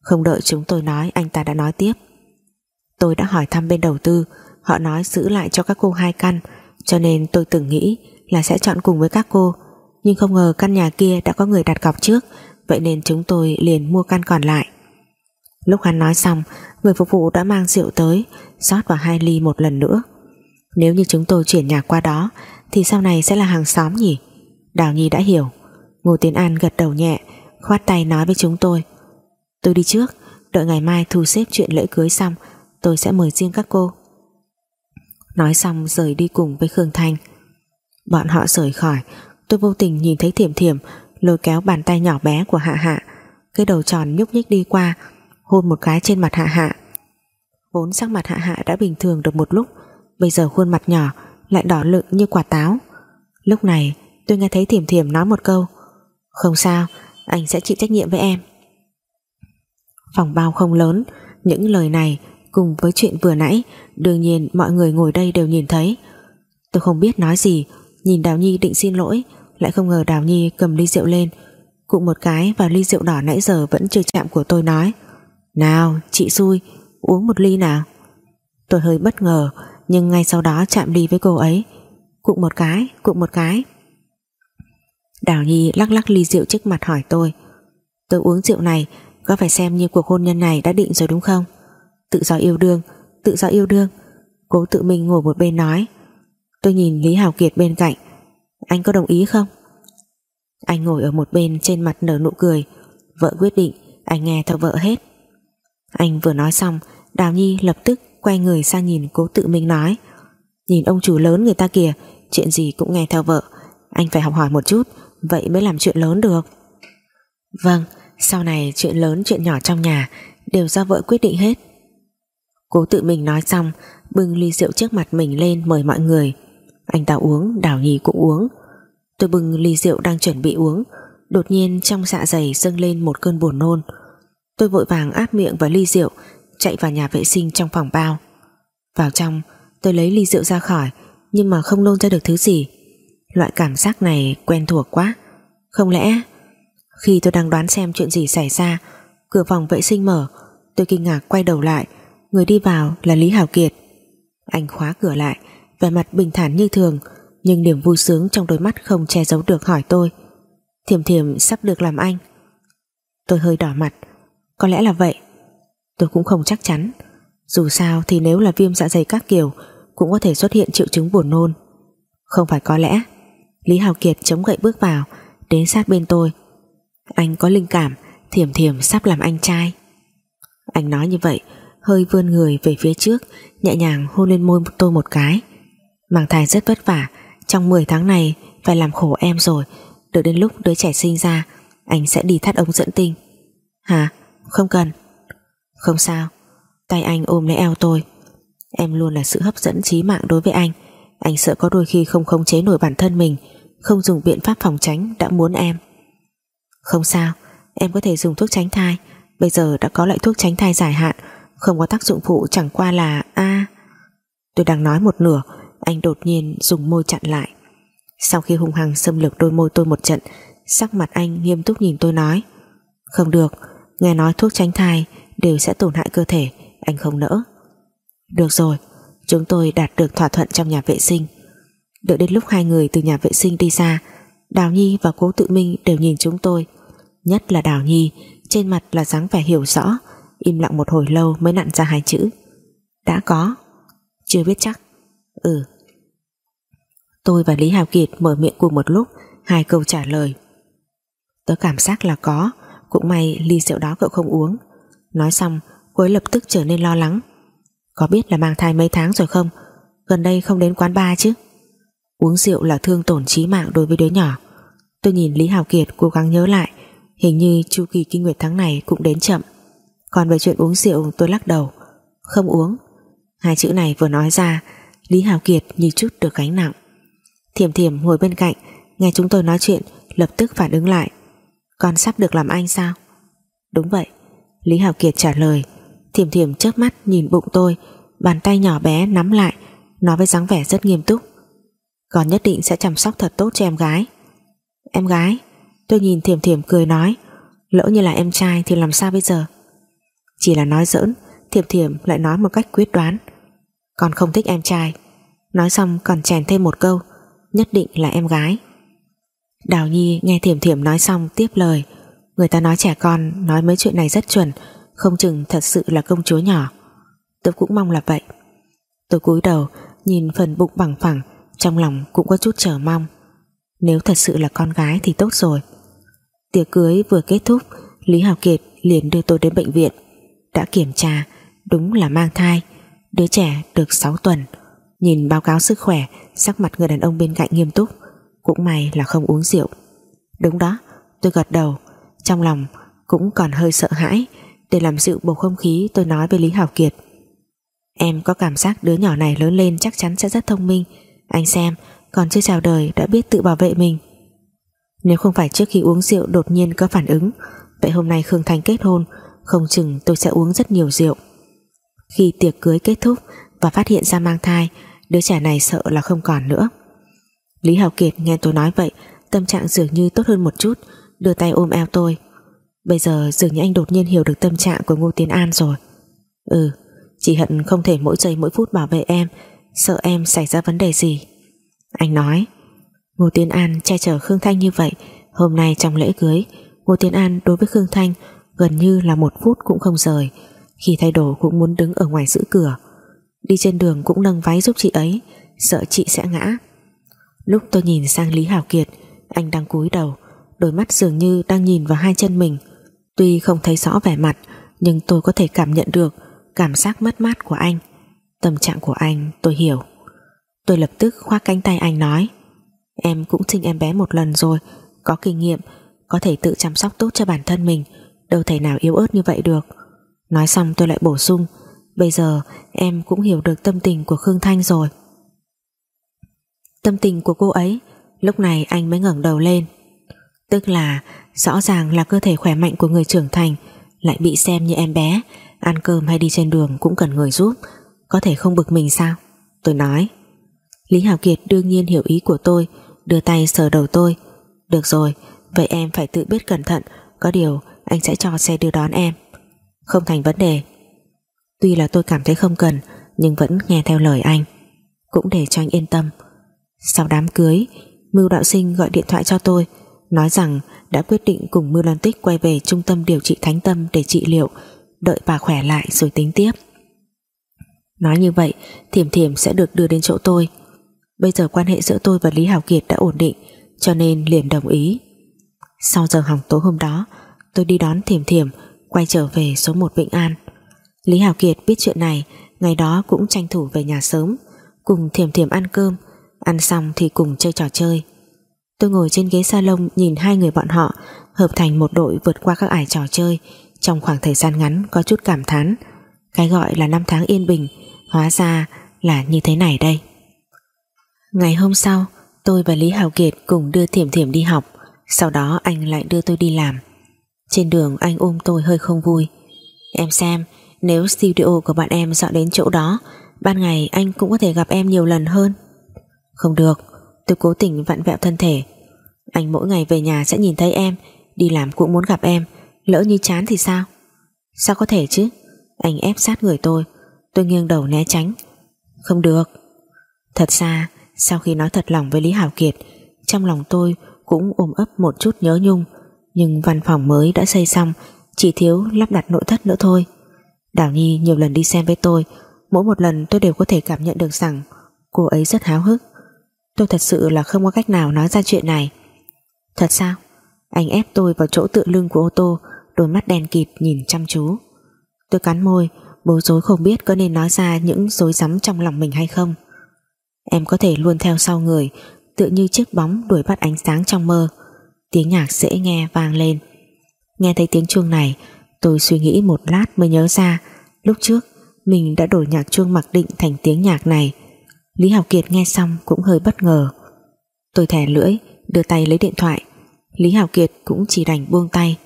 Không đợi chúng tôi nói, anh ta đã nói tiếp. Tôi đã hỏi thăm bên đầu tư. Họ nói giữ lại cho các cô hai căn, Cho nên tôi từng nghĩ là sẽ chọn cùng với các cô. Nhưng không ngờ căn nhà kia đã có người đặt cọc trước, Vậy nên chúng tôi liền mua căn còn lại. Lúc hắn nói xong, Người phục vụ đã mang rượu tới, rót vào hai ly một lần nữa. Nếu như chúng tôi chuyển nhà qua đó, Thì sau này sẽ là hàng xóm nhỉ? Đào Nhi đã hiểu. Ngô Tiến An gật đầu nhẹ, Khoát tay nói với chúng tôi. Tôi đi trước, Đợi ngày mai thu xếp chuyện lễ cưới xong, Tôi sẽ mời riêng các cô. Nói xong rời đi cùng với Khương Thanh. Bọn họ rời khỏi, Tôi vô tình nhìn thấy thiểm thiểm Lôi kéo bàn tay nhỏ bé của Hạ Hạ. Cái đầu tròn nhúc nhích đi qua Hôn một cái trên mặt Hạ Hạ. Vốn sắc mặt Hạ Hạ đã bình thường được một lúc, Bây giờ khuôn mặt nhỏ, Lại đỏ lựng như quả táo. Lúc này, tôi nghe thấy thiểm thiểm nói một câu, Không sao, Anh sẽ chịu trách nhiệm với em. Phòng bao không lớn, Những lời này cùng với chuyện vừa nãy, Đương nhiên mọi người ngồi đây đều nhìn thấy. Tôi không biết nói gì, Nhìn Đào Nhi định xin lỗi, Lại không ngờ Đào Nhi cầm ly rượu lên. Cụ một cái vào ly rượu đỏ nãy giờ Vẫn chưa chạm của tôi nói. Nào chị xui uống một ly nào. Tôi hơi bất ngờ Nhưng ngay sau đó chạm ly với cô ấy. Cụng một cái, cụng một cái. Đào Nhi lắc lắc ly rượu trước mặt hỏi tôi. Tôi uống rượu này Có phải xem như cuộc hôn nhân này đã định rồi đúng không? Tự do yêu đương Tự do yêu đương. Cố tự mình ngồi một bên nói. Tôi nhìn Lý Hào Kiệt bên cạnh. Anh có đồng ý không? Anh ngồi ở một bên trên mặt nở nụ cười. Vợ quyết định Anh nghe theo vợ hết. Anh vừa nói xong, Đào Nhi lập tức quay người sang nhìn cố tự mình nói. Nhìn ông chủ lớn người ta kìa, Chuyện gì cũng nghe theo vợ. Anh phải học hỏi một chút, Vậy mới làm chuyện lớn được. Vâng Sau này chuyện lớn chuyện nhỏ trong nhà Đều do vợ quyết định hết. Cố tự mình nói xong, Bưng ly rượu trước mặt mình lên mời mọi người. Anh ta uống, Đào Nhi cũng uống. Tôi bưng ly rượu đang chuẩn bị uống, Đột nhiên trong dạ dày dâng lên một cơn buồn nôn. Tôi vội vàng áp miệng vào ly rượu, Chạy vào nhà vệ sinh trong phòng bao. Vào trong, Tôi lấy ly rượu ra khỏi, Nhưng mà không nôn ra được thứ gì. Loại cảm giác này quen thuộc quá. Không lẽ, Khi tôi đang đoán xem chuyện gì xảy ra, Cửa phòng vệ sinh mở, Tôi kinh ngạc quay đầu lại, Người đi vào là Lý Hảo Kiệt. Anh khóa cửa lại, vẻ mặt bình thản như thường, nhưng niềm vui sướng trong đôi mắt không che giấu được hỏi tôi. Thiểm thiểm sắp được làm anh. Tôi hơi đỏ mặt có lẽ là vậy. Tôi cũng không chắc chắn. Dù sao thì nếu là viêm dạ dày các kiểu, Cũng có thể xuất hiện triệu chứng buồn nôn. Không phải có lẽ. Lý Hào Kiệt chống gậy bước vào, Đến sát bên tôi. Anh có linh cảm, Thiểm thiểm sắp làm anh trai. Anh nói như vậy, hơi vươn người về phía trước, nhẹ nhàng hôn lên môi tôi một cái. Mang thai rất vất vả, trong 10 tháng này phải làm khổ em rồi. Đợi đến lúc đứa trẻ sinh ra, anh sẽ đi thắt ống dẫn tinh. Hả? Không cần. Không sao. Tay anh ôm lấy eo tôi. Em luôn là sự hấp dẫn trí mạng đối với anh. Anh sợ có đôi khi không khống chế nổi bản thân mình, không dùng biện pháp phòng tránh đã muốn em. Không sao. Em có thể dùng thuốc tránh thai. Bây giờ đã có loại thuốc tránh thai dài hạn. Không có tác dụng phụ chẳng qua là, a. Tôi đang nói một nửa. Anh đột nhiên dùng môi chặn lại. Sau khi hung hăng xâm lược đôi môi tôi một trận, sắc mặt anh nghiêm túc nhìn tôi nói, không được nghe nói thuốc tránh thai đều sẽ tổn hại cơ thể, anh không nỡ. Được rồi, chúng tôi đạt được thỏa thuận trong nhà vệ sinh. Đợi đến lúc hai người từ nhà vệ sinh đi ra, Đào Nhi và Cố Tự Minh đều nhìn chúng tôi. Nhất là Đào Nhi, trên mặt là dáng vẻ hiểu rõ, im lặng một hồi lâu mới nặn ra hai chữ. Đã có. Chưa biết chắc. Ừ. Tôi và Lý Hào Kiệt mở miệng cùng một lúc, Hai câu trả lời. Tớ cảm giác là có. Cũng may ly rượu đó cậu không uống. Nói xong, cô ấy lập tức trở nên lo lắng. Có biết là mang thai mấy tháng rồi không? Gần đây không đến quán bar chứ? Uống rượu là thương tổn chí mạng đối với đứa nhỏ. Tôi nhìn Lý Hào Kiệt cố gắng nhớ lại, Hình như chu kỳ kinh nguyệt tháng này cũng đến chậm. Còn về chuyện uống rượu, tôi lắc đầu. Không uống. Hai chữ này vừa nói ra, Lý Hào Kiệt như chút được gánh nặng. Thiểm thiểm ngồi bên cạnh, Nghe chúng tôi nói chuyện, lập tức phản ứng lại. Con sắp được làm anh sao? Đúng vậy. Lý hảo Kiệt trả lời. Thiểm thiểm chớp mắt nhìn bụng tôi, Bàn tay nhỏ bé nắm lại, Nói với dáng vẻ rất nghiêm túc. Con nhất định sẽ chăm sóc thật tốt cho em gái. Em gái? Tôi nhìn thiểm thiểm cười nói. Lỡ như là em trai thì làm sao bây giờ? Chỉ là nói giỡn, Thiểm thiểm lại nói một cách quyết đoán. Con không thích em trai. Nói xong còn chèn thêm một câu. Nhất định là em gái. Đào Nhi nghe thiểm thiểm nói xong tiếp lời. Người ta nói trẻ con Nói mấy chuyện này rất chuẩn, Không chừng thật sự là công chúa nhỏ. Tôi cũng mong là vậy. Tôi cúi đầu, nhìn phần bụng bằng phẳng, Trong lòng cũng có chút chờ mong. Nếu thật sự là con gái thì tốt rồi. Tiệc cưới vừa kết thúc, Lý Hào Kiệt liền đưa tôi đến bệnh viện. Đã kiểm tra, Đúng là mang thai, Đứa trẻ được 6 tuần. Nhìn báo cáo sức khỏe, Sắc mặt người đàn ông bên cạnh nghiêm túc. Cũng may là không uống rượu. Đúng đó, tôi gật đầu, Trong lòng cũng còn hơi sợ hãi, Để làm dịu bầu không khí tôi nói với Lý hảo Kiệt. Em có cảm giác đứa nhỏ này lớn lên chắc chắn sẽ rất thông minh. Anh xem, Còn chưa chào đời đã biết tự bảo vệ mình. Nếu không phải trước khi uống rượu đột nhiên có phản ứng, Vậy hôm nay Khương Thanh kết hôn, Không chừng tôi sẽ uống rất nhiều rượu. Khi tiệc cưới kết thúc Và phát hiện ra mang thai, Đứa trẻ này sợ là không còn nữa. Lý Hào Kiệt nghe tôi nói vậy, Tâm trạng dường như tốt hơn một chút, Đưa tay ôm eo tôi. Bây giờ dường như anh đột nhiên hiểu được tâm trạng của Ngô Tiến An rồi. Ừ Chỉ hận không thể mỗi giây mỗi phút bảo vệ em, Sợ em xảy ra vấn đề gì. Anh nói, Ngô Tiến An che chở Khương Thanh như vậy, Hôm nay trong lễ cưới, Ngô Tiến An đối với Khương Thanh Gần như là một phút cũng không rời, Khi thay đồ cũng muốn đứng ở ngoài giữ cửa. Đi trên đường cũng nâng váy giúp chị ấy, Sợ chị sẽ ngã. Lúc tôi nhìn sang Lý Hảo Kiệt, Anh đang cúi đầu, Đôi mắt dường như đang nhìn vào hai chân mình. Tuy không thấy rõ vẻ mặt, Nhưng tôi có thể cảm nhận được Cảm giác mất mát của anh. Tâm trạng của anh, tôi hiểu. Tôi lập tức khoác cánh tay anh nói, Em cũng sinh em bé một lần rồi, Có kinh nghiệm, Có thể tự chăm sóc tốt cho bản thân mình, Đâu thể nào yếu ớt như vậy được. Nói xong tôi lại bổ sung, Bây giờ em cũng hiểu được tâm tình của Khương Thanh rồi. Tâm tình của cô ấy Lúc này anh mới ngẩng đầu lên. Tức là Rõ ràng là cơ thể khỏe mạnh của người trưởng thành Lại bị xem như em bé Ăn cơm hay đi trên đường cũng cần người giúp Có thể không bực mình sao? Tôi nói. Lý Hảo Kiệt đương nhiên hiểu ý của tôi Đưa tay sờ đầu tôi. Được rồi, vậy em phải tự biết cẩn thận Có điều anh sẽ cho xe đưa đón em. Không thành vấn đề. Tuy là tôi cảm thấy không cần Nhưng vẫn nghe theo lời anh. Cũng để cho anh yên tâm. Sau đám cưới, Mưu đạo sinh gọi điện thoại cho tôi, Nói rằng đã quyết định cùng Mưu Lan Tích Quay về trung tâm điều trị thánh tâm để trị liệu, Đợi bà khỏe lại rồi tính tiếp. Nói như vậy, Thiểm thiểm sẽ được đưa đến chỗ tôi. Bây giờ quan hệ giữa tôi và Lý Hảo Kiệt đã ổn định, Cho nên liền đồng ý. Sau giờ hỏng tối hôm đó, Tôi đi đón thiểm thiểm, Quay trở về số 1 Vĩnh An. Lý Hảo Kiệt biết chuyện này, Ngày đó cũng tranh thủ về nhà sớm, Cùng thiểm thiểm ăn cơm Ăn xong thì cùng chơi trò chơi. Tôi ngồi trên ghế salon nhìn hai người bọn họ, Hợp thành một đội vượt qua các ải trò chơi. Trong khoảng thời gian ngắn có chút cảm thán. Cái gọi là năm tháng yên bình, Hóa ra là như thế này đây. Ngày hôm sau, Tôi và Lý Hào Kiệt cùng đưa Thiểm Thiểm đi học. Sau đó anh lại đưa tôi đi làm. Trên đường anh ôm tôi hơi không vui. Em xem, nếu studio của bạn em dọn đến chỗ đó, Ban ngày anh cũng có thể gặp em nhiều lần hơn. Không được, Tôi cố tình vặn vẹo thân thể. Anh mỗi ngày về nhà sẽ nhìn thấy em, Đi làm cũng muốn gặp em, Lỡ như chán thì sao? Sao có thể chứ? Anh ép sát người tôi Tôi nghiêng đầu né tránh. Không được. Thật ra, sau khi nói thật lòng với Lý Hảo Kiệt, Trong lòng tôi cũng ôm ấp một chút nhớ nhung, Nhưng văn phòng mới đã xây xong, Chỉ thiếu lắp đặt nội thất nữa thôi. Đào Nhi nhiều lần đi xem với tôi, Mỗi một lần tôi đều có thể cảm nhận được rằng Cô ấy rất háo hức. Tôi thật sự là không có cách nào nói ra chuyện này. Thật sao? Anh ép tôi vào chỗ tựa lưng của ô tô, Đôi mắt đen kịt nhìn chăm chú. Tôi cắn môi, Bối rối không biết có nên nói ra những dối rắm trong lòng mình hay không. Em có thể luôn theo sau người, Tựa như chiếc bóng đuổi bắt ánh sáng trong mơ. Tiếng nhạc dễ nghe vang lên. Nghe thấy tiếng chuông này, Tôi suy nghĩ một lát mới nhớ ra, Lúc trước mình đã đổi nhạc chuông mặc định thành tiếng nhạc này. Lý Học Kiệt nghe xong cũng hơi bất ngờ. Tôi thẻ lưỡi, Đưa tay lấy điện thoại. Lý Hảo Kiệt cũng chỉ đành buông tay.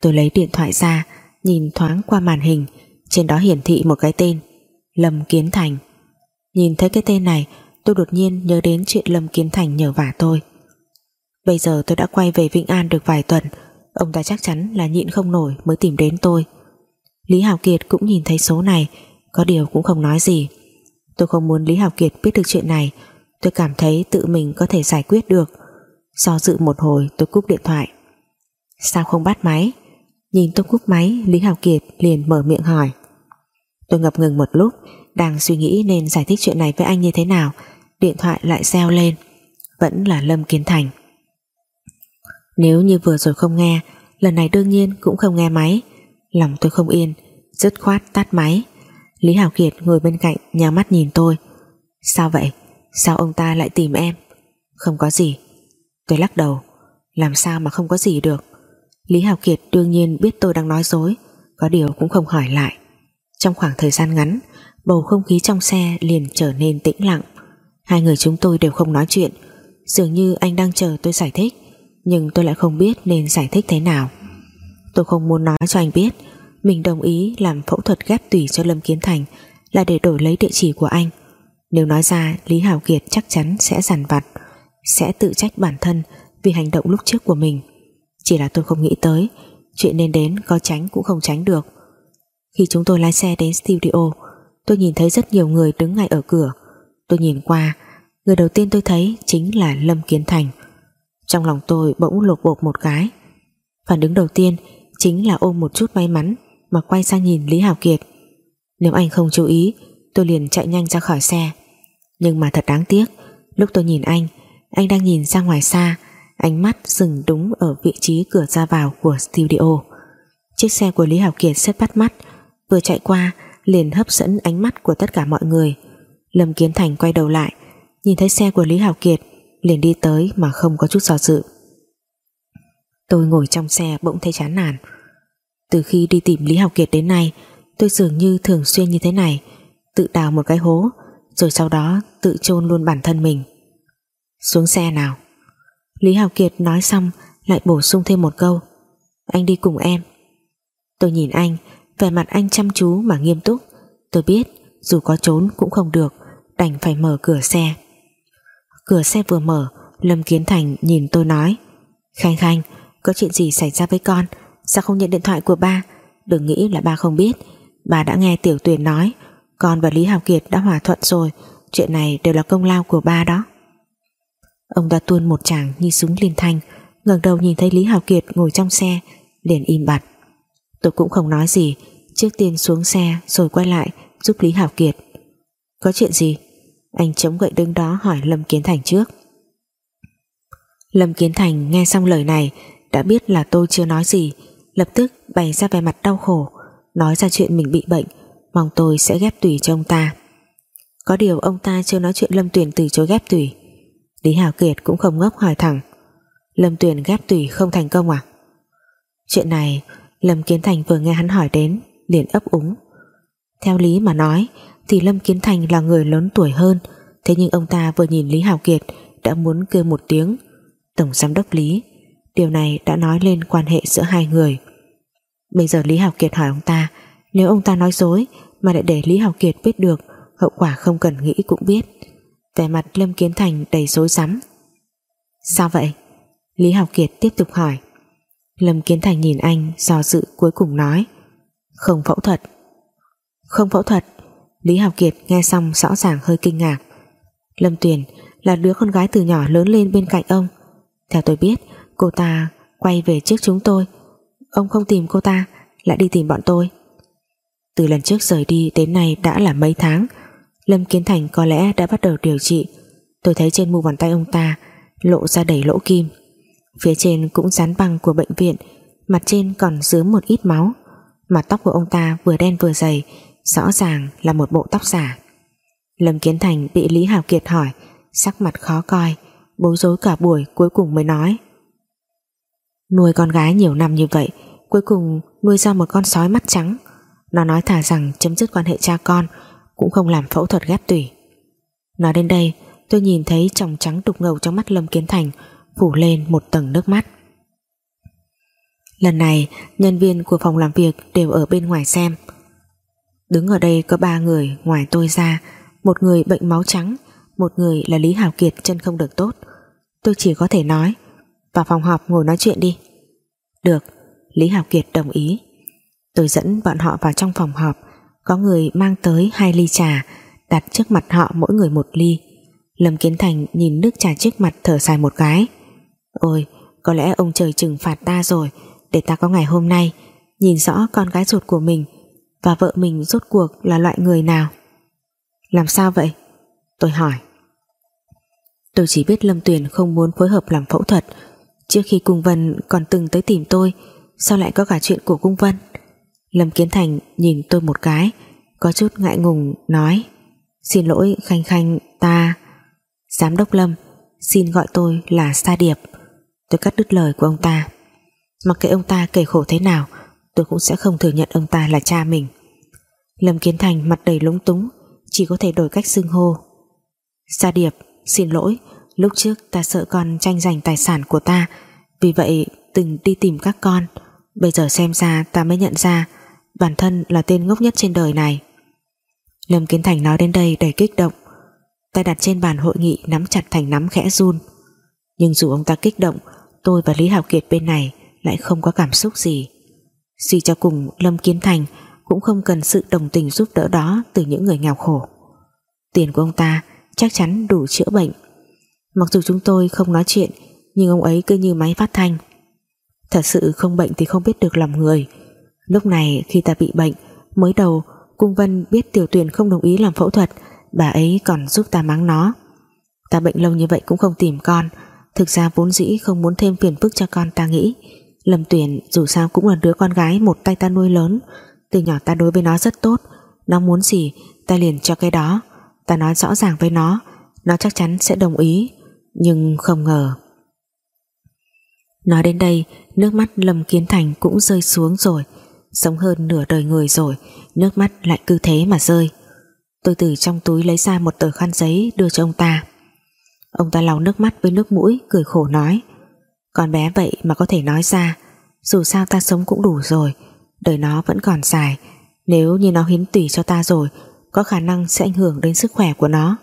Tôi lấy điện thoại ra, Nhìn thoáng qua màn hình. Trên đó hiển thị một cái tên, Lâm Kiến Thành. Nhìn thấy cái tên này, Tôi đột nhiên nhớ đến chuyện Lâm Kiến Thành nhờ vả tôi. Bây giờ tôi đã quay về Vĩnh An được vài tuần, Ông ta chắc chắn là nhịn không nổi Mới tìm đến tôi. Lý Hảo Kiệt cũng nhìn thấy số này, Có điều cũng không nói gì. Tôi không muốn Lý Hảo Kiệt biết được chuyện này. Tôi cảm thấy tự mình có thể giải quyết được. Do dự một hồi, tôi cúp điện thoại. Sao không bắt máy? Nhìn tôi cúp máy, Lý Hảo Kiệt liền mở miệng hỏi. Tôi ngập ngừng một lúc, Đang suy nghĩ nên giải thích chuyện này với anh như thế nào. Điện thoại lại reo lên. Vẫn là Lâm Kiến Thành. Nếu như vừa rồi không nghe, Lần này đương nhiên cũng không nghe máy. Lòng tôi không yên, Dứt khoát tắt máy. Lý Hảo Kiệt ngồi bên cạnh nhà mắt nhìn tôi. Sao vậy? Sao ông ta lại tìm em? Không có gì. Tôi lắc đầu. Làm sao mà không có gì được? Lý Hảo Kiệt đương nhiên biết tôi đang nói dối, Có điều cũng không hỏi lại. Trong khoảng thời gian ngắn, Bầu không khí trong xe liền trở nên tĩnh lặng. Hai người chúng tôi đều không nói chuyện. Dường như anh đang chờ tôi giải thích, Nhưng tôi lại không biết nên giải thích thế nào. Tôi không muốn nói cho anh biết mình đồng ý làm phẫu thuật ghép tủy cho Lâm Kiến Thành Là để đổi lấy địa chỉ của anh. Nếu nói ra, Lý Hảo Kiệt chắc chắn sẽ giàn vặt, Sẽ tự trách bản thân Vì hành động lúc trước của mình. Chỉ là tôi không nghĩ tới, Chuyện nên đến có tránh cũng không tránh được. Khi chúng tôi lái xe đến studio, Tôi nhìn thấy rất nhiều người đứng ngay ở cửa. Tôi nhìn qua, Người đầu tiên tôi thấy chính là Lâm Kiến Thành. Trong lòng tôi bỗng lột bột một cái. Phản ứng đầu tiên Chính là ôm một chút may mắn. Mà quay sang nhìn Lý Hảo Kiệt. Nếu anh không chú ý, Tôi liền chạy nhanh ra khỏi xe. Nhưng mà thật đáng tiếc, Lúc tôi nhìn anh Anh đang nhìn ra ngoài xa, Ánh mắt dừng đúng ở vị trí cửa ra vào của studio. Chiếc xe của Lý Hảo Kiệt rất bắt mắt, Vừa chạy qua, liền hấp dẫn ánh mắt của tất cả mọi người. Lâm Kiến Thành quay đầu lại, nhìn thấy xe của Lý Hảo Kiệt, liền đi tới mà không có chút do dự. Tôi ngồi trong xe bỗng thấy chán nản từ khi đi tìm Lý học Kiệt đến nay, tôi dường như thường xuyên như thế này. Tự đào một cái hố, rồi sau đó tự chôn luôn bản thân mình. Xuống xe nào. Lý học Kiệt nói xong, lại bổ sung thêm một câu. Anh đi cùng em. Tôi nhìn anh, vẻ mặt anh chăm chú mà nghiêm túc. Tôi biết, dù có trốn cũng không được, đành phải mở cửa xe. Cửa xe vừa mở, Lâm Kiến Thành nhìn tôi nói, Khanh Khanh, có chuyện gì xảy ra với con? Sao không nhận điện thoại của ba? Đừng nghĩ là ba không biết. Bà đã nghe Tiểu Tuyền nói, con và Lý Hào Kiệt đã hòa thuận rồi. Chuyện này đều là công lao của ba đó. Ông ta tuôn một chàng như súng liên thanh, ngẩng đầu nhìn thấy Lý Hào Kiệt ngồi trong xe, liền im bặt. Tôi cũng không nói gì, trước tiên xuống xe rồi quay lại giúp Lý Hào Kiệt. Có chuyện gì? Anh chống gậy đứng đó hỏi Lâm Kiến Thành trước. Lâm Kiến Thành nghe xong lời này, đã biết là tôi chưa nói gì lập tức bày ra vẻ mặt đau khổ, nói ra chuyện mình bị bệnh, mong tôi sẽ ghép tủy cho ông ta. Có điều ông ta chưa nói chuyện Lâm Tuyền từ chối ghép tủy. Lý Hào Kiệt cũng không ngốc hỏi thẳng, Lâm Tuyền ghép tủy không thành công à? Chuyện này, Lâm Kiến Thành vừa nghe hắn hỏi đến, liền ấp úng. Theo lý mà nói, thì Lâm Kiến Thành là người lớn tuổi hơn, thế nhưng ông ta vừa nhìn Lý Hào Kiệt đã muốn kêu một tiếng. Tổng Giám đốc Lý điều này đã nói lên quan hệ giữa hai người. Bây giờ Lý Hảo Kiệt hỏi ông ta, nếu ông ta nói dối mà lại để Lý Hảo Kiệt biết được, hậu quả không cần nghĩ cũng biết. Vẻ mặt Lâm Kiến Thành đầy rối rắm. Sao vậy? Lý Hảo Kiệt tiếp tục hỏi. Lâm Kiến Thành nhìn anh, do dự cuối cùng nói. Không phẫu thuật. Không phẫu thuật? Lý Hảo Kiệt nghe xong rõ ràng hơi kinh ngạc. Lâm Tuyền là đứa con gái từ nhỏ lớn lên bên cạnh ông. Theo tôi biết Cô ta quay về trước chúng tôi. Ông không tìm cô ta, Lại đi tìm bọn tôi. Từ lần trước rời đi đến nay đã là mấy tháng, Lâm Kiến Thành có lẽ đã bắt đầu điều trị. Tôi thấy trên mu bàn tay ông ta Lộ ra đầy lỗ kim. Phía trên cũng dán băng của bệnh viện, Mặt trên còn dướng một ít máu. Mà tóc của ông ta vừa đen vừa dày, Rõ ràng là một bộ tóc giả. Lâm Kiến Thành bị Lý Hào Kiệt hỏi, Sắc mặt khó coi, Bối rối cả buổi cuối cùng mới nói. Nuôi con gái nhiều năm như vậy, Cuối cùng nuôi ra một con sói mắt trắng. Nó nói thả rằng chấm dứt quan hệ cha con Cũng không làm phẫu thuật ghép tủy. Nói đến đây, Tôi nhìn thấy tròng trắng đục ngầu trong mắt Lâm Kiến Thành Phủ lên một tầng nước mắt. Lần này, Nhân viên của phòng làm việc đều ở bên ngoài xem. Đứng ở đây có ba người Ngoài tôi ra, Một người bệnh máu trắng, Một người là Lý Hào Kiệt, chân không được tốt. Tôi chỉ có thể nói vào phòng họp ngồi nói chuyện đi. Được, Lý Hạo Kiệt đồng ý. Tôi dẫn bọn họ vào trong phòng họp, Có người mang tới hai ly trà, Đặt trước mặt họ mỗi người một ly. Lâm Kiến Thành nhìn nước trà trước mặt thở dài một cái. Ôi, có lẽ ông trời trừng phạt ta rồi, Để ta có ngày hôm nay, Nhìn rõ con gái ruột của mình, Và vợ mình rốt cuộc là loại người nào? Làm sao vậy? Tôi hỏi. Tôi chỉ biết Lâm Tuyền không muốn phối hợp làm phẫu thuật Trước khi Cung Vân còn từng tới tìm tôi, Sao lại có cả chuyện của Cung Vân? Lâm Kiến Thành nhìn tôi một cái, Có chút ngại ngùng, nói, Xin lỗi, Khanh Khanh, ta Giám đốc Lâm, Xin gọi tôi là Sa Điệp. Tôi cắt đứt lời của ông ta. Mặc kệ ông ta kể khổ thế nào, Tôi cũng sẽ không thừa nhận ông ta là cha mình. Lâm Kiến Thành mặt đầy lúng túng, Chỉ có thể đổi cách xưng hô, Sa Điệp, Xin lỗi Lúc trước ta sợ con tranh giành tài sản của ta, Vì vậy từng đi tìm các con. Bây giờ xem ra ta mới nhận ra Bản thân là tên ngốc nhất trên đời này. Lâm Kiến Thành nói đến đây đầy kích động. Tay đặt trên bàn hội nghị nắm chặt thành nắm khẽ run. Nhưng dù ông ta kích động, Tôi và Lý Hạo Kiệt bên này Lại không có cảm xúc gì. Suy cho cùng, Lâm Kiến Thành Cũng không cần sự đồng tình giúp đỡ đó Từ những người nghèo khổ. Tiền của ông ta chắc chắn đủ chữa bệnh Mặc dù chúng tôi không nói chuyện, Nhưng ông ấy cứ như máy phát thanh. Thật sự không bệnh thì không biết được lòng người. Lúc này khi ta bị bệnh, Mới đầu Cung Vân biết tiểu tuyển không đồng ý làm phẫu thuật, Bà ấy còn giúp ta mắng nó. Ta bệnh lâu như vậy cũng không tìm con. Thực ra vốn dĩ không muốn thêm phiền phức cho con ta nghĩ. Lâm Tuyển dù sao cũng là đứa con gái Một tay ta nuôi lớn. Từ nhỏ ta đối với nó rất tốt. Nó muốn gì, ta liền cho cái đó. Ta nói rõ ràng với nó. Nó chắc chắn sẽ đồng ý. Nhưng không ngờ. Nói đến đây, Nước mắt Lâm Kiến Thành cũng rơi xuống rồi. Sống hơn nửa đời người rồi, Nước mắt lại cứ thế mà rơi. Tôi từ trong túi lấy ra một tờ khăn giấy Đưa cho ông ta. Ông ta lau nước mắt với nước mũi, Cười khổ nói, Con bé vậy mà có thể nói ra. Dù sao ta sống cũng đủ rồi, Đời nó vẫn còn dài. Nếu như nó hiến tủy cho ta rồi, Có khả năng sẽ ảnh hưởng đến sức khỏe của nó.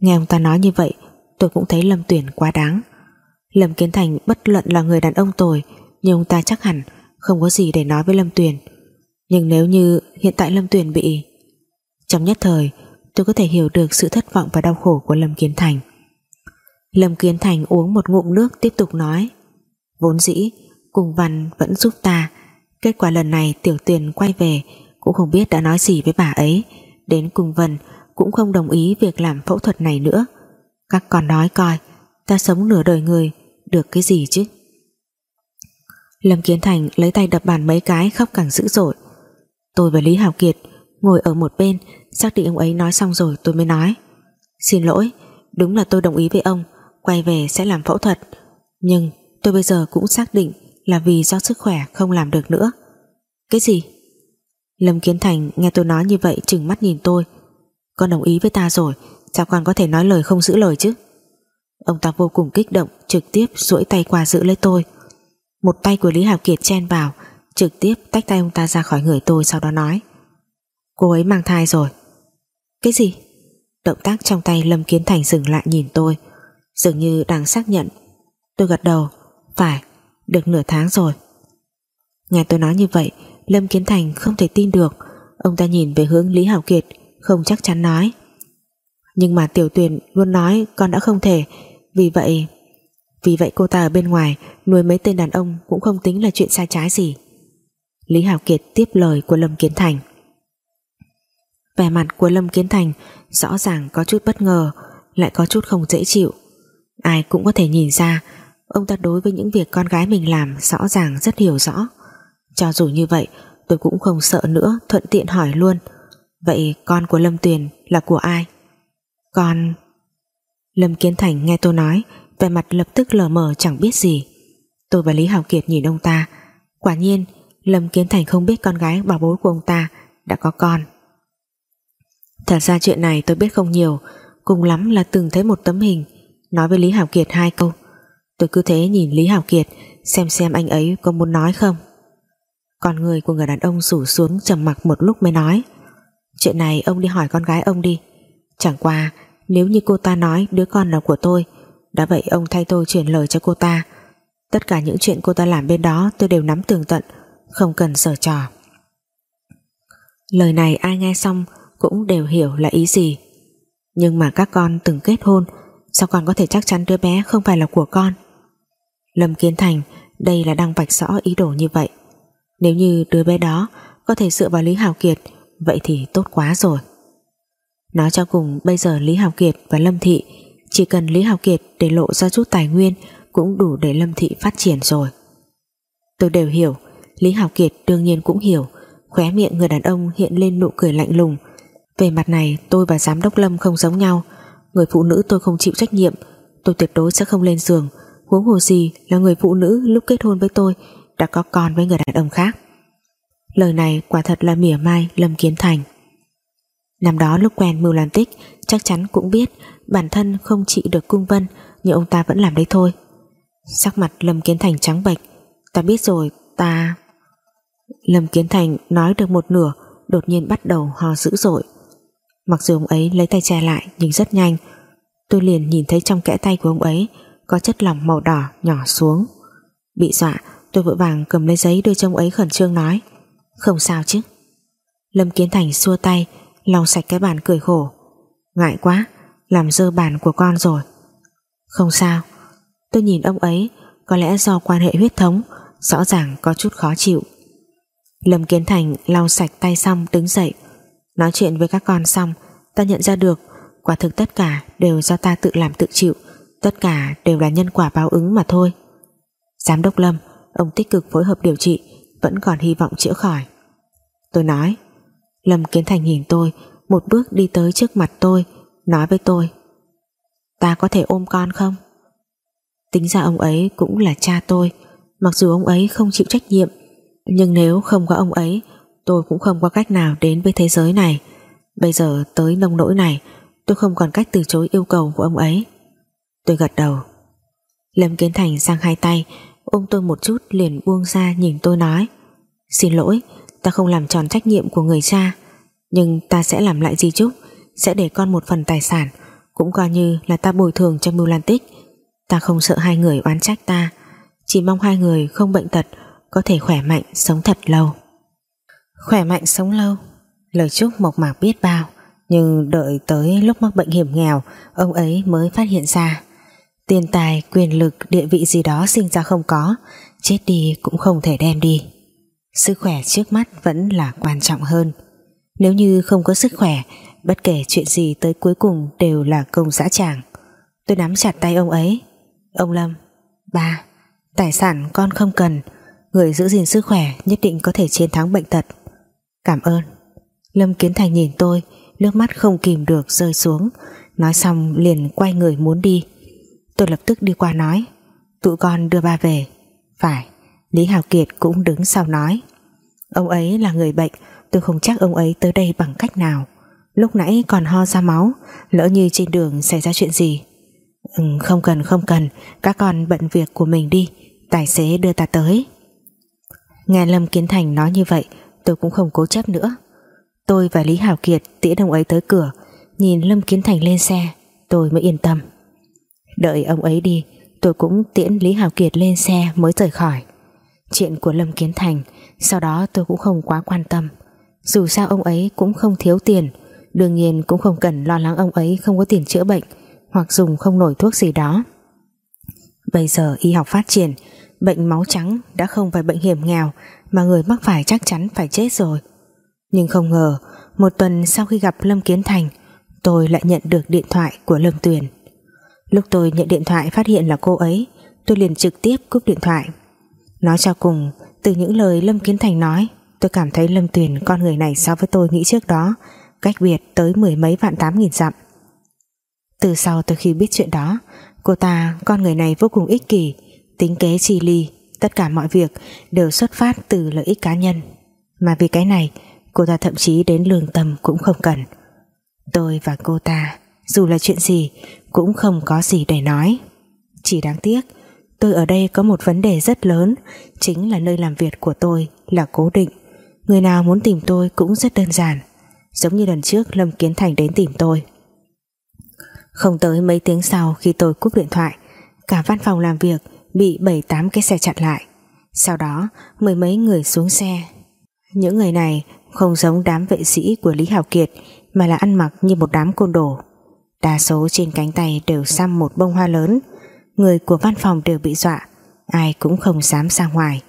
Nghe ông ta nói như vậy Tôi cũng thấy Lâm Tuyển quá đáng. Lâm Kiến Thành bất luận là người đàn ông tồi, Nhưng ông ta chắc hẳn Không có gì để nói với Lâm Tuyền. Nhưng nếu như hiện tại Lâm Tuyền bị Trong nhất thời, Tôi có thể hiểu được sự thất vọng và đau khổ của Lâm Kiến Thành. Lâm Kiến Thành uống một ngụm nước Tiếp tục nói, Vốn dĩ Cùng Văn vẫn giúp ta. Kết quả lần này Tiểu Tuyền quay về Cũng không biết đã nói gì với bà ấy. Đến cùng Vân cũng không đồng ý Việc làm phẫu thuật này nữa. Các con nói coi, Ta sống nửa đời người, được cái gì chứ? Lâm Kiến Thành lấy tay đập bàn mấy cái khóc càng dữ dội. Tôi và Lý Hào Kiệt ngồi ở một bên, xác định ông ấy nói xong rồi tôi mới nói, xin lỗi, đúng là tôi đồng ý với ông, quay về sẽ làm phẫu thuật, nhưng tôi bây giờ cũng xác định là vì do sức khỏe không làm được nữa. Cái gì? Lâm Kiến Thành nghe tôi nói như vậy chừng mắt nhìn tôi, con đồng ý với ta rồi sao con có thể nói lời không giữ lời chứ? Ông ta vô cùng kích động Trực tiếp duỗi tay qua giữ lấy tôi. Một tay của Lý Hào Kiệt chen vào Trực tiếp tách tay ông ta ra khỏi người tôi Sau đó nói Cô ấy mang thai rồi. Cái gì? Động tác trong tay Lâm Kiến Thành dừng lại nhìn tôi Dường như đang xác nhận. Tôi gật đầu Phải, được nửa tháng rồi. Nghe tôi nói như vậy Lâm Kiến Thành không thể tin được. Ông ta nhìn về hướng Lý Hảo Kiệt Không chắc chắn nói nhưng mà Tiểu Tuyền luôn nói con đã không thể. Vì vậy Vì vậy cô ta ở bên ngoài, Nuôi mấy tên đàn ông cũng không tính là chuyện sai trái gì. Lý hảo Kiệt tiếp lời của Lâm Kiến Thành. Vẻ mặt của Lâm Kiến Thành rõ ràng có chút bất ngờ, lại có chút không dễ chịu. Ai cũng có thể nhìn ra, ông ta đối với những việc con gái mình làm rõ ràng rất hiểu rõ. Cho dù như vậy, tôi cũng không sợ nữa, thuận tiện hỏi luôn. Vậy con của Lâm Tuyền là của ai? Con. Lâm Kiến Thành nghe tôi nói, vẻ mặt lập tức lờ mờ, chẳng biết gì. Tôi và Lý Hào Kiệt nhìn ông ta. Quả nhiên, Lâm Kiến Thành không biết con gái bảo bối của ông ta đã có con. Thật ra chuyện này tôi biết không nhiều, cùng lắm là từng thấy một tấm hình, nói với Lý Hảo Kiệt hai câu. Tôi cứ thế nhìn Lý Hảo Kiệt, xem xem anh ấy có muốn nói không. Còn người của người đàn ông rủ xuống trầm mặc một lúc mới nói, chuyện này ông đi hỏi con gái ông đi. Chẳng qua nếu như cô ta nói đứa con là của tôi, đã vậy ông thay tôi chuyển lời cho cô ta. Tất cả những chuyện cô ta làm bên đó tôi đều nắm tường tận, không cần sở trò. Lời này ai nghe xong cũng đều hiểu là ý gì. Nhưng mà các con từng kết hôn, Sao con có thể chắc chắn đứa bé không phải là của con? Lâm Kiến Thành, Đây là đang vạch rõ ý đồ như vậy. Nếu như đứa bé đó Có thể dựa vào Lý Hào Kiệt, Vậy thì tốt quá rồi. Nói cho cùng, bây giờ Lý Học Kiệt và Lâm Thị, Chỉ cần Lý Học Kiệt để lộ ra chút tài nguyên Cũng đủ để Lâm Thị phát triển rồi. Tôi đều hiểu, Lý Học Kiệt đương nhiên cũng hiểu. Khóe miệng người đàn ông hiện lên nụ cười lạnh lùng. Về mặt này, tôi và giám đốc Lâm không giống nhau. Người phụ nữ tôi không chịu trách nhiệm, Tôi tuyệt đối sẽ không lên giường. Huống hồ gì là người phụ nữ lúc kết hôn với tôi Đã có con với người đàn ông khác. Lời này quả thật là mỉa mai, Lâm Kiến Thành. Năm đó lúc quen Mưu Lan Tích Chắc chắn cũng biết Bản thân không trị được cung vân, Nhưng ông ta vẫn làm đấy thôi. Sắc mặt Lâm Kiến Thành trắng bệch. Ta biết rồi, ta Lâm Kiến Thành nói được một nửa, Đột nhiên bắt đầu ho dữ dội. Mặc dù ông ấy lấy tay che lại, nhưng rất nhanh. Tôi liền nhìn thấy trong kẽ tay của ông ấy Có chất lỏng màu đỏ nhỏ xuống. Bị dọa, tôi vội vàng cầm lấy giấy đưa cho ông ấy khẩn trương nói. Không sao chứ. Lâm Kiến Thành xua tay lau sạch cái bàn cười khổ. Ngại quá, Làm dơ bàn của con rồi. Không sao, Tôi nhìn ông ấy, Có lẽ do quan hệ huyết thống, Rõ ràng có chút khó chịu. Lâm Kiến Thành lau sạch tay xong đứng dậy. Nói chuyện với các con xong, Ta nhận ra được, Quả thực tất cả đều do ta tự làm tự chịu, Tất cả đều là nhân quả báo ứng mà thôi. Giám đốc Lâm, Ông tích cực phối hợp điều trị, Vẫn còn hy vọng chữa khỏi. Tôi nói Lâm Kiến Thành nhìn tôi, Một bước đi tới trước mặt tôi, Nói với tôi, Ta có thể ôm con không? Tính ra ông ấy cũng là cha tôi, Mặc dù ông ấy không chịu trách nhiệm, Nhưng nếu không có ông ấy, tôi cũng không có cách nào đến với thế giới này. Bây giờ tới nông nỗi này, tôi không còn cách từ chối yêu cầu của ông ấy. Tôi gật đầu. Lâm Kiến Thành sang hai tay, ôm tôi một chút liền buông ra nhìn tôi nói, xin lỗi ta không làm tròn trách nhiệm của người cha nhưng ta sẽ làm lại di chúc sẽ để con một phần tài sản cũng coi như là ta bồi thường cho Mưu Lan Tích. Ta không sợ hai người oán trách ta chỉ mong hai người không bệnh tật có thể khỏe mạnh sống thật lâu. Khỏe mạnh sống lâu? Lời chúc mộc mạc biết bao Nhưng đợi tới lúc mắc bệnh hiểm nghèo Ông ấy mới phát hiện ra. Tiền tài, quyền lực, địa vị gì đó sinh ra không có Chết đi cũng không thể đem đi. Sức khỏe trước mắt vẫn là quan trọng hơn. Nếu như không có sức khỏe, Bất kể chuyện gì tới cuối cùng Đều là công dã tràng. Tôi nắm chặt tay ông ấy. Ông Lâm, Ba, Tài sản con không cần. Người giữ gìn sức khỏe nhất định có thể chiến thắng bệnh tật. Cảm ơn. Lâm Kiến Thành nhìn tôi, Nước mắt không kìm được rơi xuống. Nói xong liền quay người muốn đi. Tôi lập tức đi qua nói, Tụi con đưa ba về. Phải. Lý Hào Kiệt cũng đứng sau nói Ông ấy là người bệnh Tôi không chắc ông ấy tới đây bằng cách nào. Lúc nãy còn ho ra máu Lỡ như trên đường xảy ra chuyện gì. Ừ, Không cần không cần Các con bận việc của mình đi Tài xế đưa ta tới. Nghe Lâm Kiến Thành nói như vậy tôi cũng không cố chấp nữa. Tôi và Lý Hảo Kiệt tiễn ông ấy tới cửa nhìn Lâm Kiến Thành lên xe tôi mới yên tâm. Đợi ông ấy đi tôi cũng tiễn Lý Hảo Kiệt lên xe mới rời khỏi chuyện của Lâm Kiến Thành, sau đó tôi cũng không quá quan tâm. Dù sao ông ấy cũng không thiếu tiền, đương nhiên cũng không cần lo lắng ông ấy không có tiền chữa bệnh hoặc dùng không nổi thuốc gì đó. Bây giờ y học phát triển, Bệnh máu trắng đã không phải bệnh hiểm nghèo Mà người mắc phải chắc chắn phải chết rồi. Nhưng không ngờ, Một tuần sau khi gặp Lâm Kiến Thành, Tôi lại nhận được điện thoại của Lâm Tuyền. Lúc tôi nhận điện thoại phát hiện là cô ấy, Tôi liền trực tiếp cúp điện thoại. Nói cho cùng, Từ những lời Lâm Kiến Thành nói, Tôi cảm thấy Lâm Tuyền, con người này so với tôi nghĩ trước đó, Cách biệt tới mười mấy vạn tám nghìn dặm. Từ sau tôi khi biết chuyện đó, Cô ta, con người này vô cùng ích kỷ, Tính kế chi ly, Tất cả mọi việc đều xuất phát từ lợi ích cá nhân. Mà vì cái này, Cô ta thậm chí đến lương tâm cũng không cần. Tôi và cô ta, Dù là chuyện gì, Cũng không có gì để nói. Chỉ đáng tiếc Tôi ở đây có một vấn đề rất lớn, Chính là nơi làm việc của tôi là cố định. Người nào muốn tìm tôi cũng rất đơn giản, Giống như lần trước Lâm Kiến Thành đến tìm tôi. Không tới mấy tiếng sau khi tôi cúp điện thoại, Cả văn phòng làm việc Bị 7-8 cái xe chặn lại. Sau đó, mười mấy người xuống xe. Những người này Không giống đám vệ sĩ của Lý Hào Kiệt Mà là ăn mặc như một đám côn đồ. Đa số trên cánh tay đều xăm một bông hoa lớn Người của văn phòng đều bị dọa, Ai cũng không dám ra ngoài.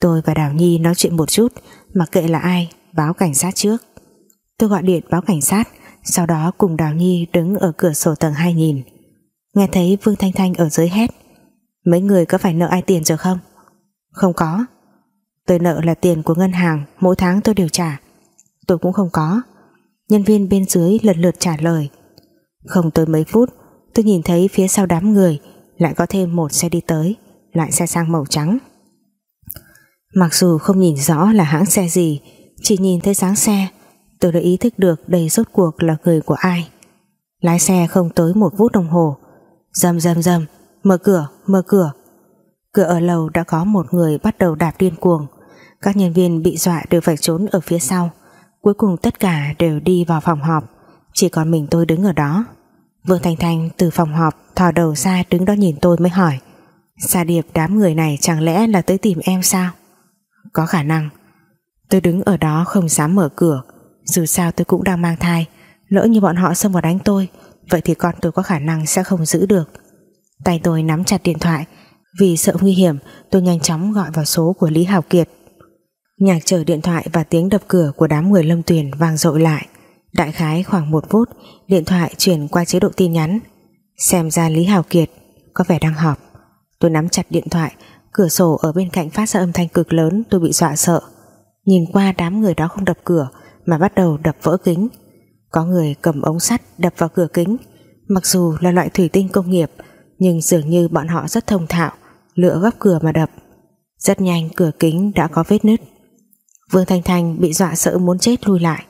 Tôi và Đào Nhi nói chuyện một chút Mặc kệ là ai, Báo cảnh sát trước. Tôi gọi điện báo cảnh sát, Sau đó cùng Đào Nhi đứng ở cửa sổ tầng 2 nhìn. Nghe thấy Vương Thanh Thanh ở dưới hét, Mấy người có phải nợ ai tiền rồi không? Không có. Tôi nợ là tiền của ngân hàng, Mỗi tháng tôi đều trả. Tôi cũng không có. Nhân viên bên dưới lần lượt trả lời. Không tới mấy phút, Tôi nhìn thấy phía sau đám người lại có thêm một xe đi tới loại xe sang màu trắng. Mặc dù không nhìn rõ là hãng xe gì Chỉ nhìn thấy dáng xe Tôi đã ý thức được đây rốt cuộc là người của ai. Lái xe không tới một phút đồng hồ rầm rầm rầm, Mở cửa, mở cửa. Cửa ở lầu đã có một người bắt đầu đạp điên cuồng. Các nhân viên bị dọa đều phải trốn ở phía sau. Cuối cùng tất cả đều đi vào phòng họp Chỉ còn mình tôi đứng ở đó. Vương Thanh Thanh từ phòng họp thò đầu ra đứng đó nhìn tôi mới hỏi, Sa Điệp, đám người này chẳng lẽ là tới tìm em sao? Có khả năng. Tôi đứng ở đó không dám mở cửa, Dù sao tôi cũng đang mang thai, Lỡ như bọn họ xông vào đánh tôi, Vậy thì con tôi có khả năng sẽ không giữ được. Tay tôi nắm chặt điện thoại, Vì sợ nguy hiểm, tôi nhanh chóng gọi vào số của Lý Hào Kiệt. Nhạc chờ điện thoại và tiếng đập cửa của đám người lâm tuyển vang dội lại. Đại khái khoảng một phút, Điện thoại chuyển qua chế độ tin nhắn. Xem ra Lý Hào Kiệt Có vẻ đang họp. Tôi nắm chặt điện thoại, Cửa sổ ở bên cạnh phát ra âm thanh cực lớn, Tôi bị dọa sợ. Nhìn qua đám người đó không đập cửa, Mà bắt đầu đập vỡ kính. Có người cầm ống sắt đập vào cửa kính. Mặc dù là loại thủy tinh công nghiệp, nhưng dường như bọn họ rất thông thạo, lựa góc cửa mà đập. Rất nhanh cửa kính đã có vết nứt. Vương Thanh Thanh bị dọa sợ muốn chết lui lại.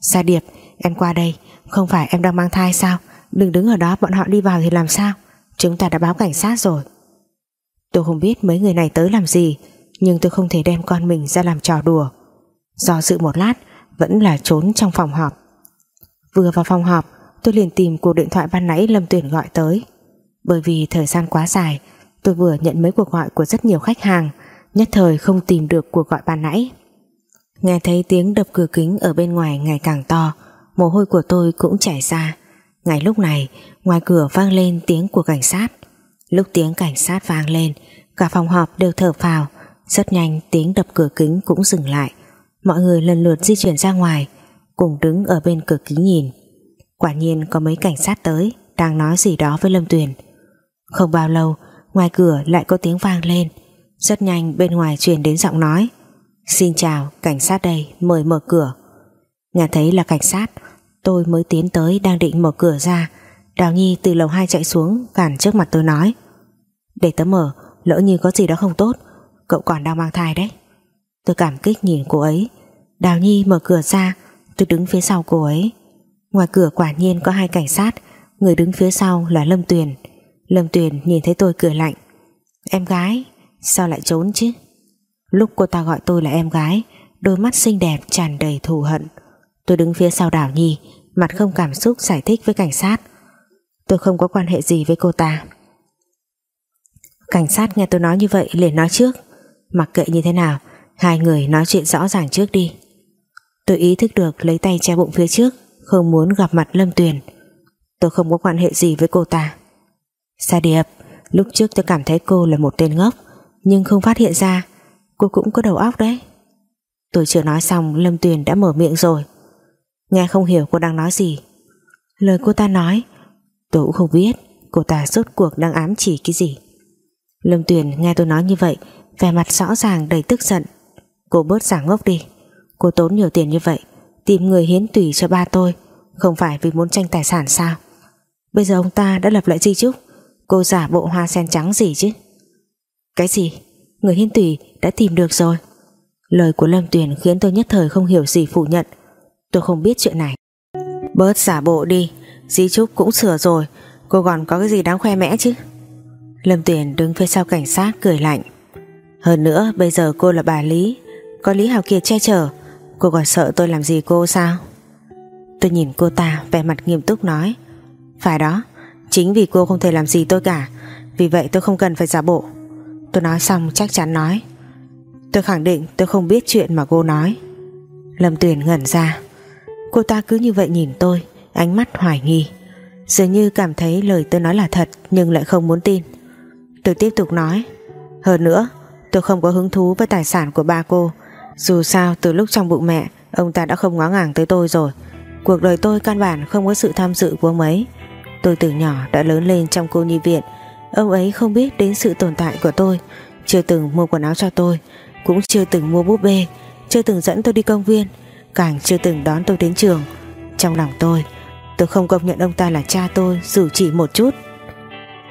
Sa Điệp em qua đây. Không phải em đang mang thai sao? Đừng đứng ở đó, bọn họ đi vào thì làm sao? Chúng ta đã báo cảnh sát rồi. Tôi không biết mấy người này tới làm gì, nhưng tôi không thể đem con mình ra làm trò đùa. Do dự một lát, vẫn là trốn trong phòng họp. Vừa vào phòng họp, tôi liền tìm cuộc điện thoại ban nãy Lâm Tuyển gọi tới. Bởi vì thời gian quá dài, tôi vừa nhận mấy cuộc gọi của rất nhiều khách hàng, nhất thời không tìm được cuộc gọi ban nãy. Nghe thấy tiếng đập cửa kính ở bên ngoài ngày càng to mồ hôi của tôi cũng chảy ra. Ngay lúc này, ngoài cửa vang lên tiếng của cảnh sát. Lúc tiếng cảnh sát vang lên, cả phòng họp đều thở phào. Rất nhanh, tiếng đập cửa kính cũng dừng lại. Mọi người lần lượt di chuyển ra ngoài, cùng đứng ở bên cửa kính nhìn. Quả nhiên có mấy cảnh sát tới, đang nói gì đó với Lâm Tuyền. Không bao lâu, Ngoài cửa lại có tiếng vang lên. Rất nhanh, bên ngoài truyền đến giọng nói. Xin chào, cảnh sát đây, Mời mở cửa. Nghe thấy là cảnh sát Tôi mới tiến tới đang định mở cửa ra. Đào Nhi từ lầu 2 chạy xuống, Cản trước mặt tôi nói. Để tớ mở, lỡ như có gì đó không tốt, Cậu còn đang mang thai đấy. Tôi cảm kích nhìn cô ấy. Đào Nhi mở cửa ra, Tôi đứng phía sau cô ấy. Ngoài cửa quả nhiên có hai cảnh sát, Người đứng phía sau là Lâm Tuyền. Lâm Tuyền nhìn thấy tôi cười lạnh. Em gái, Sao lại trốn chứ? Lúc cô ta gọi tôi là em gái, Đôi mắt xinh đẹp tràn đầy thù hận. Tôi đứng phía sau đảo nhi, Mặt không cảm xúc giải thích với cảnh sát. Tôi không có quan hệ gì với cô ta. Cảnh sát nghe tôi nói như vậy liền nói trước. Mặc kệ như thế nào, Hai người nói chuyện rõ ràng trước đi. Tôi ý thức được lấy tay che bụng phía trước, Không muốn gặp mặt Lâm Tuyền. Tôi không có quan hệ gì với cô ta. Sa Điệp, Lúc trước tôi cảm thấy cô là một tên ngốc, Nhưng không phát hiện ra, Cô cũng có đầu óc đấy. Tôi chưa nói xong, Lâm Tuyền đã mở miệng rồi. Nghe không hiểu cô đang nói gì. Lời cô ta nói, Tôi cũng không biết cô ta rốt cuộc đang ám chỉ cái gì. Lâm Tuyền nghe tôi nói như vậy, vẻ mặt rõ ràng đầy tức giận. Cô bớt giả ngốc đi. Cô tốn nhiều tiền như vậy, tìm người hiến tùy cho ba tôi, không phải vì muốn tranh tài sản sao? Bây giờ ông ta đã lập lại di chúc, cô giả bộ hoa sen trắng gì chứ? Cái gì? Người hiến tùy đã tìm được rồi. Lời của Lâm Tuyền khiến tôi nhất thời không hiểu gì phủ nhận tôi không biết chuyện này. Bớt giả bộ đi, di trúc cũng sửa rồi. Cô còn có cái gì đáng khoe mẽ chứ? Lâm Tuyền đứng phía sau cảnh sát cười lạnh. Hơn nữa, bây giờ cô là bà Lý, Có Lý Hào Kiệt che chở. Cô còn sợ tôi làm gì cô sao? Tôi nhìn cô ta, vẻ mặt nghiêm túc nói. Phải đó, Chính vì cô không thể làm gì tôi cả, Vì vậy tôi không cần phải giả bộ. Tôi nói xong chắc chắn nói. Tôi khẳng định tôi không biết chuyện mà cô nói. Lâm Tuyền ngẩn ra. Cô ta cứ như vậy nhìn tôi, Ánh mắt hoài nghi. Dường như cảm thấy lời tôi nói là thật, Nhưng lại không muốn tin. Tôi tiếp tục nói, Hơn nữa, tôi không có hứng thú với tài sản của ba cô. Dù sao, từ lúc trong bụng mẹ, Ông ta đã không ngó ngàng tới tôi rồi. Cuộc đời tôi căn bản không có sự tham dự của ông ấy. Tôi từ nhỏ đã lớn lên trong cô nhi viện. Ông ấy không biết đến sự tồn tại của tôi. Chưa từng mua quần áo cho tôi, Cũng chưa từng mua búp bê, Chưa từng dẫn tôi đi công viên. Càng chưa từng đón tôi đến trường. Trong lòng tôi Tôi không công nhận ông ta là cha tôi, Dù chỉ một chút.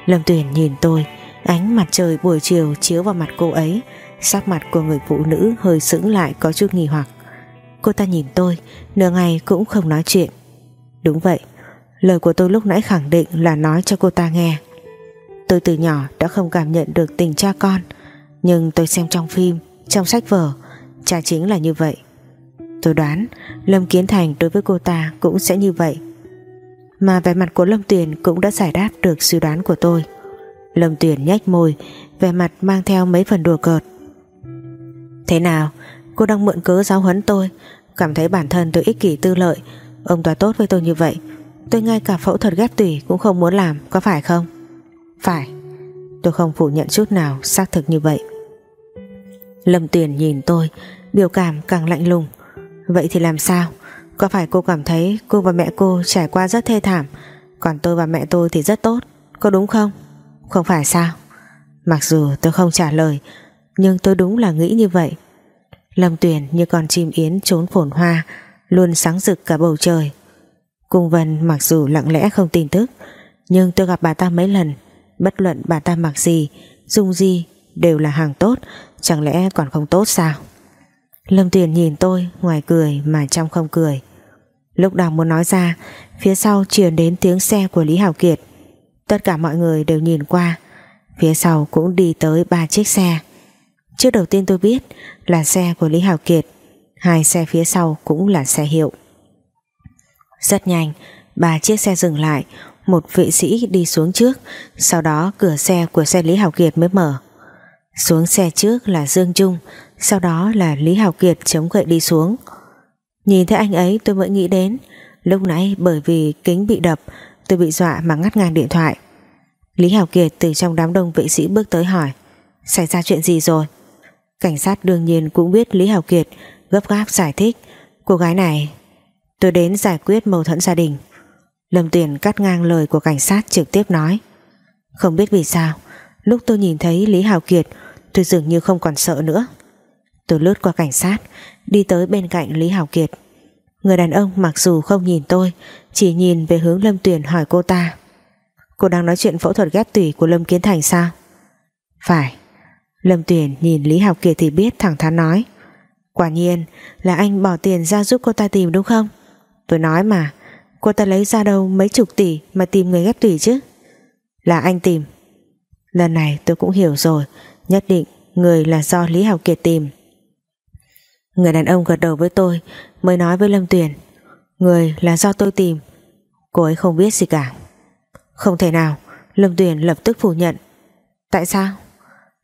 Lâm Tuyền nhìn tôi, Ánh mặt trời buổi chiều chiếu vào mặt cô ấy. Sắc mặt của người phụ nữ hơi sững lại có chút nghi hoặc. Cô ta nhìn tôi, Nửa ngày cũng không nói chuyện. Đúng vậy, Lời của tôi lúc nãy khẳng định là nói cho cô ta nghe. Tôi từ nhỏ đã không cảm nhận được tình cha con, Nhưng tôi xem trong phim, Trong sách vở, Cha chính là như vậy. Tôi đoán, Lâm Kiến Thành đối với cô ta cũng sẽ như vậy. Mà vẻ mặt của Lâm Tuyền cũng đã giải đáp được suy đoán của tôi. Lâm Tuyền nhếch môi, vẻ mặt mang theo mấy phần đùa cợt. Thế nào? Cô đang mượn cớ giáo huấn tôi? Cảm thấy bản thân tôi ích kỷ tư lợi. Ông ta tốt với tôi như vậy. Tôi ngay cả phẫu thuật ghép tủy cũng không muốn làm, Có phải không? Phải. Tôi không phủ nhận chút nào xác thực như vậy. Lâm Tuyền nhìn tôi, Biểu cảm càng lạnh lùng. Vậy thì làm sao? Có phải cô cảm thấy cô và mẹ cô trải qua rất thê thảm, Còn tôi và mẹ tôi thì rất tốt, Có đúng không? Không phải sao? Mặc dù tôi không trả lời, Nhưng tôi đúng là nghĩ như vậy. Lâm Tuyền như con chim yến trốn phồn hoa, Luôn sáng rực cả bầu trời. Cung Vân mặc dù lặng lẽ không tin tức, Nhưng tôi gặp bà ta mấy lần, Bất luận bà ta mặc gì, dung gì đều là hàng tốt, Chẳng lẽ còn không tốt sao? Lâm Tuyền nhìn tôi, ngoài cười mà trong không cười. Lúc đang muốn nói ra, Phía sau truyền đến tiếng xe của Lý Hảo Kiệt. Tất cả mọi người đều nhìn qua. Phía sau cũng đi tới ba chiếc xe. Trước đầu tiên tôi biết Là xe của Lý Hảo Kiệt. Hai xe phía sau cũng là xe hiệu. Rất nhanh, Ba chiếc xe dừng lại. Một vệ sĩ đi xuống trước, Sau đó cửa xe của xe Lý Hảo Kiệt mới mở. Xuống xe trước là Dương Trung sau đó là Lý Hào Kiệt chống gậy đi xuống. Nhìn thấy anh ấy, tôi mới nghĩ đến, Lúc nãy bởi vì kính bị đập, Tôi bị dọa mà ngắt ngang điện thoại. Lý Hảo Kiệt từ trong đám đông vệ sĩ bước tới hỏi, Xảy ra chuyện gì rồi? Cảnh sát đương nhiên cũng biết Lý Hảo Kiệt Gấp gáp giải thích, Cô gái này, Tôi đến giải quyết mâu thuẫn gia đình. Lâm Tuyền cắt ngang lời của cảnh sát trực tiếp nói, Không biết vì sao, Lúc tôi nhìn thấy Lý Hảo Kiệt, Tôi dường như không còn sợ nữa. Tôi lướt qua cảnh sát, Đi tới bên cạnh Lý Hảo Kiệt. Người đàn ông mặc dù không nhìn tôi, Chỉ nhìn về hướng Lâm Tuyền hỏi cô ta. Cô đang nói chuyện phẫu thuật ghép tủy của Lâm Kiến Thành sao? Phải. Lâm Tuyền nhìn Lý hảo Kiệt thì biết thẳng thắn nói. Quả nhiên là anh bỏ tiền ra giúp cô ta tìm đúng không? Tôi nói mà, Cô ta lấy ra đâu mấy chục tỷ Mà tìm người ghép tủy chứ? Là anh tìm. Lần này tôi cũng hiểu rồi, Nhất định người là do Lý hảo Kiệt tìm. Người đàn ông gật đầu với tôi, Mới nói với Lâm Tuyền. Người là do tôi tìm. Cô ấy không biết gì cả. Không thể nào, Lâm Tuyền lập tức phủ nhận. Tại sao?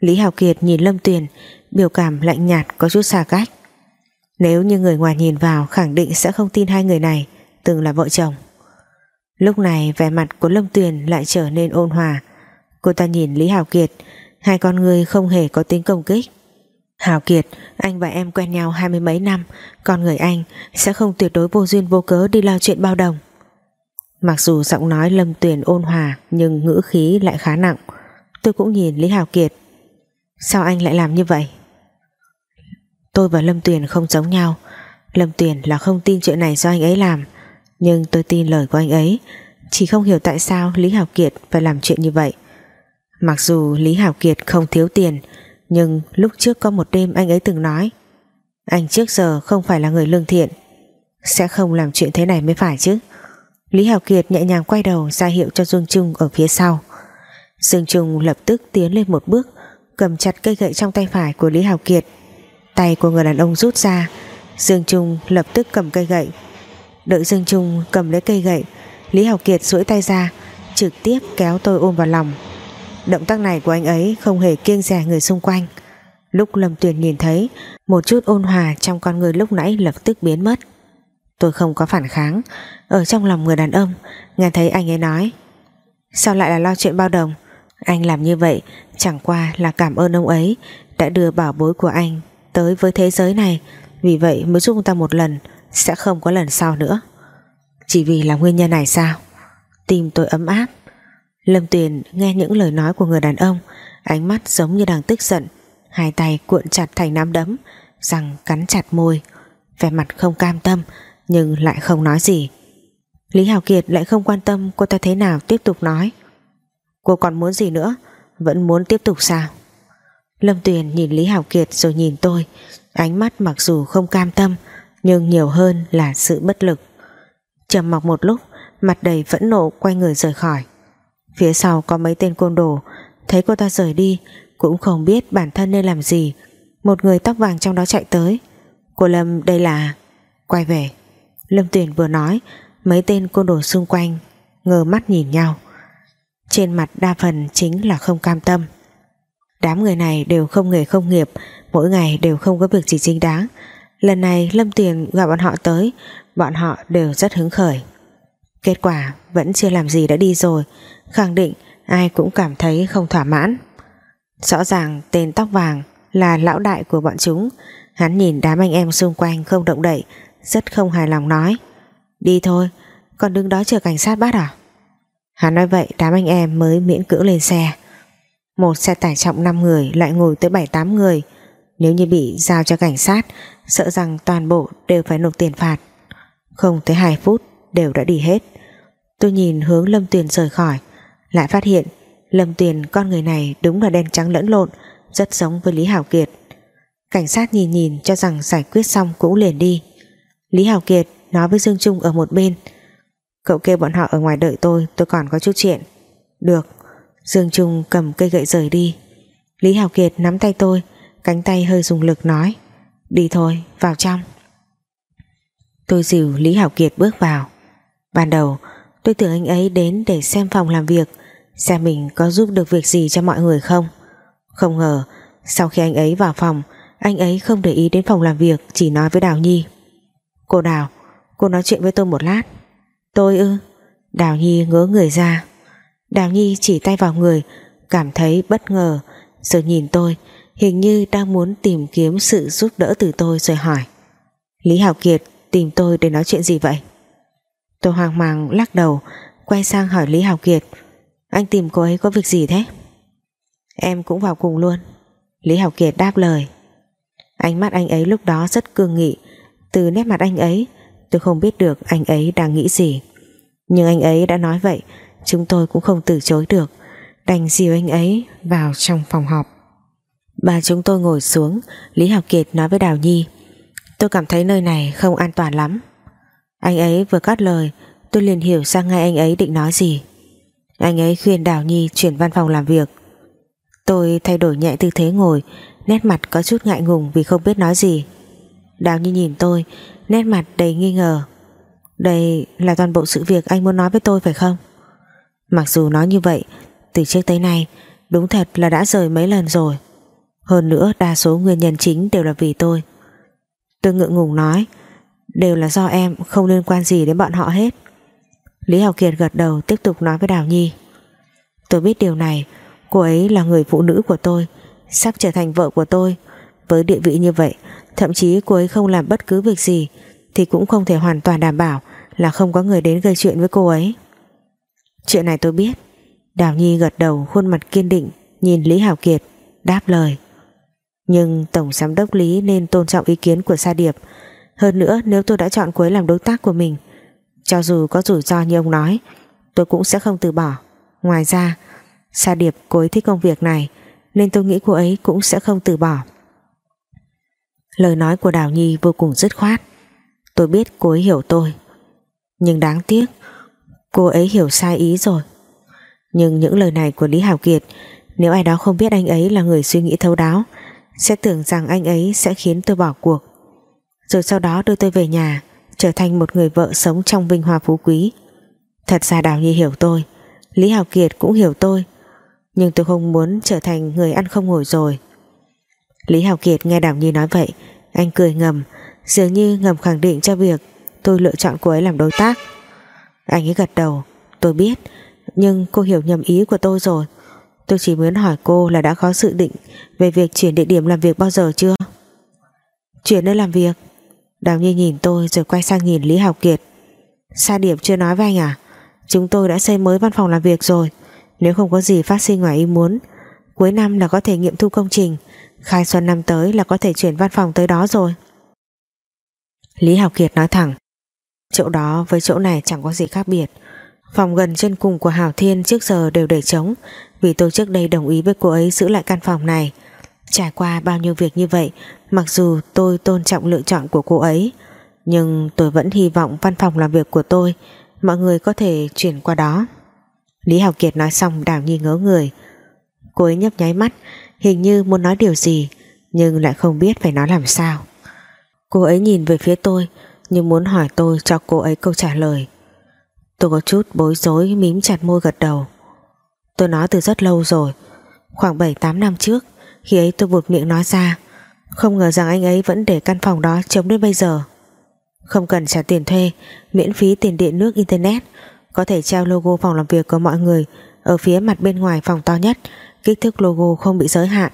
Lý Hào Kiệt nhìn Lâm Tuyền, Biểu cảm lạnh nhạt có chút xa cách. Nếu như người ngoài nhìn vào, Khẳng định sẽ không tin hai người này, Từng là vợ chồng. Lúc này, vẻ mặt của Lâm Tuyền lại trở nên ôn hòa. Cô ta nhìn Lý Hào Kiệt, Hai con người không hề có tính công kích. Hào Kiệt, Anh và em quen nhau hai mươi mấy năm. Con người anh sẽ không tuyệt đối vô duyên vô cớ Đi lo chuyện bao đồng. Mặc dù giọng nói Lâm Tuyền ôn hòa, Nhưng ngữ khí lại khá nặng. Tôi cũng nhìn Lý Hào Kiệt. Sao anh lại làm như vậy? Tôi và Lâm Tuyền không giống nhau. Lâm Tuyền là không tin chuyện này do anh ấy làm, Nhưng tôi tin lời của anh ấy. Chỉ không hiểu tại sao Lý Hào Kiệt phải làm chuyện như vậy. Mặc dù Lý Hào Kiệt không thiếu tiền nhưng lúc trước có một đêm anh ấy từng nói, Anh trước giờ không phải là người lương thiện, Sẽ không làm chuyện thế này mới phải chứ. Lý Hào Kiệt nhẹ nhàng quay đầu ra hiệu cho Dương Trung ở phía sau. Dương Trung lập tức tiến lên một bước, cầm chặt cây gậy trong tay phải của Lý Hào Kiệt. Tay của người đàn ông rút ra, Dương Trung lập tức cầm cây gậy. Đợi Dương Trung cầm lấy cây gậy, Lý Hào Kiệt duỗi tay ra, trực tiếp kéo tôi ôm vào lòng động tác này của anh ấy không hề kiêng dè người xung quanh. Lúc Lâm Tuyền nhìn thấy, một chút ôn hòa trong con người lúc nãy lập tức biến mất. Tôi không có phản kháng. Ở trong lòng người đàn ông, nghe thấy anh ấy nói, sao lại là lo chuyện bao đồng? Anh làm như vậy, chẳng qua là cảm ơn ông ấy đã đưa bảo bối của anh tới với thế giới này. Vì vậy mới giúp ta một lần, sẽ không có lần sau nữa. Chỉ vì là nguyên nhân này sao? Tim tôi ấm áp. Lâm Tuyền nghe những lời nói của người đàn ông, ánh mắt giống như đang tức giận, hai tay cuộn chặt thành nắm đấm, răng cắn chặt môi, vẻ mặt không cam tâm, nhưng lại không nói gì. Lý Hào Kiệt lại không quan tâm cô ta thế nào tiếp tục nói. Cô còn muốn gì nữa? Vẫn muốn tiếp tục sao? Lâm Tuyền nhìn Lý Hảo Kiệt rồi nhìn tôi, Ánh mắt mặc dù không cam tâm, Nhưng nhiều hơn là sự bất lực. Trầm mặc một lúc, Mặt đầy phẫn nộ quay người rời khỏi. Phía sau có mấy tên côn đồ. Thấy cô ta rời đi, Cũng không biết bản thân nên làm gì. Một người tóc vàng trong đó chạy tới. Cô Lâm, đây là Quay về. Lâm Tuyền vừa nói, Mấy tên côn đồ xung quanh Ngờ mắt nhìn nhau. Trên mặt đa phần chính là không cam tâm. Đám người này đều không nghề không nghiệp, mỗi ngày đều không có việc gì chính đáng. Lần này Lâm Tuyền gọi bọn họ tới, bọn họ đều rất hứng khởi kết quả vẫn chưa làm gì đã đi rồi. Khẳng định ai cũng cảm thấy không thỏa mãn. Rõ ràng tên tóc vàng là lão đại của bọn chúng. Hắn nhìn đám anh em xung quanh không động đậy, rất không hài lòng nói, đi thôi, còn đứng đó chờ cảnh sát bắt à? Hắn nói vậy, đám anh em mới miễn cưỡng lên xe. Một xe tải trọng 5 người lại ngồi tới 7-8 người. Nếu như bị giao cho cảnh sát, Sợ rằng toàn bộ đều phải nộp tiền phạt. Không tới 2 phút đều đã đi hết. Tôi nhìn hướng Lâm Tuyền rời khỏi, Lại phát hiện Lâm Tuyền, con người này đúng là đen trắng lẫn lộn, Rất giống với Lý Hảo Kiệt. Cảnh sát nhìn nhìn cho rằng giải quyết xong cũng liền đi. Lý Hảo Kiệt nói với Dương Trung ở một bên, Cậu kêu bọn họ ở ngoài đợi tôi Tôi còn có chút chuyện. Được. Dương Trung cầm cây gậy rời đi. Lý Hảo Kiệt nắm tay tôi, Cánh tay hơi dùng lực nói, Đi thôi, vào trong. Tôi dìu Lý Hảo Kiệt bước vào. Ban đầu, tôi tưởng anh ấy đến để xem phòng làm việc, Xem mình có giúp được việc gì cho mọi người không. Không ngờ, Sau khi anh ấy vào phòng, Anh ấy không để ý đến phòng làm việc, Chỉ nói với Đào Nhi. Cô Đào, Cô nói chuyện với tôi một lát. Tôi ư? Đào Nhi ngớ người ra. Đào Nhi chỉ tay vào người, Cảm thấy bất ngờ Rồi nhìn tôi, Hình như đang muốn tìm kiếm sự giúp đỡ từ tôi rồi hỏi. Lý Hảo Kiệt tìm tôi để nói chuyện gì vậy? Tôi hoang mang lắc đầu, Quay sang hỏi Lý Hảo Kiệt. Anh tìm cô ấy có việc gì thế? Em cũng vào cùng luôn. Lý Hảo Kiệt đáp lời. Ánh mắt anh ấy lúc đó rất cương nghị. Từ nét mặt anh ấy, Tôi không biết được anh ấy đang nghĩ gì. Nhưng anh ấy đã nói vậy, Chúng tôi cũng không từ chối được. Đành dìu anh ấy vào trong phòng họp. Bà chúng tôi ngồi xuống, Lý Học Kiệt nói với Đào Nhi. Tôi cảm thấy nơi này không an toàn lắm. Anh ấy vừa cắt lời, Tôi liền hiểu ra ngay anh ấy định nói gì. Anh ấy khuyên Đào Nhi chuyển văn phòng làm việc. Tôi thay đổi nhẹ tư thế ngồi, Nét mặt có chút ngại ngùng vì không biết nói gì. Đào Nhi nhìn tôi, nét mặt đầy nghi ngờ. Đây là toàn bộ sự việc anh muốn nói với tôi phải không? Mặc dù nói như vậy, từ trước tới nay, đúng thật là đã rời mấy lần rồi. Hơn nữa đa số nguyên nhân chính đều là vì tôi. Tôi ngượng ngùng nói đều là do em, không liên quan gì đến bọn họ hết. Lý Hào Kiệt gật đầu, tiếp tục nói với Đào Nhi. Tôi biết điều này, Cô ấy là người phụ nữ của tôi, Sắp trở thành vợ của tôi. Với địa vị như vậy, Thậm chí cô ấy không làm bất cứ việc gì Thì cũng không thể hoàn toàn đảm bảo Là không có người đến gây chuyện với cô ấy. Chuyện này tôi biết. Đào Nhi gật đầu, khuôn mặt kiên định, Nhìn Lý Hảo Kiệt, Đáp lời. Nhưng Tổng Giám đốc Lý nên tôn trọng ý kiến của Sa Điệp. Hơn nữa, nếu tôi đã chọn cô ấy làm đối tác của mình, Cho dù có rủi ro như ông nói, Tôi cũng sẽ không từ bỏ. Ngoài ra, Sa Điệp cô ấy thích công việc này, Nên tôi nghĩ cô ấy cũng sẽ không từ bỏ. Lời nói của Đào Nhi vô cùng dứt khoát. Tôi biết cô ấy hiểu tôi, Nhưng đáng tiếc, Cô ấy hiểu sai ý rồi. Nhưng những lời này của Lý Hảo Kiệt, Nếu ai đó không biết anh ấy là người suy nghĩ thấu đáo, Sẽ tưởng rằng anh ấy sẽ khiến tôi bỏ cuộc. Rồi sau đó đưa tôi về nhà, Trở thành một người vợ sống trong vinh hoa phú quý. Thật ra Đào Nhi hiểu tôi, Lý hào Kiệt cũng hiểu tôi, Nhưng tôi không muốn trở thành người ăn không ngồi rồi. Lý hào Kiệt nghe Đào Nhi nói vậy, Anh cười ngầm, Dường như ngầm khẳng định cho việc Tôi lựa chọn cô ấy làm đối tác. Anh ấy gật đầu, Tôi biết, Nhưng cô hiểu nhầm ý của tôi rồi. Tôi chỉ muốn hỏi cô là đã có dự định Về việc chuyển địa điểm làm việc bao giờ chưa? Chuyển nơi làm việc? Đào Nhi nhìn tôi rồi quay sang nhìn Lý học Kiệt. Sa điểm chưa nói với anh à? Chúng tôi đã xây mới văn phòng làm việc rồi. Nếu không có gì phát sinh ngoài ý muốn, Cuối năm là có thể nghiệm thu công trình. Khai xuân năm tới là có thể chuyển văn phòng tới đó rồi. Lý Học Kiệt nói thẳng. Chỗ đó với chỗ này chẳng có gì khác biệt. Phòng gần trên cùng của Hảo Thiên trước giờ đều để trống, Vì tôi trước đây đồng ý với cô ấy giữ lại căn phòng này. Trải qua bao nhiêu việc như vậy, Mặc dù tôi tôn trọng lựa chọn của cô ấy, Nhưng tôi vẫn hy vọng văn phòng làm việc của tôi, Mọi người có thể chuyển qua đó. Lý Học Kiệt nói xong đảo nhi ngớ người. Cô ấy nhấp nháy mắt, Hình như muốn nói điều gì, Nhưng lại không biết phải nói làm sao. Cô ấy nhìn về phía tôi Nhưng muốn hỏi tôi cho cô ấy câu trả lời. Tôi có chút bối rối, Mím chặt môi gật đầu. Tôi nói từ rất lâu rồi, Khoảng 7-8 năm trước khi ấy tôi buột miệng nói ra, Không ngờ rằng anh ấy vẫn để căn phòng đó chống đến bây giờ. Không cần trả tiền thuê, Miễn phí tiền điện nước internet, Có thể treo logo phòng làm việc của mọi người Ở phía mặt bên ngoài phòng to nhất, kích thước logo không bị giới hạn.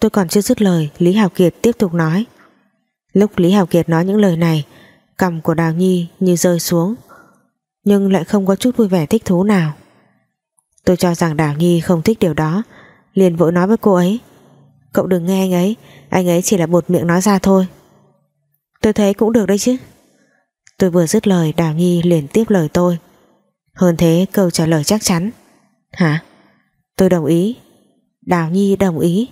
Tôi còn chưa dứt lời, Lý Hào Kiệt tiếp tục nói. Lúc Lý Hào Kiệt nói những lời này cầm của Đào Nhi như rơi xuống, nhưng lại không có chút vui vẻ thích thú nào. Tôi cho rằng Đào Nhi không thích điều đó liền vội nói với cô ấy. Cậu đừng nghe anh ấy anh ấy chỉ là bột miệng nói ra thôi. Tôi thấy cũng được đấy chứ. Tôi vừa dứt lời, Đào Nhi liền tiếp lời tôi. Hơn thế, câu trả lời chắc chắn. Hả? Tôi đồng ý. Đào Nhi đồng ý.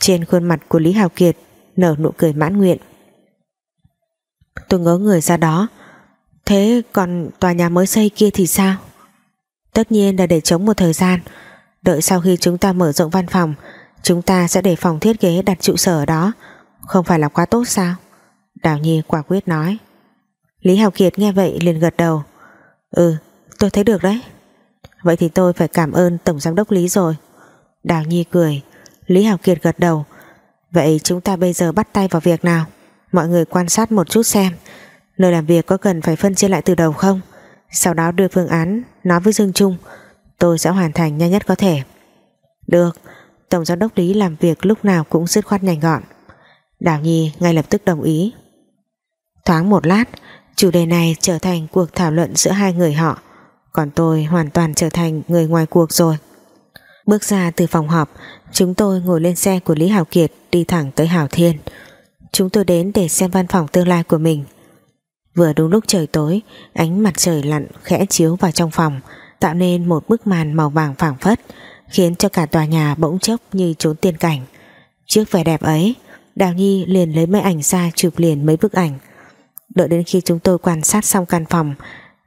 Trên khuôn mặt của Lý Hào Kiệt Nở nụ cười mãn nguyện. Tôi ngớ người ra đó. Thế còn tòa nhà mới xây kia thì sao? Tất nhiên là để chống một thời gian. Đợi sau khi chúng ta mở rộng văn phòng, Chúng ta sẽ để phòng thiết kế đặt trụ sở ở đó. Không phải là quá tốt sao? Đào Nhi quả quyết nói. Lý Hào Kiệt nghe vậy liền gật đầu. Ừ tôi thấy được đấy. Vậy thì tôi phải cảm ơn Tổng Giám đốc Lý rồi. Đào Nhi cười. Lý Hào Kiệt gật đầu. Vậy chúng ta bây giờ bắt tay vào việc nào? Mọi người quan sát một chút xem. Nơi làm việc có cần phải phân chia lại từ đầu không? Sau đó đưa phương án Nói với Dương Trung. Tôi sẽ hoàn thành nhanh nhất có thể. Được, Tổng giám đốc Lý làm việc lúc nào cũng dứt khoát nhanh gọn. Đào Nhi ngay lập tức đồng ý. Thoáng một lát, Chủ đề này trở thành cuộc thảo luận giữa hai người họ, còn tôi hoàn toàn trở thành người ngoài cuộc rồi. Bước ra từ phòng họp, Chúng tôi ngồi lên xe của Lý Hảo Kiệt Đi thẳng tới Hảo Thiên. Chúng tôi đến để xem văn phòng tương lai của mình. Vừa đúng lúc trời tối, Ánh mặt trời lặn khẽ chiếu vào trong phòng Tạo nên một bức màn màu vàng phảng phất, Khiến cho cả tòa nhà bỗng chốc như trốn tiên cảnh. Trước vẻ đẹp ấy, Đào Nhi liền lấy máy ảnh ra chụp liền mấy bức ảnh. Đợi đến khi chúng tôi quan sát xong căn phòng,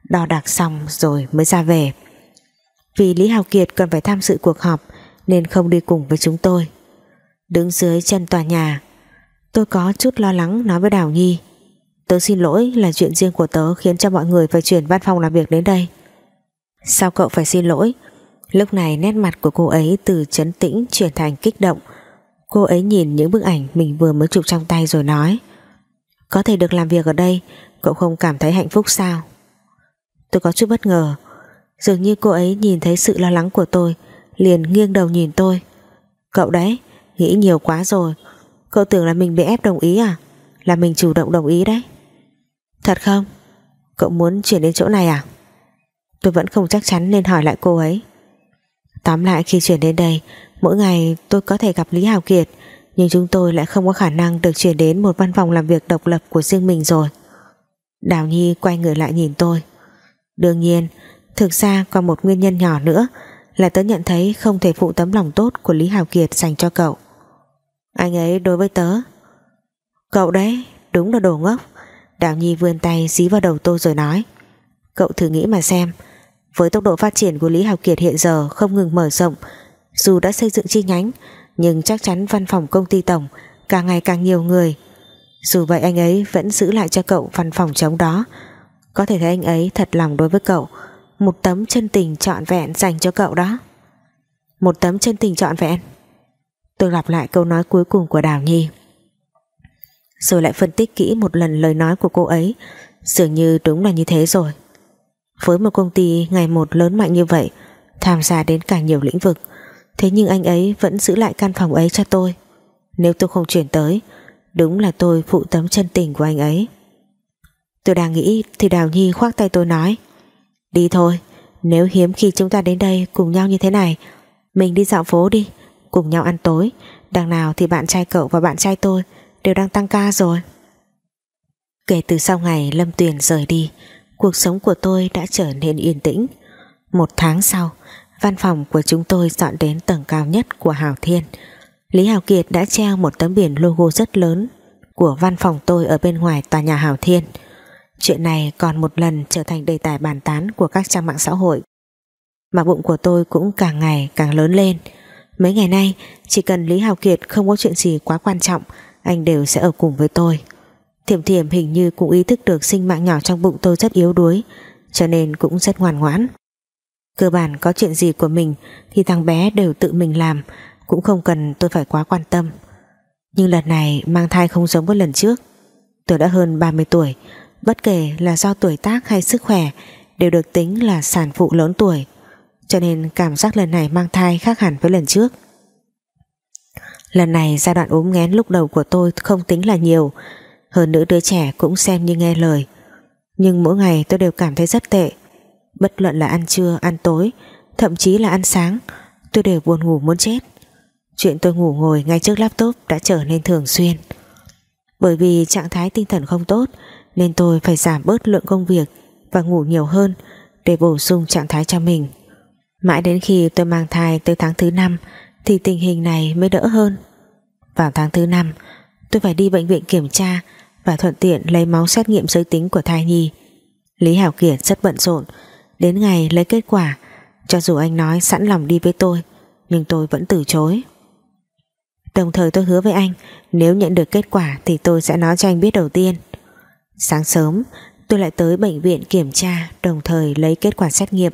đo đạc xong rồi mới ra về. Vì Lý Hào Kiệt cần phải tham dự cuộc họp nên không đi cùng với chúng tôi. Đứng dưới chân tòa nhà, tôi có chút lo lắng nói với Đào Nhi. Tớ xin lỗi là chuyện riêng của tớ khiến cho mọi người phải chuyển văn phòng làm việc đến đây sao cậu phải xin lỗi? Lúc này nét mặt của cô ấy từ chấn tĩnh chuyển thành kích động. Cô ấy nhìn những bức ảnh mình vừa mới chụp trong tay rồi nói, có thể được làm việc ở đây, cậu không cảm thấy hạnh phúc sao? Tôi có chút bất ngờ. Dường như cô ấy nhìn thấy sự lo lắng của tôi, liền nghiêng đầu nhìn tôi. Cậu đấy, Nghĩ nhiều quá rồi. Cậu tưởng là mình bị ép đồng ý à? Là mình chủ động đồng ý đấy. Thật không? Cậu muốn chuyển đến chỗ này à? Tôi vẫn không chắc chắn nên hỏi lại cô ấy. Tóm lại, khi chuyển đến đây, Mỗi ngày tôi có thể gặp Lý Hào Kiệt, Nhưng chúng tôi lại không có khả năng Được chuyển đến một văn phòng làm việc độc lập Của riêng mình rồi. Đào Nhi quay người lại nhìn tôi. Đương nhiên, Thực ra còn một nguyên nhân nhỏ nữa Là tớ nhận thấy không thể phụ tấm lòng tốt Của Lý Hào Kiệt dành cho cậu. Anh ấy đối với tớ. Cậu đấy, đúng là đồ ngốc. Đào Nhi vươn tay dí vào đầu tôi rồi nói. Cậu thử nghĩ mà xem với tốc độ phát triển của Lý học Kiệt hiện giờ Không ngừng mở rộng, Dù đã xây dựng chi nhánh, Nhưng chắc chắn văn phòng công ty tổng Càng ngày càng nhiều người. Dù vậy anh ấy vẫn giữ lại cho cậu văn phòng chống đó. Có thể thấy anh ấy thật lòng đối với cậu. Một tấm chân tình trọn vẹn dành cho cậu đó. Một tấm chân tình trọn vẹn. Tôi lặp lại câu nói cuối cùng của Đào Nhi. Rồi lại phân tích kỹ một lần lời nói của cô ấy. Dường như đúng là như thế rồi với một công ty ngày một lớn mạnh như vậy, Tham gia đến cả nhiều lĩnh vực, Thế nhưng anh ấy vẫn giữ lại căn phòng ấy cho tôi. Nếu tôi không chuyển tới, Đúng là tôi phụ tấm chân tình của anh ấy. Tôi đang nghĩ Thì Đào Nhi khoác tay tôi nói, Đi thôi, Nếu hiếm khi chúng ta đến đây cùng nhau như thế này, Mình đi dạo phố đi, Cùng nhau ăn tối, Đằng nào thì bạn trai cậu và bạn trai tôi Đều đang tăng ca rồi. Kể từ sau ngày Lâm Tuyền rời đi cuộc sống của tôi đã trở nên yên tĩnh. Một tháng sau, văn phòng của chúng tôi dọn đến tầng cao nhất của Hào Thiên. Lý Hào Kiệt đã treo một tấm biển logo rất lớn của văn phòng tôi ở bên ngoài tòa nhà Hào Thiên. Chuyện này còn một lần trở thành đề tài bàn tán của các trang mạng xã hội. Mà bụng của tôi cũng càng ngày càng lớn lên. Mấy ngày nay, chỉ cần Lý Hào Kiệt không có chuyện gì quá quan trọng, anh đều sẽ ở cùng với tôi. Thiểm thiểm hình như cũng ý thức được sinh mạng nhỏ trong bụng tôi rất yếu đuối, cho nên cũng rất ngoan ngoãn. Cơ bản có chuyện gì của mình thì thằng bé đều tự mình làm, cũng không cần tôi phải quá quan tâm. Nhưng lần này mang thai không giống với lần trước. Tôi đã hơn 30 tuổi, bất kể là do tuổi tác hay sức khỏe, đều được tính là sản phụ lớn tuổi, cho nên cảm giác lần này mang thai khác hẳn với lần trước. Lần này giai đoạn ốm nghén lúc đầu của tôi không tính là nhiều hơn nữa đứa trẻ cũng xem như nghe lời. Nhưng mỗi ngày tôi đều cảm thấy rất tệ. Bất luận là ăn trưa, ăn tối, thậm chí là ăn sáng, tôi đều buồn ngủ muốn chết. Chuyện tôi ngủ ngồi ngay trước laptop đã trở nên thường xuyên. Bởi vì trạng thái tinh thần không tốt, nên tôi phải giảm bớt lượng công việc và ngủ nhiều hơn để bổ sung trạng thái cho mình. Mãi đến khi tôi mang thai tới tháng thứ năm, thì tình hình này mới đỡ hơn. Vào tháng thứ năm, tôi phải đi bệnh viện kiểm tra và thuận tiện lấy máu xét nghiệm giới tính của thai nhi. Lý Hảo Kiệt rất bận rộn. Đến ngày lấy kết quả, cho dù anh nói sẵn lòng đi với tôi, nhưng tôi vẫn từ chối. Đồng thời tôi hứa với anh, nếu nhận được kết quả thì tôi sẽ nói cho anh biết đầu tiên. Sáng sớm, tôi lại tới bệnh viện kiểm tra, đồng thời lấy kết quả xét nghiệm.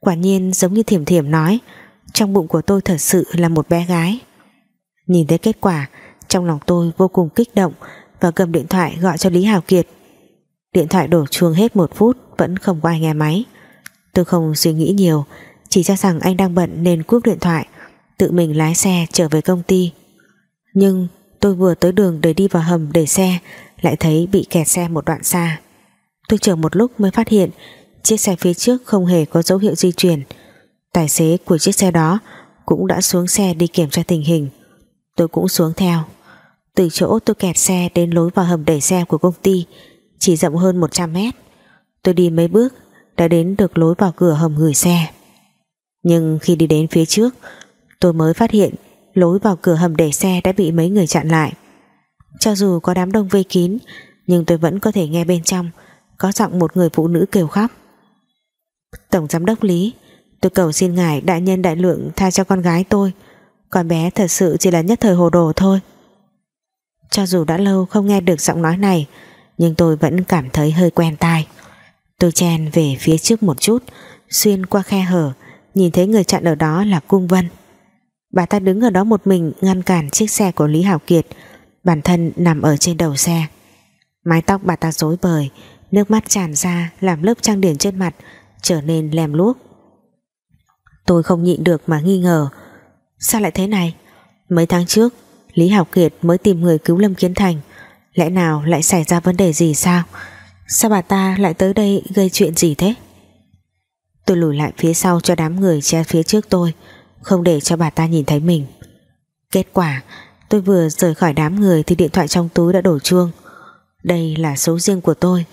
Quả nhiên giống như thiểm thiểm nói, trong bụng của tôi thật sự là một bé gái. Nhìn thấy kết quả, trong lòng tôi vô cùng kích động và cầm điện thoại gọi cho Lý Hào Kiệt. Điện thoại đổ chuông hết một phút, vẫn không có ai nghe máy. Tôi không suy nghĩ nhiều, chỉ cho rằng anh đang bận nên cúp điện thoại, tự mình lái xe trở về công ty. Nhưng tôi vừa tới đường để đi vào hầm để xe, lại thấy bị kẹt xe một đoạn xa. Tôi chờ một lúc mới phát hiện, chiếc xe phía trước không hề có dấu hiệu di chuyển. Tài xế của chiếc xe đó cũng đã xuống xe đi kiểm tra tình hình. Tôi cũng xuống theo từ chỗ tôi kẹt xe đến lối vào hầm đẩy xe của công ty, chỉ rộng hơn 100 mét. Tôi đi mấy bước đã đến được lối vào cửa hầm gửi xe. Nhưng khi đi đến phía trước, tôi mới phát hiện lối vào cửa hầm đẩy xe đã bị mấy người chặn lại. Cho dù có đám đông vây kín, nhưng tôi vẫn có thể nghe bên trong có giọng một người phụ nữ kêu khóc. Tổng giám đốc Lý, tôi cầu xin ngài đại nhân đại lượng tha cho con gái tôi con bé thật sự chỉ là nhất thời hồ đồ thôi. Cho dù đã lâu không nghe được giọng nói này, Nhưng tôi vẫn cảm thấy hơi quen tai. Tôi chen về phía trước một chút, Xuyên qua khe hở, Nhìn thấy người chặn ở đó là Cung Vân. Bà ta đứng ở đó một mình, Ngăn cản chiếc xe của Lý Hảo Kiệt, Bản thân nằm ở trên đầu xe. Mái tóc bà ta rối bời, Nước mắt tràn ra Làm lớp trang điểm trên mặt Trở nên lem luốc. Tôi không nhịn được mà nghi ngờ, Sao lại thế này? Mấy tháng trước Lý Hảo Kiệt mới tìm người cứu Lâm Kiến Thành. Lẽ nào lại xảy ra vấn đề gì sao? Sao bà ta lại tới đây gây chuyện gì thế? Tôi lùi lại phía sau cho đám người che phía trước tôi, Không để cho bà ta nhìn thấy mình. Kết quả, Tôi vừa rời khỏi đám người Thì điện thoại trong túi đã đổ chuông. Đây là số riêng của tôi.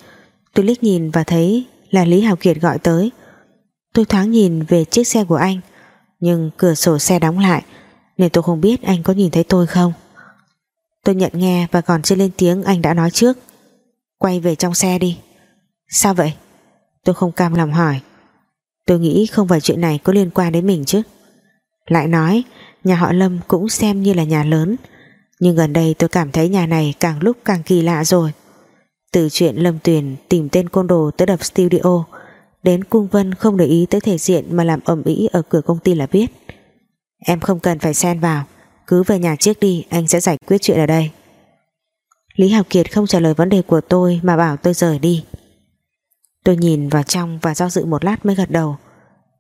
Tôi liếc nhìn và thấy là Lý Hào Kiệt gọi tới. Tôi thoáng nhìn về chiếc xe của anh, Nhưng cửa sổ xe đóng lại. Nên tôi không biết anh có nhìn thấy tôi không. Tôi nhận nghe và còn chưa lên tiếng, anh đã nói trước. Quay về trong xe đi. Sao vậy? Tôi không cam lòng hỏi. Tôi nghĩ không phải chuyện này có liên quan đến mình chứ. Lại nói, Nhà họ Lâm cũng xem như là nhà lớn. Nhưng gần đây tôi cảm thấy nhà này Càng lúc càng kỳ lạ rồi. Từ chuyện Lâm Tuyền tìm tên côn đồ tới đập studio, Đến Cung Vân không để ý tới thể diện Mà làm ẩm ý ở cửa công ty là biết. Em không cần phải xen vào. Cứ về nhà trước đi, Anh sẽ giải quyết chuyện ở đây. Lý Hào Kiệt không trả lời vấn đề của tôi Mà bảo tôi rời đi. Tôi nhìn vào trong và do dự một lát mới gật đầu.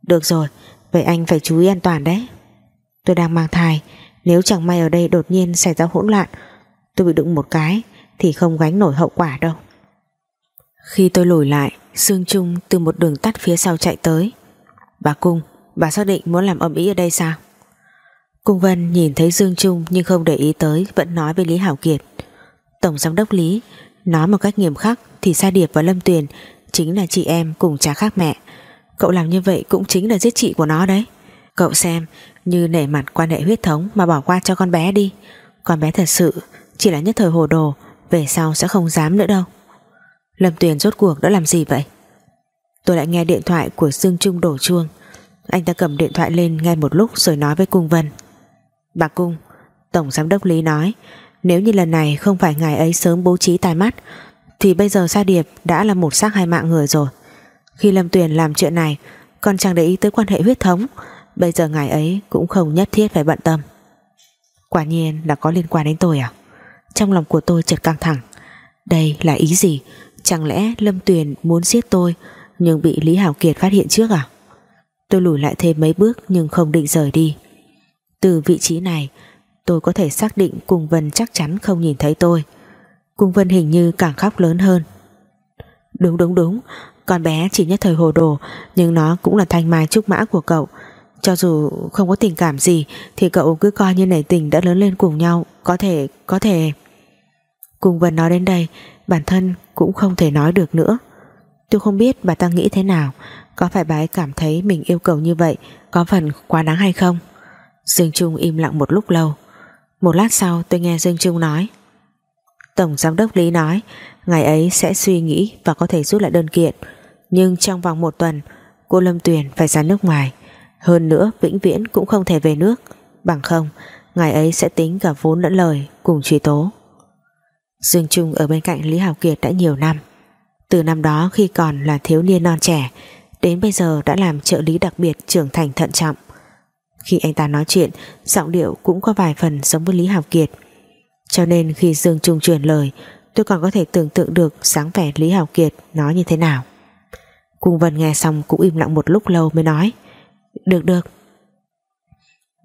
Được rồi, Vậy anh phải chú ý an toàn đấy. Tôi đang mang thai, Nếu chẳng may ở đây đột nhiên xảy ra hỗn loạn, Tôi bị đụng một cái Thì không gánh nổi hậu quả đâu. Khi tôi lùi lại, Sương Trung từ một đường tắt phía sau chạy tới. Bà Cung, Bà xác định muốn làm ẩm ý ở đây sao? Cung Vân nhìn thấy Dương Trung Nhưng không để ý tới, Vẫn nói với Lý Hảo Kiệt. Tổng giám đốc Lý, Nói một cách nghiêm khắc Thì Sa Điệp và Lâm Tuyền Chính là chị em cùng cha khác mẹ. Cậu làm như vậy cũng chính là giết chị của nó đấy. Cậu xem, Như nể mặt quan hệ huyết thống Mà bỏ qua cho con bé đi. Con bé thật sự, Chỉ là nhất thời hồ đồ, Về sau sẽ không dám nữa đâu. Lâm Tuyền rốt cuộc đã làm gì vậy? Tôi lại nghe điện thoại của Dương Trung đổ chuông. Anh ta cầm điện thoại lên ngay một lúc Rồi nói với Cung Vân. Bà Cung, Tổng giám đốc Lý nói, Nếu như lần này không phải ngài ấy sớm bố trí tai mắt, Thì bây giờ Sa Điệp đã là một xác hai mạng người rồi. Khi Lâm Tuyền làm chuyện này Còn chẳng để ý tới quan hệ huyết thống, Bây giờ ngài ấy cũng không nhất thiết phải bận tâm. Quả nhiên là có liên quan đến tôi à? Trong lòng của tôi chợt căng thẳng. Đây là ý gì? Chẳng lẽ Lâm Tuyền muốn giết tôi, Nhưng bị Lý Hảo Kiệt phát hiện trước à? Tôi lùi lại thêm mấy bước Nhưng không định rời đi. Từ vị trí này Tôi có thể xác định Cung Vân chắc chắn không nhìn thấy tôi. Cung Vân hình như càng khóc lớn hơn. Đúng đúng đúng Con bé chỉ nhất thời hồ đồ Nhưng nó cũng là thanh mai trúc mã của cậu. Cho dù không có tình cảm gì Thì cậu cứ coi như nảy tình đã lớn lên cùng nhau Có thể, có thể. Cung Vân nói đến đây Bản thân cũng không thể nói được nữa. Tôi không biết bà ta nghĩ thế nào Có phải bà ấy cảm thấy mình yêu cầu như vậy Có phần quá đáng hay không? Dương Trung im lặng một lúc lâu. Một lát sau, tôi nghe Dương Trung nói. Tổng giám đốc Lý nói, Ngày ấy sẽ suy nghĩ Và có thể rút lại đơn kiện. Nhưng trong vòng một tuần, Cô Lâm Tuyền phải ra nước ngoài. Hơn nữa, vĩnh viễn cũng không thể về nước. Bằng không, Ngày ấy sẽ tính cả vốn lẫn lời Cùng truy tố. Dương Trung ở bên cạnh Lý Hào Kiệt đã nhiều năm. Từ năm đó khi còn là thiếu niên non trẻ, Đến bây giờ đã làm trợ lý đặc biệt trưởng thành thận trọng. Khi anh ta nói chuyện, Giọng điệu cũng có vài phần giống với Lý Hào Kiệt. Cho nên khi Dương Trung truyền lời, Tôi còn có thể tưởng tượng được dáng vẻ Lý Hào Kiệt nói như thế nào. Cung Vân nghe xong cũng im lặng một lúc lâu mới nói, Được được.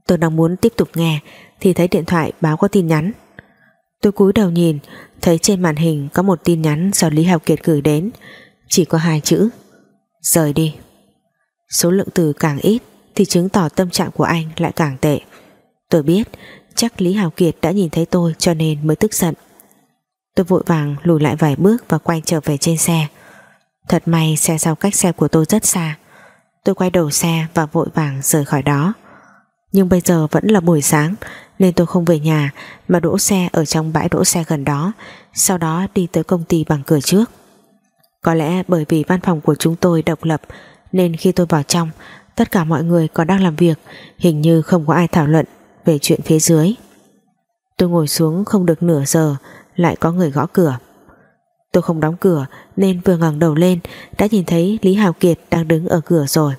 Tôi đang muốn tiếp tục nghe, Thì thấy điện thoại báo có tin nhắn. Tôi cúi đầu nhìn, Thấy trên màn hình có một tin nhắn Do Lý Hào Kiệt gửi đến, Chỉ có hai chữ, Rời đi. Số lượng từ càng ít thì chứng tỏ tâm trạng của anh lại càng tệ. Tôi biết, Chắc Lý Hào Kiệt đã nhìn thấy tôi cho nên mới tức giận. Tôi vội vàng lùi lại vài bước Và quay trở về trên xe. Thật may xe sau cách xe của tôi rất xa. Tôi quay đầu xe và vội vàng rời khỏi đó. Nhưng bây giờ vẫn là buổi sáng, nên tôi không về nhà, mà đỗ xe ở trong bãi đỗ xe gần đó, sau đó đi tới công ty bằng cửa trước. Có lẽ bởi vì văn phòng của chúng tôi độc lập, nên khi tôi vào trong tất cả mọi người còn đang làm việc, hình như không có ai thảo luận về chuyện phía dưới. Tôi ngồi xuống không được nửa giờ, lại có người gõ cửa. Tôi không đóng cửa nên vừa ngẩng đầu lên đã nhìn thấy Lý Hào Kiệt đang đứng ở cửa rồi.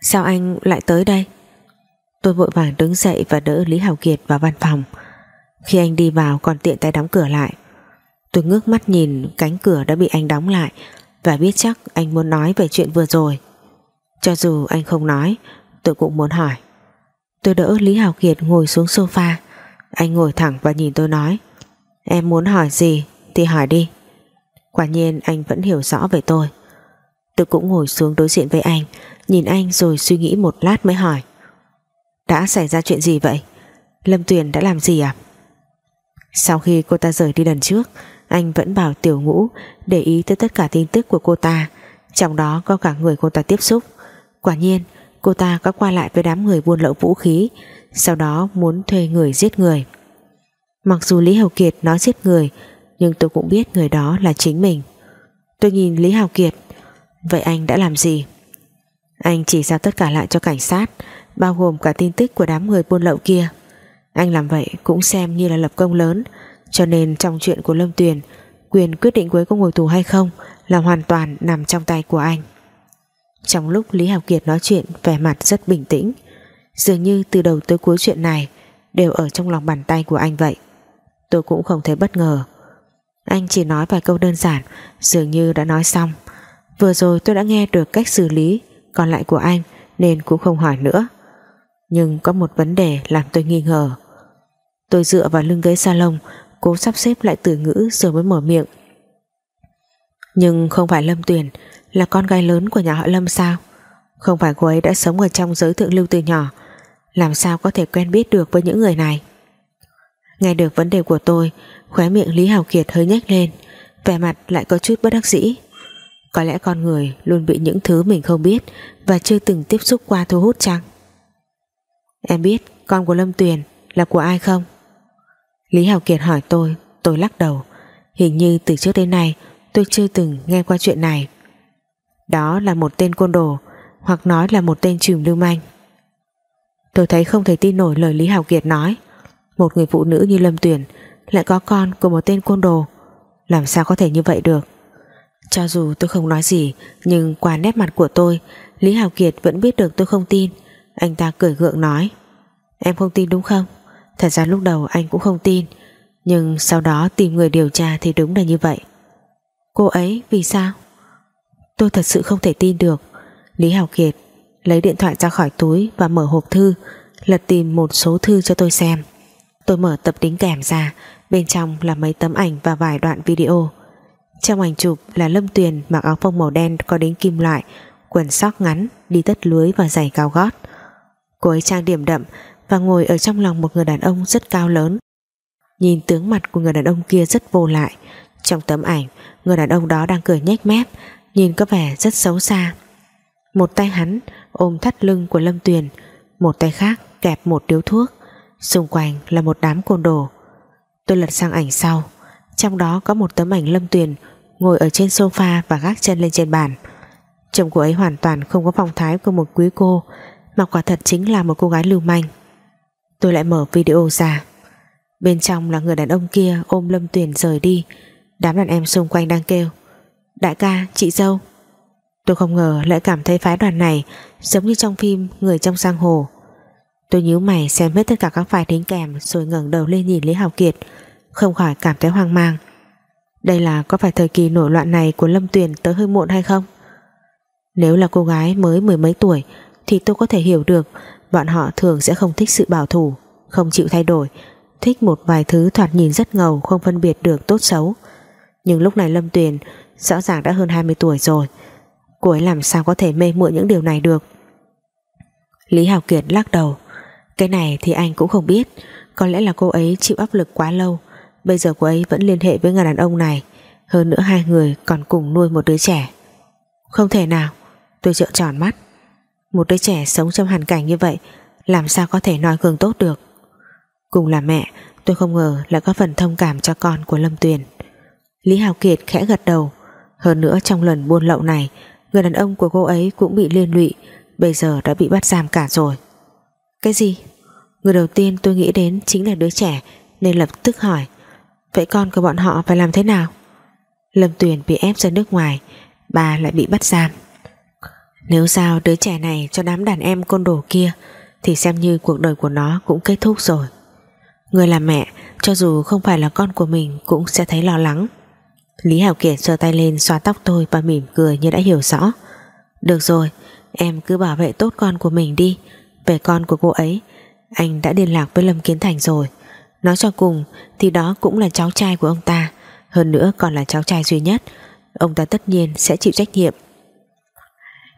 Sao anh lại tới đây? Tôi vội vàng đứng dậy và đỡ Lý Hào Kiệt vào văn phòng. Khi anh đi vào còn tiện tay đóng cửa lại. Tôi ngước mắt nhìn cánh cửa đã bị anh đóng lại Và biết chắc anh muốn nói về chuyện vừa rồi. Cho dù anh không nói, Tôi cũng muốn hỏi. Tôi đỡ Lý Hào Kiệt ngồi xuống sofa. Anh ngồi thẳng và nhìn tôi nói, Em muốn hỏi gì thì hỏi đi. Quả nhiên anh vẫn hiểu rõ về tôi. Tôi cũng ngồi xuống đối diện với anh, Nhìn anh rồi suy nghĩ một lát mới hỏi, Đã xảy ra chuyện gì vậy? Lâm Tuyền đã làm gì à? Sau khi cô ta rời đi lần trước, Anh vẫn bảo tiểu ngũ Để ý tới tất cả tin tức của cô ta, Trong đó có cả người cô ta tiếp xúc. Quả nhiên, cô ta có qua lại với đám người buôn lậu vũ khí, Sau đó muốn thuê người giết người. Mặc dù Lý Hào Kiệt nói giết người, Nhưng tôi cũng biết người đó là chính mình. Tôi nhìn Lý Hào Kiệt, Vậy anh đã làm gì? Anh chỉ giao tất cả lại cho cảnh sát, Bao gồm cả tin tức của đám người buôn lậu kia. Anh làm vậy cũng xem như là lập công lớn, Cho nên trong chuyện của Lâm Tuyền, Quyền quyết định cuối có ngồi tù hay không Là hoàn toàn nằm trong tay của anh. Trong lúc Lý Hào Kiệt nói chuyện, Vẻ mặt rất bình tĩnh. Dường như từ đầu tới cuối chuyện này Đều ở trong lòng bàn tay của anh vậy. Tôi cũng không thấy bất ngờ. Anh chỉ nói vài câu đơn giản, Dường như đã nói xong. Vừa rồi tôi đã nghe được cách xử lý, Còn lại của anh Nên cũng không hỏi nữa. Nhưng có một vấn đề làm tôi nghi ngờ. Tôi dựa vào lưng ghế salon, Cố sắp xếp lại từ ngữ rồi mới mở miệng. Nhưng không phải Lâm Tuyền là con gái lớn của nhà họ Lâm sao? Không phải cô ấy đã sống ở trong giới thượng lưu từ nhỏ. Làm sao có thể quen biết được với những người này? Nghe được vấn đề của tôi, Khóe miệng Lý Hào Kiệt hơi nhếch lên, Vẻ mặt lại có chút bất đắc dĩ. Có lẽ con người luôn bị những thứ mình không biết Và chưa từng tiếp xúc qua thu hút chăng? Em biết con của Lâm Tuyền là của ai không? Lý Hào Kiệt hỏi tôi Tôi lắc đầu. Hình như từ trước đến nay, tôi chưa từng nghe qua chuyện này. Đó là một tên côn đồ, Hoặc nói là một tên trùm lưu manh. Tôi thấy không thể tin nổi lời Lý Hào Kiệt nói. Một người phụ nữ như Lâm Tuyển lại có con của một tên côn đồ. Làm sao có thể như vậy được? Cho dù tôi không nói gì, nhưng qua nét mặt của tôi, Lý Hào Kiệt vẫn biết được tôi không tin. Anh ta cười gượng nói, em không tin đúng không? Thật ra lúc đầu anh cũng không tin, nhưng sau đó tìm người điều tra thì đúng là như vậy. Cô ấy vì sao? Tôi thật sự không thể tin được. Lý Hào Kiệt lấy điện thoại ra khỏi túi và mở hộp thư, lật tìm một số thư cho tôi xem. Tôi mở tập đính kèm ra, Bên trong là mấy tấm ảnh và vài đoạn video. Trong ảnh chụp là Lâm Tuyền mặc áo phông màu đen có đính kim loại, Quần sóc ngắn, Đi tất lưới và giày cao gót. Cô ấy trang điểm đậm Và ngồi ở trong lòng một người đàn ông rất cao lớn. Nhìn tướng mặt của người đàn ông kia rất vô lại. Trong tấm ảnh, Người đàn ông đó đang cười nhếch mép Nhìn có vẻ rất xấu xa. Một tay hắn ôm thắt lưng của Lâm Tuyền, Một tay khác kẹp một điếu thuốc. Xung quanh là một đám côn đồ. Tôi lật sang ảnh sau. Trong đó có một tấm ảnh Lâm Tuyền Ngồi ở trên sofa và gác chân lên trên bàn. Chồng cô ấy hoàn toàn không có phong thái của một quý cô, Mà quả thật chính là một cô gái lưu manh. Tôi lại mở video ra. Bên trong là người đàn ông kia ôm Lâm Tuyền rời đi. Đám đàn em xung quanh đang kêu Đại ca, chị dâu. Tôi không ngờ lại cảm thấy phái đoàn này Giống như trong phim Người trong sang hồ. Tôi nhíu mày xem hết tất cả các file đính kèm rồi ngẩng đầu lên nhìn Lý Hào Kiệt không khỏi cảm thấy hoang mang. Đây là có phải thời kỳ nổi loạn này của Lâm Tuyền tới hơi muộn hay không? Nếu là cô gái mới mười mấy tuổi thì tôi có thể hiểu được bọn họ thường sẽ không thích sự bảo thủ không chịu thay đổi thích một vài thứ thoạt nhìn rất ngầu không phân biệt được tốt xấu. Nhưng lúc này Lâm Tuyền rõ ràng đã hơn 20 tuổi rồi. Cô ấy làm sao có thể mê muội những điều này được? Lý Hào Kiệt lắc đầu. Cái này thì anh cũng không biết. Có lẽ là cô ấy chịu áp lực quá lâu. Bây giờ cô ấy vẫn liên hệ với người đàn ông này. Hơn nữa hai người còn cùng nuôi một đứa trẻ. Không thể nào. Tôi trợn tròn mắt. Một đứa trẻ sống trong hoàn cảnh như vậy, Làm sao có thể nói cường tốt được? Cùng là mẹ, Tôi không ngờ là có phần thông cảm cho con của Lâm Tuyền. Lý Hào Kiệt khẽ gật đầu. Hơn nữa trong lần buôn lậu này, Người đàn ông của cô ấy cũng bị liên lụy, Bây giờ đã bị bắt giam cả rồi. Cái gì? Người đầu tiên tôi nghĩ đến chính là đứa trẻ, Nên lập tức hỏi, Vậy con của bọn họ phải làm thế nào? Lâm Tuyền bị ép ra nước ngoài, Bà lại bị bắt giam. Nếu sao đứa trẻ này cho đám đàn em côn đồ kia, Thì xem như cuộc đời của nó cũng kết thúc rồi. Người là mẹ, Cho dù không phải là con của mình Cũng sẽ thấy lo lắng. Lý Hảo Kiệt giơ tay lên xoa tóc tôi Và mỉm cười như đã hiểu rõ. Được rồi, Em cứ bảo vệ tốt con của mình đi. Về con của cô ấy, Anh đã liên lạc với Lâm Kiến Thành rồi. Nói cho cùng, thì đó cũng là cháu trai của ông ta. Hơn nữa còn là cháu trai duy nhất. Ông ta tất nhiên sẽ chịu trách nhiệm.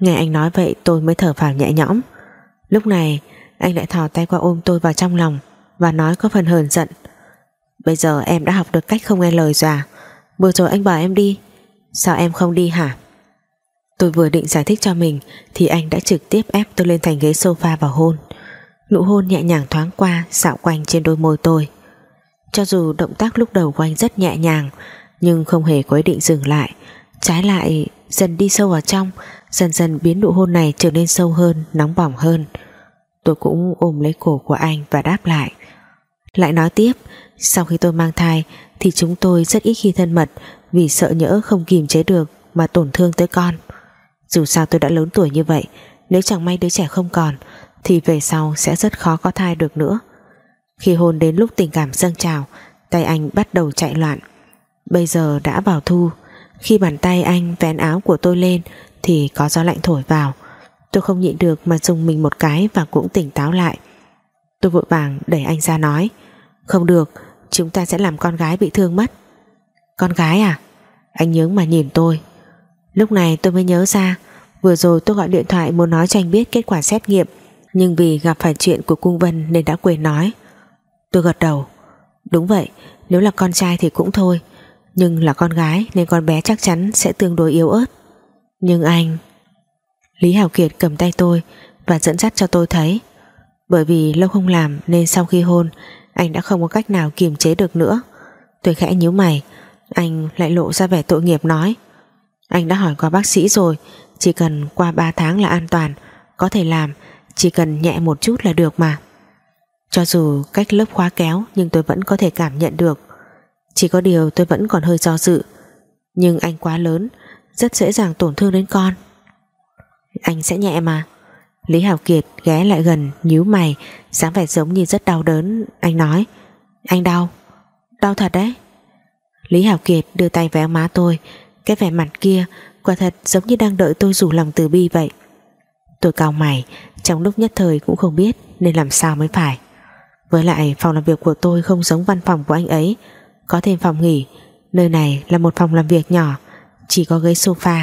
Nghe anh nói vậy, tôi mới thở phào nhẹ nhõm. Lúc này, anh lại thò tay qua ôm tôi vào trong lòng Và nói có phần hờn giận. Bây giờ em đã học được cách không nghe lời rồi à Vừa rồi anh bảo em đi. Sao em không đi hả? Tôi vừa định giải thích cho mình Thì anh đã trực tiếp ép tôi lên thành ghế sofa và hôn. Nụ hôn nhẹ nhàng thoáng qua, xạo quanh trên đôi môi tôi. Cho dù động tác lúc đầu của anh rất nhẹ nhàng, Nhưng không hề có ý định dừng lại. Trái lại, dần đi sâu vào trong, Dần dần biến nụ hôn này trở nên sâu hơn, Nóng bỏng hơn. Tôi cũng ôm lấy cổ của anh và đáp lại. Lại nói tiếp, Sau khi tôi mang thai thì chúng tôi rất ít khi thân mật Vì sợ nhỡ không kìm chế được Mà tổn thương tới con. Dù sao tôi đã lớn tuổi như vậy, Nếu chẳng may đứa trẻ không còn, Thì về sau sẽ rất khó có thai được nữa. Khi hôn đến lúc tình cảm dâng trào, Tay anh bắt đầu chạy loạn. Bây giờ đã vào thu. Khi bàn tay anh vén áo của tôi lên Thì có gió lạnh thổi vào. Tôi không nhịn được mà dùng mình một cái Và cũng tỉnh táo lại. Tôi vội vàng đẩy anh ra nói, Không được chúng ta sẽ làm con gái bị thương mất. Con gái à? Anh nhướng mà nhìn tôi. Lúc này tôi mới nhớ ra, Vừa rồi tôi gọi điện thoại muốn nói cho anh biết kết quả xét nghiệm, Nhưng vì gặp phải chuyện của Cung Vân Nên đã quên nói. Tôi gật đầu. Đúng vậy, nếu là con trai thì cũng thôi, Nhưng là con gái nên con bé chắc chắn sẽ tương đối yếu ớt. Nhưng anh Lý Hảo Kiệt cầm tay tôi Và dẫn dắt cho tôi thấy. Bởi vì lâu không làm nên sau khi hôn anh đã không có cách nào kiềm chế được nữa. Tôi khẽ nhíu mày, Anh lại lộ ra vẻ tội nghiệp nói. Anh đã hỏi qua bác sĩ rồi, Chỉ cần qua 3 tháng là an toàn, Có thể làm, Chỉ cần nhẹ một chút là được mà. Cho dù cách lớp khóa kéo, Nhưng tôi vẫn có thể cảm nhận được. Chỉ có điều tôi vẫn còn hơi do dự. Nhưng anh quá lớn, Rất dễ dàng tổn thương đến con. Anh sẽ nhẹ mà. Lý Hảo Kiệt ghé lại gần, nhíu mày dáng vẻ giống như rất đau đớn. Anh nói, anh đau. Đau thật đấy. Lý Hảo Kiệt đưa tay véo má tôi. Cái vẻ mặt kia quả thật giống như đang đợi tôi rủ lòng từ bi vậy. Tôi cau mày, trong lúc nhất thời cũng không biết nên làm sao mới phải. Với lại phòng làm việc của tôi không giống văn phòng của anh ấy. Có thêm phòng nghỉ, nơi này là một phòng làm việc nhỏ, chỉ có ghế sofa.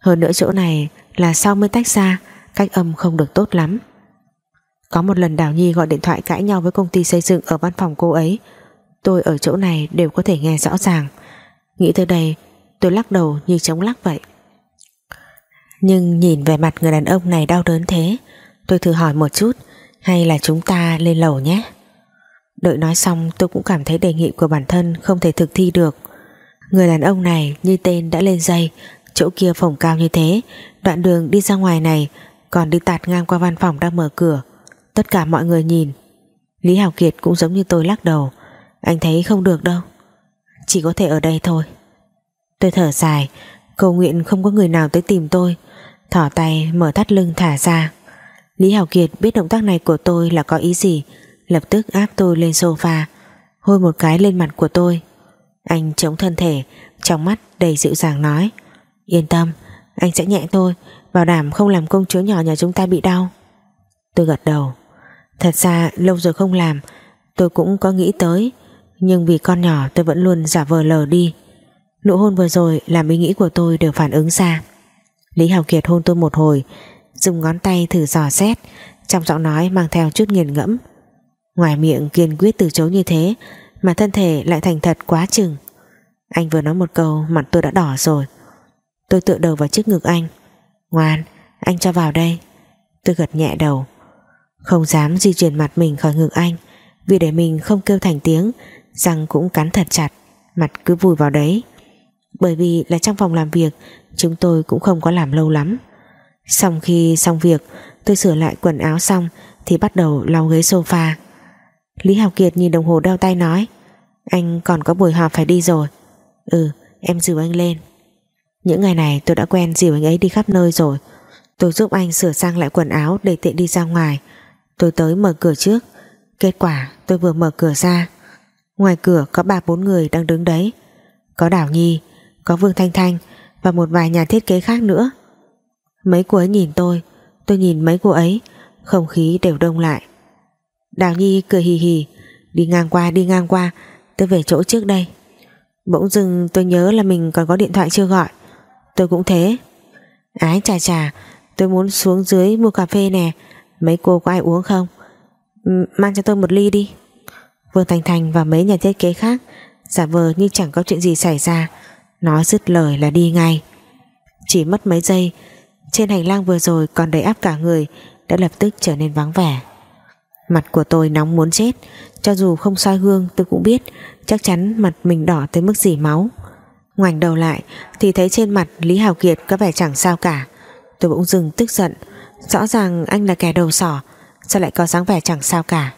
Hơn nữa chỗ này là sau mới tách ra, cách âm không được tốt lắm có một lần Đào Nhi gọi điện thoại cãi nhau với công ty xây dựng ở văn phòng cô ấy. Tôi ở chỗ này đều có thể nghe rõ ràng. Nghĩ tới đây, tôi lắc đầu như chống lắc vậy. Nhưng nhìn về mặt người đàn ông này đau đớn thế, tôi thử hỏi một chút, hay là chúng ta lên lầu nhé? Đợi nói xong, tôi cũng cảm thấy đề nghị của bản thân không thể thực thi được. Người đàn ông này như tên đã lên dây, chỗ kia phòng cao như thế, đoạn đường đi ra ngoài này, còn đi tạt ngang qua văn phòng đang mở cửa tất cả mọi người nhìn. Lý Hào Kiệt cũng giống như tôi lắc đầu. Anh thấy không được đâu. Chỉ có thể ở đây thôi. Tôi thở dài. Cầu nguyện không có người nào tới tìm tôi. Thỏ tay, mở thắt lưng thả ra. Lý Hào Kiệt biết động tác này của tôi là có ý gì. Lập tức áp tôi lên sofa hôi một cái lên mặt của tôi. Anh chống thân thể, trong mắt đầy dịu dàng nói, Yên tâm, Anh sẽ nhẹ thôi Bảo đảm không làm công chúa nhỏ nhà chúng ta bị đau. Tôi gật đầu. Thật ra, lâu rồi không làm. Tôi cũng có nghĩ tới, Nhưng vì con nhỏ tôi vẫn luôn giả vờ lờ đi. Nụ hôn vừa rồi Làm ý nghĩ của tôi đều phản ứng ra. Lý Hào Kiệt hôn tôi một hồi, Dùng ngón tay thử dò xét, Trong giọng nói mang theo chút nghiền ngẫm. Ngoài miệng kiên quyết từ chối như thế, Mà thân thể lại thành thật quá chừng. Anh vừa nói một câu, Mặt tôi đã đỏ rồi. Tôi tựa đầu vào trước ngực anh. Ngoan, anh cho vào đây. Tôi gật nhẹ đầu. Không dám di chuyển mặt mình khỏi ngực anh, Vì để mình không kêu thành tiếng, Răng cũng cắn thật chặt, Mặt cứ vùi vào đấy. Bởi vì là trong phòng làm việc, Chúng tôi cũng không có làm lâu lắm. Xong khi xong việc, Tôi sửa lại quần áo xong Thì bắt đầu lau ghế sofa. Lý Hào Kiệt nhìn đồng hồ đeo tay nói, Anh còn có buổi họp phải đi rồi. Ừ em dìu anh lên. Những ngày này tôi đã quen dìu anh ấy đi khắp nơi rồi. Tôi giúp anh sửa sang lại quần áo Để tiện đi ra ngoài. Tôi tới mở cửa trước. Kết quả, tôi vừa mở cửa ra. Ngoài cửa có ba bốn người đang đứng đấy. Có Đảo Nhi, Có Vương Thanh Thanh Và một vài nhà thiết kế khác nữa. Mấy cô ấy nhìn tôi. Tôi nhìn mấy cô ấy. Không khí đều đông lại. Đào Nhi cười hì hì. Đi ngang qua, đi ngang qua. Tôi về chỗ trước đây. Bỗng dưng tôi nhớ là mình còn có điện thoại chưa gọi. Tôi cũng thế. Ái chà chà, Tôi muốn xuống dưới mua cà phê nè. Mấy cô có ai uống không? Mang cho tôi một ly đi. Vương Thành Thành và mấy nhà thiết kế khác, Giả vờ như chẳng có chuyện gì xảy ra. Nói dứt lời là đi ngay. Chỉ mất mấy giây, Trên hành lang vừa rồi còn đầy áp cả người, Đã lập tức trở nên vắng vẻ. Mặt của tôi nóng muốn chết, Cho dù không soi gương tôi cũng biết Chắc chắn mặt mình đỏ tới mức dỉ máu. Ngoảnh đầu lại Thì thấy trên mặt Lý Hào Kiệt có vẻ chẳng sao cả. Tôi bỗng dừng, tức giận Rõ ràng anh là kẻ đầu sỏ, Sao lại có dáng vẻ chẳng sao cả.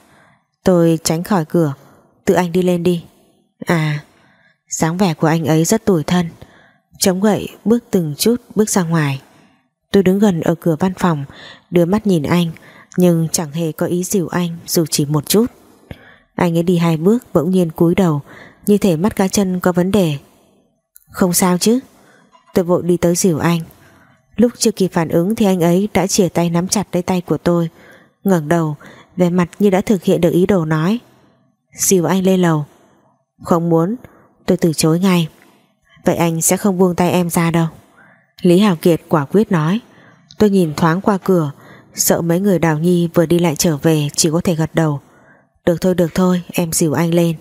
Tôi tránh khỏi cửa, Tự anh đi lên đi. À dáng vẻ của anh ấy rất tủi thân. Chống gậy, bước từng chút bước ra ngoài. Tôi đứng gần ở cửa văn phòng, Đưa mắt nhìn anh, Nhưng chẳng hề có ý dịu anh, Dù chỉ một chút. Anh ấy đi hai bước bỗng nhiên cúi đầu, Như thể mắt cá chân có vấn đề. Không sao chứ? Tôi vội đi tới dìu anh. Lúc chưa kịp phản ứng thì anh ấy đã chìa tay nắm chặt lấy tay của tôi, ngẩng đầu về mặt như đã thực hiện được ý đồ nói. Dìu anh lên lầu. Không muốn, tôi từ chối ngay. Vậy anh sẽ không buông tay em ra đâu. Lý Hảo Kiệt quả quyết nói. Tôi nhìn thoáng qua cửa, sợ mấy người đào nhi vừa đi lại trở về chỉ có thể gật đầu. Được thôi được thôi, em dìu anh lên.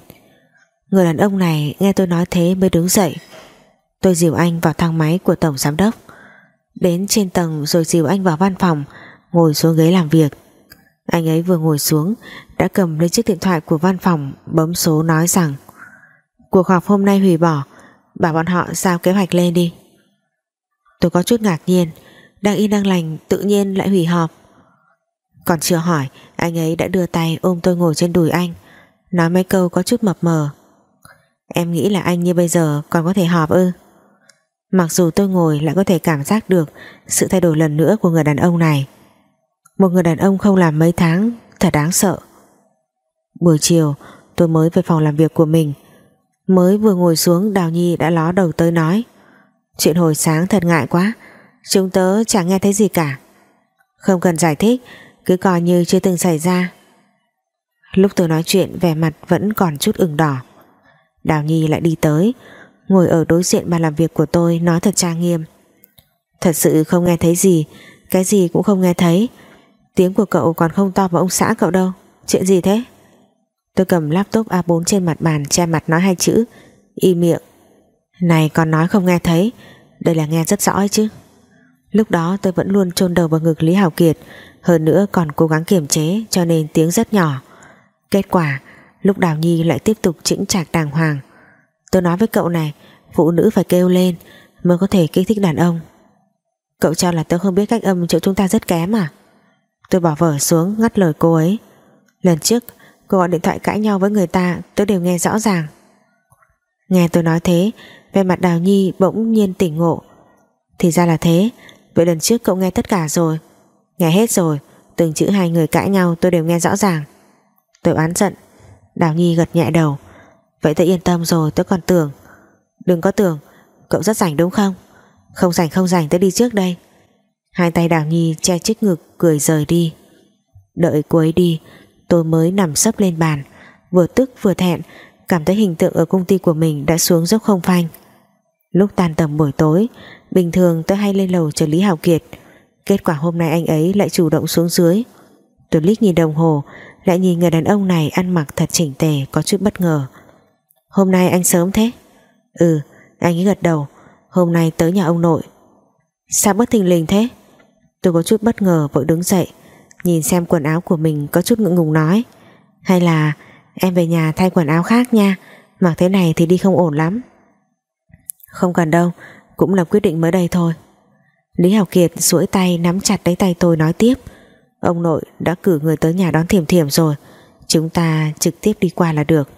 Người đàn ông này nghe tôi nói thế mới đứng dậy. Tôi dìu anh vào thang máy của tổng giám đốc đến trên tầng rồi dìu anh vào văn phòng, ngồi xuống ghế làm việc. Anh ấy vừa ngồi xuống, đã cầm lấy chiếc điện thoại của văn phòng, bấm số nói rằng, cuộc họp hôm nay hủy bỏ, bảo bọn họ giao kế hoạch lên đi. Tôi có chút ngạc nhiên, đang yên đang lành, tự nhiên lại hủy họp. Còn chưa hỏi, anh ấy đã đưa tay ôm tôi ngồi trên đùi anh, nói mấy câu có chút mập mờ. Em nghĩ là anh như bây giờ còn có thể họp ư? Mặc dù tôi ngồi lại có thể cảm giác được sự thay đổi lần nữa của người đàn ông này. Một người đàn ông không làm mấy tháng, Thật đáng sợ. Buổi chiều, tôi mới về phòng làm việc của mình. Mới vừa ngồi xuống, Đào Nhi đã ló đầu tới nói, Chuyện hồi sáng thật ngại quá, Chúng tớ chẳng nghe thấy gì cả. Không cần giải thích, Cứ coi như chưa từng xảy ra. Lúc tôi nói chuyện, vẻ mặt vẫn còn chút ửng đỏ. Đào Nhi lại đi tới Ngồi ở đối diện bàn làm việc của tôi Nói thật trang nghiêm. Thật sự không nghe thấy gì, Cái gì cũng không nghe thấy. Tiếng của cậu còn không to bằng ông xã cậu đâu, Chuyện gì thế? Tôi cầm laptop A4 trên mặt bàn che mặt nói hai chữ, Y miệng. Này, còn nói không nghe thấy, Đây là nghe rất rõ ấy chứ. Lúc đó tôi vẫn luôn chôn đầu vào ngực Lý Hảo Kiệt, Hơn nữa còn cố gắng kiềm chế Cho nên tiếng rất nhỏ. Kết quả, lúc Đào Nhi lại tiếp tục chỉnh chạc đàng hoàng. Tôi nói với cậu này, Phụ nữ phải kêu lên Mới có thể kích thích đàn ông. Cậu cho là tôi không biết cách âm chỗ chúng ta rất kém à? Tôi bỏ vở xuống, ngắt lời cô ấy. Lần trước, cô gọi điện thoại cãi nhau với người ta, Tôi đều nghe rõ ràng. Nghe tôi nói thế Về mặt Đào Nhi bỗng nhiên tỉnh ngộ. Thì ra là thế, Vậy lần trước cậu nghe tất cả rồi. Nghe hết rồi, Từng chữ hai người cãi nhau tôi đều nghe rõ ràng. Tôi oán giận. Đào Nhi gật nhẹ đầu. Vậy tôi yên tâm rồi tôi còn tưởng. Đừng có tưởng, Cậu rất rảnh đúng không? Không rảnh không rảnh tôi đi trước đây. Hai tay Đào Nhi che chiếc ngực, cười rời đi. Đợi cô ấy đi, Tôi mới nằm sấp lên bàn. Vừa tức vừa thẹn, Cảm thấy hình tượng ở công ty của mình đã xuống dốc không phanh. Lúc tan tầm buổi tối, Bình thường tôi hay lên lầu chờ Lý Hào Kiệt. Kết quả hôm nay anh ấy lại chủ động xuống dưới. Tôi liếc nhìn đồng hồ, Lại nhìn người đàn ông này ăn mặc thật chỉnh tề, Có chút bất ngờ. Hôm nay anh sớm thế. Ừ anh ấy gật đầu. Hôm nay tới nhà ông nội. Sao bất thình lình thế? Tôi có chút bất ngờ, vội đứng dậy, Nhìn xem quần áo của mình có chút ngượng ngùng nói. Hay là Em về nhà thay quần áo khác nha, Mặc thế này thì đi không ổn lắm. Không cần đâu, Cũng là quyết định mới đây thôi. Lý Hảo Kiệt duỗi tay nắm chặt lấy tay tôi nói tiếp. Ông nội đã cử người tới nhà đón thiểm thiểm rồi, Chúng ta trực tiếp đi qua là được.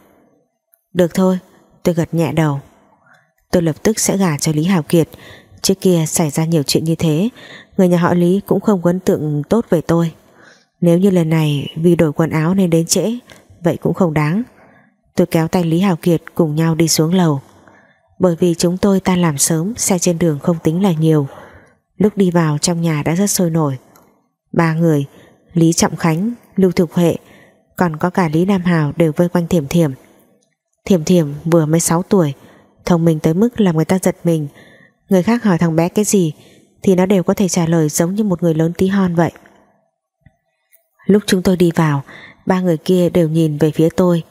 Được thôi Tôi gật nhẹ đầu. Tôi lập tức sẽ gả cho Lý Hảo Kiệt. Trước kia xảy ra nhiều chuyện như thế Người nhà họ Lý cũng không có ấn tượng tốt về tôi. Nếu như lần này Vì đổi quần áo nên đến trễ Vậy cũng không đáng. Tôi kéo tay Lý Hảo Kiệt cùng nhau đi xuống lầu. Bởi vì chúng tôi tan làm sớm Xe trên đường không tính là nhiều. Lúc đi vào trong nhà đã rất sôi nổi. Ba người Lý Trọng Khánh, Lưu Thục Huệ Còn có cả Lý Nam Hào đều vây quanh Thiểm Thiểm. Thiểm Thiểm vừa mới 6 tuổi, Thông minh tới mức làm người ta giật mình. Người khác hỏi thằng bé cái gì Thì nó đều có thể trả lời giống như một người lớn tí hon vậy. Lúc chúng tôi đi vào, Ba người kia đều nhìn về phía tôi.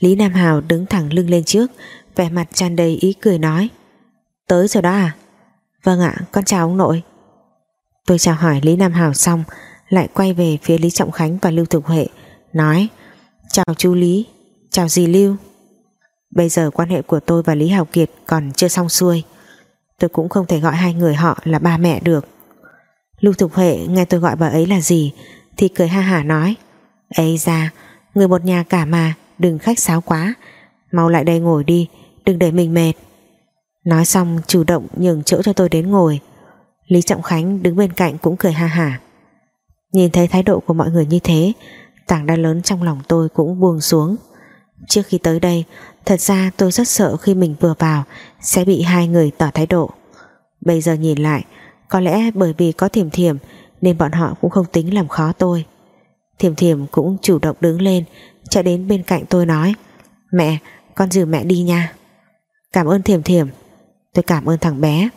Lý Nam Hào đứng thẳng lưng lên trước, vẻ mặt tràn đầy ý cười nói, tới rồi đó à? Vâng ạ, con chào ông nội. Tôi chào hỏi Lý Nam Hào xong, lại quay về phía Lý Trọng Khánh và Lưu Thục Huệ, nói, chào chú Lý, chào dì Lưu bây giờ quan hệ của tôi và Lý Hào Kiệt còn chưa xong xuôi. Tôi cũng không thể gọi hai người họ là ba mẹ được. Lưu Thục Huệ nghe tôi gọi bà ấy là gì thì cười ha hả nói ấy ra người một nhà cả mà, đừng khách sáo quá. Mau lại đây ngồi đi, đừng để mình mệt. Nói xong, chủ động nhường chỗ cho tôi đến ngồi. Lý Trọng Khánh đứng bên cạnh cũng cười ha hả. Nhìn thấy thái độ của mọi người như thế, tảng đá lớn trong lòng tôi cũng buông xuống trước khi tới đây, thật ra tôi rất sợ khi mình vừa vào sẽ bị hai người tỏ thái độ. Bây giờ nhìn lại, có lẽ bởi vì có thiểm thiểm nên bọn họ cũng không tính làm khó tôi. Thiểm thiểm cũng chủ động đứng lên, chạy đến bên cạnh tôi nói, mẹ, con dìu mẹ đi nha. Cảm ơn thiểm thiểm, tôi cảm ơn thằng bé.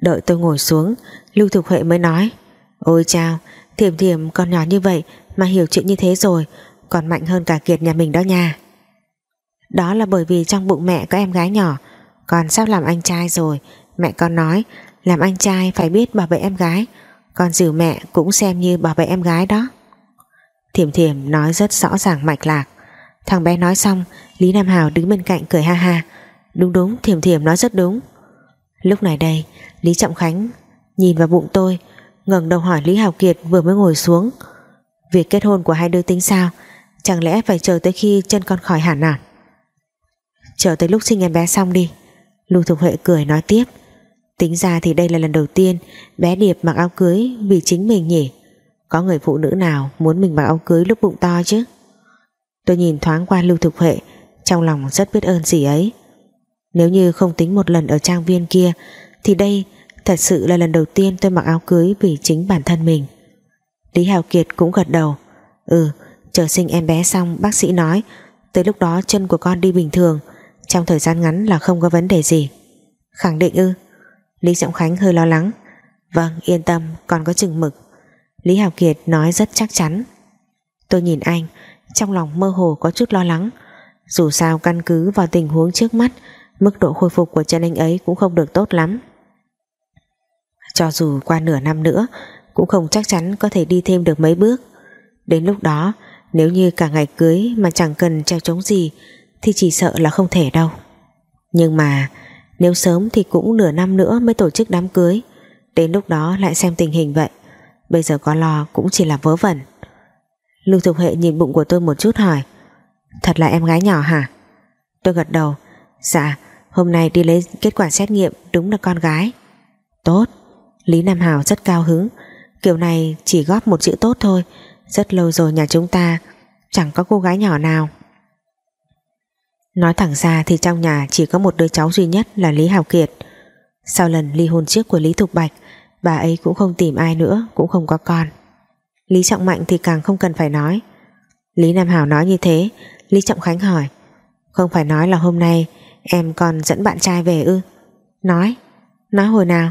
Đợi tôi ngồi xuống, lưu thục huệ mới nói, ôi chào thiểm thiểm con nhỏ như vậy mà hiểu chuyện như thế rồi còn mạnh hơn cả kiệt nhà mình đó nha. Đó là bởi vì trong bụng mẹ có em gái nhỏ, còn sắp làm anh trai rồi, mẹ con nói, làm anh trai phải biết bảo vệ em gái, còn dìu mẹ cũng xem như bảo vệ em gái đó. Thiểm thiểm nói rất rõ ràng mạch lạc. Thằng bé nói xong, Lý Nam Hào đứng bên cạnh cười ha ha. Đúng đúng, thiểm thiểm nói rất đúng. Lúc này đây, Lý Trọng Khánh nhìn vào bụng tôi, ngẩng đầu hỏi Lý Hào Kiệt vừa mới ngồi xuống. Việc kết hôn của hai đứa tính sao? Chẳng lẽ phải chờ tới khi chân con khỏi hẳn à? Chờ tới lúc sinh em bé xong đi. Lưu Thục Huệ cười nói tiếp. Tính ra thì đây là lần đầu tiên bé Điệp mặc áo cưới vì chính mình nhỉ? Có người phụ nữ nào muốn mình mặc áo cưới lúc bụng to chứ? Tôi nhìn thoáng qua Lưu Thục Huệ, trong lòng rất biết ơn gì ấy. Nếu như không tính một lần ở trang viên kia, thì đây thật sự là lần đầu tiên tôi mặc áo cưới vì chính bản thân mình. Lý Hào Kiệt cũng gật đầu. Ừ chờ sinh em bé xong, bác sĩ nói tới lúc đó chân của con đi bình thường, trong thời gian ngắn là không có vấn đề gì. Khẳng định ư? Lý Trọng Khánh hơi lo lắng. Vâng yên tâm, con có chừng mực. Lý Hào Kiệt nói rất chắc chắn. Tôi nhìn anh, trong lòng mơ hồ có chút lo lắng. Dù sao căn cứ vào tình huống trước mắt, mức độ khôi phục của chân anh ấy cũng không được tốt lắm. Cho dù qua nửa năm nữa, cũng không chắc chắn có thể đi thêm được mấy bước. Đến lúc đó nếu như cả ngày cưới mà chẳng cần treo trống gì, thì chỉ sợ là không thể đâu. Nhưng mà, nếu sớm thì cũng nửa năm nữa mới tổ chức đám cưới. Đến lúc đó lại xem tình hình vậy. Bây giờ có lo cũng chỉ là vớ vẩn. Lưu Thục Hệ nhìn bụng của tôi một chút hỏi, Thật là em gái nhỏ hả? Tôi gật đầu Dạ hôm nay đi lấy kết quả xét nghiệm Đúng là con gái. Tốt. Lý Nam Hào rất cao hứng, Kiểu này chỉ góp một chữ tốt thôi rất lâu rồi nhà chúng ta, Chẳng có cô gái nhỏ nào. Nói thẳng ra thì trong nhà Chỉ có một đứa cháu duy nhất là Lý Hào Kiệt. Sau lần ly hôn trước của Lý Thục Bạch, Bà ấy cũng không tìm ai nữa, Cũng không có con. Lý Trọng Mạnh thì càng không cần phải nói. Lý Nam Hảo nói như thế, Lý Trọng Khánh hỏi, Không phải nói là hôm nay em còn dẫn bạn trai về ư? Nói Nói hồi nào?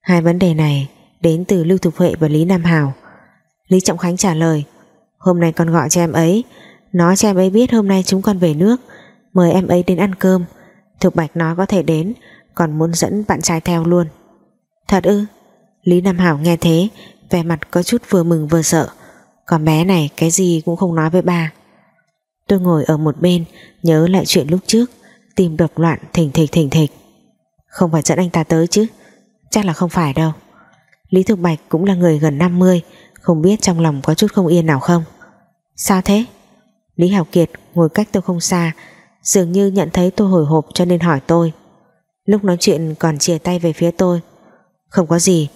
Hai vấn đề này đến từ Lưu Thục Huệ và Lý Nam Hảo. Lý Trọng Khánh trả lời, Hôm nay con gọi cho em ấy, Nói cho em ấy biết hôm nay chúng con về nước, Mời em ấy đến ăn cơm. Thục Bạch nói có thể đến, Còn muốn dẫn bạn trai theo luôn. Thật ư? Lý Nam Hảo nghe thế, vẻ mặt có chút vừa mừng vừa sợ. Còn bé này, cái gì cũng không nói với bà. tôi ngồi ở một bên, nhớ lại chuyện lúc trước, tìm đập loạn thỉnh thịch thỉnh thịch. Không phải dẫn anh ta tới chứ, chắc là không phải đâu. Lý Thục Bạch cũng là người gần 50 không biết trong lòng có chút không yên nào không? Sao thế? Lý Hảo Kiệt ngồi cách tôi không xa, dường như nhận thấy tôi hồi hộp cho nên hỏi tôi. Lúc nói chuyện còn chìa tay về phía tôi. Không có gì,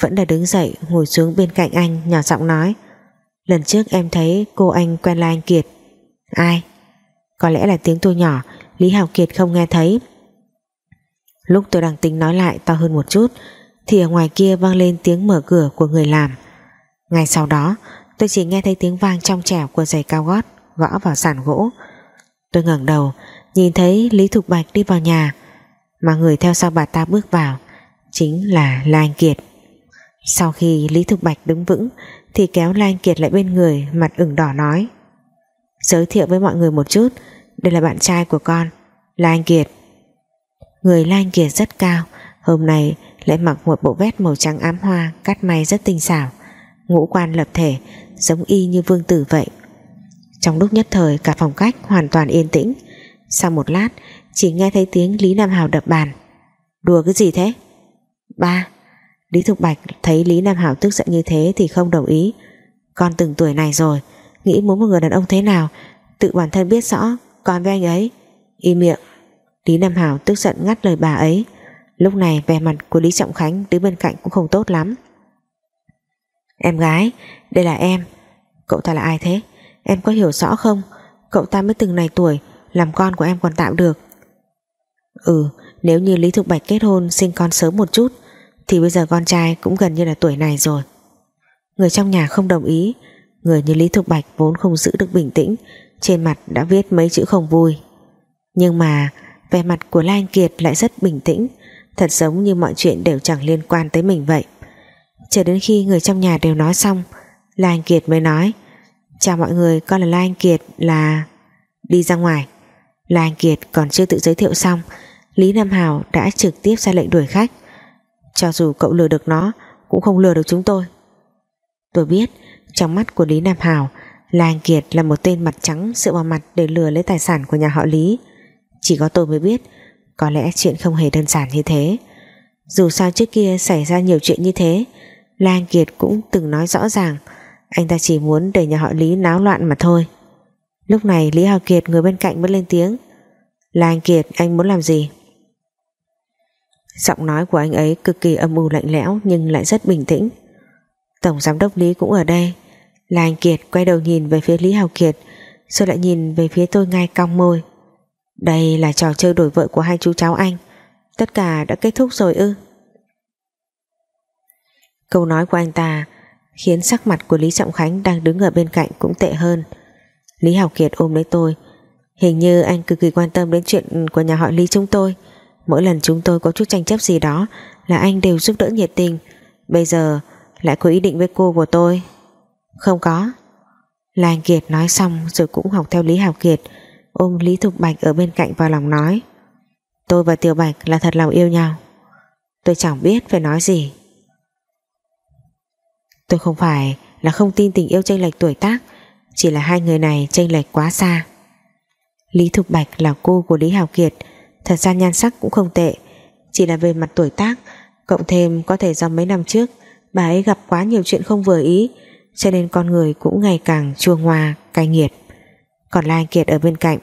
vẫn đã đứng dậy ngồi xuống bên cạnh anh, nhỏ giọng nói. Lần trước em thấy cô anh quen là anh Kiệt. Ai? Có lẽ là tiếng tôi nhỏ, Lý Hảo Kiệt không nghe thấy. Lúc tôi đang tính nói lại to hơn một chút, thì ở ngoài kia vang lên tiếng mở cửa của người làm ngay sau đó, tôi chỉ nghe thấy tiếng vang trong trẻo của giày cao gót gõ vào sàn gỗ. Tôi ngẩng đầu, nhìn thấy Lý Thục Bạch đi vào nhà, mà người theo sau bà ta bước vào chính là La Anh Kiệt. Sau khi Lý Thục Bạch đứng vững, thì kéo La Anh Kiệt lại bên người, mặt ửng đỏ nói, giới thiệu với mọi người một chút, đây là bạn trai của con La Anh Kiệt. Người La Anh Kiệt rất cao, hôm nay lại mặc một bộ vest màu trắng ám hoa, cắt may rất tinh xảo ngũ quan lập thể, giống y như vương tử vậy. Trong lúc nhất thời, cả phòng khách hoàn toàn yên tĩnh. Sau một lát, chỉ nghe thấy tiếng Lý Nam Hào đập bàn. Đùa cái gì thế? Ba, Lý Thục Bạch thấy Lý Nam Hảo tức giận như thế thì không đồng ý. Con từng tuổi này rồi, nghĩ muốn một người đàn ông thế nào, tự bản thân biết rõ còn với anh ấy. Im miệng, Lý Nam Hảo tức giận ngắt lời bà ấy. Lúc này, vẻ mặt của Lý Trọng Khánh đứng bên cạnh cũng không tốt lắm em gái, đây là em. Cậu ta là ai thế? Em có hiểu rõ không? Cậu ta mới từng này tuổi, làm con của em còn tạm được. Ừ nếu như Lý Thục Bạch kết hôn, sinh con sớm một chút, thì bây giờ con trai cũng gần như là tuổi này rồi. Người trong nhà không đồng ý. Người như Lý Thục Bạch vốn không giữ được bình tĩnh, trên mặt đã viết mấy chữ không vui. Nhưng mà, vẻ mặt của Lan Kiệt lại rất bình tĩnh, thật giống như mọi chuyện đều chẳng liên quan tới mình vậy chờ đến khi người trong nhà đều nói xong Lan Kiệt mới nói, chào mọi người, con là Lan Kiệt, là đi ra ngoài. Lan Kiệt còn chưa tự giới thiệu xong, Lý Nam Hào đã trực tiếp ra lệnh đuổi khách. Cho dù cậu lừa được nó, Cũng không lừa được chúng tôi. Tôi biết, trong mắt của Lý Nam Hào La Anh Kiệt là một tên mặt trắng Dựa vào mặt để lừa lấy tài sản của nhà họ Lý. Chỉ có tôi mới biết, Có lẽ chuyện không hề đơn giản như thế. Dù sao trước kia xảy ra nhiều chuyện như thế Lan Kiệt cũng từng nói rõ ràng, Anh ta chỉ muốn để nhà họ Lý náo loạn mà thôi Lúc này Lý Hào Kiệt người bên cạnh mới lên tiếng La Anh Kiệt, anh muốn làm gì Giọng nói của anh ấy cực kỳ âm u lạnh lẽo nhưng lại rất bình tĩnh. Tổng giám đốc Lý cũng ở đây. Là anh Kiệt quay đầu nhìn về phía Lý Hào Kiệt, rồi lại nhìn về phía tôi ngay cong môi. Đây là trò chơi đổi vợ của hai chú cháu anh. Tất cả đã kết thúc rồi ư. Câu nói của anh ta khiến sắc mặt của Lý Trọng Khánh đang đứng ở bên cạnh cũng tệ hơn. Lý Hào Kiệt ôm lấy tôi. Hình như anh cực kỳ quan tâm đến chuyện của nhà họ Lý chúng tôi. Mỗi lần chúng tôi có chút tranh chấp gì đó Là anh đều giúp đỡ nhiệt tình Bây giờ lại có ý định với cô của tôi Không có Là anh Kiệt nói xong Rồi cũng học theo Lý Hào Kiệt, Ôm Lý Thục Bạch ở bên cạnh vào lòng nói Tôi và Tiểu Bạch là thật lòng yêu nhau Tôi chẳng biết phải nói gì Tôi không phải là không tin tình yêu chênh lệch tuổi tác, Chỉ là hai người này chênh lệch quá xa. Lý Thục Bạch là cô của Lý Hào Kiệt, Thật ra nhan sắc cũng không tệ. Chỉ là về mặt tuổi tác, Cộng thêm có thể do mấy năm trước, Bà ấy gặp quá nhiều chuyện không vừa ý, Cho nên con người cũng ngày càng chua ngoa, Cay nghiệt. Còn Lai Kiệt ở bên cạnh,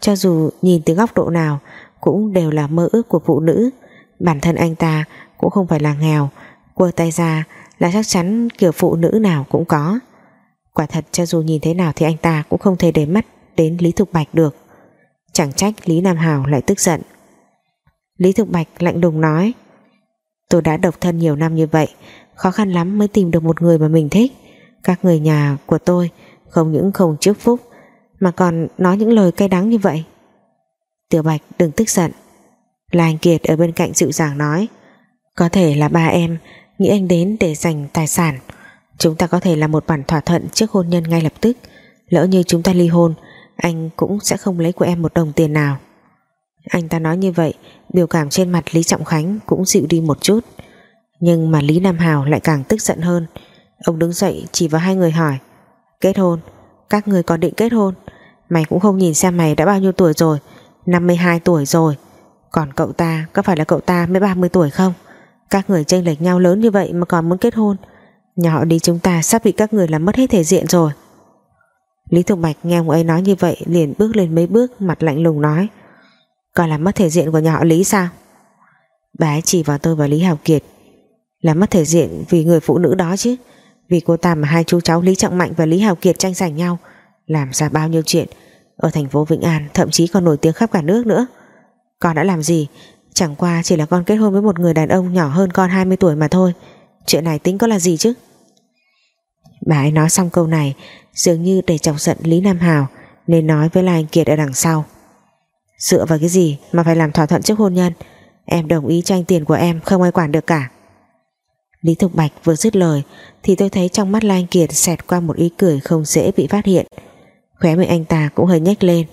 Cho dù nhìn từ góc độ nào, Cũng đều là mơ ước của phụ nữ. Bản thân anh ta cũng không phải là nghèo Quơ tay ra là chắc chắn Kiểu phụ nữ nào cũng có. Quả thật cho dù nhìn thế nào thì anh ta Cũng không thể để mắt đến Lý Thục Bạch được. Chẳng trách Lý Nam Hào lại tức giận. Lý Thục Bạch lạnh đùng nói, Tôi đã độc thân nhiều năm như vậy, Khó khăn lắm mới tìm được một người mà mình thích. Các người nhà của tôi Không những không chúc phúc, Mà còn nói những lời cay đắng như vậy. Tiểu Bạch đừng tức giận. Là anh Kiệt ở bên cạnh dịu dàng nói, Có thể là ba em Nghĩ anh đến để giành tài sản. Chúng ta có thể là một bản thỏa thuận trước hôn nhân ngay lập tức. Lỡ như chúng ta ly hôn, anh cũng sẽ không lấy của em một đồng tiền nào. Anh ta nói như vậy, biểu cảm trên mặt Lý Trọng Khánh cũng dịu đi một chút. Nhưng mà Lý Nam Hào lại càng tức giận hơn. Ông đứng dậy chỉ vào hai người hỏi, kết hôn? Các người còn định kết hôn? Mày cũng không nhìn xem mày đã bao nhiêu tuổi rồi 52 tuổi rồi. Còn cậu ta, có phải là cậu ta mới 30 tuổi không? Các người tranh lệch nhau lớn như vậy mà còn muốn kết hôn. Nhà họ đi chúng ta sắp bị các người làm mất hết thể diện rồi. Lý Thục Bạch nghe ông ấy nói như vậy, liền bước lên mấy bước, mặt lạnh lùng nói, còn làm mất thể diện của nhà họ Lý sao? Bà ấy chỉ vào tôi và Lý Hào Kiệt. Là mất thể diện vì người phụ nữ đó chứ. Vì cô ta mà hai chú cháu Lý Trọng Mạnh và Lý Hào Kiệt tranh giành nhau. Làm ra bao nhiêu chuyện. Ở thành phố Vĩnh An thậm chí còn nổi tiếng khắp cả nước nữa. Con đã làm gì? Chẳng qua chỉ là con kết hôn với một người đàn ông nhỏ hơn con 20 tuổi mà thôi. Chuyện này tính có là gì chứ? Bà ấy nói xong câu này, Dường như để chọc giận Lý Nam Hào, Nên nói với Lai Anh Kiệt ở đằng sau. Dựa vào cái gì mà phải làm thỏa thuận trước hôn nhân? Em đồng ý tranh tiền của em, Không ai quản được cả. Lý Thục Bạch vừa dứt lời, Thì tôi thấy trong mắt Lai Anh Kiệt xẹt qua một ý cười Không dễ bị phát hiện. Khóe miệng anh ta cũng hơi nhếch lên.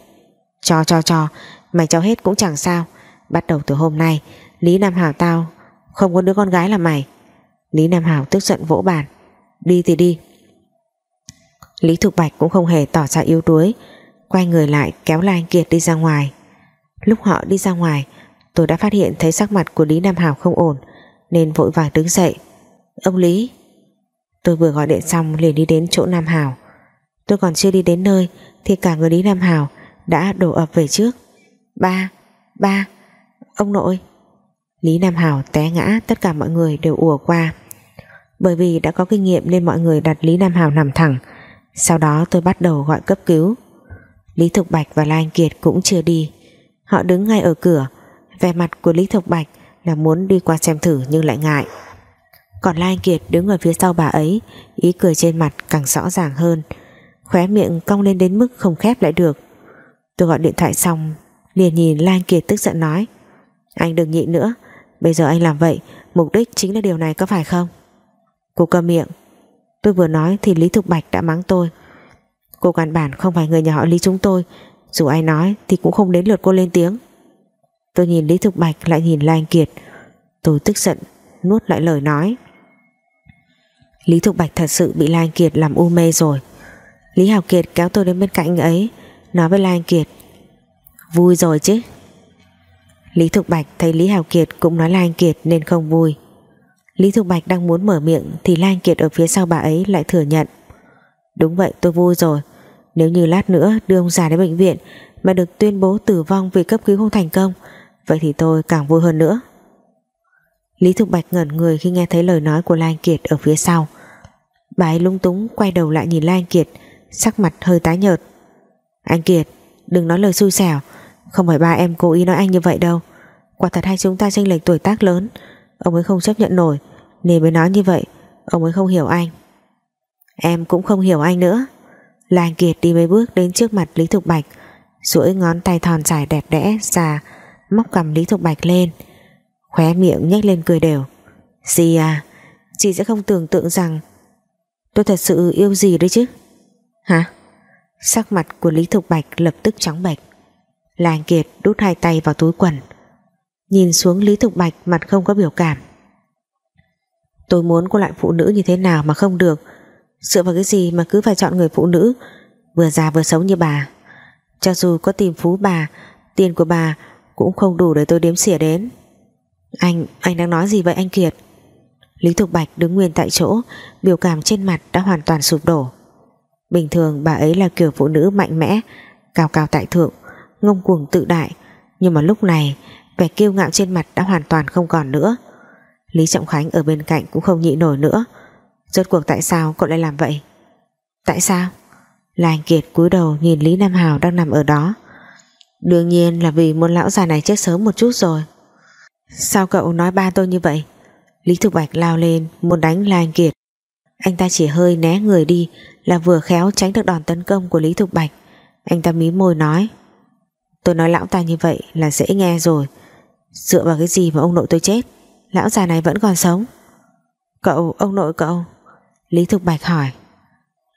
Cho cho cho, Mày cho hết cũng chẳng sao. Bắt đầu từ hôm nay Lý Nam Hảo tao Không có đứa con gái là mày. Lý Nam Hảo tức giận vỗ bàn. Đi thì đi. Lý Thục Bạch cũng không hề tỏ ra yếu đuối Quay người lại kéo Lai Anh Kiệt đi ra ngoài. Lúc họ đi ra ngoài Tôi đã phát hiện thấy sắc mặt của Lý Nam Hảo không ổn Nên vội vàng đứng dậy. Ông Lý. Tôi vừa gọi điện xong liền đi đến chỗ Nam Hảo. Tôi còn chưa đi đến nơi Thì cả người Lý Nam Hảo đã đổ ập về trước. Ba, ba. Ông nội. Lý Nam Hảo té ngã, tất cả mọi người đều ùa qua. Bởi vì đã có kinh nghiệm nên mọi người đặt Lý Nam Hảo nằm thẳng. Sau đó tôi bắt đầu gọi cấp cứu. Lý Thục Bạch và lan Kiệt cũng chưa đi. Họ đứng ngay ở cửa. Vẻ mặt của Lý Thục Bạch là muốn đi qua xem thử nhưng lại ngại. Còn lan Kiệt đứng ở phía sau bà ấy, Ý cười trên mặt càng rõ ràng hơn. Khóe miệng cong lên đến mức không khép lại được. Tôi gọi điện thoại xong, liền nhìn lan Kiệt tức giận nói anh đừng nhịn nữa. Bây giờ anh làm vậy, Mục đích chính là điều này có phải không? Cô cầm miệng. Tôi vừa nói thì Lý Thục Bạch đã mắng tôi. Cô căn bản không phải người nhà họ Lý chúng tôi. Dù ai nói thì cũng không đến lượt cô lên tiếng. Tôi nhìn Lý Thục Bạch lại nhìn Lan Kiệt. Tôi tức giận, Nuốt lại lời nói. Lý Thục Bạch thật sự bị Lan Kiệt làm u mê rồi. Lý Hào Kiệt kéo tôi đến bên cạnh ấy, Nói với Lan Kiệt. Vui rồi chứ. Lý Thục Bạch thấy Lý Hào Kiệt cũng nói Lan Kiệt nên không vui. Lý Thục Bạch đang muốn mở miệng Thì Lan Kiệt ở phía sau bà ấy lại thừa nhận. Đúng vậy, tôi vui rồi. Nếu như lát nữa đưa ông già đến bệnh viện Mà được tuyên bố tử vong vì cấp cứu không thành công, Vậy thì tôi càng vui hơn nữa. Lý Thục Bạch ngẩn người khi nghe thấy lời nói của Lan Kiệt ở phía sau. Bà ấy lung túng quay đầu lại nhìn Lan Kiệt, Sắc mặt hơi tái nhợt. Anh Kiệt, đừng nói lời xui xẻo. Không phải ba em cố ý nói anh như vậy đâu. Quả thật hai chúng ta tranh lệch tuổi tác lớn. Ông ấy không chấp nhận nổi, Nên mới nói như vậy. Ông ấy không hiểu anh. Em cũng không hiểu anh nữa. Lan Kiệt đi mấy bước đến trước mặt Lý Thục Bạch, duỗi ngón tay thon dài đẹp đẽ ra, móc cầm Lý Thục Bạch lên. Khóe miệng nhếch lên cười đều. Dì à Chị sẽ không tưởng tượng rằng Tôi thật sự yêu gì đấy chứ? Hả? Sắc mặt của Lý Thục Bạch lập tức trắng bệch là Anh Kiệt đút hai tay vào túi quần. Nhìn xuống Lý Thục Bạch mặt không có biểu cảm. Tôi muốn có loại phụ nữ như thế nào mà không được? Dựa vào cái gì mà cứ phải chọn người phụ nữ? Vừa già vừa xấu như bà. Cho dù có tìm phú bà Tiền của bà cũng không đủ để tôi đếm xỉa đến. Anh, anh đang nói gì vậy anh Kiệt? Lý Thục Bạch đứng nguyên tại chỗ Biểu cảm trên mặt đã hoàn toàn sụp đổ. Bình thường bà ấy là kiểu phụ nữ mạnh mẽ Cao cao tại thượng Ngông cuồng tự đại. Nhưng mà lúc này, vẻ kiêu ngạo trên mặt đã hoàn toàn không còn nữa. Lý Trọng Khánh ở bên cạnh cũng không nhịn nổi nữa. Rốt cuộc tại sao cậu lại làm vậy? Tại sao? Là anh Kiệt cúi đầu nhìn Lý Nam Hào đang nằm ở đó. Đương nhiên là vì muốn lão già này chết sớm một chút rồi. Sao cậu nói ba tôi như vậy? Lý Thục Bạch lao lên, Muốn đánh là Anh Kiệt. Anh ta chỉ hơi né người đi Là vừa khéo tránh được đòn tấn công của Lý Thục Bạch. Anh ta mí môi nói Tôi nói lão ta như vậy là dễ nghe rồi. Dựa vào cái gì mà ông nội tôi chết? Lão già này vẫn còn sống. Cậu, ông nội cậu? Lý Thục Bạch hỏi.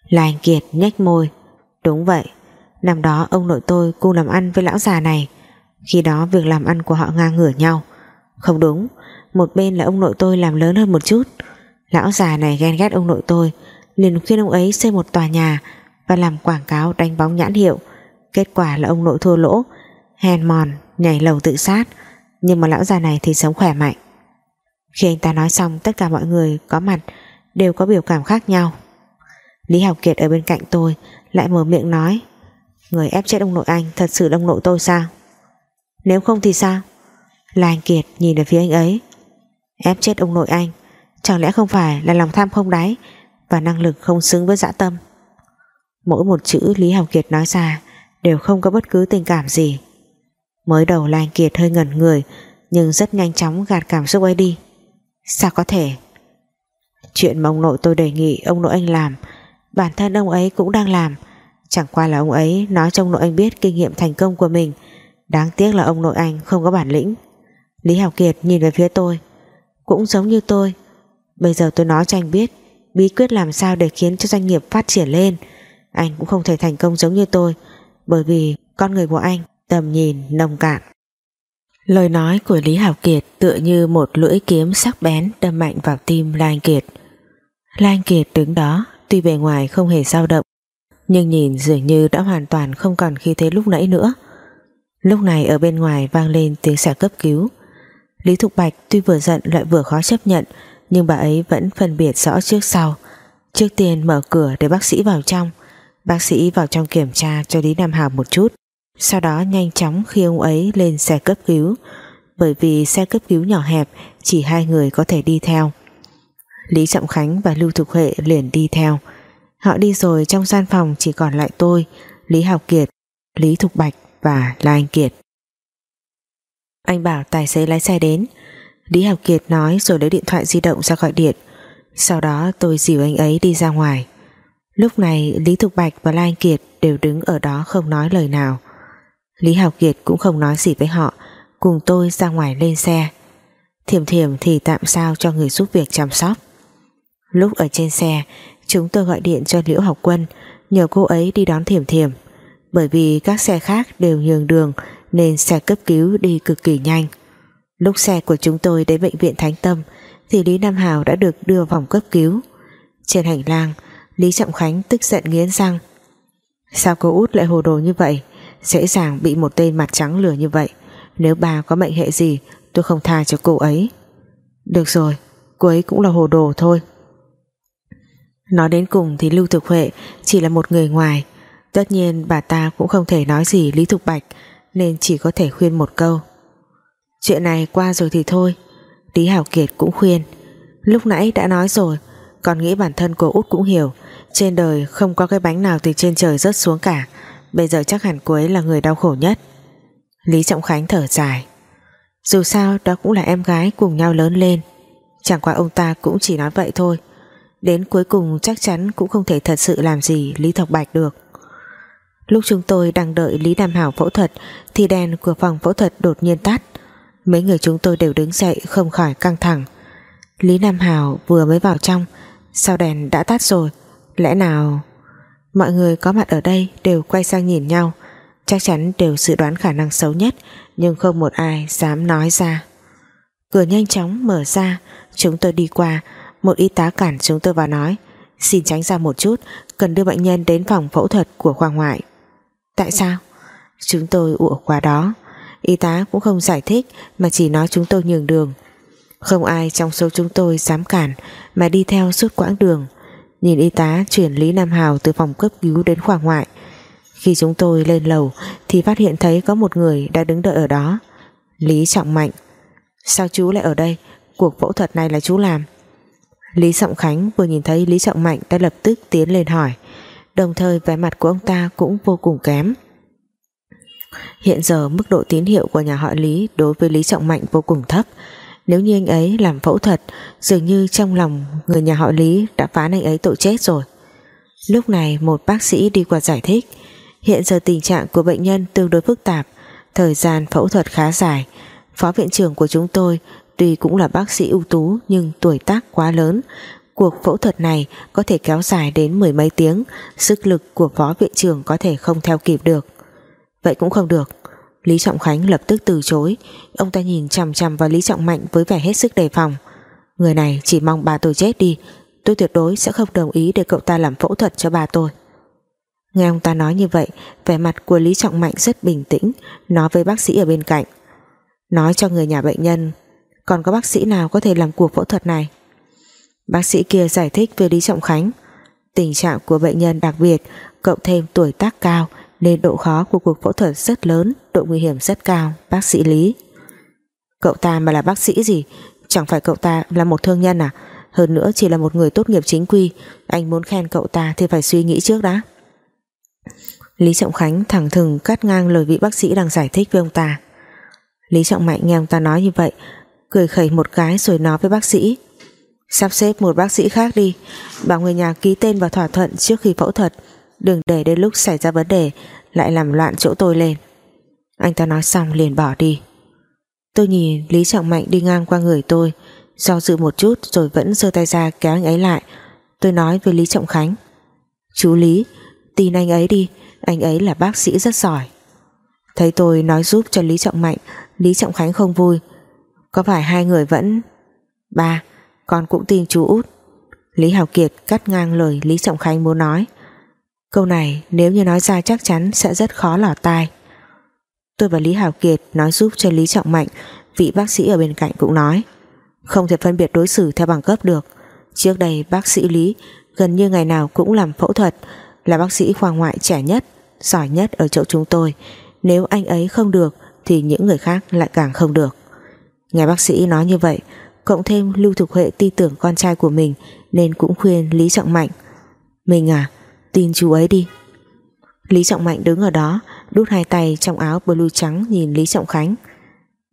Là anh Kiệt nhếch môi. Đúng vậy. Năm đó ông nội tôi cùng làm ăn với lão già này. Khi đó việc làm ăn của họ ngang ngửa nhau. Không đúng. Một bên là ông nội tôi làm lớn hơn một chút. Lão già này ghen ghét ông nội tôi liền khuyên ông ấy xây một tòa nhà Và làm quảng cáo đánh bóng nhãn hiệu. Kết quả là ông nội thua lỗ Hèn mòn, nhảy lầu tự sát. Nhưng mà lão già này thì sống khỏe mạnh. Khi anh ta nói xong Tất cả mọi người có mặt Đều có biểu cảm khác nhau. Lý Học Kiệt ở bên cạnh tôi Lại mở miệng nói Người ép chết ông nội anh thật sự đông ông nội tôi sao? Nếu không thì sao? Là anh Kiệt nhìn về phía anh ấy. Ép chết ông nội anh Chẳng lẽ không phải là lòng tham không đáy Và năng lực không xứng với dã tâm? Mỗi một chữ Lý Học Kiệt nói ra Đều không có bất cứ tình cảm gì. Mới đầu Lan Kiệt hơi ngẩn người, nhưng rất nhanh chóng gạt cảm xúc ấy đi. Sao có thể? Chuyện mà ông nội tôi đề nghị ông nội anh làm, bản thân ông ấy cũng đang làm. Chẳng qua là ông ấy nói cho ông nội anh biết kinh nghiệm thành công của mình. Đáng tiếc là ông nội anh không có bản lĩnh. Lý Hảo Kiệt nhìn về phía tôi, cũng giống như tôi. Bây giờ tôi nói cho anh biết, bí quyết làm sao để khiến cho doanh nghiệp phát triển lên. Anh cũng không thể thành công giống như tôi, bởi vì con người của anh tầm nhìn, nông cạn. Lời nói của Lý Hảo Kiệt tựa như một lưỡi kiếm sắc bén đâm mạnh vào tim La Kiệt. La Kiệt đứng đó, tuy bề ngoài không hề dao động, nhưng nhìn dường như đã hoàn toàn không còn khi thế lúc nãy nữa. Lúc này ở bên ngoài vang lên tiếng xe cấp cứu. Lý Thục Bạch tuy vừa giận lại vừa khó chấp nhận, nhưng bà ấy vẫn phân biệt rõ trước sau. Trước tiên mở cửa để bác sĩ vào trong. Bác sĩ vào trong kiểm tra cho Lý Nam Hào một chút sau đó nhanh chóng khi ông ấy lên xe cấp cứu. Bởi vì xe cấp cứu nhỏ hẹp, chỉ hai người có thể đi theo. Lý Trọng Khánh và Lưu Thục Huệ liền đi theo. Họ đi rồi trong gian phòng chỉ còn lại tôi, Lý Học Kiệt, Lý Thục Bạch và La Anh Kiệt. Anh bảo tài xế lái xe đến. Lý Học Kiệt nói rồi lấy điện thoại di động ra gọi điện. Sau đó tôi dìu anh ấy đi ra ngoài. Lúc này Lý Thục Bạch và La Anh Kiệt đều đứng ở đó không nói lời nào. Lý Học Kiệt cũng không nói gì với họ, cùng tôi ra ngoài lên xe. Thiềm thiềm thì tạm sao cho người giúp việc chăm sóc. Lúc ở trên xe, chúng tôi gọi điện cho Liễu Học Quân, nhờ cô ấy đi đón thiềm thiềm bởi vì các xe khác đều nhường đường, nên xe cấp cứu đi cực kỳ nhanh. Lúc xe của chúng tôi đến bệnh viện Thánh Tâm, thì Lý Nam Hào đã được đưa vòng cấp cứu. Trên hành lang, Lý Trọng Khánh tức giận nghiến răng. Sao cô út lại hồ đồ như vậy? Dễ dàng bị một tên mặt trắng lừa như vậy. Nếu bà có mệnh hệ gì, tôi không tha cho cô ấy. Được rồi, cô ấy cũng là hồ đồ thôi. Nói đến cùng thì Lưu Thực Huệ chỉ là một người ngoài. Tất nhiên bà ta cũng không thể nói gì Lý Thục Bạch, nên chỉ có thể khuyên một câu. Chuyện này qua rồi thì thôi. Lý Hảo Kiệt cũng khuyên. Lúc nãy đã nói rồi, còn nghĩ bản thân cô út cũng hiểu. Trên đời không có cái bánh nào từ trên trời rớt xuống cả. Bây giờ chắc hẳn cô ấy là người đau khổ nhất. Lý Trọng Khánh thở dài. Dù sao, đó cũng là em gái cùng nhau lớn lên. Chẳng qua ông ta cũng chỉ nói vậy thôi. Đến cuối cùng chắc chắn cũng không thể thật sự làm gì Lý Thọc Bạch được. Lúc chúng tôi đang đợi Lý Nam Hảo phẫu thuật, Thì đèn của phòng phẫu thuật đột nhiên tắt. Mấy người chúng tôi đều đứng dậy Không khỏi căng thẳng. Lý Nam Hảo vừa mới vào trong, Sao đèn đã tắt rồi? Lẽ nào Mọi người có mặt ở đây đều quay sang nhìn nhau. Chắc chắn đều dự đoán khả năng xấu nhất, Nhưng không một ai dám nói ra. Cửa nhanh chóng mở ra, Chúng tôi đi qua. Một y tá cản chúng tôi vào nói, Xin tránh ra một chút, Cần đưa bệnh nhân đến phòng phẫu thuật của khoa ngoại. Tại sao? Chúng tôi ủa qua đó. Y tá cũng không giải thích, Mà chỉ nói chúng tôi nhường đường. Không ai trong số chúng tôi dám cản, Mà đi theo suốt quãng đường nhìn y tá chuyển Lý Nam Hào từ phòng cấp cứu đến khoa ngoại. Khi chúng tôi lên lầu, thì phát hiện thấy có một người đã đứng đợi ở đó. Lý Trọng Mạnh, sao chú lại ở đây? Cuộc phẫu thuật này là chú làm. Lý Trọng Khánh vừa nhìn thấy Lý Trọng Mạnh đã lập tức tiến lên hỏi. Đồng thời vẻ mặt của ông ta cũng vô cùng kém. Hiện giờ mức độ tín hiệu của nhà họ Lý đối với Lý Trọng Mạnh vô cùng thấp nếu như anh ấy làm phẫu thuật, Dường như trong lòng người nhà họ Lý Đã phán anh ấy tội chết rồi. Lúc này một bác sĩ đi qua giải thích, Hiện giờ tình trạng của bệnh nhân tương đối phức tạp, Thời gian phẫu thuật khá dài. Phó viện trưởng của chúng tôi Tuy cũng là bác sĩ ưu tú Nhưng tuổi tác quá lớn. Cuộc phẫu thuật này có thể kéo dài đến mười mấy tiếng, Sức lực của phó viện trưởng Có thể không theo kịp được. Vậy cũng không được. Lý Trọng Khánh lập tức từ chối. Ông ta nhìn chằm chằm vào Lý Trọng Mạnh với vẻ hết sức đề phòng. Người này chỉ mong bà tôi chết đi. Tôi tuyệt đối sẽ không đồng ý để cậu ta làm phẫu thuật cho bà tôi. Nghe ông ta nói như vậy, Vẻ mặt của Lý Trọng Mạnh rất bình tĩnh, Nói với bác sĩ ở bên cạnh. Nói cho người nhà bệnh nhân, Còn có bác sĩ nào có thể làm cuộc phẫu thuật này? Bác sĩ kia giải thích với Lý Trọng Khánh. Tình trạng của bệnh nhân đặc biệt Cộng thêm tuổi tác cao nên độ khó của cuộc phẫu thuật rất lớn, độ nguy hiểm rất cao, bác sĩ Lý. Cậu ta mà là bác sĩ gì? Chẳng phải cậu ta là một thương nhân à? Hơn nữa chỉ là một người tốt nghiệp chính quy, anh muốn khen cậu ta thì phải suy nghĩ trước đã. Lý Trọng Khánh thẳng thừng cắt ngang lời vị bác sĩ đang giải thích với ông ta. Lý Trọng Mạnh nghe ông ta nói như vậy, cười khẩy một cái rồi nói với bác sĩ, sắp xếp một bác sĩ khác đi. Bảo người nhà ký tên vào thỏa thuận trước khi phẫu thuật đừng để đến lúc xảy ra vấn đề, lại làm loạn chỗ tôi lên. Anh ta nói xong liền bỏ đi. Tôi nhìn Lý Trọng Mạnh đi ngang qua người tôi, do dự một chút rồi vẫn giơ tay ra kéo anh ấy lại. Tôi nói với Lý Trọng Khánh, chú Lý, tin anh ấy đi, anh ấy là bác sĩ rất giỏi. Thấy tôi nói giúp cho Lý Trọng Mạnh, Lý Trọng Khánh không vui. Có phải hai người vẫn ba, con cũng tin chú út? Lý Hào Kiệt cắt ngang lời Lý Trọng Khánh muốn nói câu này nếu như nói ra chắc chắn sẽ rất khó lọt tai. Tôi và Lý hảo Kiệt nói giúp cho Lý Trọng Mạnh, vị bác sĩ ở bên cạnh cũng nói. Không thể phân biệt đối xử theo bằng cấp được. Trước đây, bác sĩ Lý gần như ngày nào cũng làm phẫu thuật, là bác sĩ khoa ngoại trẻ nhất, giỏi nhất ở chỗ chúng tôi. Nếu anh ấy không được, thì những người khác lại càng không được. Nghe bác sĩ nói như vậy, cộng thêm Lưu Thục Huệ tin tưởng con trai của mình, nên cũng khuyên Lý Trọng Mạnh. Mình à tin chú ấy đi. Lý Trọng Mạnh đứng ở đó, đút hai tay trong áo blue trắng nhìn Lý Trọng Khánh.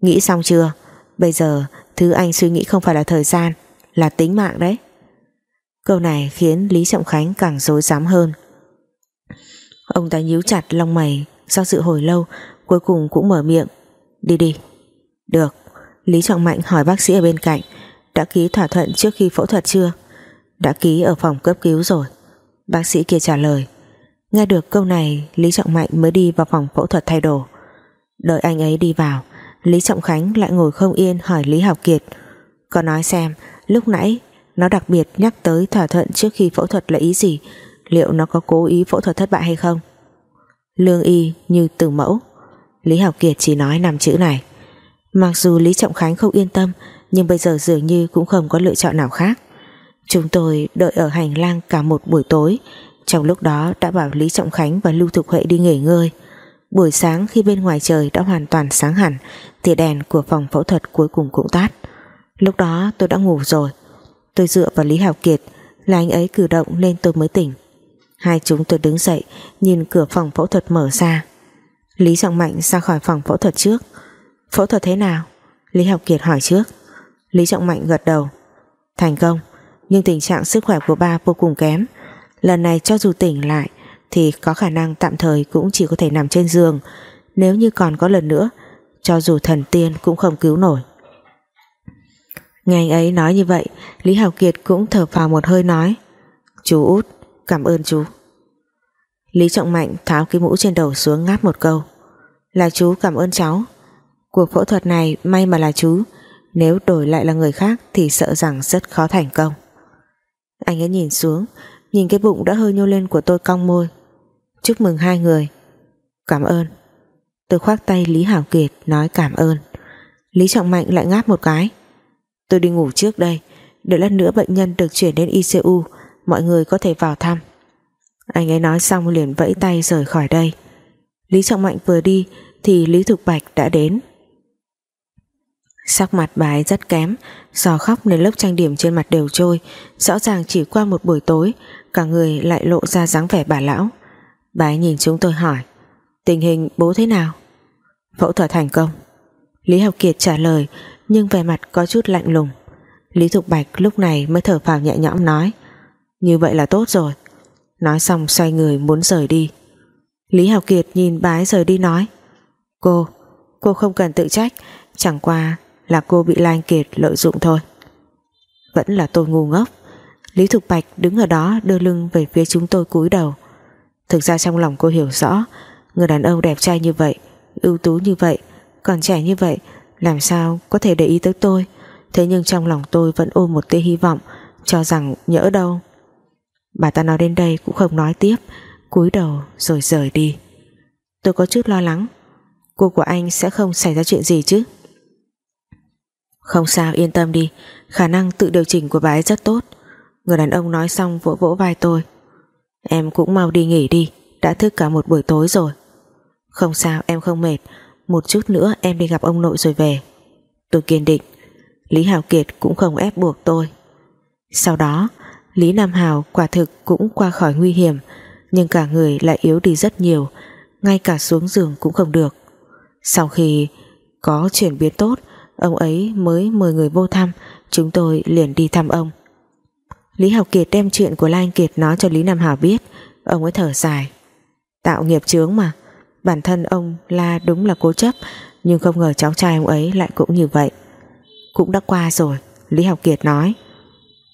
Nghĩ xong chưa? Bây giờ, thứ anh suy nghĩ không phải là thời gian, là tính mạng đấy. Câu này khiến Lý Trọng Khánh càng dối dám hơn. Ông ta nhíu chặt lông mày do sự hồi lâu, cuối cùng cũng mở miệng. Đi đi. Được. Lý Trọng Mạnh hỏi bác sĩ ở bên cạnh, đã ký thỏa thuận trước khi phẫu thuật chưa? Đã ký ở phòng cấp cứu rồi bác sĩ kia trả lời. Nghe được câu này, Lý Trọng Mạnh mới đi vào phòng phẫu thuật thay đồ. Đợi anh ấy đi vào, Lý Trọng Khánh lại ngồi không yên hỏi Lý Học Kiệt. Có nói xem, lúc nãy, nó đặc biệt nhắc tới thỏa thuận trước khi phẫu thuật là ý gì? Liệu nó có cố ý phẫu thuật thất bại hay không? Lương y như từ mẫu. Lý Học Kiệt chỉ nói năm chữ này. Mặc dù Lý Trọng Khánh không yên tâm, nhưng bây giờ dường như cũng không có lựa chọn nào khác chúng tôi đợi ở hành lang cả một buổi tối. Trong lúc đó đã bảo Lý Trọng Khánh và Lưu Thục Huệ đi nghỉ ngơi. Buổi sáng khi bên ngoài trời đã hoàn toàn sáng hẳn thì đèn của phòng phẫu thuật cuối cùng cũng tắt. Lúc đó tôi đã ngủ rồi. Tôi dựa vào Lý Hào Kiệt là anh ấy cử động nên tôi mới tỉnh. Hai chúng tôi đứng dậy, nhìn cửa phòng phẫu thuật mở ra. Lý Trọng Mạnh ra khỏi phòng phẫu thuật trước. Phẫu thuật thế nào? Lý Học Kiệt hỏi trước. Lý Trọng Mạnh gật đầu. Thành công nhưng tình trạng sức khỏe của ba vô cùng kém. Lần này cho dù tỉnh lại, thì có khả năng tạm thời cũng chỉ có thể nằm trên giường. Nếu như còn có lần nữa, cho dù thần tiên cũng không cứu nổi. Nghe anh ấy nói như vậy, Lý Hào Kiệt cũng thở phào một hơi nói, chú út, cảm ơn chú. Lý Trọng Mạnh tháo cái mũ trên đầu xuống ngáp một câu, là chú cảm ơn cháu. Cuộc phẫu thuật này may mà là chú. Nếu đổi lại là người khác thì sợ rằng rất khó thành công anh ấy nhìn xuống, nhìn cái bụng đã hơi nhô lên của tôi cong môi. Chúc mừng hai người. Cảm ơn. Tôi khoác tay Lý Hảo Kiệt, nói cảm ơn. Lý Trọng Mạnh lại ngáp một cái. Tôi đi ngủ trước đây, đợi lát nữa bệnh nhân được chuyển đến ICU mọi người có thể vào thăm. Anh ấy nói xong liền vẫy tay rời khỏi đây. Lý Trọng Mạnh vừa đi thì Lý Thục Bạch đã đến. Sắc mặt bà ấy rất kém Do khóc nên lớp trang điểm trên mặt đều trôi Rõ ràng chỉ qua một buổi tối Cả người lại lộ ra dáng vẻ bà lão. Bà ấy nhìn chúng tôi hỏi Tình hình bố thế nào? Phẫu thuật thành công. Lý Học Kiệt trả lời Nhưng vẻ mặt có chút lạnh lùng. Lý Thục Bạch lúc này mới thở phào nhẹ nhõm nói Như vậy là tốt rồi. Nói xong xoay người muốn rời đi. Lý Học Kiệt nhìn bà ấy rời đi nói Cô, cô không cần tự trách Chẳng qua là cô bị Lan Kiệt lợi dụng thôi. Vẫn là tôi ngu ngốc. Lý Thục Bạch đứng ở đó đưa lưng về phía chúng tôi cúi đầu. Thực ra trong lòng cô hiểu rõ, Người đàn ông đẹp trai như vậy, ưu tú như vậy, Còn trẻ như vậy, Làm sao có thể để ý tới tôi? Thế nhưng trong lòng tôi vẫn ôm một tia hy vọng, Cho rằng nhỡ đâu. Bà ta nói đến đây cũng không nói tiếp, cúi đầu rồi rời đi. Tôi có chút lo lắng. Cô của anh sẽ không xảy ra chuyện gì chứ? Không sao, yên tâm đi. Khả năng tự điều chỉnh của bà ấy rất tốt. Người đàn ông nói xong vỗ vỗ vai tôi. Em cũng mau đi nghỉ đi, Đã thức cả một buổi tối rồi. Không sao, em không mệt. Một chút nữa em đi gặp ông nội rồi về. Tôi kiên định. Lý Hào Kiệt cũng không ép buộc tôi. Sau đó, Lý Nam Hào quả thực cũng qua khỏi nguy hiểm, Nhưng cả người lại yếu đi rất nhiều, Ngay cả xuống giường cũng không được. Sau khi Có chuyển biến tốt Ông ấy mới mời người vô thăm. Chúng tôi liền đi thăm ông. Lý Học Kiệt đem chuyện của Lai Anh Kiệt nói cho Lý Nam Hảo biết. Ông ấy thở dài. Tạo nghiệp chướng mà. Bản thân ông La đúng là cố chấp, Nhưng không ngờ cháu trai ông ấy lại cũng như vậy. Cũng đã qua rồi, Lý Học Kiệt nói.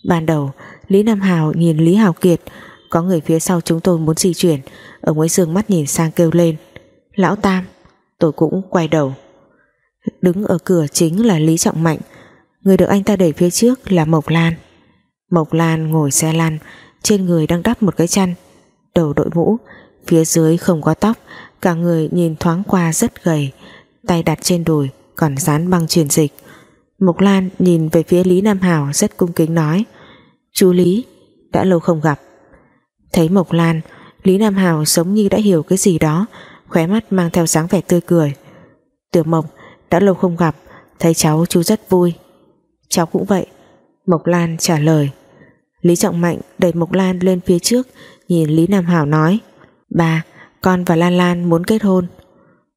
Ban đầu, Lý Nam Hào nhìn Lý Hào Kiệt. Có người phía sau chúng tôi muốn di chuyển. Ông ấy dương mắt nhìn sang kêu lên. Lão Tam, Tôi cũng quay đầu. Đứng ở cửa chính là Lý Trọng Mạnh. Người được anh ta đẩy phía trước là Mộc Lan. Mộc Lan ngồi xe lăn, Trên người đang đắp một cái chăn, Đầu đội mũ, Phía dưới không có tóc, Cả người nhìn thoáng qua rất gầy, Tay đặt trên đùi, Còn dán băng truyền dịch. Mộc Lan nhìn về phía Lý Nam Hảo Rất cung kính nói, Chú Lý, đã lâu không gặp. Thấy Mộc Lan, Lý Nam Hảo giống như đã hiểu cái gì đó, Khóe mắt mang theo dáng vẻ tươi cười. Tiểu Mộc đã lâu không gặp Thấy cháu chú rất vui. Cháu cũng vậy Mộc Lan trả lời. Lý Trọng Mạnh đẩy Mộc Lan lên phía trước Nhìn Lý Nam Hảo nói Ba, con và Lan Lan muốn kết hôn.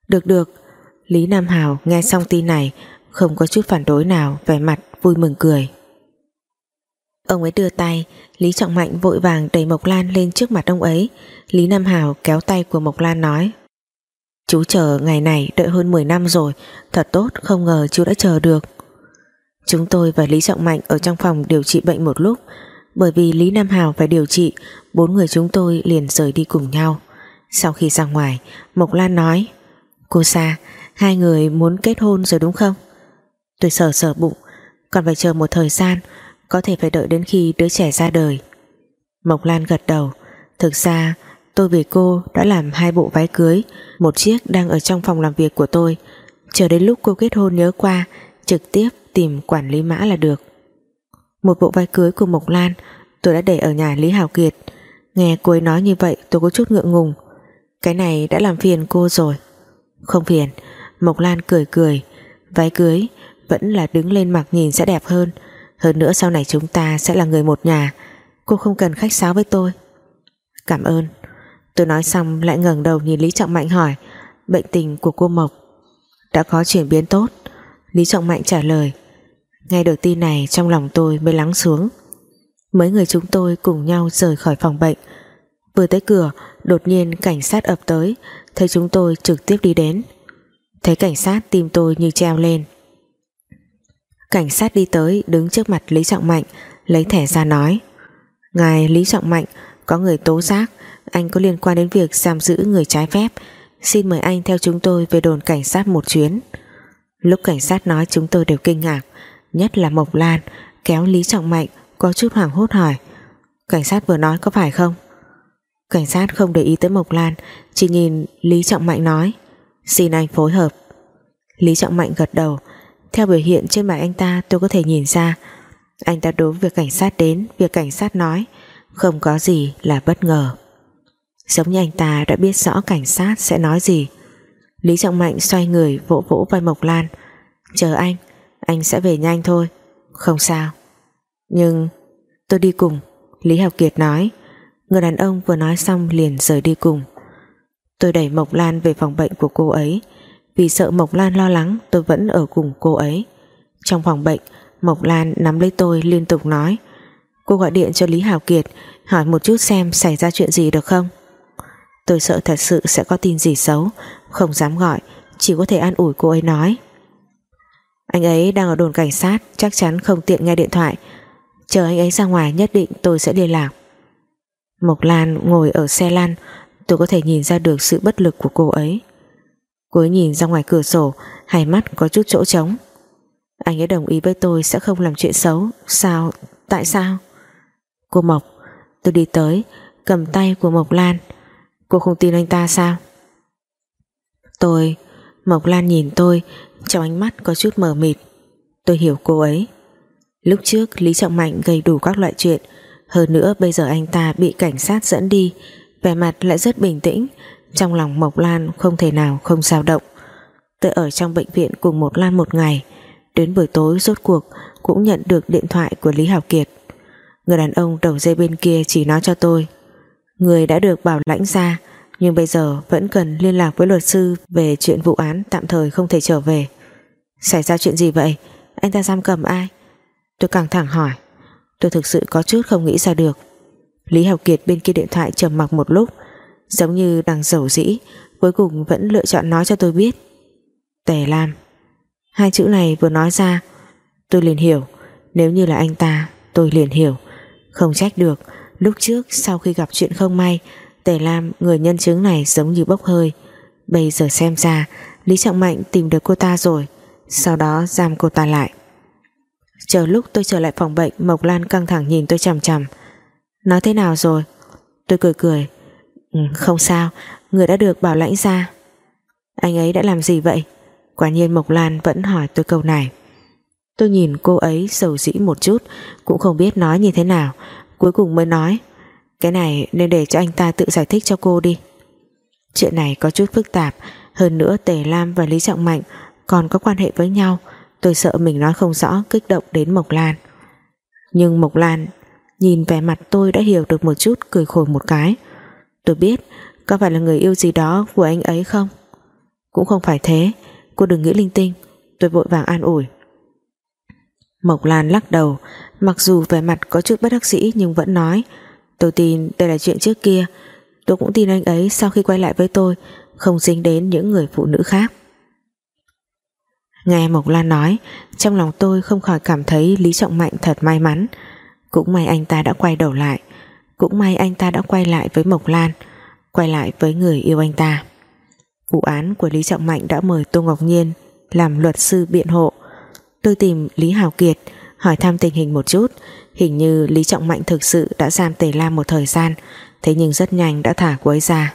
Được được. Lý Nam Hảo nghe xong tin này Không có chút phản đối nào Vẻ mặt vui mừng cười. Ông ấy đưa tay Lý Trọng Mạnh vội vàng đẩy Mộc Lan lên trước mặt ông ấy. Lý Nam Hảo kéo tay của Mộc Lan nói Chú chờ ngày này, đợi hơn 10 năm rồi. Thật tốt, không ngờ chú đã chờ được. Chúng tôi và Lý Trọng Mạnh Ở trong phòng điều trị bệnh một lúc. Bởi vì Lý Nam Hào phải điều trị, Bốn người chúng tôi liền rời đi cùng nhau. Sau khi ra ngoài, Mộc Lan nói, Cô Sa, Hai người muốn kết hôn rồi đúng không? Tôi sờ sờ bụng, Còn phải chờ một thời gian, Có thể phải đợi đến khi đứa trẻ ra đời. Mộc Lan gật đầu, Thực ra tôi vì cô đã làm hai bộ váy cưới, Một chiếc đang ở trong phòng làm việc của tôi. Chờ đến lúc cô kết hôn nhớ qua, Trực tiếp tìm quản lý mã là được. Một bộ váy cưới của Mộc Lan, Tôi đã để ở nhà Lý Hào Kiệt. Nghe cô ấy nói như vậy, tôi có chút ngượng ngùng. Cái này đã làm phiền cô rồi. Không phiền, Mộc Lan cười cười. Váy cưới vẫn là đứng lên mặc nhìn sẽ đẹp hơn. Hơn nữa sau này chúng ta sẽ là người một nhà. Cô không cần khách sáo với tôi. Cảm ơn. Tôi nói xong lại ngẩng đầu nhìn Lý Trọng Mạnh hỏi, Bệnh tình của cô Mộc Đã có chuyển biến tốt? Lý Trọng Mạnh trả lời Nghe được tin này trong lòng tôi mới lắng xuống. Mấy người chúng tôi cùng nhau rời khỏi phòng bệnh. Vừa tới cửa, Đột nhiên cảnh sát ập tới, Thấy chúng tôi trực tiếp đi đến. Thấy cảnh sát, tim tôi như treo lên. Cảnh sát đi tới, Đứng trước mặt Lý Trọng Mạnh, Lấy thẻ ra nói, Ngài Lý Trọng Mạnh, Có người tố giác anh có liên quan đến việc giam giữ người trái phép. Xin mời anh theo chúng tôi về đồn cảnh sát một chuyến. Lúc cảnh sát nói, chúng tôi đều kinh ngạc. Nhất là Mộc Lan, Kéo Lý Trọng Mạnh, có chút hoảng hốt hỏi, Cảnh sát vừa nói có phải không? Cảnh sát không để ý tới Mộc Lan, Chỉ nhìn Lý Trọng Mạnh nói, Xin anh phối hợp. Lý Trọng Mạnh gật đầu, Theo biểu hiện trên mặt anh ta, tôi có thể nhìn ra. Anh ta đối với việc cảnh sát đến, Việc cảnh sát nói, Không có gì là bất ngờ. Giống như anh ta đã biết rõ cảnh sát sẽ nói gì. Lý Trọng Mạnh xoay người vỗ vỗ vai Mộc Lan. Chờ anh Anh sẽ về nhanh thôi. Không sao. Nhưng tôi đi cùng, Lý Học Kiệt nói. Người đàn ông vừa nói xong liền rời đi cùng. Tôi đẩy Mộc Lan về phòng bệnh của cô ấy. Vì sợ Mộc Lan lo lắng, Tôi vẫn ở cùng cô ấy. Trong phòng bệnh, Mộc Lan nắm lấy tôi liên tục nói. Cô gọi điện cho Lý Hào Kiệt, Hỏi một chút xem xảy ra chuyện gì được không? Tôi sợ thật sự sẽ có tin gì xấu. Không dám gọi, Chỉ có thể an ủi cô ấy nói. Anh ấy đang ở đồn cảnh sát, Chắc chắn không tiện nghe điện thoại. Chờ anh ấy ra ngoài nhất định tôi sẽ liên lạc. Mộc Lan ngồi ở xe lăn, Tôi có thể nhìn ra được sự bất lực của cô ấy. Cô ấy nhìn ra ngoài cửa sổ, Hai mắt có chút chỗ trống. Anh ấy đồng ý với tôi sẽ không làm chuyện xấu. Sao? Tại sao? Cô Mộc, Tôi đi tới, Cầm tay của Mộc Lan. Cô không tin anh ta sao? Tôi, Mộc Lan nhìn tôi, Trong ánh mắt có chút mờ mịt. Tôi hiểu cô ấy. Lúc trước, Lý Trọng Mạnh gây đủ các loại chuyện. Hơn nữa, bây giờ anh ta bị cảnh sát dẫn đi. Vẻ mặt lại rất bình tĩnh. Trong lòng Mộc Lan không thể nào không dao động. Tôi ở trong bệnh viện cùng một Lan một ngày. Đến buổi tối, rốt cuộc, Cũng nhận được điện thoại của Lý Hảo Kiệt. Người đàn ông đầu dây bên kia chỉ nói cho tôi. Người đã được bảo lãnh ra, Nhưng bây giờ vẫn cần liên lạc với luật sư Về chuyện vụ án tạm thời không thể trở về. Xảy ra chuyện gì vậy? Anh ta giam cầm ai? Tôi căng thẳng hỏi. Tôi thực sự có chút không nghĩ ra được. Lý Học Kiệt bên kia điện thoại trầm mặc một lúc, Giống như đang dầu dĩ, Cuối cùng vẫn lựa chọn nói cho tôi biết. Tề Lam, Hai chữ này vừa nói ra, Tôi liền hiểu. Nếu như là anh ta, tôi liền hiểu. Không trách được Lúc trước sau khi gặp chuyện không may Tề Lam người nhân chứng này giống như bốc hơi. Bây giờ xem ra Lý Trọng Mạnh tìm được cô ta rồi Sau đó giam cô ta lại. Chờ lúc tôi trở lại phòng bệnh Mộc Lan căng thẳng nhìn tôi chằm chằm. Nói thế nào rồi? Tôi cười cười. Ừ, Không sao Người đã được bảo lãnh ra. Anh ấy đã làm gì vậy? Quả nhiên Mộc Lan vẫn hỏi tôi câu này. Tôi nhìn cô ấy sầu dĩ một chút Cũng không biết nói như thế nào. Cuối cùng mới nói, Cái này nên để cho anh ta tự giải thích cho cô đi. Chuyện này có chút phức tạp, Hơn nữa Tề Lam và Lý Trọng Mạnh Còn có quan hệ với nhau, Tôi sợ mình nói không rõ kích động đến Mộc Lan. Nhưng Mộc Lan Nhìn vẻ mặt tôi đã hiểu được một chút Cười khổ một cái. Tôi biết, có phải là người yêu gì đó của anh ấy không? Cũng không phải thế, Cô đừng nghĩ linh tinh, Tôi vội vàng an ủi. Mộc Lan lắc đầu Mặc dù vẻ mặt có chút bất đắc dĩ Nhưng vẫn nói, Tôi tin đây là chuyện trước kia. Tôi cũng tin anh ấy sau khi quay lại với tôi Không dính đến những người phụ nữ khác. Nghe Mộc Lan nói, Trong lòng tôi không khỏi cảm thấy Lý Trọng Mạnh thật may mắn. Cũng may anh ta đã quay đầu lại, Cũng may anh ta đã quay lại với Mộc Lan, Quay lại với người yêu anh ta. Vụ án của Lý Trọng Mạnh đã mời Tô Ngọc Nhiên Làm luật sư biện hộ. Tôi tìm Lý Hào Kiệt Hỏi thăm tình hình một chút. Hình như Lý Trọng Mạnh thực sự đã giam Tề Lam một thời gian, Thế nhưng rất nhanh đã thả cô ấy ra.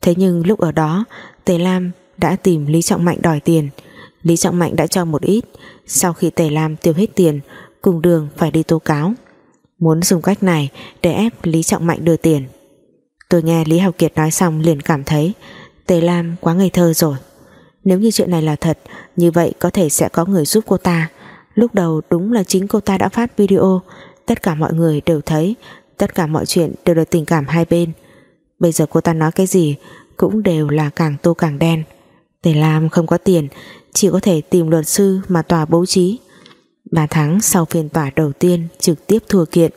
Thế nhưng lúc ở đó, Tề Lam đã tìm Lý Trọng Mạnh đòi tiền. Lý Trọng Mạnh đã cho một ít. Sau khi Tề Lam tiêu hết tiền, Cùng đường phải đi tố cáo. Muốn dùng cách này để ép Lý Trọng Mạnh đưa tiền. Tôi nghe Lý Học Kiệt nói xong liền cảm thấy Tề Lam quá ngây thơ rồi. Nếu như chuyện này là thật, Như vậy có thể sẽ có người giúp cô ta. Lúc đầu đúng là chính cô ta đã phát video. Tất cả mọi người đều thấy, Tất cả mọi chuyện đều là tình cảm hai bên. Bây giờ cô ta nói cái gì Cũng đều là càng tô càng đen. Tề Lam không có tiền, Chỉ có thể tìm luật sư mà tòa bố trí. 3 tháng sau phiên tòa đầu tiên Trực tiếp thua kiện,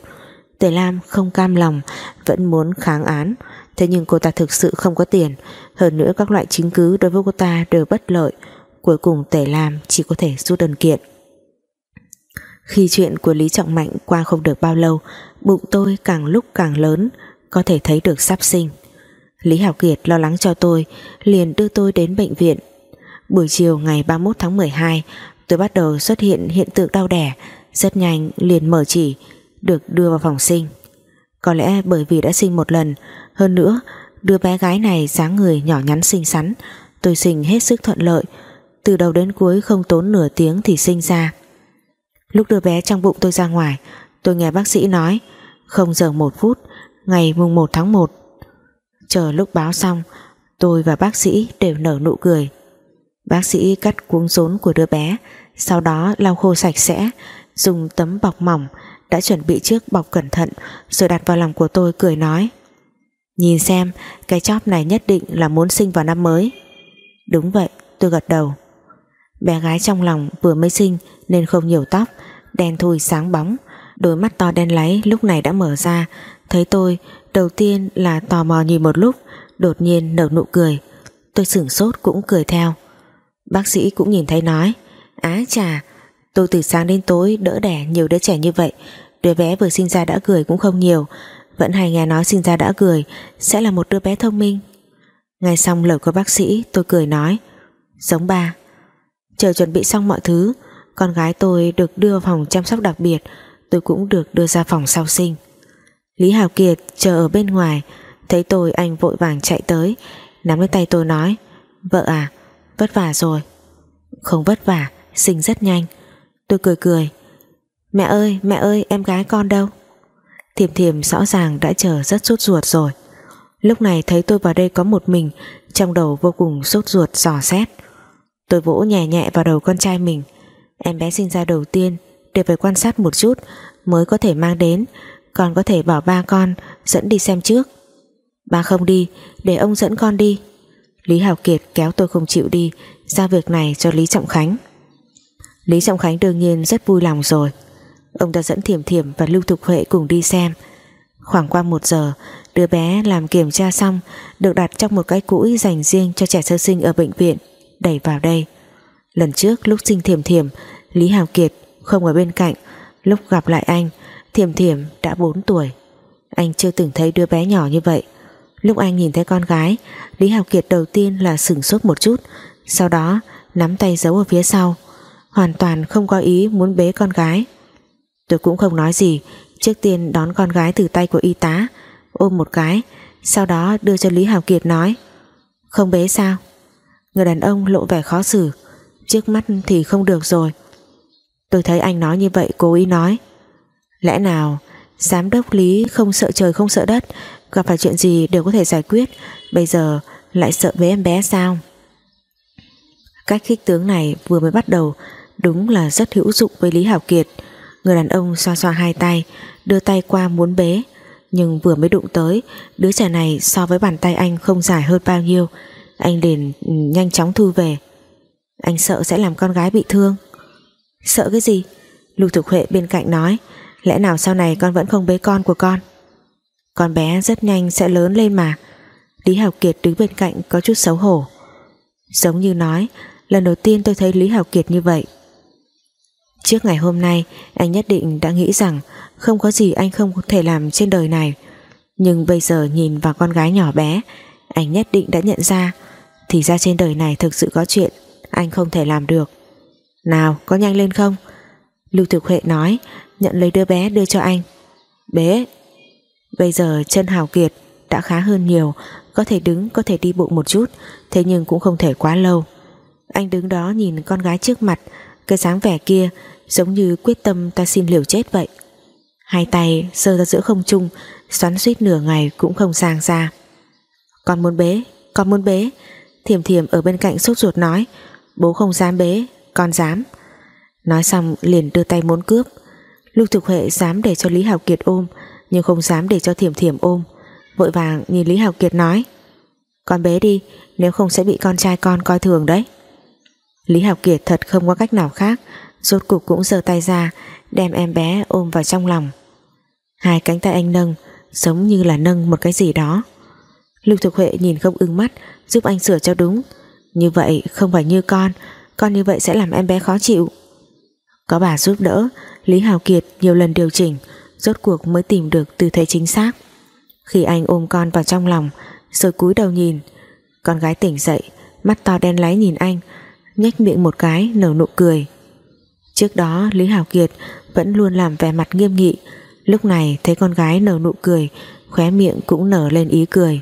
Tề Lam không cam lòng, Vẫn muốn kháng án. Thế nhưng cô ta thực sự không có tiền. Hơn nữa các loại chứng cứ đối với cô ta đều bất lợi. Cuối cùng Tề Lam chỉ có thể rút đơn kiện. Khi chuyện của Lý Trọng Mạnh qua không được bao lâu, Bụng tôi càng lúc càng lớn, Có thể thấy được sắp sinh. Lý Hảo Kiệt lo lắng cho tôi, Liền đưa tôi đến bệnh viện. Buổi chiều ngày 31 tháng 12 Tôi bắt đầu xuất hiện hiện tượng đau đẻ, Rất nhanh liền mở chỉ, Được đưa vào phòng sinh. Có lẽ bởi vì đã sinh một lần, Hơn nữa, đứa bé gái này dáng người nhỏ nhắn xinh xắn, Tôi sinh hết sức thuận lợi, Từ đầu đến cuối không tốn nửa tiếng thì sinh ra. Lúc đưa bé trong bụng tôi ra ngoài, Tôi nghe bác sĩ nói, không giờ một phút, Ngày mùng 1 tháng 1 Chờ lúc báo xong, Tôi và bác sĩ đều nở nụ cười. Bác sĩ cắt cuống rốn của đứa bé, Sau đó lau khô sạch sẽ, Dùng tấm bọc mỏng Đã chuẩn bị trước bọc cẩn thận, Rồi đặt vào lòng của tôi cười nói, Nhìn xem, cái chóp này nhất định là muốn sinh vào năm mới. Đúng vậy, tôi gật đầu. Bé gái trong lòng vừa mới sinh Nên không nhiều tóc, Đen thui sáng bóng, Đôi mắt to đen láy lúc này đã mở ra. Thấy tôi, đầu tiên là tò mò nhìn một lúc, Đột nhiên nở nụ cười. Tôi sửng sốt cũng cười theo. Bác sĩ cũng nhìn thấy nói, Á chà, Tôi từ sáng đến tối đỡ đẻ nhiều đứa trẻ như vậy, Đứa bé vừa sinh ra đã cười cũng không nhiều, Vẫn hay nghe nói sinh ra đã cười Sẽ là một đứa bé thông minh. Ngay xong lời của bác sĩ, tôi cười nói, Giống ba. Chờ chuẩn bị xong mọi thứ, Con gái tôi được đưa vào phòng chăm sóc đặc biệt, tôi cũng được đưa ra phòng sau sinh. Lý Hào Kiệt chờ ở bên ngoài, thấy tôi anh vội vàng chạy tới, nắm lấy tay tôi nói, vợ à vất vả rồi. Không vất vả, sinh rất nhanh. Tôi cười cười, mẹ ơi mẹ ơi, em gái con đâu? Thiềm thiềm rõ ràng đã chờ rất sốt ruột rồi. Lúc này thấy tôi vào đây có một mình, trong đầu vô cùng sốt ruột, dò xét tôi vỗ nhẹ nhẹ vào đầu con trai mình. Em bé sinh ra đầu tiên đều phải quan sát một chút mới có thể mang đến, còn có thể bảo ba con dẫn đi xem trước. Ba không đi, để ông dẫn con đi. Lý Hào Kiệt kéo tôi không chịu đi, giao việc này cho Lý Trọng Khánh. Lý Trọng Khánh đương nhiên rất vui lòng rồi. Ông ta dẫn Thiểm Thiểm và Lưu Thục Huệ cùng đi xem. Khoảng qua một giờ, Đứa bé làm kiểm tra xong, Được đặt trong một cái cũi dành riêng cho trẻ sơ sinh ở bệnh viện. Đẩy vào đây. Lần trước lúc sinh Thiềm Thiềm, Lý Hào Kiệt không ở bên cạnh Lúc gặp lại anh Thiềm Thiềm đã 4 tuổi. Anh chưa từng thấy đứa bé nhỏ như vậy. Lúc anh nhìn thấy con gái Lý Hào Kiệt đầu tiên là sửng sốt một chút Sau đó nắm tay giấu ở phía sau Hoàn toàn không có ý muốn bế con gái. Tôi cũng không nói gì Trước tiên đón con gái từ tay của y tá Ôm một cái Sau đó đưa cho Lý Hào Kiệt nói Không bế sao? Người đàn ông lộ vẻ khó xử. Trước mắt thì không được rồi. Tôi thấy anh nói như vậy, cố ý nói. Lẽ nào, Giám đốc Lý không sợ trời không sợ đất, Gặp phải chuyện gì đều có thể giải quyết, Bây giờ lại sợ bế em bé sao? Cách khích tướng này vừa mới bắt đầu, Đúng là rất hữu dụng với Lý Hảo Kiệt. Người đàn ông xoa xoa hai tay, Đưa tay qua muốn bế, Nhưng vừa mới đụng tới, Đứa trẻ này so với bàn tay anh không dài hơn bao nhiêu. Anh liền ừ, nhanh chóng thu về. Anh sợ sẽ làm con gái bị thương. Sợ cái gì? Lưu Thục Huệ bên cạnh nói, Lẽ nào sau này con vẫn không bế con của con? Con bé rất nhanh sẽ lớn lên mà. Lý Hảo Kiệt đứng bên cạnh có chút xấu hổ. Giống như nói, Lần đầu tiên tôi thấy Lý Hảo Kiệt như vậy. Trước ngày hôm nay, Anh nhất định đã nghĩ rằng Không có gì anh không thể làm trên đời này. Nhưng bây giờ nhìn vào con gái nhỏ bé, Anh nhất định đã nhận ra thì ra trên đời này thực sự có chuyện Anh không thể làm được. Nào, có nhanh lên không? Lưu Thực Huệ nói, Nhận lấy đứa bé đưa cho anh. Bé. Bây giờ chân Hào Kiệt đã khá hơn nhiều, Có thể đứng, có thể đi bộ một chút, Thế nhưng cũng không thể quá lâu. Anh đứng đó nhìn con gái trước mặt, Cái dáng vẻ kia giống như quyết tâm ta xin liều chết vậy. Hai tay sơ ra giữa không trung, xoắn suýt nửa ngày cũng không sang ra. Con muốn bế, con muốn bế thiềm thiềm ở bên cạnh sốt ruột nói, bố không dám bế, con dám. Nói xong liền đưa tay muốn cướp. Lưu Thục Huệ dám để cho Lý Hào Kiệt ôm, nhưng không dám để cho thiềm thiềm ôm. Vội vàng nhìn Lý Hào Kiệt nói, con bế đi, nếu không sẽ bị con trai con coi thường đấy. Lý Hào Kiệt thật không có cách nào khác, Rốt cục cũng giơ tay ra, Đem em bé ôm vào trong lòng. Hai cánh tay anh nâng, Giống như là nâng một cái gì đó. Lưu Thực Huệ nhìn không ưng mắt, Giúp anh sửa cho đúng. Như vậy không phải như con Con như vậy sẽ làm em bé khó chịu. Có bà giúp đỡ, Lý Hào Kiệt nhiều lần điều chỉnh, Rốt cuộc mới tìm được tư thế chính xác. Khi anh ôm con vào trong lòng, Rồi cúi đầu nhìn, Con gái tỉnh dậy, Mắt to đen láy nhìn anh, nhếch miệng một cái nở nụ cười. Trước đó, Lý Hảo Kiệt vẫn luôn làm vẻ mặt nghiêm nghị, Lúc này thấy con gái nở nụ cười, Khóe miệng cũng nở lên ý cười.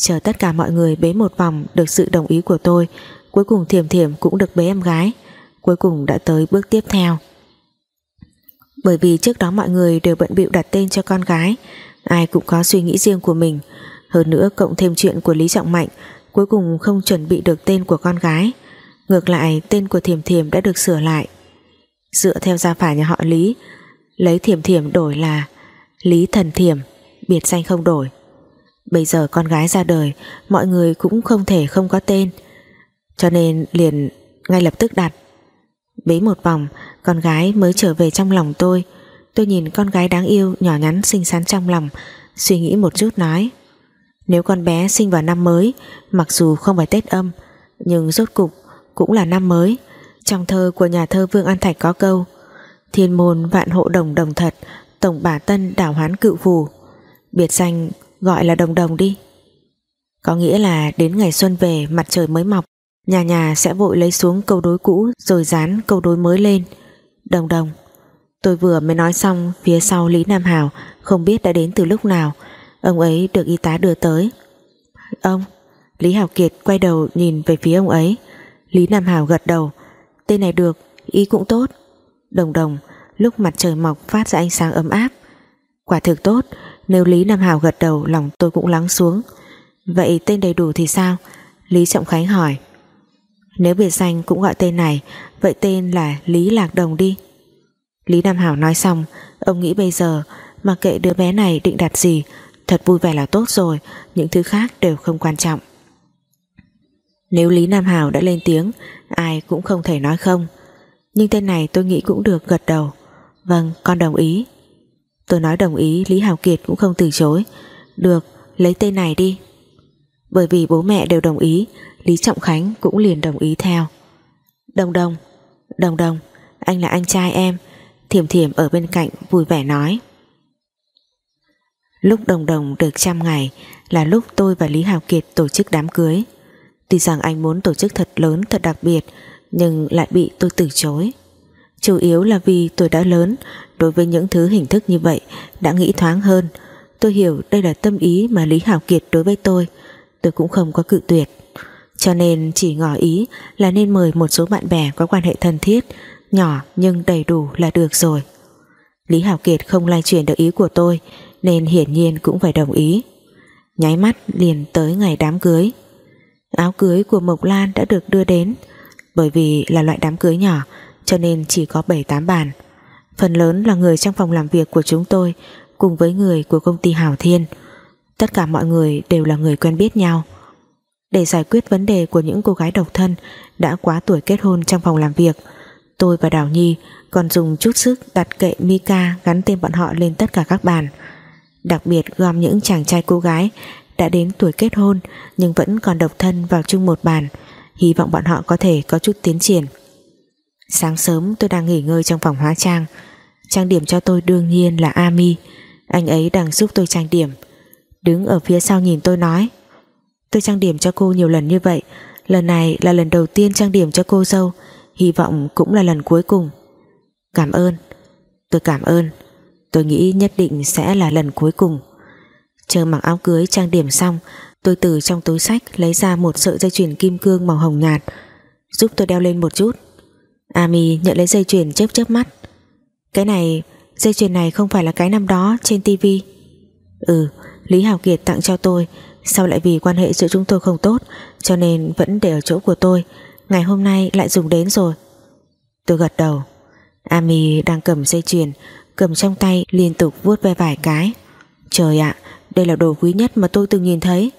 Chờ tất cả mọi người bế một vòng Được sự đồng ý của tôi, Cuối cùng thiềm thiềm cũng được bế em gái. Cuối cùng đã tới bước tiếp theo. Bởi vì trước đó mọi người đều bận bịu đặt tên cho con gái, Ai cũng có suy nghĩ riêng của mình. Hơn nữa cộng thêm chuyện của Lý Trọng Mạnh, Cuối cùng không chuẩn bị được tên của con gái. Ngược lại, tên của Thiểm Thiểm đã được sửa lại. Dựa theo gia phả nhà họ Lý, Lấy Thiểm Thiểm đổi là Lý Thần Thiểm, Biệt danh không đổi. Bây giờ con gái ra đời, Mọi người cũng không thể không có tên. Cho nên liền ngay lập tức đặt. Bế một vòng, Con gái mới trở về trong lòng tôi. Tôi nhìn con gái đáng yêu Nhỏ nhắn xinh xắn trong lòng, Suy nghĩ một chút nói. Nếu con bé sinh vào năm mới, Mặc dù không phải Tết âm, Nhưng rốt cục cũng là năm mới, trong thơ của nhà thơ Vương An Thạch có câu, thiên môn vạn hộ đồng đồng thật, tổng bà tân đảo hoán cựu phù. Biệt danh gọi là đồng đồng đi. Có nghĩa là đến ngày xuân về mặt trời mới mọc nhà nhà sẽ vội lấy xuống câu đối cũ rồi dán câu đối mới lên. Đồng đồng tôi vừa mới nói xong phía sau Lý Nam Hào không biết đã đến từ lúc nào. Ông ấy được y tá đưa tới. Ông Lý Hào Kiệt quay đầu nhìn về phía ông ấy. Lý Nam Hào gật đầu. Tên này được, ý cũng tốt. Đồng đồng, lúc mặt trời mọc phát ra ánh sáng ấm áp. Quả thực tốt nếu Lý Nam Hào gật đầu, Lòng tôi cũng lắng xuống. Vậy tên đầy đủ thì sao? Lý Trọng Khánh hỏi. Nếu biệt danh cũng gọi tên này, Vậy tên là Lý Lạc Đồng đi. Lý Nam Hảo nói xong, Ông nghĩ bây giờ, Mặc kệ đứa bé này định đặt gì, Thật vui vẻ là tốt rồi, Những thứ khác đều không quan trọng. Nếu Lý Nam Hào đã lên tiếng, Ai cũng không thể nói không. Nhưng tên này tôi nghĩ cũng được gật đầu. Vâng con đồng ý. Tôi nói đồng ý, Lý Hào Kiệt cũng không từ chối. Được, lấy tên này đi. Bởi vì bố mẹ đều đồng ý, Lý Trọng Khánh cũng liền đồng ý theo. Đồng đồng Đồng đồng, Anh là anh trai em. Thiểm thiểm ở bên cạnh vui vẻ nói. Lúc đồng đồng được trăm ngày Là lúc tôi và Lý Hào Kiệt tổ chức đám cưới. Tuy rằng anh muốn tổ chức thật lớn, Thật đặc biệt, Nhưng lại bị tôi từ chối. Chủ yếu là vì tôi đã lớn Đối với những thứ hình thức như vậy, Đã nghĩ thoáng hơn. Tôi hiểu đây là tâm ý mà Lý Hảo Kiệt đối với tôi. Tôi cũng không có cự tuyệt. Cho nên chỉ ngỏ ý Là nên mời một số bạn bè có quan hệ thân thiết, Nhỏ nhưng đầy đủ là được rồi. Lý Hảo Kiệt không lai chuyển được ý của tôi, Nên hiển nhiên cũng phải đồng ý. Nháy mắt liền tới ngày đám cưới. Áo cưới của Mộc Lan đã được đưa đến. Bởi vì là loại đám cưới nhỏ, Cho nên chỉ có 7-8 bàn. Phần lớn là người trong phòng làm việc của chúng tôi, Cùng với người của công ty Hảo Thiên. Tất cả mọi người đều là người quen biết nhau. Để giải quyết vấn đề của những cô gái độc thân Đã quá tuổi kết hôn trong phòng làm việc, Tôi và Đào Nhi còn dùng chút sức đặt kệ Mika gắn tên bọn họ lên tất cả các bàn. Đặc biệt gom những chàng trai cô gái đã đến tuổi kết hôn nhưng vẫn còn độc thân vào chung một bàn. Hy vọng bọn họ có thể có chút tiến triển. Sáng sớm tôi đang nghỉ ngơi trong phòng hóa trang trang điểm cho tôi đương nhiên là Ami. Anh ấy đang giúp tôi trang điểm. Đứng ở phía sau nhìn tôi nói, tôi trang điểm cho cô nhiều lần như vậy. Lần này là lần đầu tiên trang điểm cho cô dâu. Hy vọng cũng là lần cuối cùng. Cảm ơn. Tôi cảm ơn. Tôi nghĩ nhất định sẽ là lần cuối cùng. Chờ mặc áo cưới trang điểm xong, tôi từ trong túi sách lấy ra một sợi dây chuyền kim cương màu hồng nhạt. Giúp tôi đeo lên một chút. Ami nhận lấy dây chuyền chớp chớp mắt cái này, dây chuyền này không phải là cái năm đó trên tivi ừ Lý Hào Kiệt tặng cho tôi, sao lại vì quan hệ giữa chúng tôi không tốt, cho nên vẫn để ở chỗ của tôi. Ngày hôm nay lại dùng đến rồi. Tôi gật đầu. Ami đang cầm dây chuyền, cầm trong tay liên tục vuốt ve vài cái. Trời ạ, đây là đồ quý nhất mà tôi từng nhìn thấy.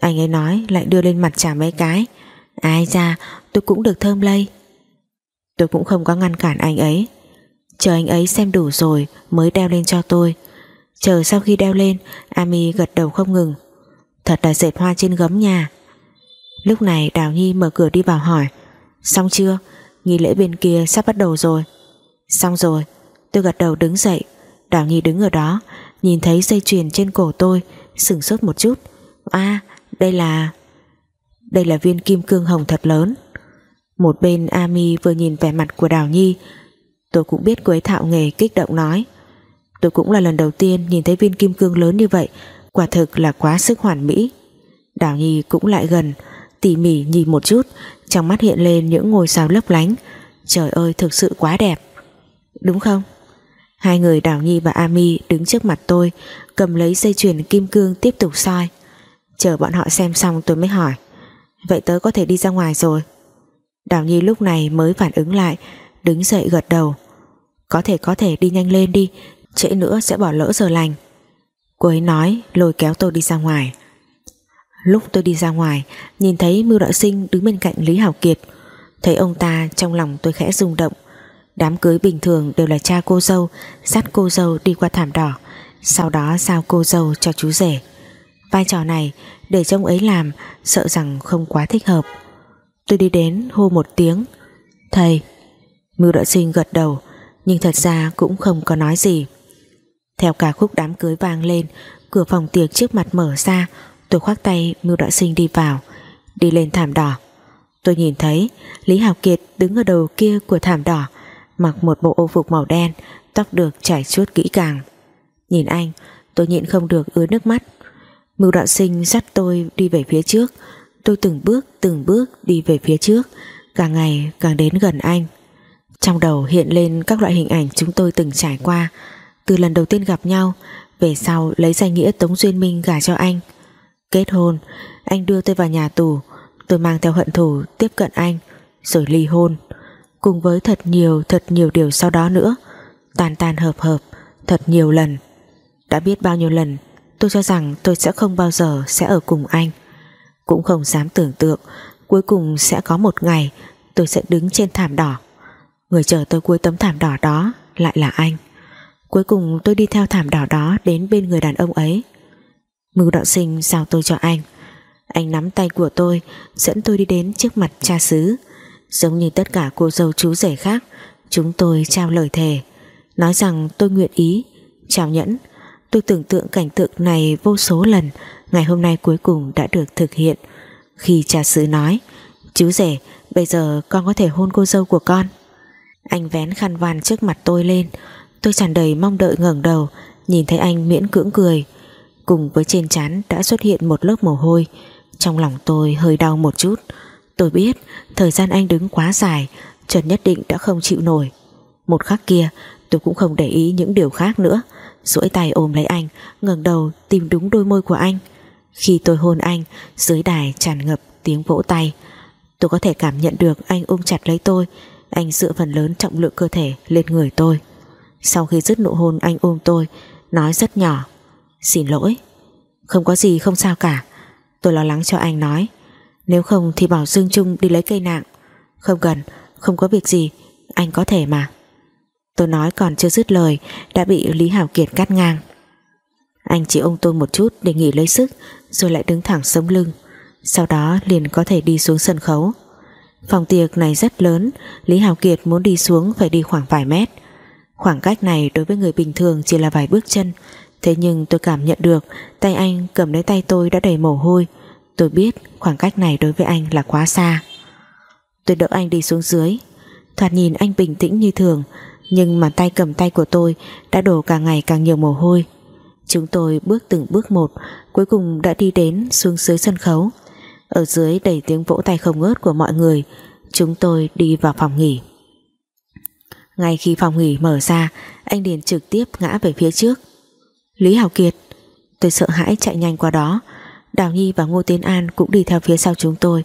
Anh ấy nói, lại đưa lên mặt trả mấy cái. Ai ra tôi cũng được thơm lây. Tôi cũng không có ngăn cản anh ấy. Chờ anh ấy xem đủ rồi Mới đeo lên cho tôi. Chờ sau khi đeo lên, Ami gật đầu không ngừng. Thật là dệt hoa trên gấm nhà Lúc này Đào Nhi mở cửa đi vào hỏi, Xong chưa? Nghi lễ bên kia sắp bắt đầu rồi. Xong rồi. Tôi gật đầu đứng dậy. Đào Nhi đứng ở đó, Nhìn thấy dây chuyền trên cổ tôi, Sửng sốt một chút. À đây là Đây là viên kim cương hồng thật lớn. Một bên Ami vừa nhìn vẻ mặt của Đào Nhi Tôi cũng biết cô ấy thạo nghề, kích động nói. Tôi cũng là lần đầu tiên Nhìn thấy viên kim cương lớn như vậy. Quả thực là quá sức hoàn mỹ. Đào Nhi cũng lại gần, Tỉ mỉ nhìn một chút, Trong mắt hiện lên những ngôi sao lấp lánh. Trời ơi, thực sự quá đẹp. Đúng không? Hai người Đào Nhi và Ami đứng trước mặt tôi, cầm lấy dây chuyền kim cương tiếp tục soi. Chờ bọn họ xem xong tôi mới hỏi, vậy tớ có thể đi ra ngoài rồi? Đào Nhi lúc này mới phản ứng lại đứng dậy gật đầu. Có thể có thể, đi nhanh lên đi, trễ nữa sẽ bỏ lỡ giờ lành. Cô ấy nói, lôi kéo tôi đi ra ngoài. Lúc tôi đi ra ngoài, nhìn thấy Mưu Đạo Sinh đứng bên cạnh Lý Hảo Kiệt. Thấy ông ta, trong lòng tôi khẽ rung động. Đám cưới bình thường đều là cha cô dâu, Dắt cô dâu đi qua thảm đỏ. Sau đó giao cô dâu cho chú rể. Vai trò này, Để trông ấy làm, Sợ rằng không quá thích hợp. Tôi đi đến hô một tiếng. Thầy Mưu đạo sinh gật đầu, Nhưng thật ra cũng không có nói gì. Theo cả khúc đám cưới vang lên, Cửa phòng tiệc trước mặt mở ra, Tôi khoác tay Mưu đạo sinh đi vào, Đi lên thảm đỏ. Tôi nhìn thấy Lý Hào Kiệt đứng ở đầu kia của thảm đỏ, mặc một bộ ô phục màu đen, tóc được trải chuốt kỹ càng. Nhìn anh, tôi nhịn không được ứa nước mắt. Mưu đạo sinh dắt tôi đi về phía trước, tôi từng bước từng bước đi về phía trước, càng ngày càng đến gần anh trong đầu hiện lên các loại hình ảnh chúng tôi từng trải qua. Từ lần đầu tiên gặp nhau, về sau lấy danh nghĩa Tống Duyên Minh gả cho anh. Kết hôn, anh đưa tôi vào nhà tù. Tôi mang theo hận thù tiếp cận anh, rồi ly hôn. Cùng với thật nhiều thật nhiều điều sau đó nữa. Tàn tàn hợp hợp, thật nhiều lần. Đã biết bao nhiêu lần, tôi cho rằng tôi sẽ không bao giờ sẽ ở cùng anh. Cũng không dám tưởng tượng, cuối cùng sẽ có một ngày tôi sẽ đứng trên thảm đỏ. Người chờ tôi cuối tấm thảm đỏ đó Lại là anh. Cuối cùng tôi đi theo thảm đỏ đó Đến bên người đàn ông ấy. Mưu đạo sinh giao tôi cho anh. Anh nắm tay của tôi, Dẫn tôi đi đến trước mặt cha xứ. Giống như tất cả cô dâu chú rể khác, Chúng tôi trao lời thề. Nói rằng tôi nguyện ý, Trao nhẫn. Tôi tưởng tượng cảnh tượng này vô số lần, Ngày hôm nay cuối cùng đã được thực hiện. Khi cha xứ nói, Chú rể, bây giờ con có thể hôn cô dâu của con? Anh vén khăn van trước mặt tôi lên. Tôi tràn đầy mong đợi ngẩng đầu, Nhìn thấy anh miễn cưỡng cười. Cùng với trên trán đã xuất hiện một lớp mồ hôi. Trong lòng tôi hơi đau một chút. Tôi biết, Thời gian anh đứng quá dài, Trần nhất định đã không chịu nổi. Một khắc kia, tôi cũng không để ý những điều khác nữa. Duỗi tay ôm lấy anh, ngẩng đầu tìm đúng đôi môi của anh. Khi tôi hôn anh, dưới đài tràn ngập tiếng vỗ tay. Tôi có thể cảm nhận được anh ôm chặt lấy tôi anh dựa phần lớn trọng lượng cơ thể lên người tôi. Sau khi dứt nụ hôn, anh ôm tôi, nói rất nhỏ. Xin lỗi. Không có gì, không sao cả. Tôi lo lắng cho anh nói. Nếu không thì bảo Dương Trung đi lấy cây nạng. Không cần, không có việc gì, anh có thể mà. Tôi nói còn chưa dứt lời, đã bị Lý Hảo Kiệt cắt ngang. Anh chỉ ôm tôi một chút để nghỉ lấy sức, rồi lại đứng thẳng sống lưng. Sau đó liền có thể đi xuống sân khấu phòng tiệc này rất lớn, Lý hào Kiệt muốn đi xuống phải đi khoảng vài mét. Khoảng cách này đối với người bình thường chỉ là vài bước chân. Thế nhưng tôi cảm nhận được, tay anh cầm lấy tay tôi đã đầy mồ hôi. Tôi biết khoảng cách này đối với anh là quá xa. Tôi đỡ anh đi xuống dưới. Thoạt nhìn anh bình tĩnh như thường, nhưng mà tay cầm tay của tôi đã đổ càng ngày càng nhiều mồ hôi. Chúng tôi bước từng bước một, cuối cùng đã đi đến xuống dưới sân khấu ở dưới đầy tiếng vỗ tay không ngớt của mọi người, chúng tôi đi vào phòng nghỉ. Ngay khi phòng nghỉ mở ra, anh Điền trực tiếp ngã về phía trước. Lý Hào Kiệt, tôi sợ hãi chạy nhanh qua đó. Đào Nhi và Ngô Tiến An cũng đi theo phía sau chúng tôi.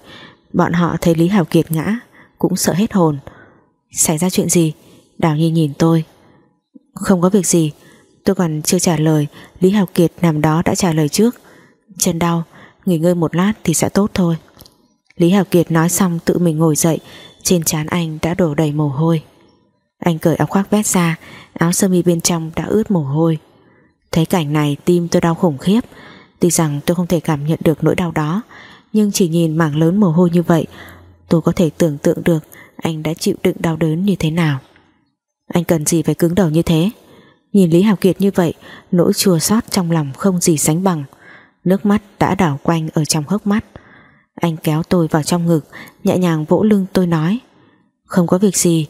Bọn họ thấy Lý Hào Kiệt ngã, cũng sợ hết hồn. Xảy ra chuyện gì? Đào Nhi nhìn tôi. Không có việc gì, Tôi còn chưa trả lời. Lý Hào Kiệt nằm đó đã trả lời trước. Chân đau Nghỉ ngơi một lát thì sẽ tốt thôi. Lý Hào Kiệt nói xong tự mình ngồi dậy, Trên trán anh đã đổ đầy mồ hôi. Anh cởi áo khoác vét ra, Áo sơ mi bên trong đã ướt mồ hôi. Thấy cảnh này, tim tôi đau khủng khiếp. Tuy rằng tôi không thể cảm nhận được nỗi đau đó, Nhưng chỉ nhìn mảng lớn mồ hôi như vậy, Tôi có thể tưởng tượng được Anh đã chịu đựng đau đớn như thế nào. Anh cần gì phải cứng đầu như thế? Nhìn Lý Hào Kiệt như vậy, Nỗi chua xót trong lòng không gì sánh bằng. Nước mắt đã đảo quanh ở trong hốc mắt. Anh kéo tôi vào trong ngực, Nhẹ nhàng vỗ lưng tôi nói, Không có việc gì,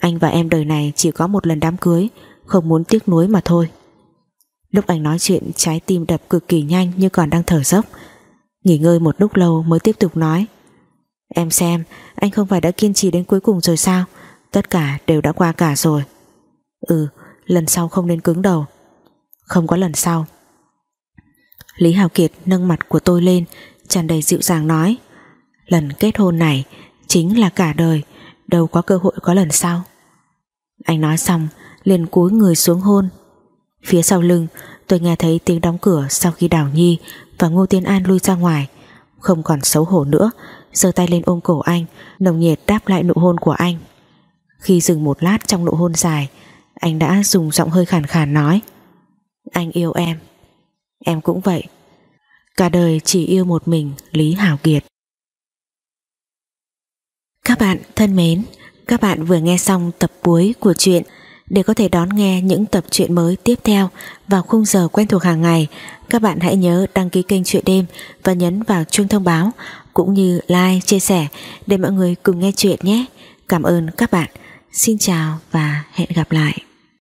Anh và em đời này chỉ có một lần đám cưới, Không muốn tiếc nuối mà thôi. Lúc anh nói chuyện, trái tim đập cực kỳ nhanh Như còn đang thở dốc. Nghỉ ngơi một lúc lâu mới tiếp tục nói, Em xem, Anh không phải đã kiên trì đến cuối cùng rồi sao? Tất cả đều đã qua cả rồi. Ừ lần sau không nên cứng đầu. Không có lần sau. Lý Hào Kiệt nâng mặt của tôi lên, tràn đầy dịu dàng nói, Lần kết hôn này Chính là cả đời, Đâu có cơ hội có lần sau. Anh nói xong, liền cúi người xuống hôn. Phía sau lưng, tôi nghe thấy tiếng đóng cửa Sau khi Đào Nhi và Ngô Tiên An lui ra ngoài. Không còn xấu hổ nữa, giơ tay lên ôm cổ anh, Nồng nhiệt đáp lại nụ hôn của anh. Khi dừng một lát trong nụ hôn dài, Anh đã dùng giọng hơi khàn khàn nói, Anh yêu em. Em cũng vậy. Cả đời chỉ yêu một mình Lý Hảo Kiệt. Các bạn thân mến Các bạn vừa nghe xong tập cuối của chuyện Để có thể đón nghe những tập truyện mới tiếp theo Vào khung giờ quen thuộc hàng ngày Các bạn hãy nhớ đăng ký kênh Chuyện Đêm Và nhấn vào chuông thông báo Cũng như like, chia sẻ Để mọi người cùng nghe chuyện nhé. Cảm ơn các bạn. Xin chào và hẹn gặp lại.